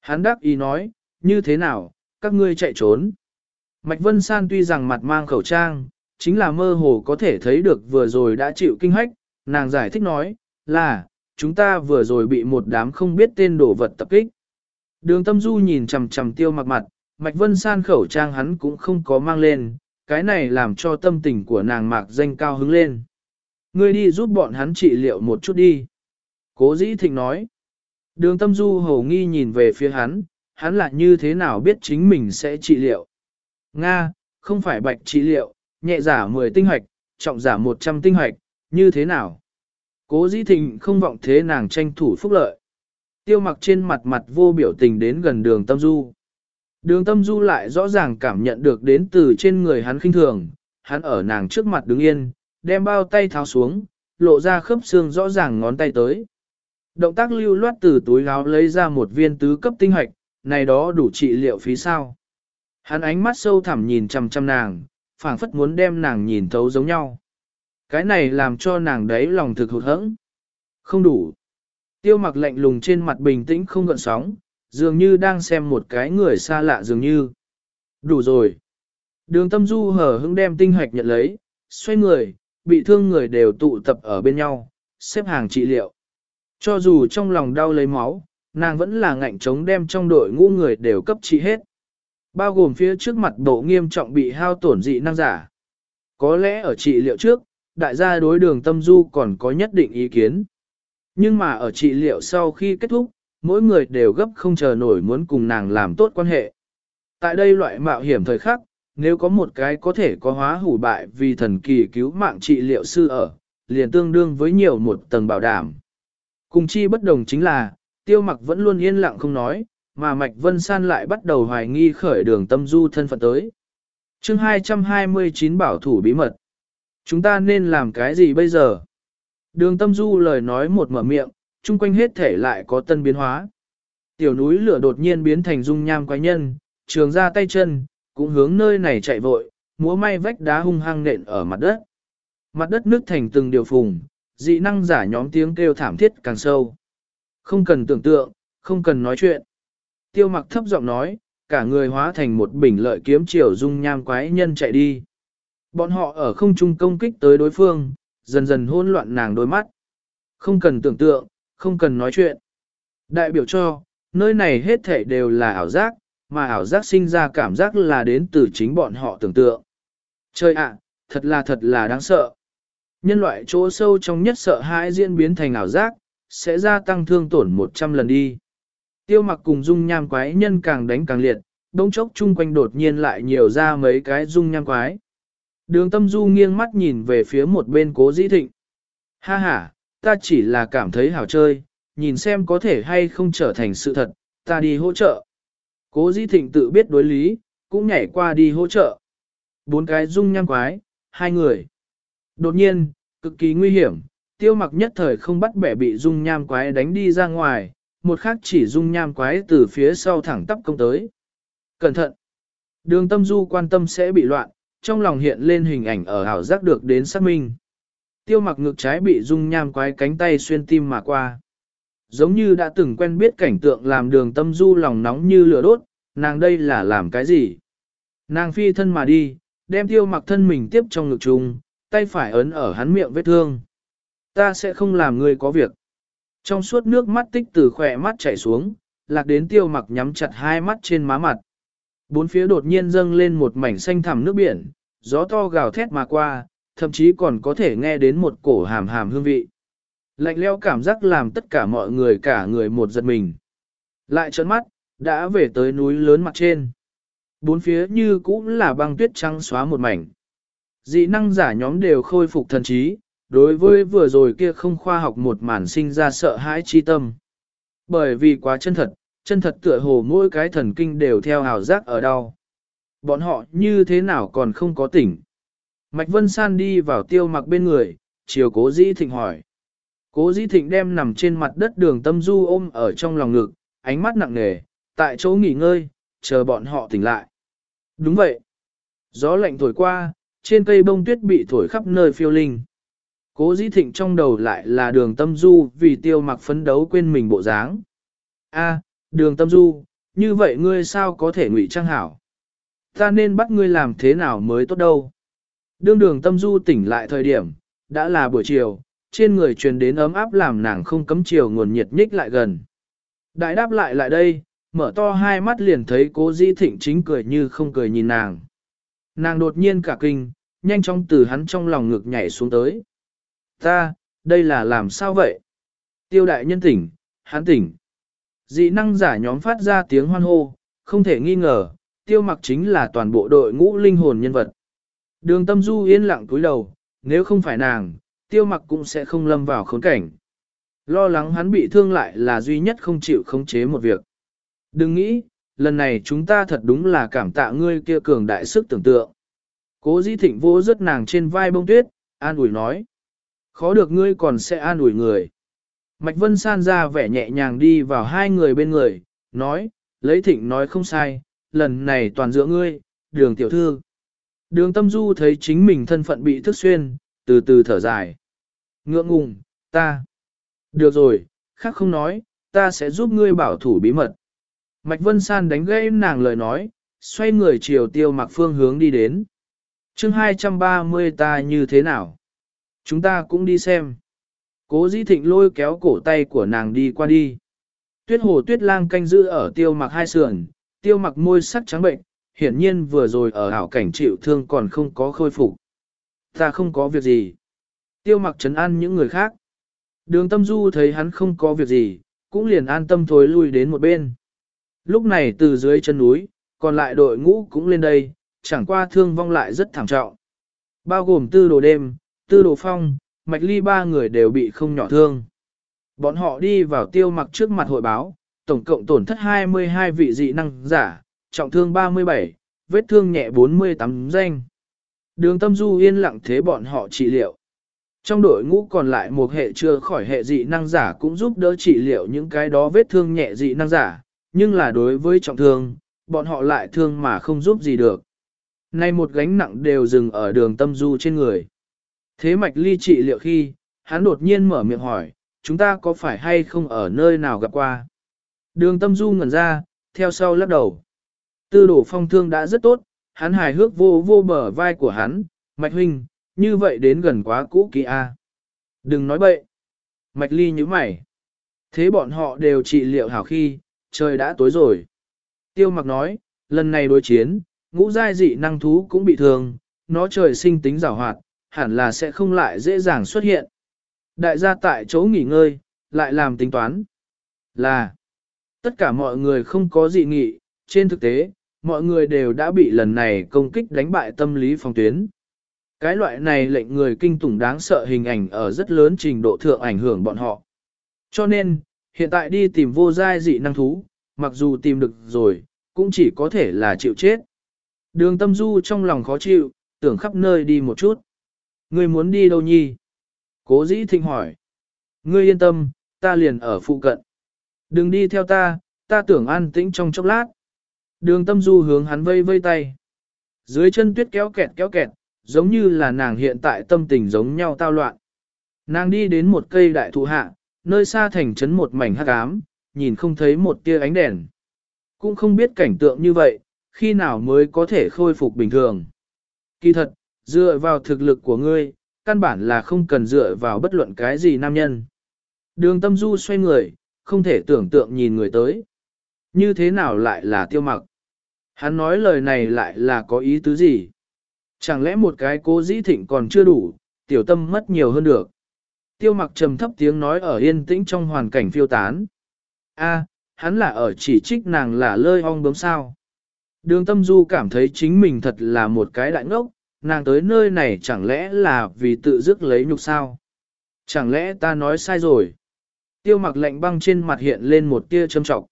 Hắn đáp ý nói, như thế nào, các ngươi chạy trốn. Mạch Vân San tuy rằng mặt mang khẩu trang, chính là mơ hồ có thể thấy được vừa rồi đã chịu kinh hách, nàng giải thích nói, là, chúng ta vừa rồi bị một đám không biết tên đồ vật tập kích. Đường tâm du nhìn chầm chầm tiêu mặc mặt, Mạch Vân San khẩu trang hắn cũng không có mang lên, cái này làm cho tâm tình của nàng mạc danh cao hứng lên. Ngươi đi giúp bọn hắn trị liệu một chút đi. Cố dĩ thịnh nói. Đường tâm du hầu nghi nhìn về phía hắn, hắn lại như thế nào biết chính mình sẽ trị liệu. Nga, không phải bạch trị liệu, nhẹ giả 10 tinh hoạch, trọng giả 100 tinh hoạch, như thế nào? Cố dĩ thịnh không vọng thế nàng tranh thủ phúc lợi. Tiêu mặc trên mặt mặt vô biểu tình đến gần đường tâm du. Đường tâm du lại rõ ràng cảm nhận được đến từ trên người hắn khinh thường, hắn ở nàng trước mặt đứng yên, đem bao tay tháo xuống, lộ ra khớp xương rõ ràng ngón tay tới. Động tác lưu loát từ túi áo lấy ra một viên tứ cấp tinh hoạch, này đó đủ trị liệu phí sao. Hắn ánh mắt sâu thẳm nhìn chằm chằm nàng, phảng phất muốn đem nàng nhìn thấu giống nhau. Cái này làm cho nàng đấy lòng thực hụt hẫng. Không đủ. Tiêu mặc lạnh lùng trên mặt bình tĩnh không gợn sóng, dường như đang xem một cái người xa lạ dường như. Đủ rồi. Đường tâm du hở hững đem tinh hoạch nhận lấy, xoay người, bị thương người đều tụ tập ở bên nhau, xếp hàng trị liệu. Cho dù trong lòng đau lấy máu, nàng vẫn là ngạnh chống đem trong đội ngũ người đều cấp trị hết. Bao gồm phía trước mặt bộ nghiêm trọng bị hao tổn dị năng giả. Có lẽ ở trị liệu trước, đại gia đối đường tâm du còn có nhất định ý kiến. Nhưng mà ở trị liệu sau khi kết thúc, mỗi người đều gấp không chờ nổi muốn cùng nàng làm tốt quan hệ. Tại đây loại mạo hiểm thời khắc, nếu có một cái có thể có hóa hủ bại vì thần kỳ cứu mạng trị liệu sư ở, liền tương đương với nhiều một tầng bảo đảm. Cùng chi bất đồng chính là, tiêu mặc vẫn luôn yên lặng không nói, mà Mạch Vân San lại bắt đầu hoài nghi khởi đường tâm du thân phận tới. chương 229 bảo thủ bí mật. Chúng ta nên làm cái gì bây giờ? Đường tâm du lời nói một mở miệng, chung quanh hết thể lại có tân biến hóa. Tiểu núi lửa đột nhiên biến thành dung nham quái nhân, trường ra tay chân, cũng hướng nơi này chạy vội, múa may vách đá hung hăng nện ở mặt đất. Mặt đất nước thành từng điều phùng, dị năng giả nhóm tiếng kêu thảm thiết càng sâu. Không cần tưởng tượng, không cần nói chuyện. Tiêu mặc thấp giọng nói, cả người hóa thành một bình lợi kiếm chiều dung nham quái nhân chạy đi. Bọn họ ở không trung công kích tới đối phương, dần dần hỗn loạn nàng đôi mắt. Không cần tưởng tượng, không cần nói chuyện. Đại biểu cho, nơi này hết thể đều là ảo giác, mà ảo giác sinh ra cảm giác là đến từ chính bọn họ tưởng tượng. Trời ạ, thật là thật là đáng sợ. Nhân loại chỗ sâu trong nhất sợ hãi diễn biến thành ảo giác, sẽ gia tăng thương tổn 100 lần đi. Tiêu mặc cùng dung nham quái nhân càng đánh càng liệt, đông chốc chung quanh đột nhiên lại nhiều ra mấy cái dung nham quái. Đường tâm du nghiêng mắt nhìn về phía một bên cố dĩ thịnh. Ha ha, ta chỉ là cảm thấy hảo chơi, nhìn xem có thể hay không trở thành sự thật, ta đi hỗ trợ. Cố dĩ thịnh tự biết đối lý, cũng nhảy qua đi hỗ trợ. Bốn cái rung nham quái, hai người. Đột nhiên, cực kỳ nguy hiểm, tiêu mặc nhất thời không bắt bẻ bị dung nham quái đánh đi ra ngoài, một khác chỉ dung nham quái từ phía sau thẳng tắp công tới. Cẩn thận! Đường tâm du quan tâm sẽ bị loạn, trong lòng hiện lên hình ảnh ở hảo giác được đến xác minh. Tiêu mặc ngực trái bị dung nham quái cánh tay xuyên tim mà qua. Giống như đã từng quen biết cảnh tượng làm đường tâm du lòng nóng như lửa đốt, nàng đây là làm cái gì? Nàng phi thân mà đi, đem tiêu mặc thân mình tiếp trong ngực trùng, tay phải ấn ở hắn miệng vết thương. Ta sẽ không làm người có việc. Trong suốt nước mắt tích từ khỏe mắt chảy xuống, lạc đến tiêu mặc nhắm chặt hai mắt trên má mặt. Bốn phía đột nhiên dâng lên một mảnh xanh thẳm nước biển, gió to gào thét mà qua, thậm chí còn có thể nghe đến một cổ hàm hàm hương vị. Lạnh leo cảm giác làm tất cả mọi người cả người một giật mình. Lại trợn mắt, đã về tới núi lớn mặt trên. Bốn phía như cũng là băng tuyết trắng xóa một mảnh. Dị năng giả nhóm đều khôi phục thần trí, đối với vừa rồi kia không khoa học một màn sinh ra sợ hãi chi tâm. Bởi vì quá chân thật, chân thật tựa hồ mỗi cái thần kinh đều theo hào giác ở đau. Bọn họ như thế nào còn không có tỉnh. Mạch Vân San đi vào tiêu mặc bên người, chiều cố dĩ thịnh hỏi. Cố dĩ thịnh đem nằm trên mặt đất đường tâm du ôm ở trong lòng ngực, ánh mắt nặng nề, tại chỗ nghỉ ngơi, chờ bọn họ tỉnh lại. Đúng vậy. Gió lạnh thổi qua, trên cây bông tuyết bị thổi khắp nơi phiêu linh. Cố dĩ thịnh trong đầu lại là đường tâm du vì tiêu mặc phấn đấu quên mình bộ dáng. A, đường tâm du, như vậy ngươi sao có thể ngụy trang hảo? Ta nên bắt ngươi làm thế nào mới tốt đâu? Đương đường tâm du tỉnh lại thời điểm, đã là buổi chiều, trên người truyền đến ấm áp làm nàng không cấm chiều nguồn nhiệt nhích lại gần. Đại đáp lại lại đây, mở to hai mắt liền thấy cố di thịnh chính cười như không cười nhìn nàng. Nàng đột nhiên cả kinh, nhanh chóng từ hắn trong lòng ngực nhảy xuống tới. Ta, đây là làm sao vậy? Tiêu đại nhân tỉnh, hắn tỉnh. Dị năng giả nhóm phát ra tiếng hoan hô, không thể nghi ngờ, tiêu mặc chính là toàn bộ đội ngũ linh hồn nhân vật. Đường tâm du yên lặng cúi đầu, nếu không phải nàng, tiêu mặc cũng sẽ không lâm vào khốn cảnh. Lo lắng hắn bị thương lại là duy nhất không chịu khống chế một việc. Đừng nghĩ, lần này chúng ta thật đúng là cảm tạ ngươi kia cường đại sức tưởng tượng. Cố dĩ thịnh vô rất nàng trên vai bông tuyết, an ủi nói. Khó được ngươi còn sẽ an ủi người. Mạch Vân San ra vẻ nhẹ nhàng đi vào hai người bên người, nói, lấy thịnh nói không sai, lần này toàn giữa ngươi, đường tiểu thư. Đường tâm du thấy chính mình thân phận bị thức xuyên, từ từ thở dài. Ngượng ngùng, ta. Được rồi, khác không nói, ta sẽ giúp ngươi bảo thủ bí mật. Mạch Vân San đánh gãy nàng lời nói, xoay người chiều tiêu mặc phương hướng đi đến. chương 230 ta như thế nào? Chúng ta cũng đi xem. Cố dĩ thịnh lôi kéo cổ tay của nàng đi qua đi. Tuyết hồ tuyết lang canh giữ ở tiêu mặc hai sườn, tiêu mặc môi sắc trắng bệnh, hiển nhiên vừa rồi ở hảo cảnh chịu thương còn không có khôi phục. Ta không có việc gì. Tiêu mặc trấn an những người khác. Đường tâm du thấy hắn không có việc gì, cũng liền an tâm thối lui đến một bên. Lúc này từ dưới chân núi, còn lại đội ngũ cũng lên đây, chẳng qua thương vong lại rất thảm trọng. Bao gồm tư đồ đêm, tư đồ phong, mạch ly ba người đều bị không nhỏ thương. Bọn họ đi vào tiêu mặc trước mặt hội báo, tổng cộng tổn thất 22 vị dị năng giả, trọng thương 37, vết thương nhẹ 48 danh. Đường tâm du yên lặng thế bọn họ trị liệu. Trong đội ngũ còn lại một hệ chưa khỏi hệ dị năng giả cũng giúp đỡ trị liệu những cái đó vết thương nhẹ dị năng giả, nhưng là đối với trọng thương, bọn họ lại thương mà không giúp gì được. Nay một gánh nặng đều dừng ở đường tâm du trên người. Thế mạch ly trị liệu khi, hắn đột nhiên mở miệng hỏi, chúng ta có phải hay không ở nơi nào gặp qua? Đường tâm du ngẩn ra, theo sau lắc đầu. Tư đổ phong thương đã rất tốt, hắn hài hước vô vô bờ vai của hắn, mạch huynh, như vậy đến gần quá cũ kỳ a. Đừng nói bậy. Mạch ly như mày. Thế bọn họ đều trị liệu hảo khi, trời đã tối rồi. Tiêu mặc nói, lần này đối chiến, ngũ giai dị năng thú cũng bị thương, nó trời sinh tính giảo hoạt, hẳn là sẽ không lại dễ dàng xuất hiện. Đại gia tại chỗ nghỉ ngơi, lại làm tính toán. Là, tất cả mọi người không có dị nghị, trên thực tế, mọi người đều đã bị lần này công kích đánh bại tâm lý phòng tuyến. Cái loại này lệnh người kinh tủng đáng sợ hình ảnh ở rất lớn trình độ thượng ảnh hưởng bọn họ. Cho nên, hiện tại đi tìm vô giai dị năng thú, mặc dù tìm được rồi, cũng chỉ có thể là chịu chết. Đường tâm du trong lòng khó chịu, tưởng khắp nơi đi một chút. Ngươi muốn đi đâu nhi? Cố dĩ thịnh hỏi. Ngươi yên tâm, ta liền ở phụ cận. Đừng đi theo ta, ta tưởng an tĩnh trong chốc lát. Đường tâm du hướng hắn vây vây tay. Dưới chân tuyết kéo kẹt kéo kẹt, giống như là nàng hiện tại tâm tình giống nhau tao loạn. Nàng đi đến một cây đại thụ hạ, nơi xa thành trấn một mảnh hắc ám, nhìn không thấy một tia ánh đèn. Cũng không biết cảnh tượng như vậy, khi nào mới có thể khôi phục bình thường. Kỳ thật, dựa vào thực lực của ngươi, căn bản là không cần dựa vào bất luận cái gì nam nhân. Đường tâm du xoay người, không thể tưởng tượng nhìn người tới. Như thế nào lại là tiêu mặc? Hắn nói lời này lại là có ý tứ gì? Chẳng lẽ một cái cố dĩ thịnh còn chưa đủ, tiểu tâm mất nhiều hơn được. Tiêu mặc trầm thấp tiếng nói ở yên tĩnh trong hoàn cảnh phiêu tán. A, hắn là ở chỉ trích nàng là lơi ong bấm sao. Đường tâm du cảm thấy chính mình thật là một cái đại ngốc, nàng tới nơi này chẳng lẽ là vì tự dứt lấy nhục sao? Chẳng lẽ ta nói sai rồi? Tiêu mặc lạnh băng trên mặt hiện lên một tia châm trọng.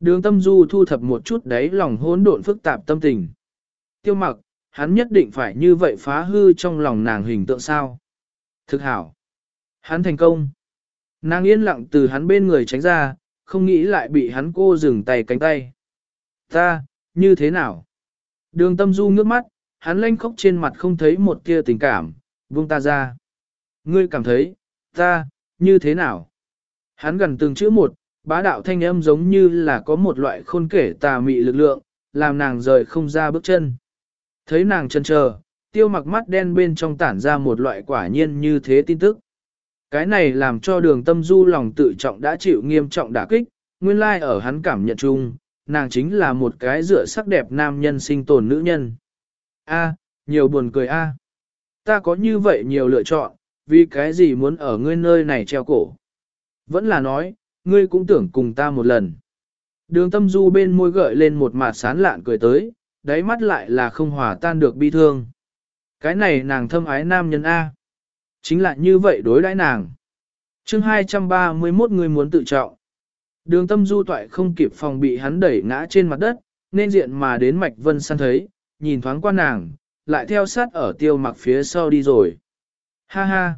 Đường tâm du thu thập một chút đấy lòng hỗn độn phức tạp tâm tình. Tiêu mặc, hắn nhất định phải như vậy phá hư trong lòng nàng hình tượng sao? Thực hảo. Hắn thành công. Nàng yên lặng từ hắn bên người tránh ra, không nghĩ lại bị hắn cô dừng tay cánh tay. Ta, như thế nào? Đường tâm du ngước mắt, hắn lanh khóc trên mặt không thấy một tia tình cảm, buông ta ra. Ngươi cảm thấy, ta, như thế nào? Hắn gần từng chữ một, bá đạo thanh âm giống như là có một loại khôn kể tà mị lực lượng, làm nàng rời không ra bước chân. Thấy nàng chân chờ, tiêu mặc mắt đen bên trong tản ra một loại quả nhiên như thế tin tức. Cái này làm cho đường tâm du lòng tự trọng đã chịu nghiêm trọng đả kích, nguyên lai ở hắn cảm nhận chung, nàng chính là một cái dựa sắc đẹp nam nhân sinh tồn nữ nhân. A, nhiều buồn cười a. Ta có như vậy nhiều lựa chọn, vì cái gì muốn ở ngươi nơi này treo cổ. Vẫn là nói, ngươi cũng tưởng cùng ta một lần. Đường tâm du bên môi gợi lên một mặt sán lạn cười tới, đáy mắt lại là không hòa tan được bi thương. Cái này nàng thâm ái nam nhân A. Chính là như vậy đối đãi nàng. chương 231 người muốn tự trọng. Đường tâm du toại không kịp phòng bị hắn đẩy ngã trên mặt đất, nên diện mà đến mạch vân săn thấy, nhìn thoáng qua nàng, lại theo sát ở tiêu mặc phía sau đi rồi. Ha ha!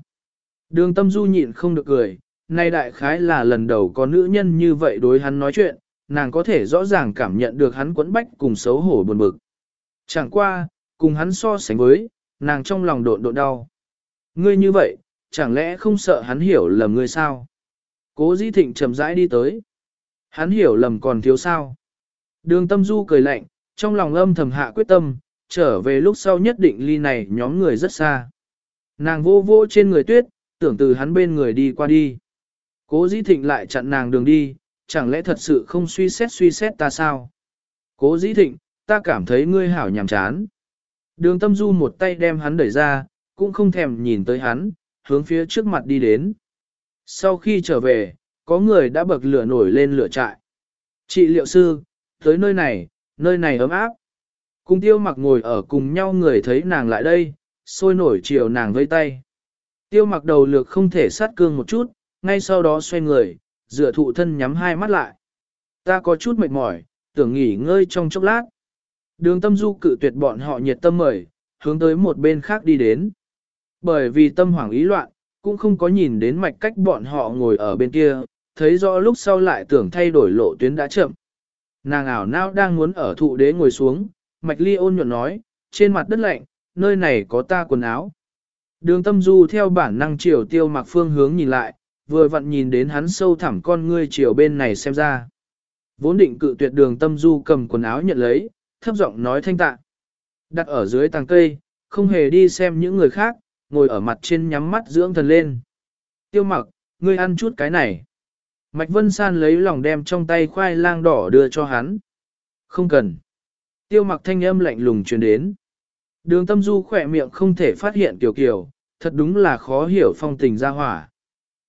Đường tâm du nhịn không được cười, nay đại khái là lần đầu có nữ nhân như vậy đối hắn nói chuyện, nàng có thể rõ ràng cảm nhận được hắn quẫn bách cùng xấu hổ buồn bực. Chẳng qua, cùng hắn so sánh với, nàng trong lòng độn độn đau. Ngươi như vậy, chẳng lẽ không sợ hắn hiểu lầm ngươi sao? Cố Di Thịnh chậm rãi đi tới. Hắn hiểu lầm còn thiếu sao? Đường tâm du cười lạnh, trong lòng âm thầm hạ quyết tâm, trở về lúc sau nhất định ly này nhóm người rất xa. Nàng vô vô trên người tuyết, tưởng từ hắn bên người đi qua đi. Cố dĩ Thịnh lại chặn nàng đường đi, chẳng lẽ thật sự không suy xét suy xét ta sao? Cố dĩ Thịnh, ta cảm thấy ngươi hảo nhàm chán. Đường tâm du một tay đem hắn đẩy ra, cũng không thèm nhìn tới hắn, hướng phía trước mặt đi đến. Sau khi trở về, có người đã bậc lửa nổi lên lửa trại. Chị liệu sư, tới nơi này, nơi này ấm áp. Cùng tiêu mặc ngồi ở cùng nhau người thấy nàng lại đây, sôi nổi chiều nàng vây tay. Tiêu mặc đầu lược không thể sát cương một chút, ngay sau đó xoay người, dựa thụ thân nhắm hai mắt lại. Ta có chút mệt mỏi, tưởng nghỉ ngơi trong chốc lát. Đường tâm du cự tuyệt bọn họ nhiệt tâm mời, hướng tới một bên khác đi đến. Bởi vì tâm hoảng ý loạn, cũng không có nhìn đến mạch cách bọn họ ngồi ở bên kia, thấy rõ lúc sau lại tưởng thay đổi lộ tuyến đã chậm. Nàng ảo não đang muốn ở thụ đế ngồi xuống, mạch ly ôn nhuận nói, trên mặt đất lạnh, nơi này có ta quần áo. Đường tâm du theo bản năng chiều tiêu mặc phương hướng nhìn lại, vừa vặn nhìn đến hắn sâu thẳm con ngươi chiều bên này xem ra. Vốn định cự tuyệt đường tâm du cầm quần áo nhận lấy, thấp giọng nói thanh tạ. Đặt ở dưới tàng cây, không hề đi xem những người khác, ngồi ở mặt trên nhắm mắt dưỡng thần lên. Tiêu mặc, ngươi ăn chút cái này. Mạch Vân San lấy lòng đem trong tay khoai lang đỏ đưa cho hắn. Không cần. Tiêu mặc thanh âm lạnh lùng truyền đến. Đường tâm du khỏe miệng không thể phát hiện kiểu kiểu, thật đúng là khó hiểu phong tình ra hỏa.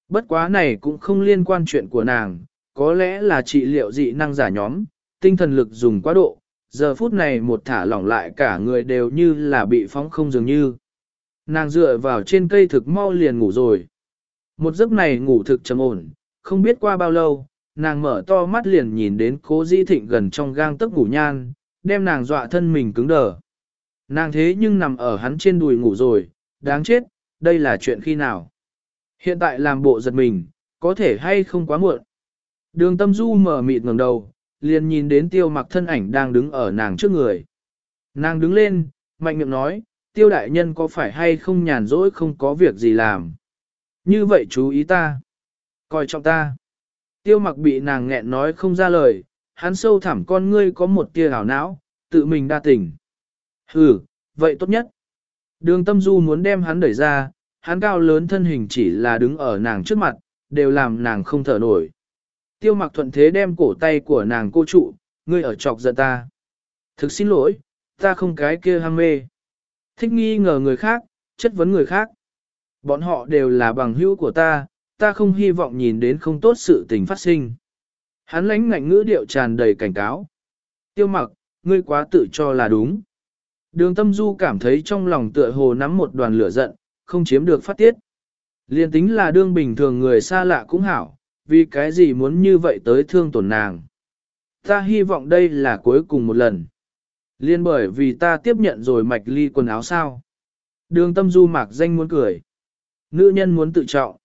Bất quá này cũng không liên quan chuyện của nàng, có lẽ là trị liệu dị năng giả nhóm, tinh thần lực dùng quá độ, giờ phút này một thả lỏng lại cả người đều như là bị phóng không dường như. Nàng dựa vào trên cây thực mau liền ngủ rồi. Một giấc này ngủ thực trầm ổn, không biết qua bao lâu, nàng mở to mắt liền nhìn đến cố di thịnh gần trong gang tấc ngủ nhan, đem nàng dọa thân mình cứng đờ. Nàng thế nhưng nằm ở hắn trên đùi ngủ rồi, đáng chết, đây là chuyện khi nào. Hiện tại làm bộ giật mình, có thể hay không quá muộn. Đường tâm du mở mịt ngẩng đầu, liền nhìn đến tiêu mặc thân ảnh đang đứng ở nàng trước người. Nàng đứng lên, mạnh miệng nói, tiêu đại nhân có phải hay không nhàn rỗi không có việc gì làm. Như vậy chú ý ta. Coi trọng ta. Tiêu mặc bị nàng nghẹn nói không ra lời, hắn sâu thẳm con ngươi có một tia hảo não, tự mình đa tình. Ừ, vậy tốt nhất. Đường tâm du muốn đem hắn đẩy ra, hắn cao lớn thân hình chỉ là đứng ở nàng trước mặt, đều làm nàng không thở nổi. Tiêu mặc thuận thế đem cổ tay của nàng cô trụ, ngươi ở chọc giận ta. Thực xin lỗi, ta không cái kia ham mê. Thích nghi ngờ người khác, chất vấn người khác. Bọn họ đều là bằng hữu của ta, ta không hy vọng nhìn đến không tốt sự tình phát sinh. Hắn lãnh ngạnh ngữ điệu tràn đầy cảnh cáo. Tiêu mặc, ngươi quá tự cho là đúng. Đường tâm du cảm thấy trong lòng tựa hồ nắm một đoàn lửa giận, không chiếm được phát tiết. Liên tính là đương bình thường người xa lạ cũng hảo, vì cái gì muốn như vậy tới thương tổn nàng. Ta hy vọng đây là cuối cùng một lần. Liên bởi vì ta tiếp nhận rồi mạch ly quần áo sao. Đường tâm du mạc danh muốn cười. Nữ nhân muốn tự trọng.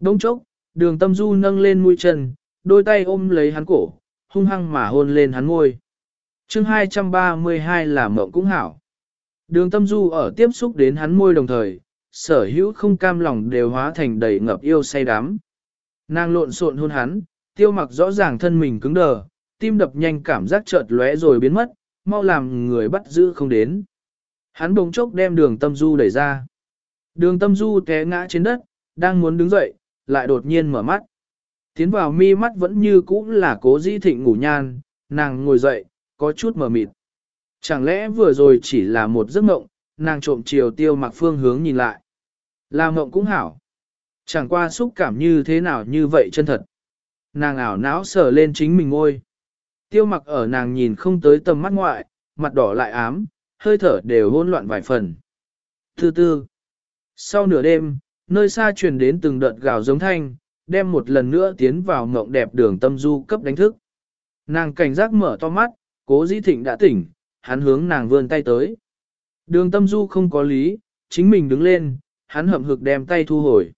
Đông chốc, đường tâm du nâng lên mũi chân, đôi tay ôm lấy hắn cổ, hung hăng mà hôn lên hắn ngôi. chương 232 là mộng cũng hảo. Đường tâm du ở tiếp xúc đến hắn môi đồng thời, sở hữu không cam lòng đều hóa thành đầy ngập yêu say đắm. Nàng lộn xộn hôn hắn, tiêu mặc rõ ràng thân mình cứng đờ, tim đập nhanh cảm giác chợt lóe rồi biến mất, mau làm người bắt giữ không đến. Hắn bỗng chốc đem đường tâm du đẩy ra. Đường tâm du té ngã trên đất, đang muốn đứng dậy, lại đột nhiên mở mắt. Tiến vào mi mắt vẫn như cũ là cố di thịnh ngủ nhan, nàng ngồi dậy, có chút mở mịt. Chẳng lẽ vừa rồi chỉ là một giấc mộng, nàng trộm chiều tiêu mặc phương hướng nhìn lại. Là mộng cũng hảo. Chẳng qua xúc cảm như thế nào như vậy chân thật. Nàng ảo não sờ lên chính mình ngôi. Tiêu mặc ở nàng nhìn không tới tầm mắt ngoại, mặt đỏ lại ám, hơi thở đều hỗn loạn vài phần. Thứ tư. Sau nửa đêm, nơi xa truyền đến từng đợt gào giống thanh, đem một lần nữa tiến vào mộng đẹp đường tâm du cấp đánh thức. Nàng cảnh giác mở to mắt, cố dĩ thịnh đã tỉnh, hắn hướng nàng vươn tay tới. Đường tâm du không có lý, chính mình đứng lên, hắn hậm hực đem tay thu hồi.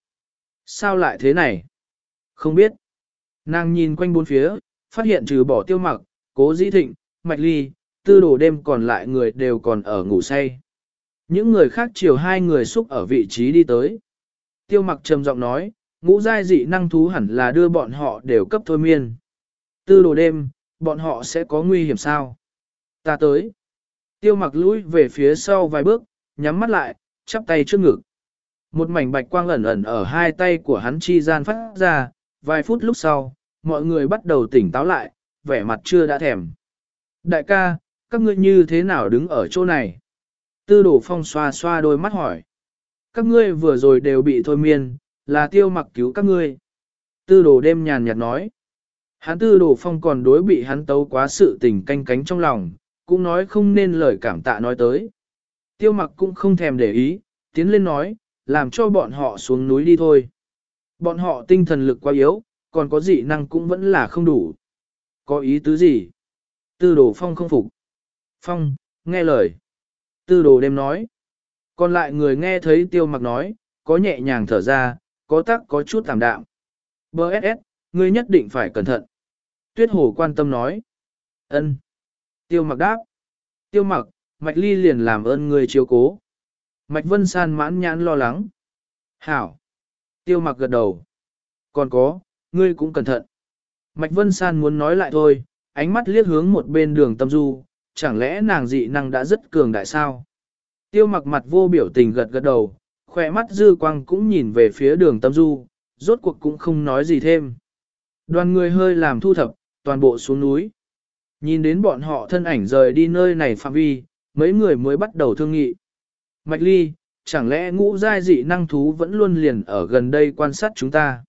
Sao lại thế này? Không biết. Nàng nhìn quanh bốn phía, phát hiện trừ bỏ tiêu mặc, cố dĩ thịnh, mạch ly, tư đồ đêm còn lại người đều còn ở ngủ say. Những người khác chiều hai người xúc ở vị trí đi tới. Tiêu mặc trầm giọng nói, ngũ giai dị năng thú hẳn là đưa bọn họ đều cấp thôi miên. Tư đồ đêm, bọn họ sẽ có nguy hiểm sao? Ta tới. Tiêu mặc lùi về phía sau vài bước, nhắm mắt lại, chắp tay trước ngực. Một mảnh bạch quang ẩn ẩn ở hai tay của hắn chi gian phát ra, vài phút lúc sau, mọi người bắt đầu tỉnh táo lại, vẻ mặt chưa đã thèm. Đại ca, các ngươi như thế nào đứng ở chỗ này? Tư đồ phong xoa xoa đôi mắt hỏi. Các ngươi vừa rồi đều bị thôi miên, là tiêu mặc cứu các ngươi. Tư đồ đêm nhàn nhạt nói. Hắn tư đồ phong còn đối bị hắn tấu quá sự tình canh cánh trong lòng, cũng nói không nên lời cảm tạ nói tới. Tiêu mặc cũng không thèm để ý, tiến lên nói, làm cho bọn họ xuống núi đi thôi. Bọn họ tinh thần lực quá yếu, còn có dị năng cũng vẫn là không đủ. Có ý tứ gì? Tư đồ phong không phục. Phong, nghe lời. Tư đồ đêm nói. Còn lại người nghe thấy tiêu mặc nói, có nhẹ nhàng thở ra, có tắc có chút tạm đạm. B.S.S. ngươi nhất định phải cẩn thận. Tuyết hồ quan tâm nói. ân. Tiêu mặc đáp. Tiêu mặc, Mạch Ly liền làm ơn người chiếu cố. Mạch Vân San mãn nhãn lo lắng. Hảo. Tiêu mặc gật đầu. Còn có, ngươi cũng cẩn thận. Mạch Vân San muốn nói lại thôi, ánh mắt liếc hướng một bên đường tâm du, chẳng lẽ nàng dị năng đã rất cường đại sao? Tiêu mặc mặt vô biểu tình gật gật đầu, khỏe mắt dư quang cũng nhìn về phía đường tâm du, rốt cuộc cũng không nói gì thêm. Đoàn người hơi làm thu thập, toàn bộ xuống núi. Nhìn đến bọn họ thân ảnh rời đi nơi này phạm vi, mấy người mới bắt đầu thương nghị. Mạch ly, chẳng lẽ ngũ giai dị năng thú vẫn luôn liền ở gần đây quan sát chúng ta?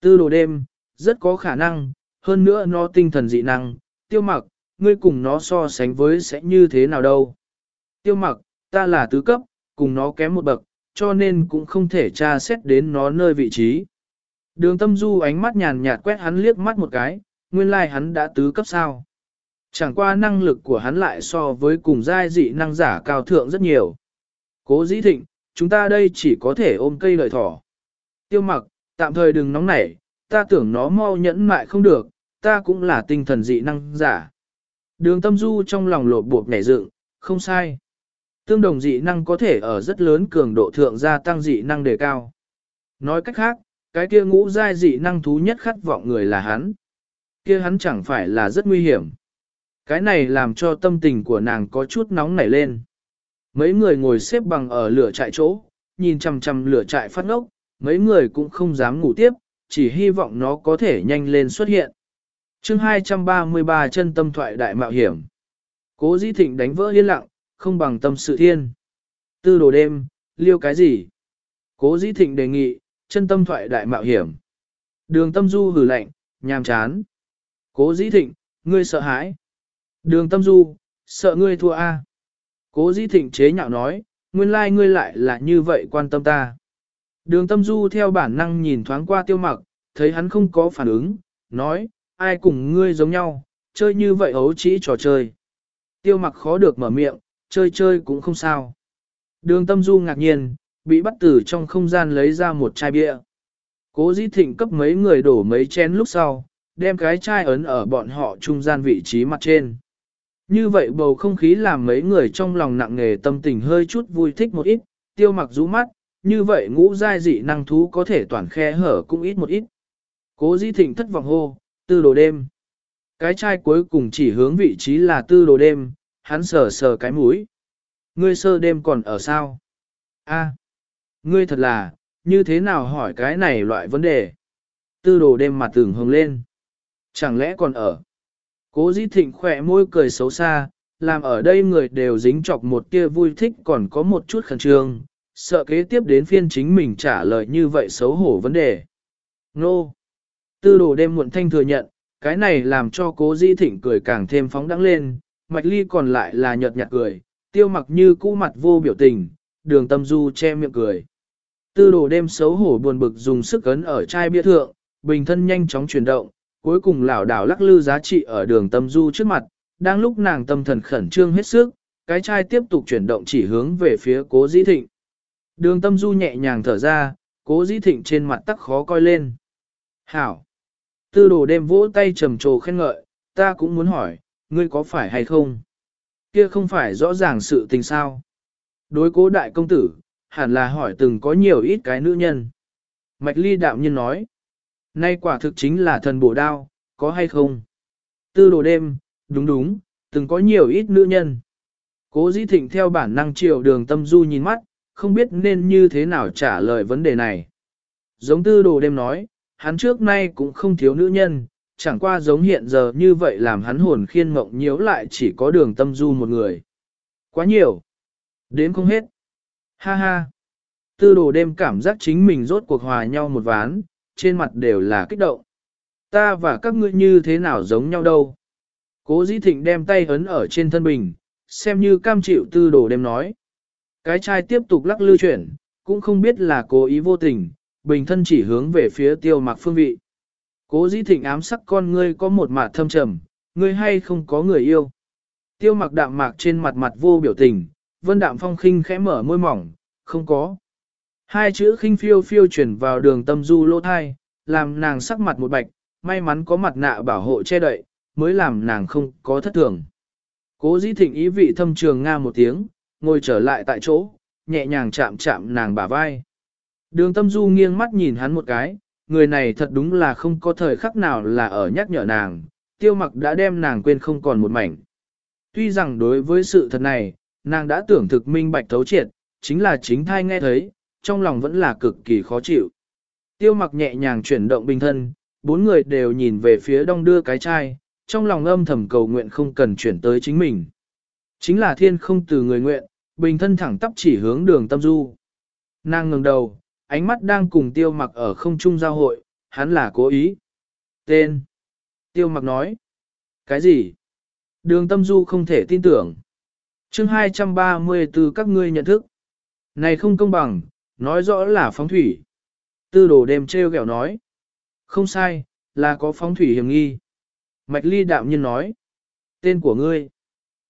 Tư đồ đêm, rất có khả năng, hơn nữa nó tinh thần dị năng, tiêu mặc, ngươi cùng nó so sánh với sẽ như thế nào đâu. Tiêu mặc, ta là tứ cấp, cùng nó kém một bậc, cho nên cũng không thể tra xét đến nó nơi vị trí. Đường tâm du ánh mắt nhàn nhạt quét hắn liếc mắt một cái, nguyên lai like hắn đã tứ cấp sao. Chẳng qua năng lực của hắn lại so với cùng giai dị năng giả cao thượng rất nhiều. Cố dĩ thịnh, chúng ta đây chỉ có thể ôm cây lợi thỏ. Tiêu mặc, tạm thời đừng nóng nảy, ta tưởng nó mau nhẫn mại không được, ta cũng là tinh thần dị năng giả. Đường tâm du trong lòng lột bột nhảy dựng, không sai. Tương đồng dị năng có thể ở rất lớn cường độ thượng gia tăng dị năng đề cao. Nói cách khác, cái kia ngũ giai dị năng thú nhất khát vọng người là hắn. Kia hắn chẳng phải là rất nguy hiểm. Cái này làm cho tâm tình của nàng có chút nóng nảy lên. Mấy người ngồi xếp bằng ở lửa trại chỗ, nhìn chằm chằm lửa trại phát ngốc, mấy người cũng không dám ngủ tiếp, chỉ hy vọng nó có thể nhanh lên xuất hiện. chương 233 chân tâm thoại đại mạo hiểm. Cố Di thịnh đánh vỡ yên lặng, không bằng tâm sự thiên. Tư đồ đêm, liêu cái gì? Cố dĩ thịnh đề nghị, chân tâm thoại đại mạo hiểm. Đường tâm du hử lạnh, nhàm chán. Cố dĩ thịnh, ngươi sợ hãi. Đường tâm du, sợ ngươi thua A. Cố dĩ thịnh chế nhạo nói, nguyên lai ngươi lại là như vậy quan tâm ta. Đường tâm du theo bản năng nhìn thoáng qua tiêu mặc, thấy hắn không có phản ứng, nói, ai cùng ngươi giống nhau, chơi như vậy ấu chỉ trò chơi. Tiêu mặc khó được mở miệng, chơi chơi cũng không sao. Đường tâm du ngạc nhiên, bị bắt tử trong không gian lấy ra một chai bia. Cố dĩ thịnh cấp mấy người đổ mấy chén lúc sau, đem cái chai ấn ở bọn họ trung gian vị trí mặt trên. Như vậy bầu không khí làm mấy người trong lòng nặng nề tâm tình hơi chút vui thích một ít, tiêu mặc rũ mắt, như vậy ngũ giai dị năng thú có thể toàn khe hở cũng ít một ít. Cố dĩ thịnh thất vọng hô, tư đồ đêm. Cái chai cuối cùng chỉ hướng vị trí là tư đồ đêm, hắn sờ sờ cái mũi. Ngươi sơ đêm còn ở sao? A, ngươi thật là, như thế nào hỏi cái này loại vấn đề? Tư đồ đêm mặt tưởng hồng lên. Chẳng lẽ còn ở? Cố dĩ thịnh khỏe môi cười xấu xa, làm ở đây người đều dính chọc một kia vui thích còn có một chút khẩn trương, sợ kế tiếp đến phiên chính mình trả lời như vậy xấu hổ vấn đề. Nô! Tư đồ đêm muộn thanh thừa nhận, cái này làm cho cố dĩ thịnh cười càng thêm phóng đắng lên, mạch ly còn lại là nhợt nhạt cười, tiêu mặc như cũ mặt vô biểu tình, đường tâm du che miệng cười. Tư đồ đêm xấu hổ buồn bực dùng sức ấn ở chai bia thượng, bình thân nhanh chóng chuyển động, cuối cùng lảo đảo lắc lư giá trị ở đường tâm du trước mặt, đang lúc nàng tâm thần khẩn trương hết sức, cái chai tiếp tục chuyển động chỉ hướng về phía cố dĩ thịnh. Đường tâm du nhẹ nhàng thở ra, cố dĩ thịnh trên mặt tắc khó coi lên. Hảo! Tư đồ đêm vỗ tay trầm trồ khen ngợi, ta cũng muốn hỏi, ngươi có phải hay không? Kia không phải rõ ràng sự tình sao? Đối cố đại công tử, hẳn là hỏi từng có nhiều ít cái nữ nhân. Mạch ly đạo nhân nói, nay quả thực chính là thần bổ đao, có hay không? Tư đồ đêm, đúng đúng, từng có nhiều ít nữ nhân. Cố dĩ thịnh theo bản năng chiều đường tâm du nhìn mắt, không biết nên như thế nào trả lời vấn đề này. Giống tư đồ đêm nói, hắn trước nay cũng không thiếu nữ nhân, chẳng qua giống hiện giờ như vậy làm hắn hồn khiên mộng nhiễu lại chỉ có đường tâm du một người. Quá nhiều. Đến không hết. Ha ha. Tư đồ đêm cảm giác chính mình rốt cuộc hòa nhau một ván, trên mặt đều là kích động. Ta và các ngươi như thế nào giống nhau đâu. Cố dĩ thịnh đem tay ấn ở trên thân bình, xem như cam chịu tư đồ đêm nói. Cái chai tiếp tục lắc lư chuyển, cũng không biết là cố ý vô tình, bình thân chỉ hướng về phía tiêu mặc phương vị. Cố dĩ thịnh ám sắc con ngươi có một mặt thâm trầm, ngươi hay không có người yêu. Tiêu mặc đạm mạc trên mặt mặt vô biểu tình, vân đạm phong khinh khẽ mở môi mỏng, không có. Hai chữ khinh phiêu phiêu chuyển vào đường tâm du lỗ thai, làm nàng sắc mặt một bạch, may mắn có mặt nạ bảo hộ che đậy, mới làm nàng không có thất thường. Cố dĩ thịnh ý vị thâm trường nga một tiếng, ngồi trở lại tại chỗ, nhẹ nhàng chạm chạm nàng bả vai. Đường tâm du nghiêng mắt nhìn hắn một cái, người này thật đúng là không có thời khắc nào là ở nhắc nhở nàng, tiêu mặc đã đem nàng quên không còn một mảnh. Tuy rằng đối với sự thật này, nàng đã tưởng thực minh bạch thấu triệt, chính là chính thai nghe thấy, trong lòng vẫn là cực kỳ khó chịu. Tiêu mặc nhẹ nhàng chuyển động bình thân, bốn người đều nhìn về phía đông đưa cái chai, trong lòng âm thầm cầu nguyện không cần chuyển tới chính mình. Chính là thiên không từ người nguyện, bình thân thẳng tắp chỉ hướng đường tâm du. Nàng ngừng đầu, ánh mắt đang cùng tiêu mặc ở không trung giao hội, hắn là cố ý. Tên. Tiêu mặc nói. Cái gì? Đường tâm du không thể tin tưởng. chương 234 các ngươi nhận thức. Này không công bằng, nói rõ là phóng thủy. Tư đồ đêm treo gẹo nói. Không sai, là có phóng thủy hiểm nghi. Mạch ly đạm nhiên nói. Tên của ngươi.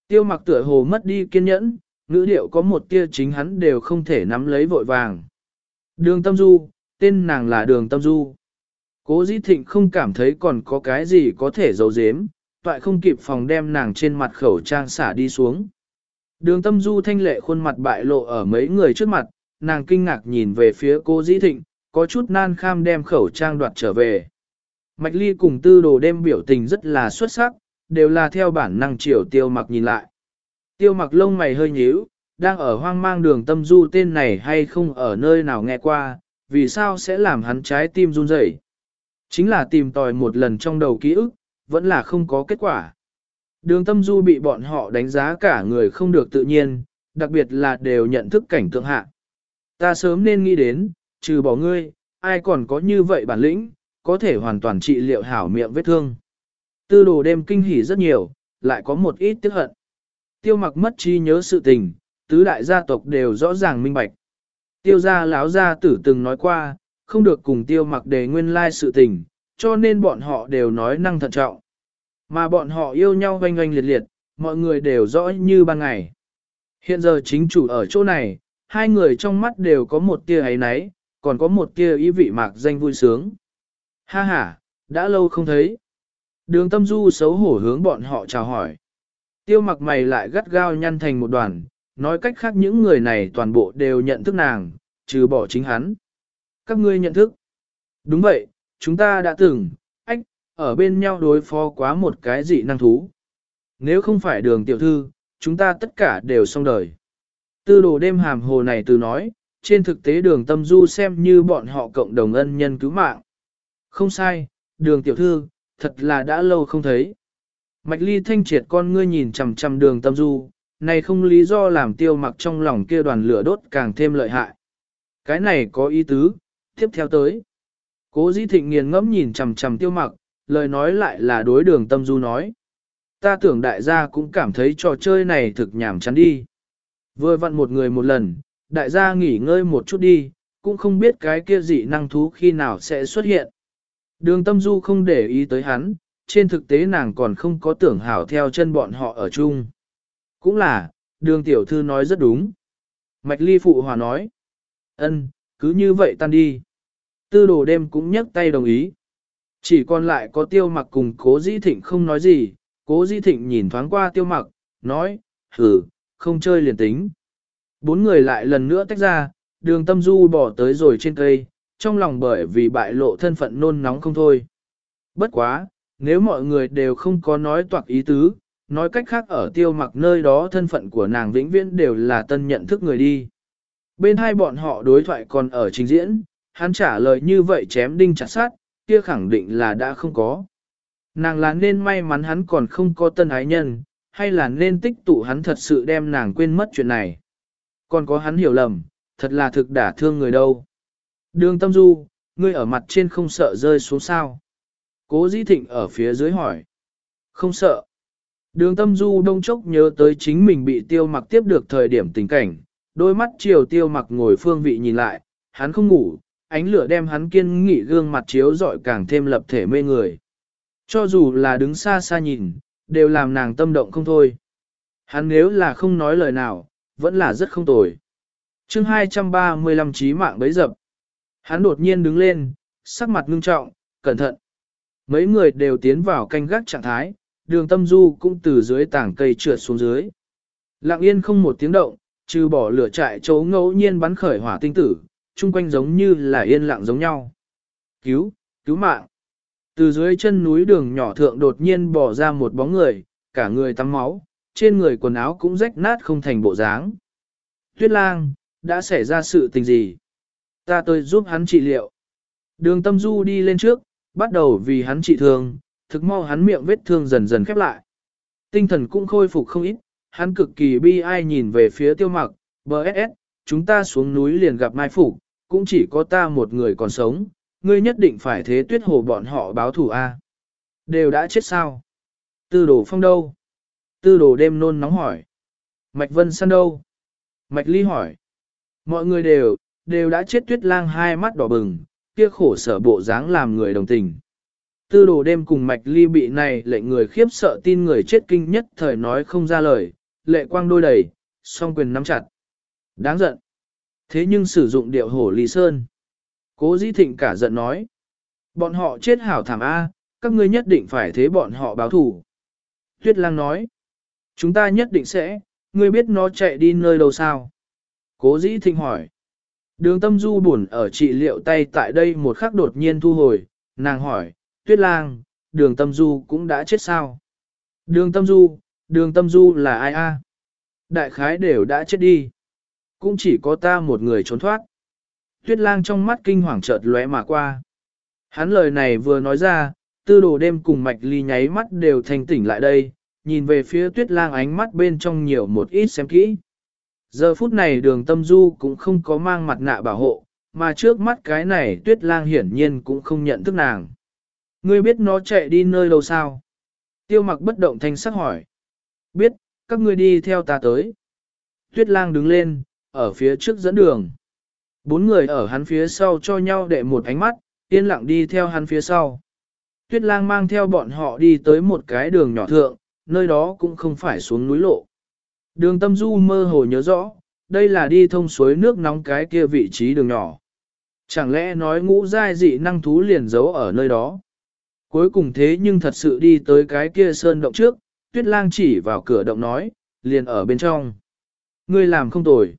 Tiêu mặc tựa hồ mất đi kiên nhẫn, ngữ điệu có một tia chính hắn đều không thể nắm lấy vội vàng. Đường tâm du, tên nàng là đường tâm du. Cố dĩ thịnh không cảm thấy còn có cái gì có thể giấu giếm, toại không kịp phòng đem nàng trên mặt khẩu trang xả đi xuống. Đường tâm du thanh lệ khuôn mặt bại lộ ở mấy người trước mặt, nàng kinh ngạc nhìn về phía Cố dĩ thịnh, có chút nan kham đem khẩu trang đoạt trở về. Mạch ly cùng tư đồ đem biểu tình rất là xuất sắc, đều là theo bản năng chiều tiêu mặc nhìn lại. Tiêu mặc lông mày hơi nhíu, đang ở hoang mang đường tâm du tên này hay không ở nơi nào nghe qua, vì sao sẽ làm hắn trái tim run rẩy? Chính là tìm tòi một lần trong đầu ký ức, vẫn là không có kết quả. Đường tâm du bị bọn họ đánh giá cả người không được tự nhiên, đặc biệt là đều nhận thức cảnh tượng hạ. Ta sớm nên nghĩ đến, trừ bỏ ngươi, ai còn có như vậy bản lĩnh, có thể hoàn toàn trị liệu hảo miệng vết thương. Tư đồ đêm kinh hỉ rất nhiều, lại có một ít tiếc hận. Tiêu mặc mất trí nhớ sự tình, tứ đại gia tộc đều rõ ràng minh bạch. Tiêu gia lão gia tử từng nói qua, không được cùng tiêu mặc đề nguyên lai sự tình, cho nên bọn họ đều nói năng thận trọng. Mà bọn họ yêu nhau oanh oanh liệt liệt, mọi người đều rõ như ban ngày. Hiện giờ chính chủ ở chỗ này, hai người trong mắt đều có một tia ấy náy, còn có một tia ý vị mạc danh vui sướng. Ha ha, đã lâu không thấy. Đường tâm du xấu hổ hướng bọn họ chào hỏi. Tiêu mặc mày lại gắt gao nhăn thành một đoàn, nói cách khác những người này toàn bộ đều nhận thức nàng, trừ bỏ chính hắn. Các ngươi nhận thức. Đúng vậy, chúng ta đã từng, ách, ở bên nhau đối phó quá một cái dị năng thú. Nếu không phải đường tiểu thư, chúng ta tất cả đều xong đời. Tư đồ đêm hàm hồ này từ nói, trên thực tế đường tâm du xem như bọn họ cộng đồng ân nhân cứu mạng. Không sai, đường tiểu thư, thật là đã lâu không thấy. Mạch ly thanh triệt con ngươi nhìn chằm chằm đường tâm du, này không lý do làm tiêu mặc trong lòng kia đoàn lửa đốt càng thêm lợi hại. Cái này có ý tứ, tiếp theo tới. Cố dĩ thịnh nghiền ngẫm nhìn chầm chầm tiêu mặc, lời nói lại là đối đường tâm du nói. Ta tưởng đại gia cũng cảm thấy trò chơi này thực nhảm chán đi. Vừa vặn một người một lần, đại gia nghỉ ngơi một chút đi, cũng không biết cái kia dị năng thú khi nào sẽ xuất hiện. Đường tâm du không để ý tới hắn, trên thực tế nàng còn không có tưởng hảo theo chân bọn họ ở chung. Cũng là, đường tiểu thư nói rất đúng. Mạch ly phụ hòa nói. ân, cứ như vậy tan đi. Tư đồ đêm cũng nhấc tay đồng ý. Chỉ còn lại có tiêu mặc cùng cố dĩ thịnh không nói gì, cố dĩ thịnh nhìn thoáng qua tiêu mặc, nói, hử, không chơi liền tính. Bốn người lại lần nữa tách ra, đường tâm du bỏ tới rồi trên cây, trong lòng bởi vì bại lộ thân phận nôn nóng không thôi. Bất quá, nếu mọi người đều không có nói toạc ý tứ, nói cách khác ở tiêu mặc nơi đó thân phận của nàng vĩnh viễn đều là tân nhận thức người đi. Bên hai bọn họ đối thoại còn ở trình diễn, hắn trả lời như vậy chém đinh chặt sát, kia khẳng định là đã không có. Nàng là nên may mắn hắn còn không có tân ái nhân, hay là nên tích tụ hắn thật sự đem nàng quên mất chuyện này. Còn có hắn hiểu lầm, thật là thực đả thương người đâu. Đường tâm du, ngươi ở mặt trên không sợ rơi xuống sao. Cố dĩ thịnh ở phía dưới hỏi. Không sợ. Đường tâm du đông chốc nhớ tới chính mình bị tiêu mặc tiếp được thời điểm tình cảnh, đôi mắt chiều tiêu mặc ngồi phương vị nhìn lại, hắn không ngủ, ánh lửa đem hắn kiên nghị gương mặt chiếu rọi càng thêm lập thể mê người. Cho dù là đứng xa xa nhìn, đều làm nàng tâm động không thôi. Hắn nếu là không nói lời nào, vẫn là rất không tồi. chương 235 trí mạng bấy dập. Hắn đột nhiên đứng lên, sắc mặt ngưng trọng, cẩn thận. Mấy người đều tiến vào canh gác trạng thái, đường tâm du cũng từ dưới tảng cây trượt xuống dưới. Lặng yên không một tiếng động, trừ bỏ lửa trại chỗ ngẫu nhiên bắn khởi hỏa tinh tử, chung quanh giống như là yên lặng giống nhau. Cứu, cứu mạng. Từ dưới chân núi đường nhỏ thượng đột nhiên bỏ ra một bóng người, cả người tắm máu, trên người quần áo cũng rách nát không thành bộ dáng. Tuyết lang, đã xảy ra sự tình gì? Ta tôi giúp hắn trị liệu. Đường tâm du đi lên trước, bắt đầu vì hắn trị thương, thực mau hắn miệng vết thương dần dần khép lại. Tinh thần cũng khôi phục không ít, hắn cực kỳ bi ai nhìn về phía tiêu mặc, BSS, chúng ta xuống núi liền gặp mai phủ, cũng chỉ có ta một người còn sống, ngươi nhất định phải thế tuyết hồ bọn họ báo thủ A. Đều đã chết sao? Tư đồ phong đâu? Tư đồ đêm nôn nóng hỏi. Mạch vân săn đâu? Mạch ly hỏi. Mọi người đều, đều đã chết tuyết lang hai mắt đỏ bừng, kia khổ sở bộ dáng làm người đồng tình. Tư đồ đêm cùng mạch ly bị này lệnh người khiếp sợ tin người chết kinh nhất thời nói không ra lời, lệ quang đôi đầy, song quyền nắm chặt. Đáng giận. Thế nhưng sử dụng điệu hổ ly sơn. Cố dĩ thịnh cả giận nói. Bọn họ chết hảo thảm A, các ngươi nhất định phải thế bọn họ báo thủ. Tuyết lang nói, chúng ta nhất định sẽ, ngươi biết nó chạy đi nơi đâu sao? Cố dĩ thịnh hỏi. Đường tâm du buồn ở trị liệu tay tại đây một khắc đột nhiên thu hồi, nàng hỏi, tuyết lang, đường tâm du cũng đã chết sao? Đường tâm du, đường tâm du là ai a? Đại khái đều đã chết đi. Cũng chỉ có ta một người trốn thoát. Tuyết lang trong mắt kinh hoàng chợt lóe mà qua. Hắn lời này vừa nói ra, tư đồ đêm cùng mạch ly nháy mắt đều thành tỉnh lại đây, nhìn về phía tuyết lang ánh mắt bên trong nhiều một ít xem kỹ. Giờ phút này đường tâm du cũng không có mang mặt nạ bảo hộ, mà trước mắt cái này tuyết lang hiển nhiên cũng không nhận thức nàng. Ngươi biết nó chạy đi nơi đâu sao? Tiêu mặc bất động thanh sắc hỏi. Biết, các ngươi đi theo ta tới. Tuyết lang đứng lên, ở phía trước dẫn đường. Bốn người ở hắn phía sau cho nhau đệ một ánh mắt, yên lặng đi theo hắn phía sau. Tuyết lang mang theo bọn họ đi tới một cái đường nhỏ thượng, nơi đó cũng không phải xuống núi lộ. Đường tâm du mơ hồ nhớ rõ, đây là đi thông suối nước nóng cái kia vị trí đường nhỏ. Chẳng lẽ nói ngũ giai dị năng thú liền giấu ở nơi đó? Cuối cùng thế nhưng thật sự đi tới cái kia sơn động trước, tuyết lang chỉ vào cửa động nói, liền ở bên trong. Ngươi làm không tồi.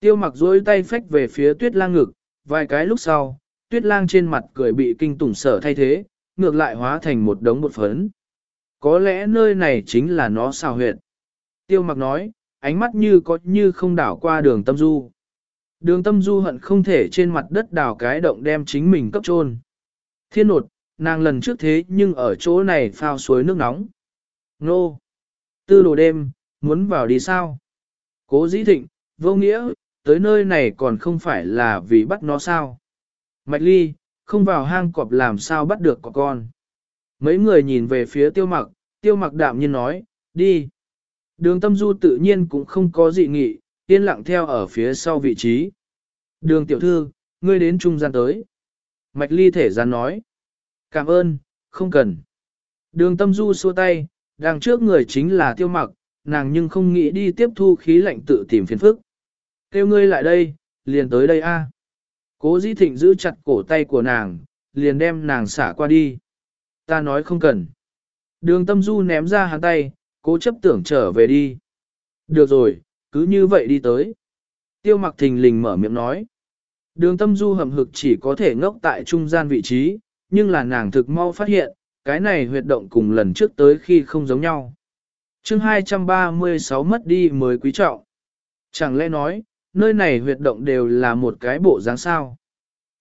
Tiêu mặc dối tay phách về phía tuyết lang ngực, vài cái lúc sau, tuyết lang trên mặt cười bị kinh tủng sở thay thế, ngược lại hóa thành một đống bột phấn. Có lẽ nơi này chính là nó xào huyệt. Tiêu mặc nói, ánh mắt như có như không đảo qua đường tâm du. Đường tâm du hận không thể trên mặt đất đào cái động đem chính mình cấp trôn. Thiên nột, nàng lần trước thế nhưng ở chỗ này phao suối nước nóng. Nô! Tư đồ đêm, muốn vào đi sao? Cố dĩ thịnh, vô nghĩa, tới nơi này còn không phải là vì bắt nó sao? Mạch ly, không vào hang cọp làm sao bắt được có con. Mấy người nhìn về phía tiêu mặc, tiêu mặc đạm nhiên nói, đi. Đường tâm du tự nhiên cũng không có dị nghị, yên lặng theo ở phía sau vị trí. Đường tiểu thư, ngươi đến trung gian tới. Mạch ly thể gian nói. Cảm ơn, không cần. Đường tâm du xua tay, đằng trước người chính là tiêu mặc, nàng nhưng không nghĩ đi tiếp thu khí lạnh tự tìm phiền phức. Kêu ngươi lại đây, liền tới đây a. Cố dĩ thịnh giữ chặt cổ tay của nàng, liền đem nàng xả qua đi. Ta nói không cần. Đường tâm du ném ra hắn tay, cố chấp tưởng trở về đi. Được rồi, cứ như vậy đi tới. Tiêu mặc thình lình mở miệng nói. Đường tâm du hầm hực chỉ có thể ngốc tại trung gian vị trí, nhưng là nàng thực mau phát hiện, cái này huyệt động cùng lần trước tới khi không giống nhau. chương 236 mất đi mới quý trọng. Chẳng lẽ nói, nơi này huyệt động đều là một cái bộ dáng sao.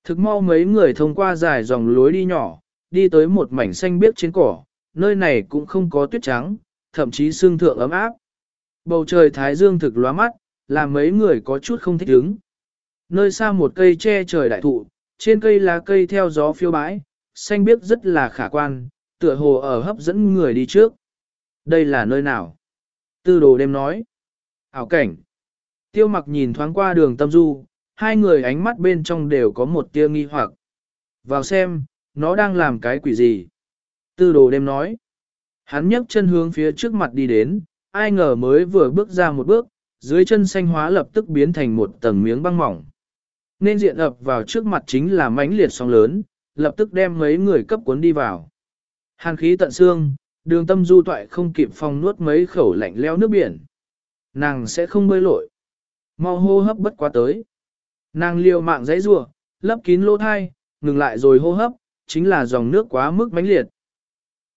Thực mau mấy người thông qua dài dòng lối đi nhỏ, đi tới một mảnh xanh biếc trên cỏ, nơi này cũng không có tuyết trắng, thậm chí sương thượng ấm áp. Bầu trời thái dương thực lóa mắt, làm mấy người có chút không thích ứng. Nơi xa một cây che trời đại thụ, trên cây lá cây theo gió phiêu bãi, xanh biếc rất là khả quan, tựa hồ ở hấp dẫn người đi trước. Đây là nơi nào? Tư đồ đêm nói. Ảo cảnh. Tiêu mặc nhìn thoáng qua đường tâm du, hai người ánh mắt bên trong đều có một tia nghi hoặc. Vào xem, nó đang làm cái quỷ gì? Tư đồ đêm nói. Hắn nhấc chân hướng phía trước mặt đi đến, ai ngờ mới vừa bước ra một bước, dưới chân xanh hóa lập tức biến thành một tầng miếng băng mỏng. Nên diện ập vào trước mặt chính là mãnh liệt sóng lớn, lập tức đem mấy người cấp cuốn đi vào. Hàn khí tận xương, đường tâm du toại không kịp phong nuốt mấy khẩu lạnh leo nước biển. Nàng sẽ không bơi lội. Mau hô hấp bất quá tới. Nàng liều mạng dãy rủa, lấp kín lỗ thai, ngừng lại rồi hô hấp, chính là dòng nước quá mức mãnh liệt,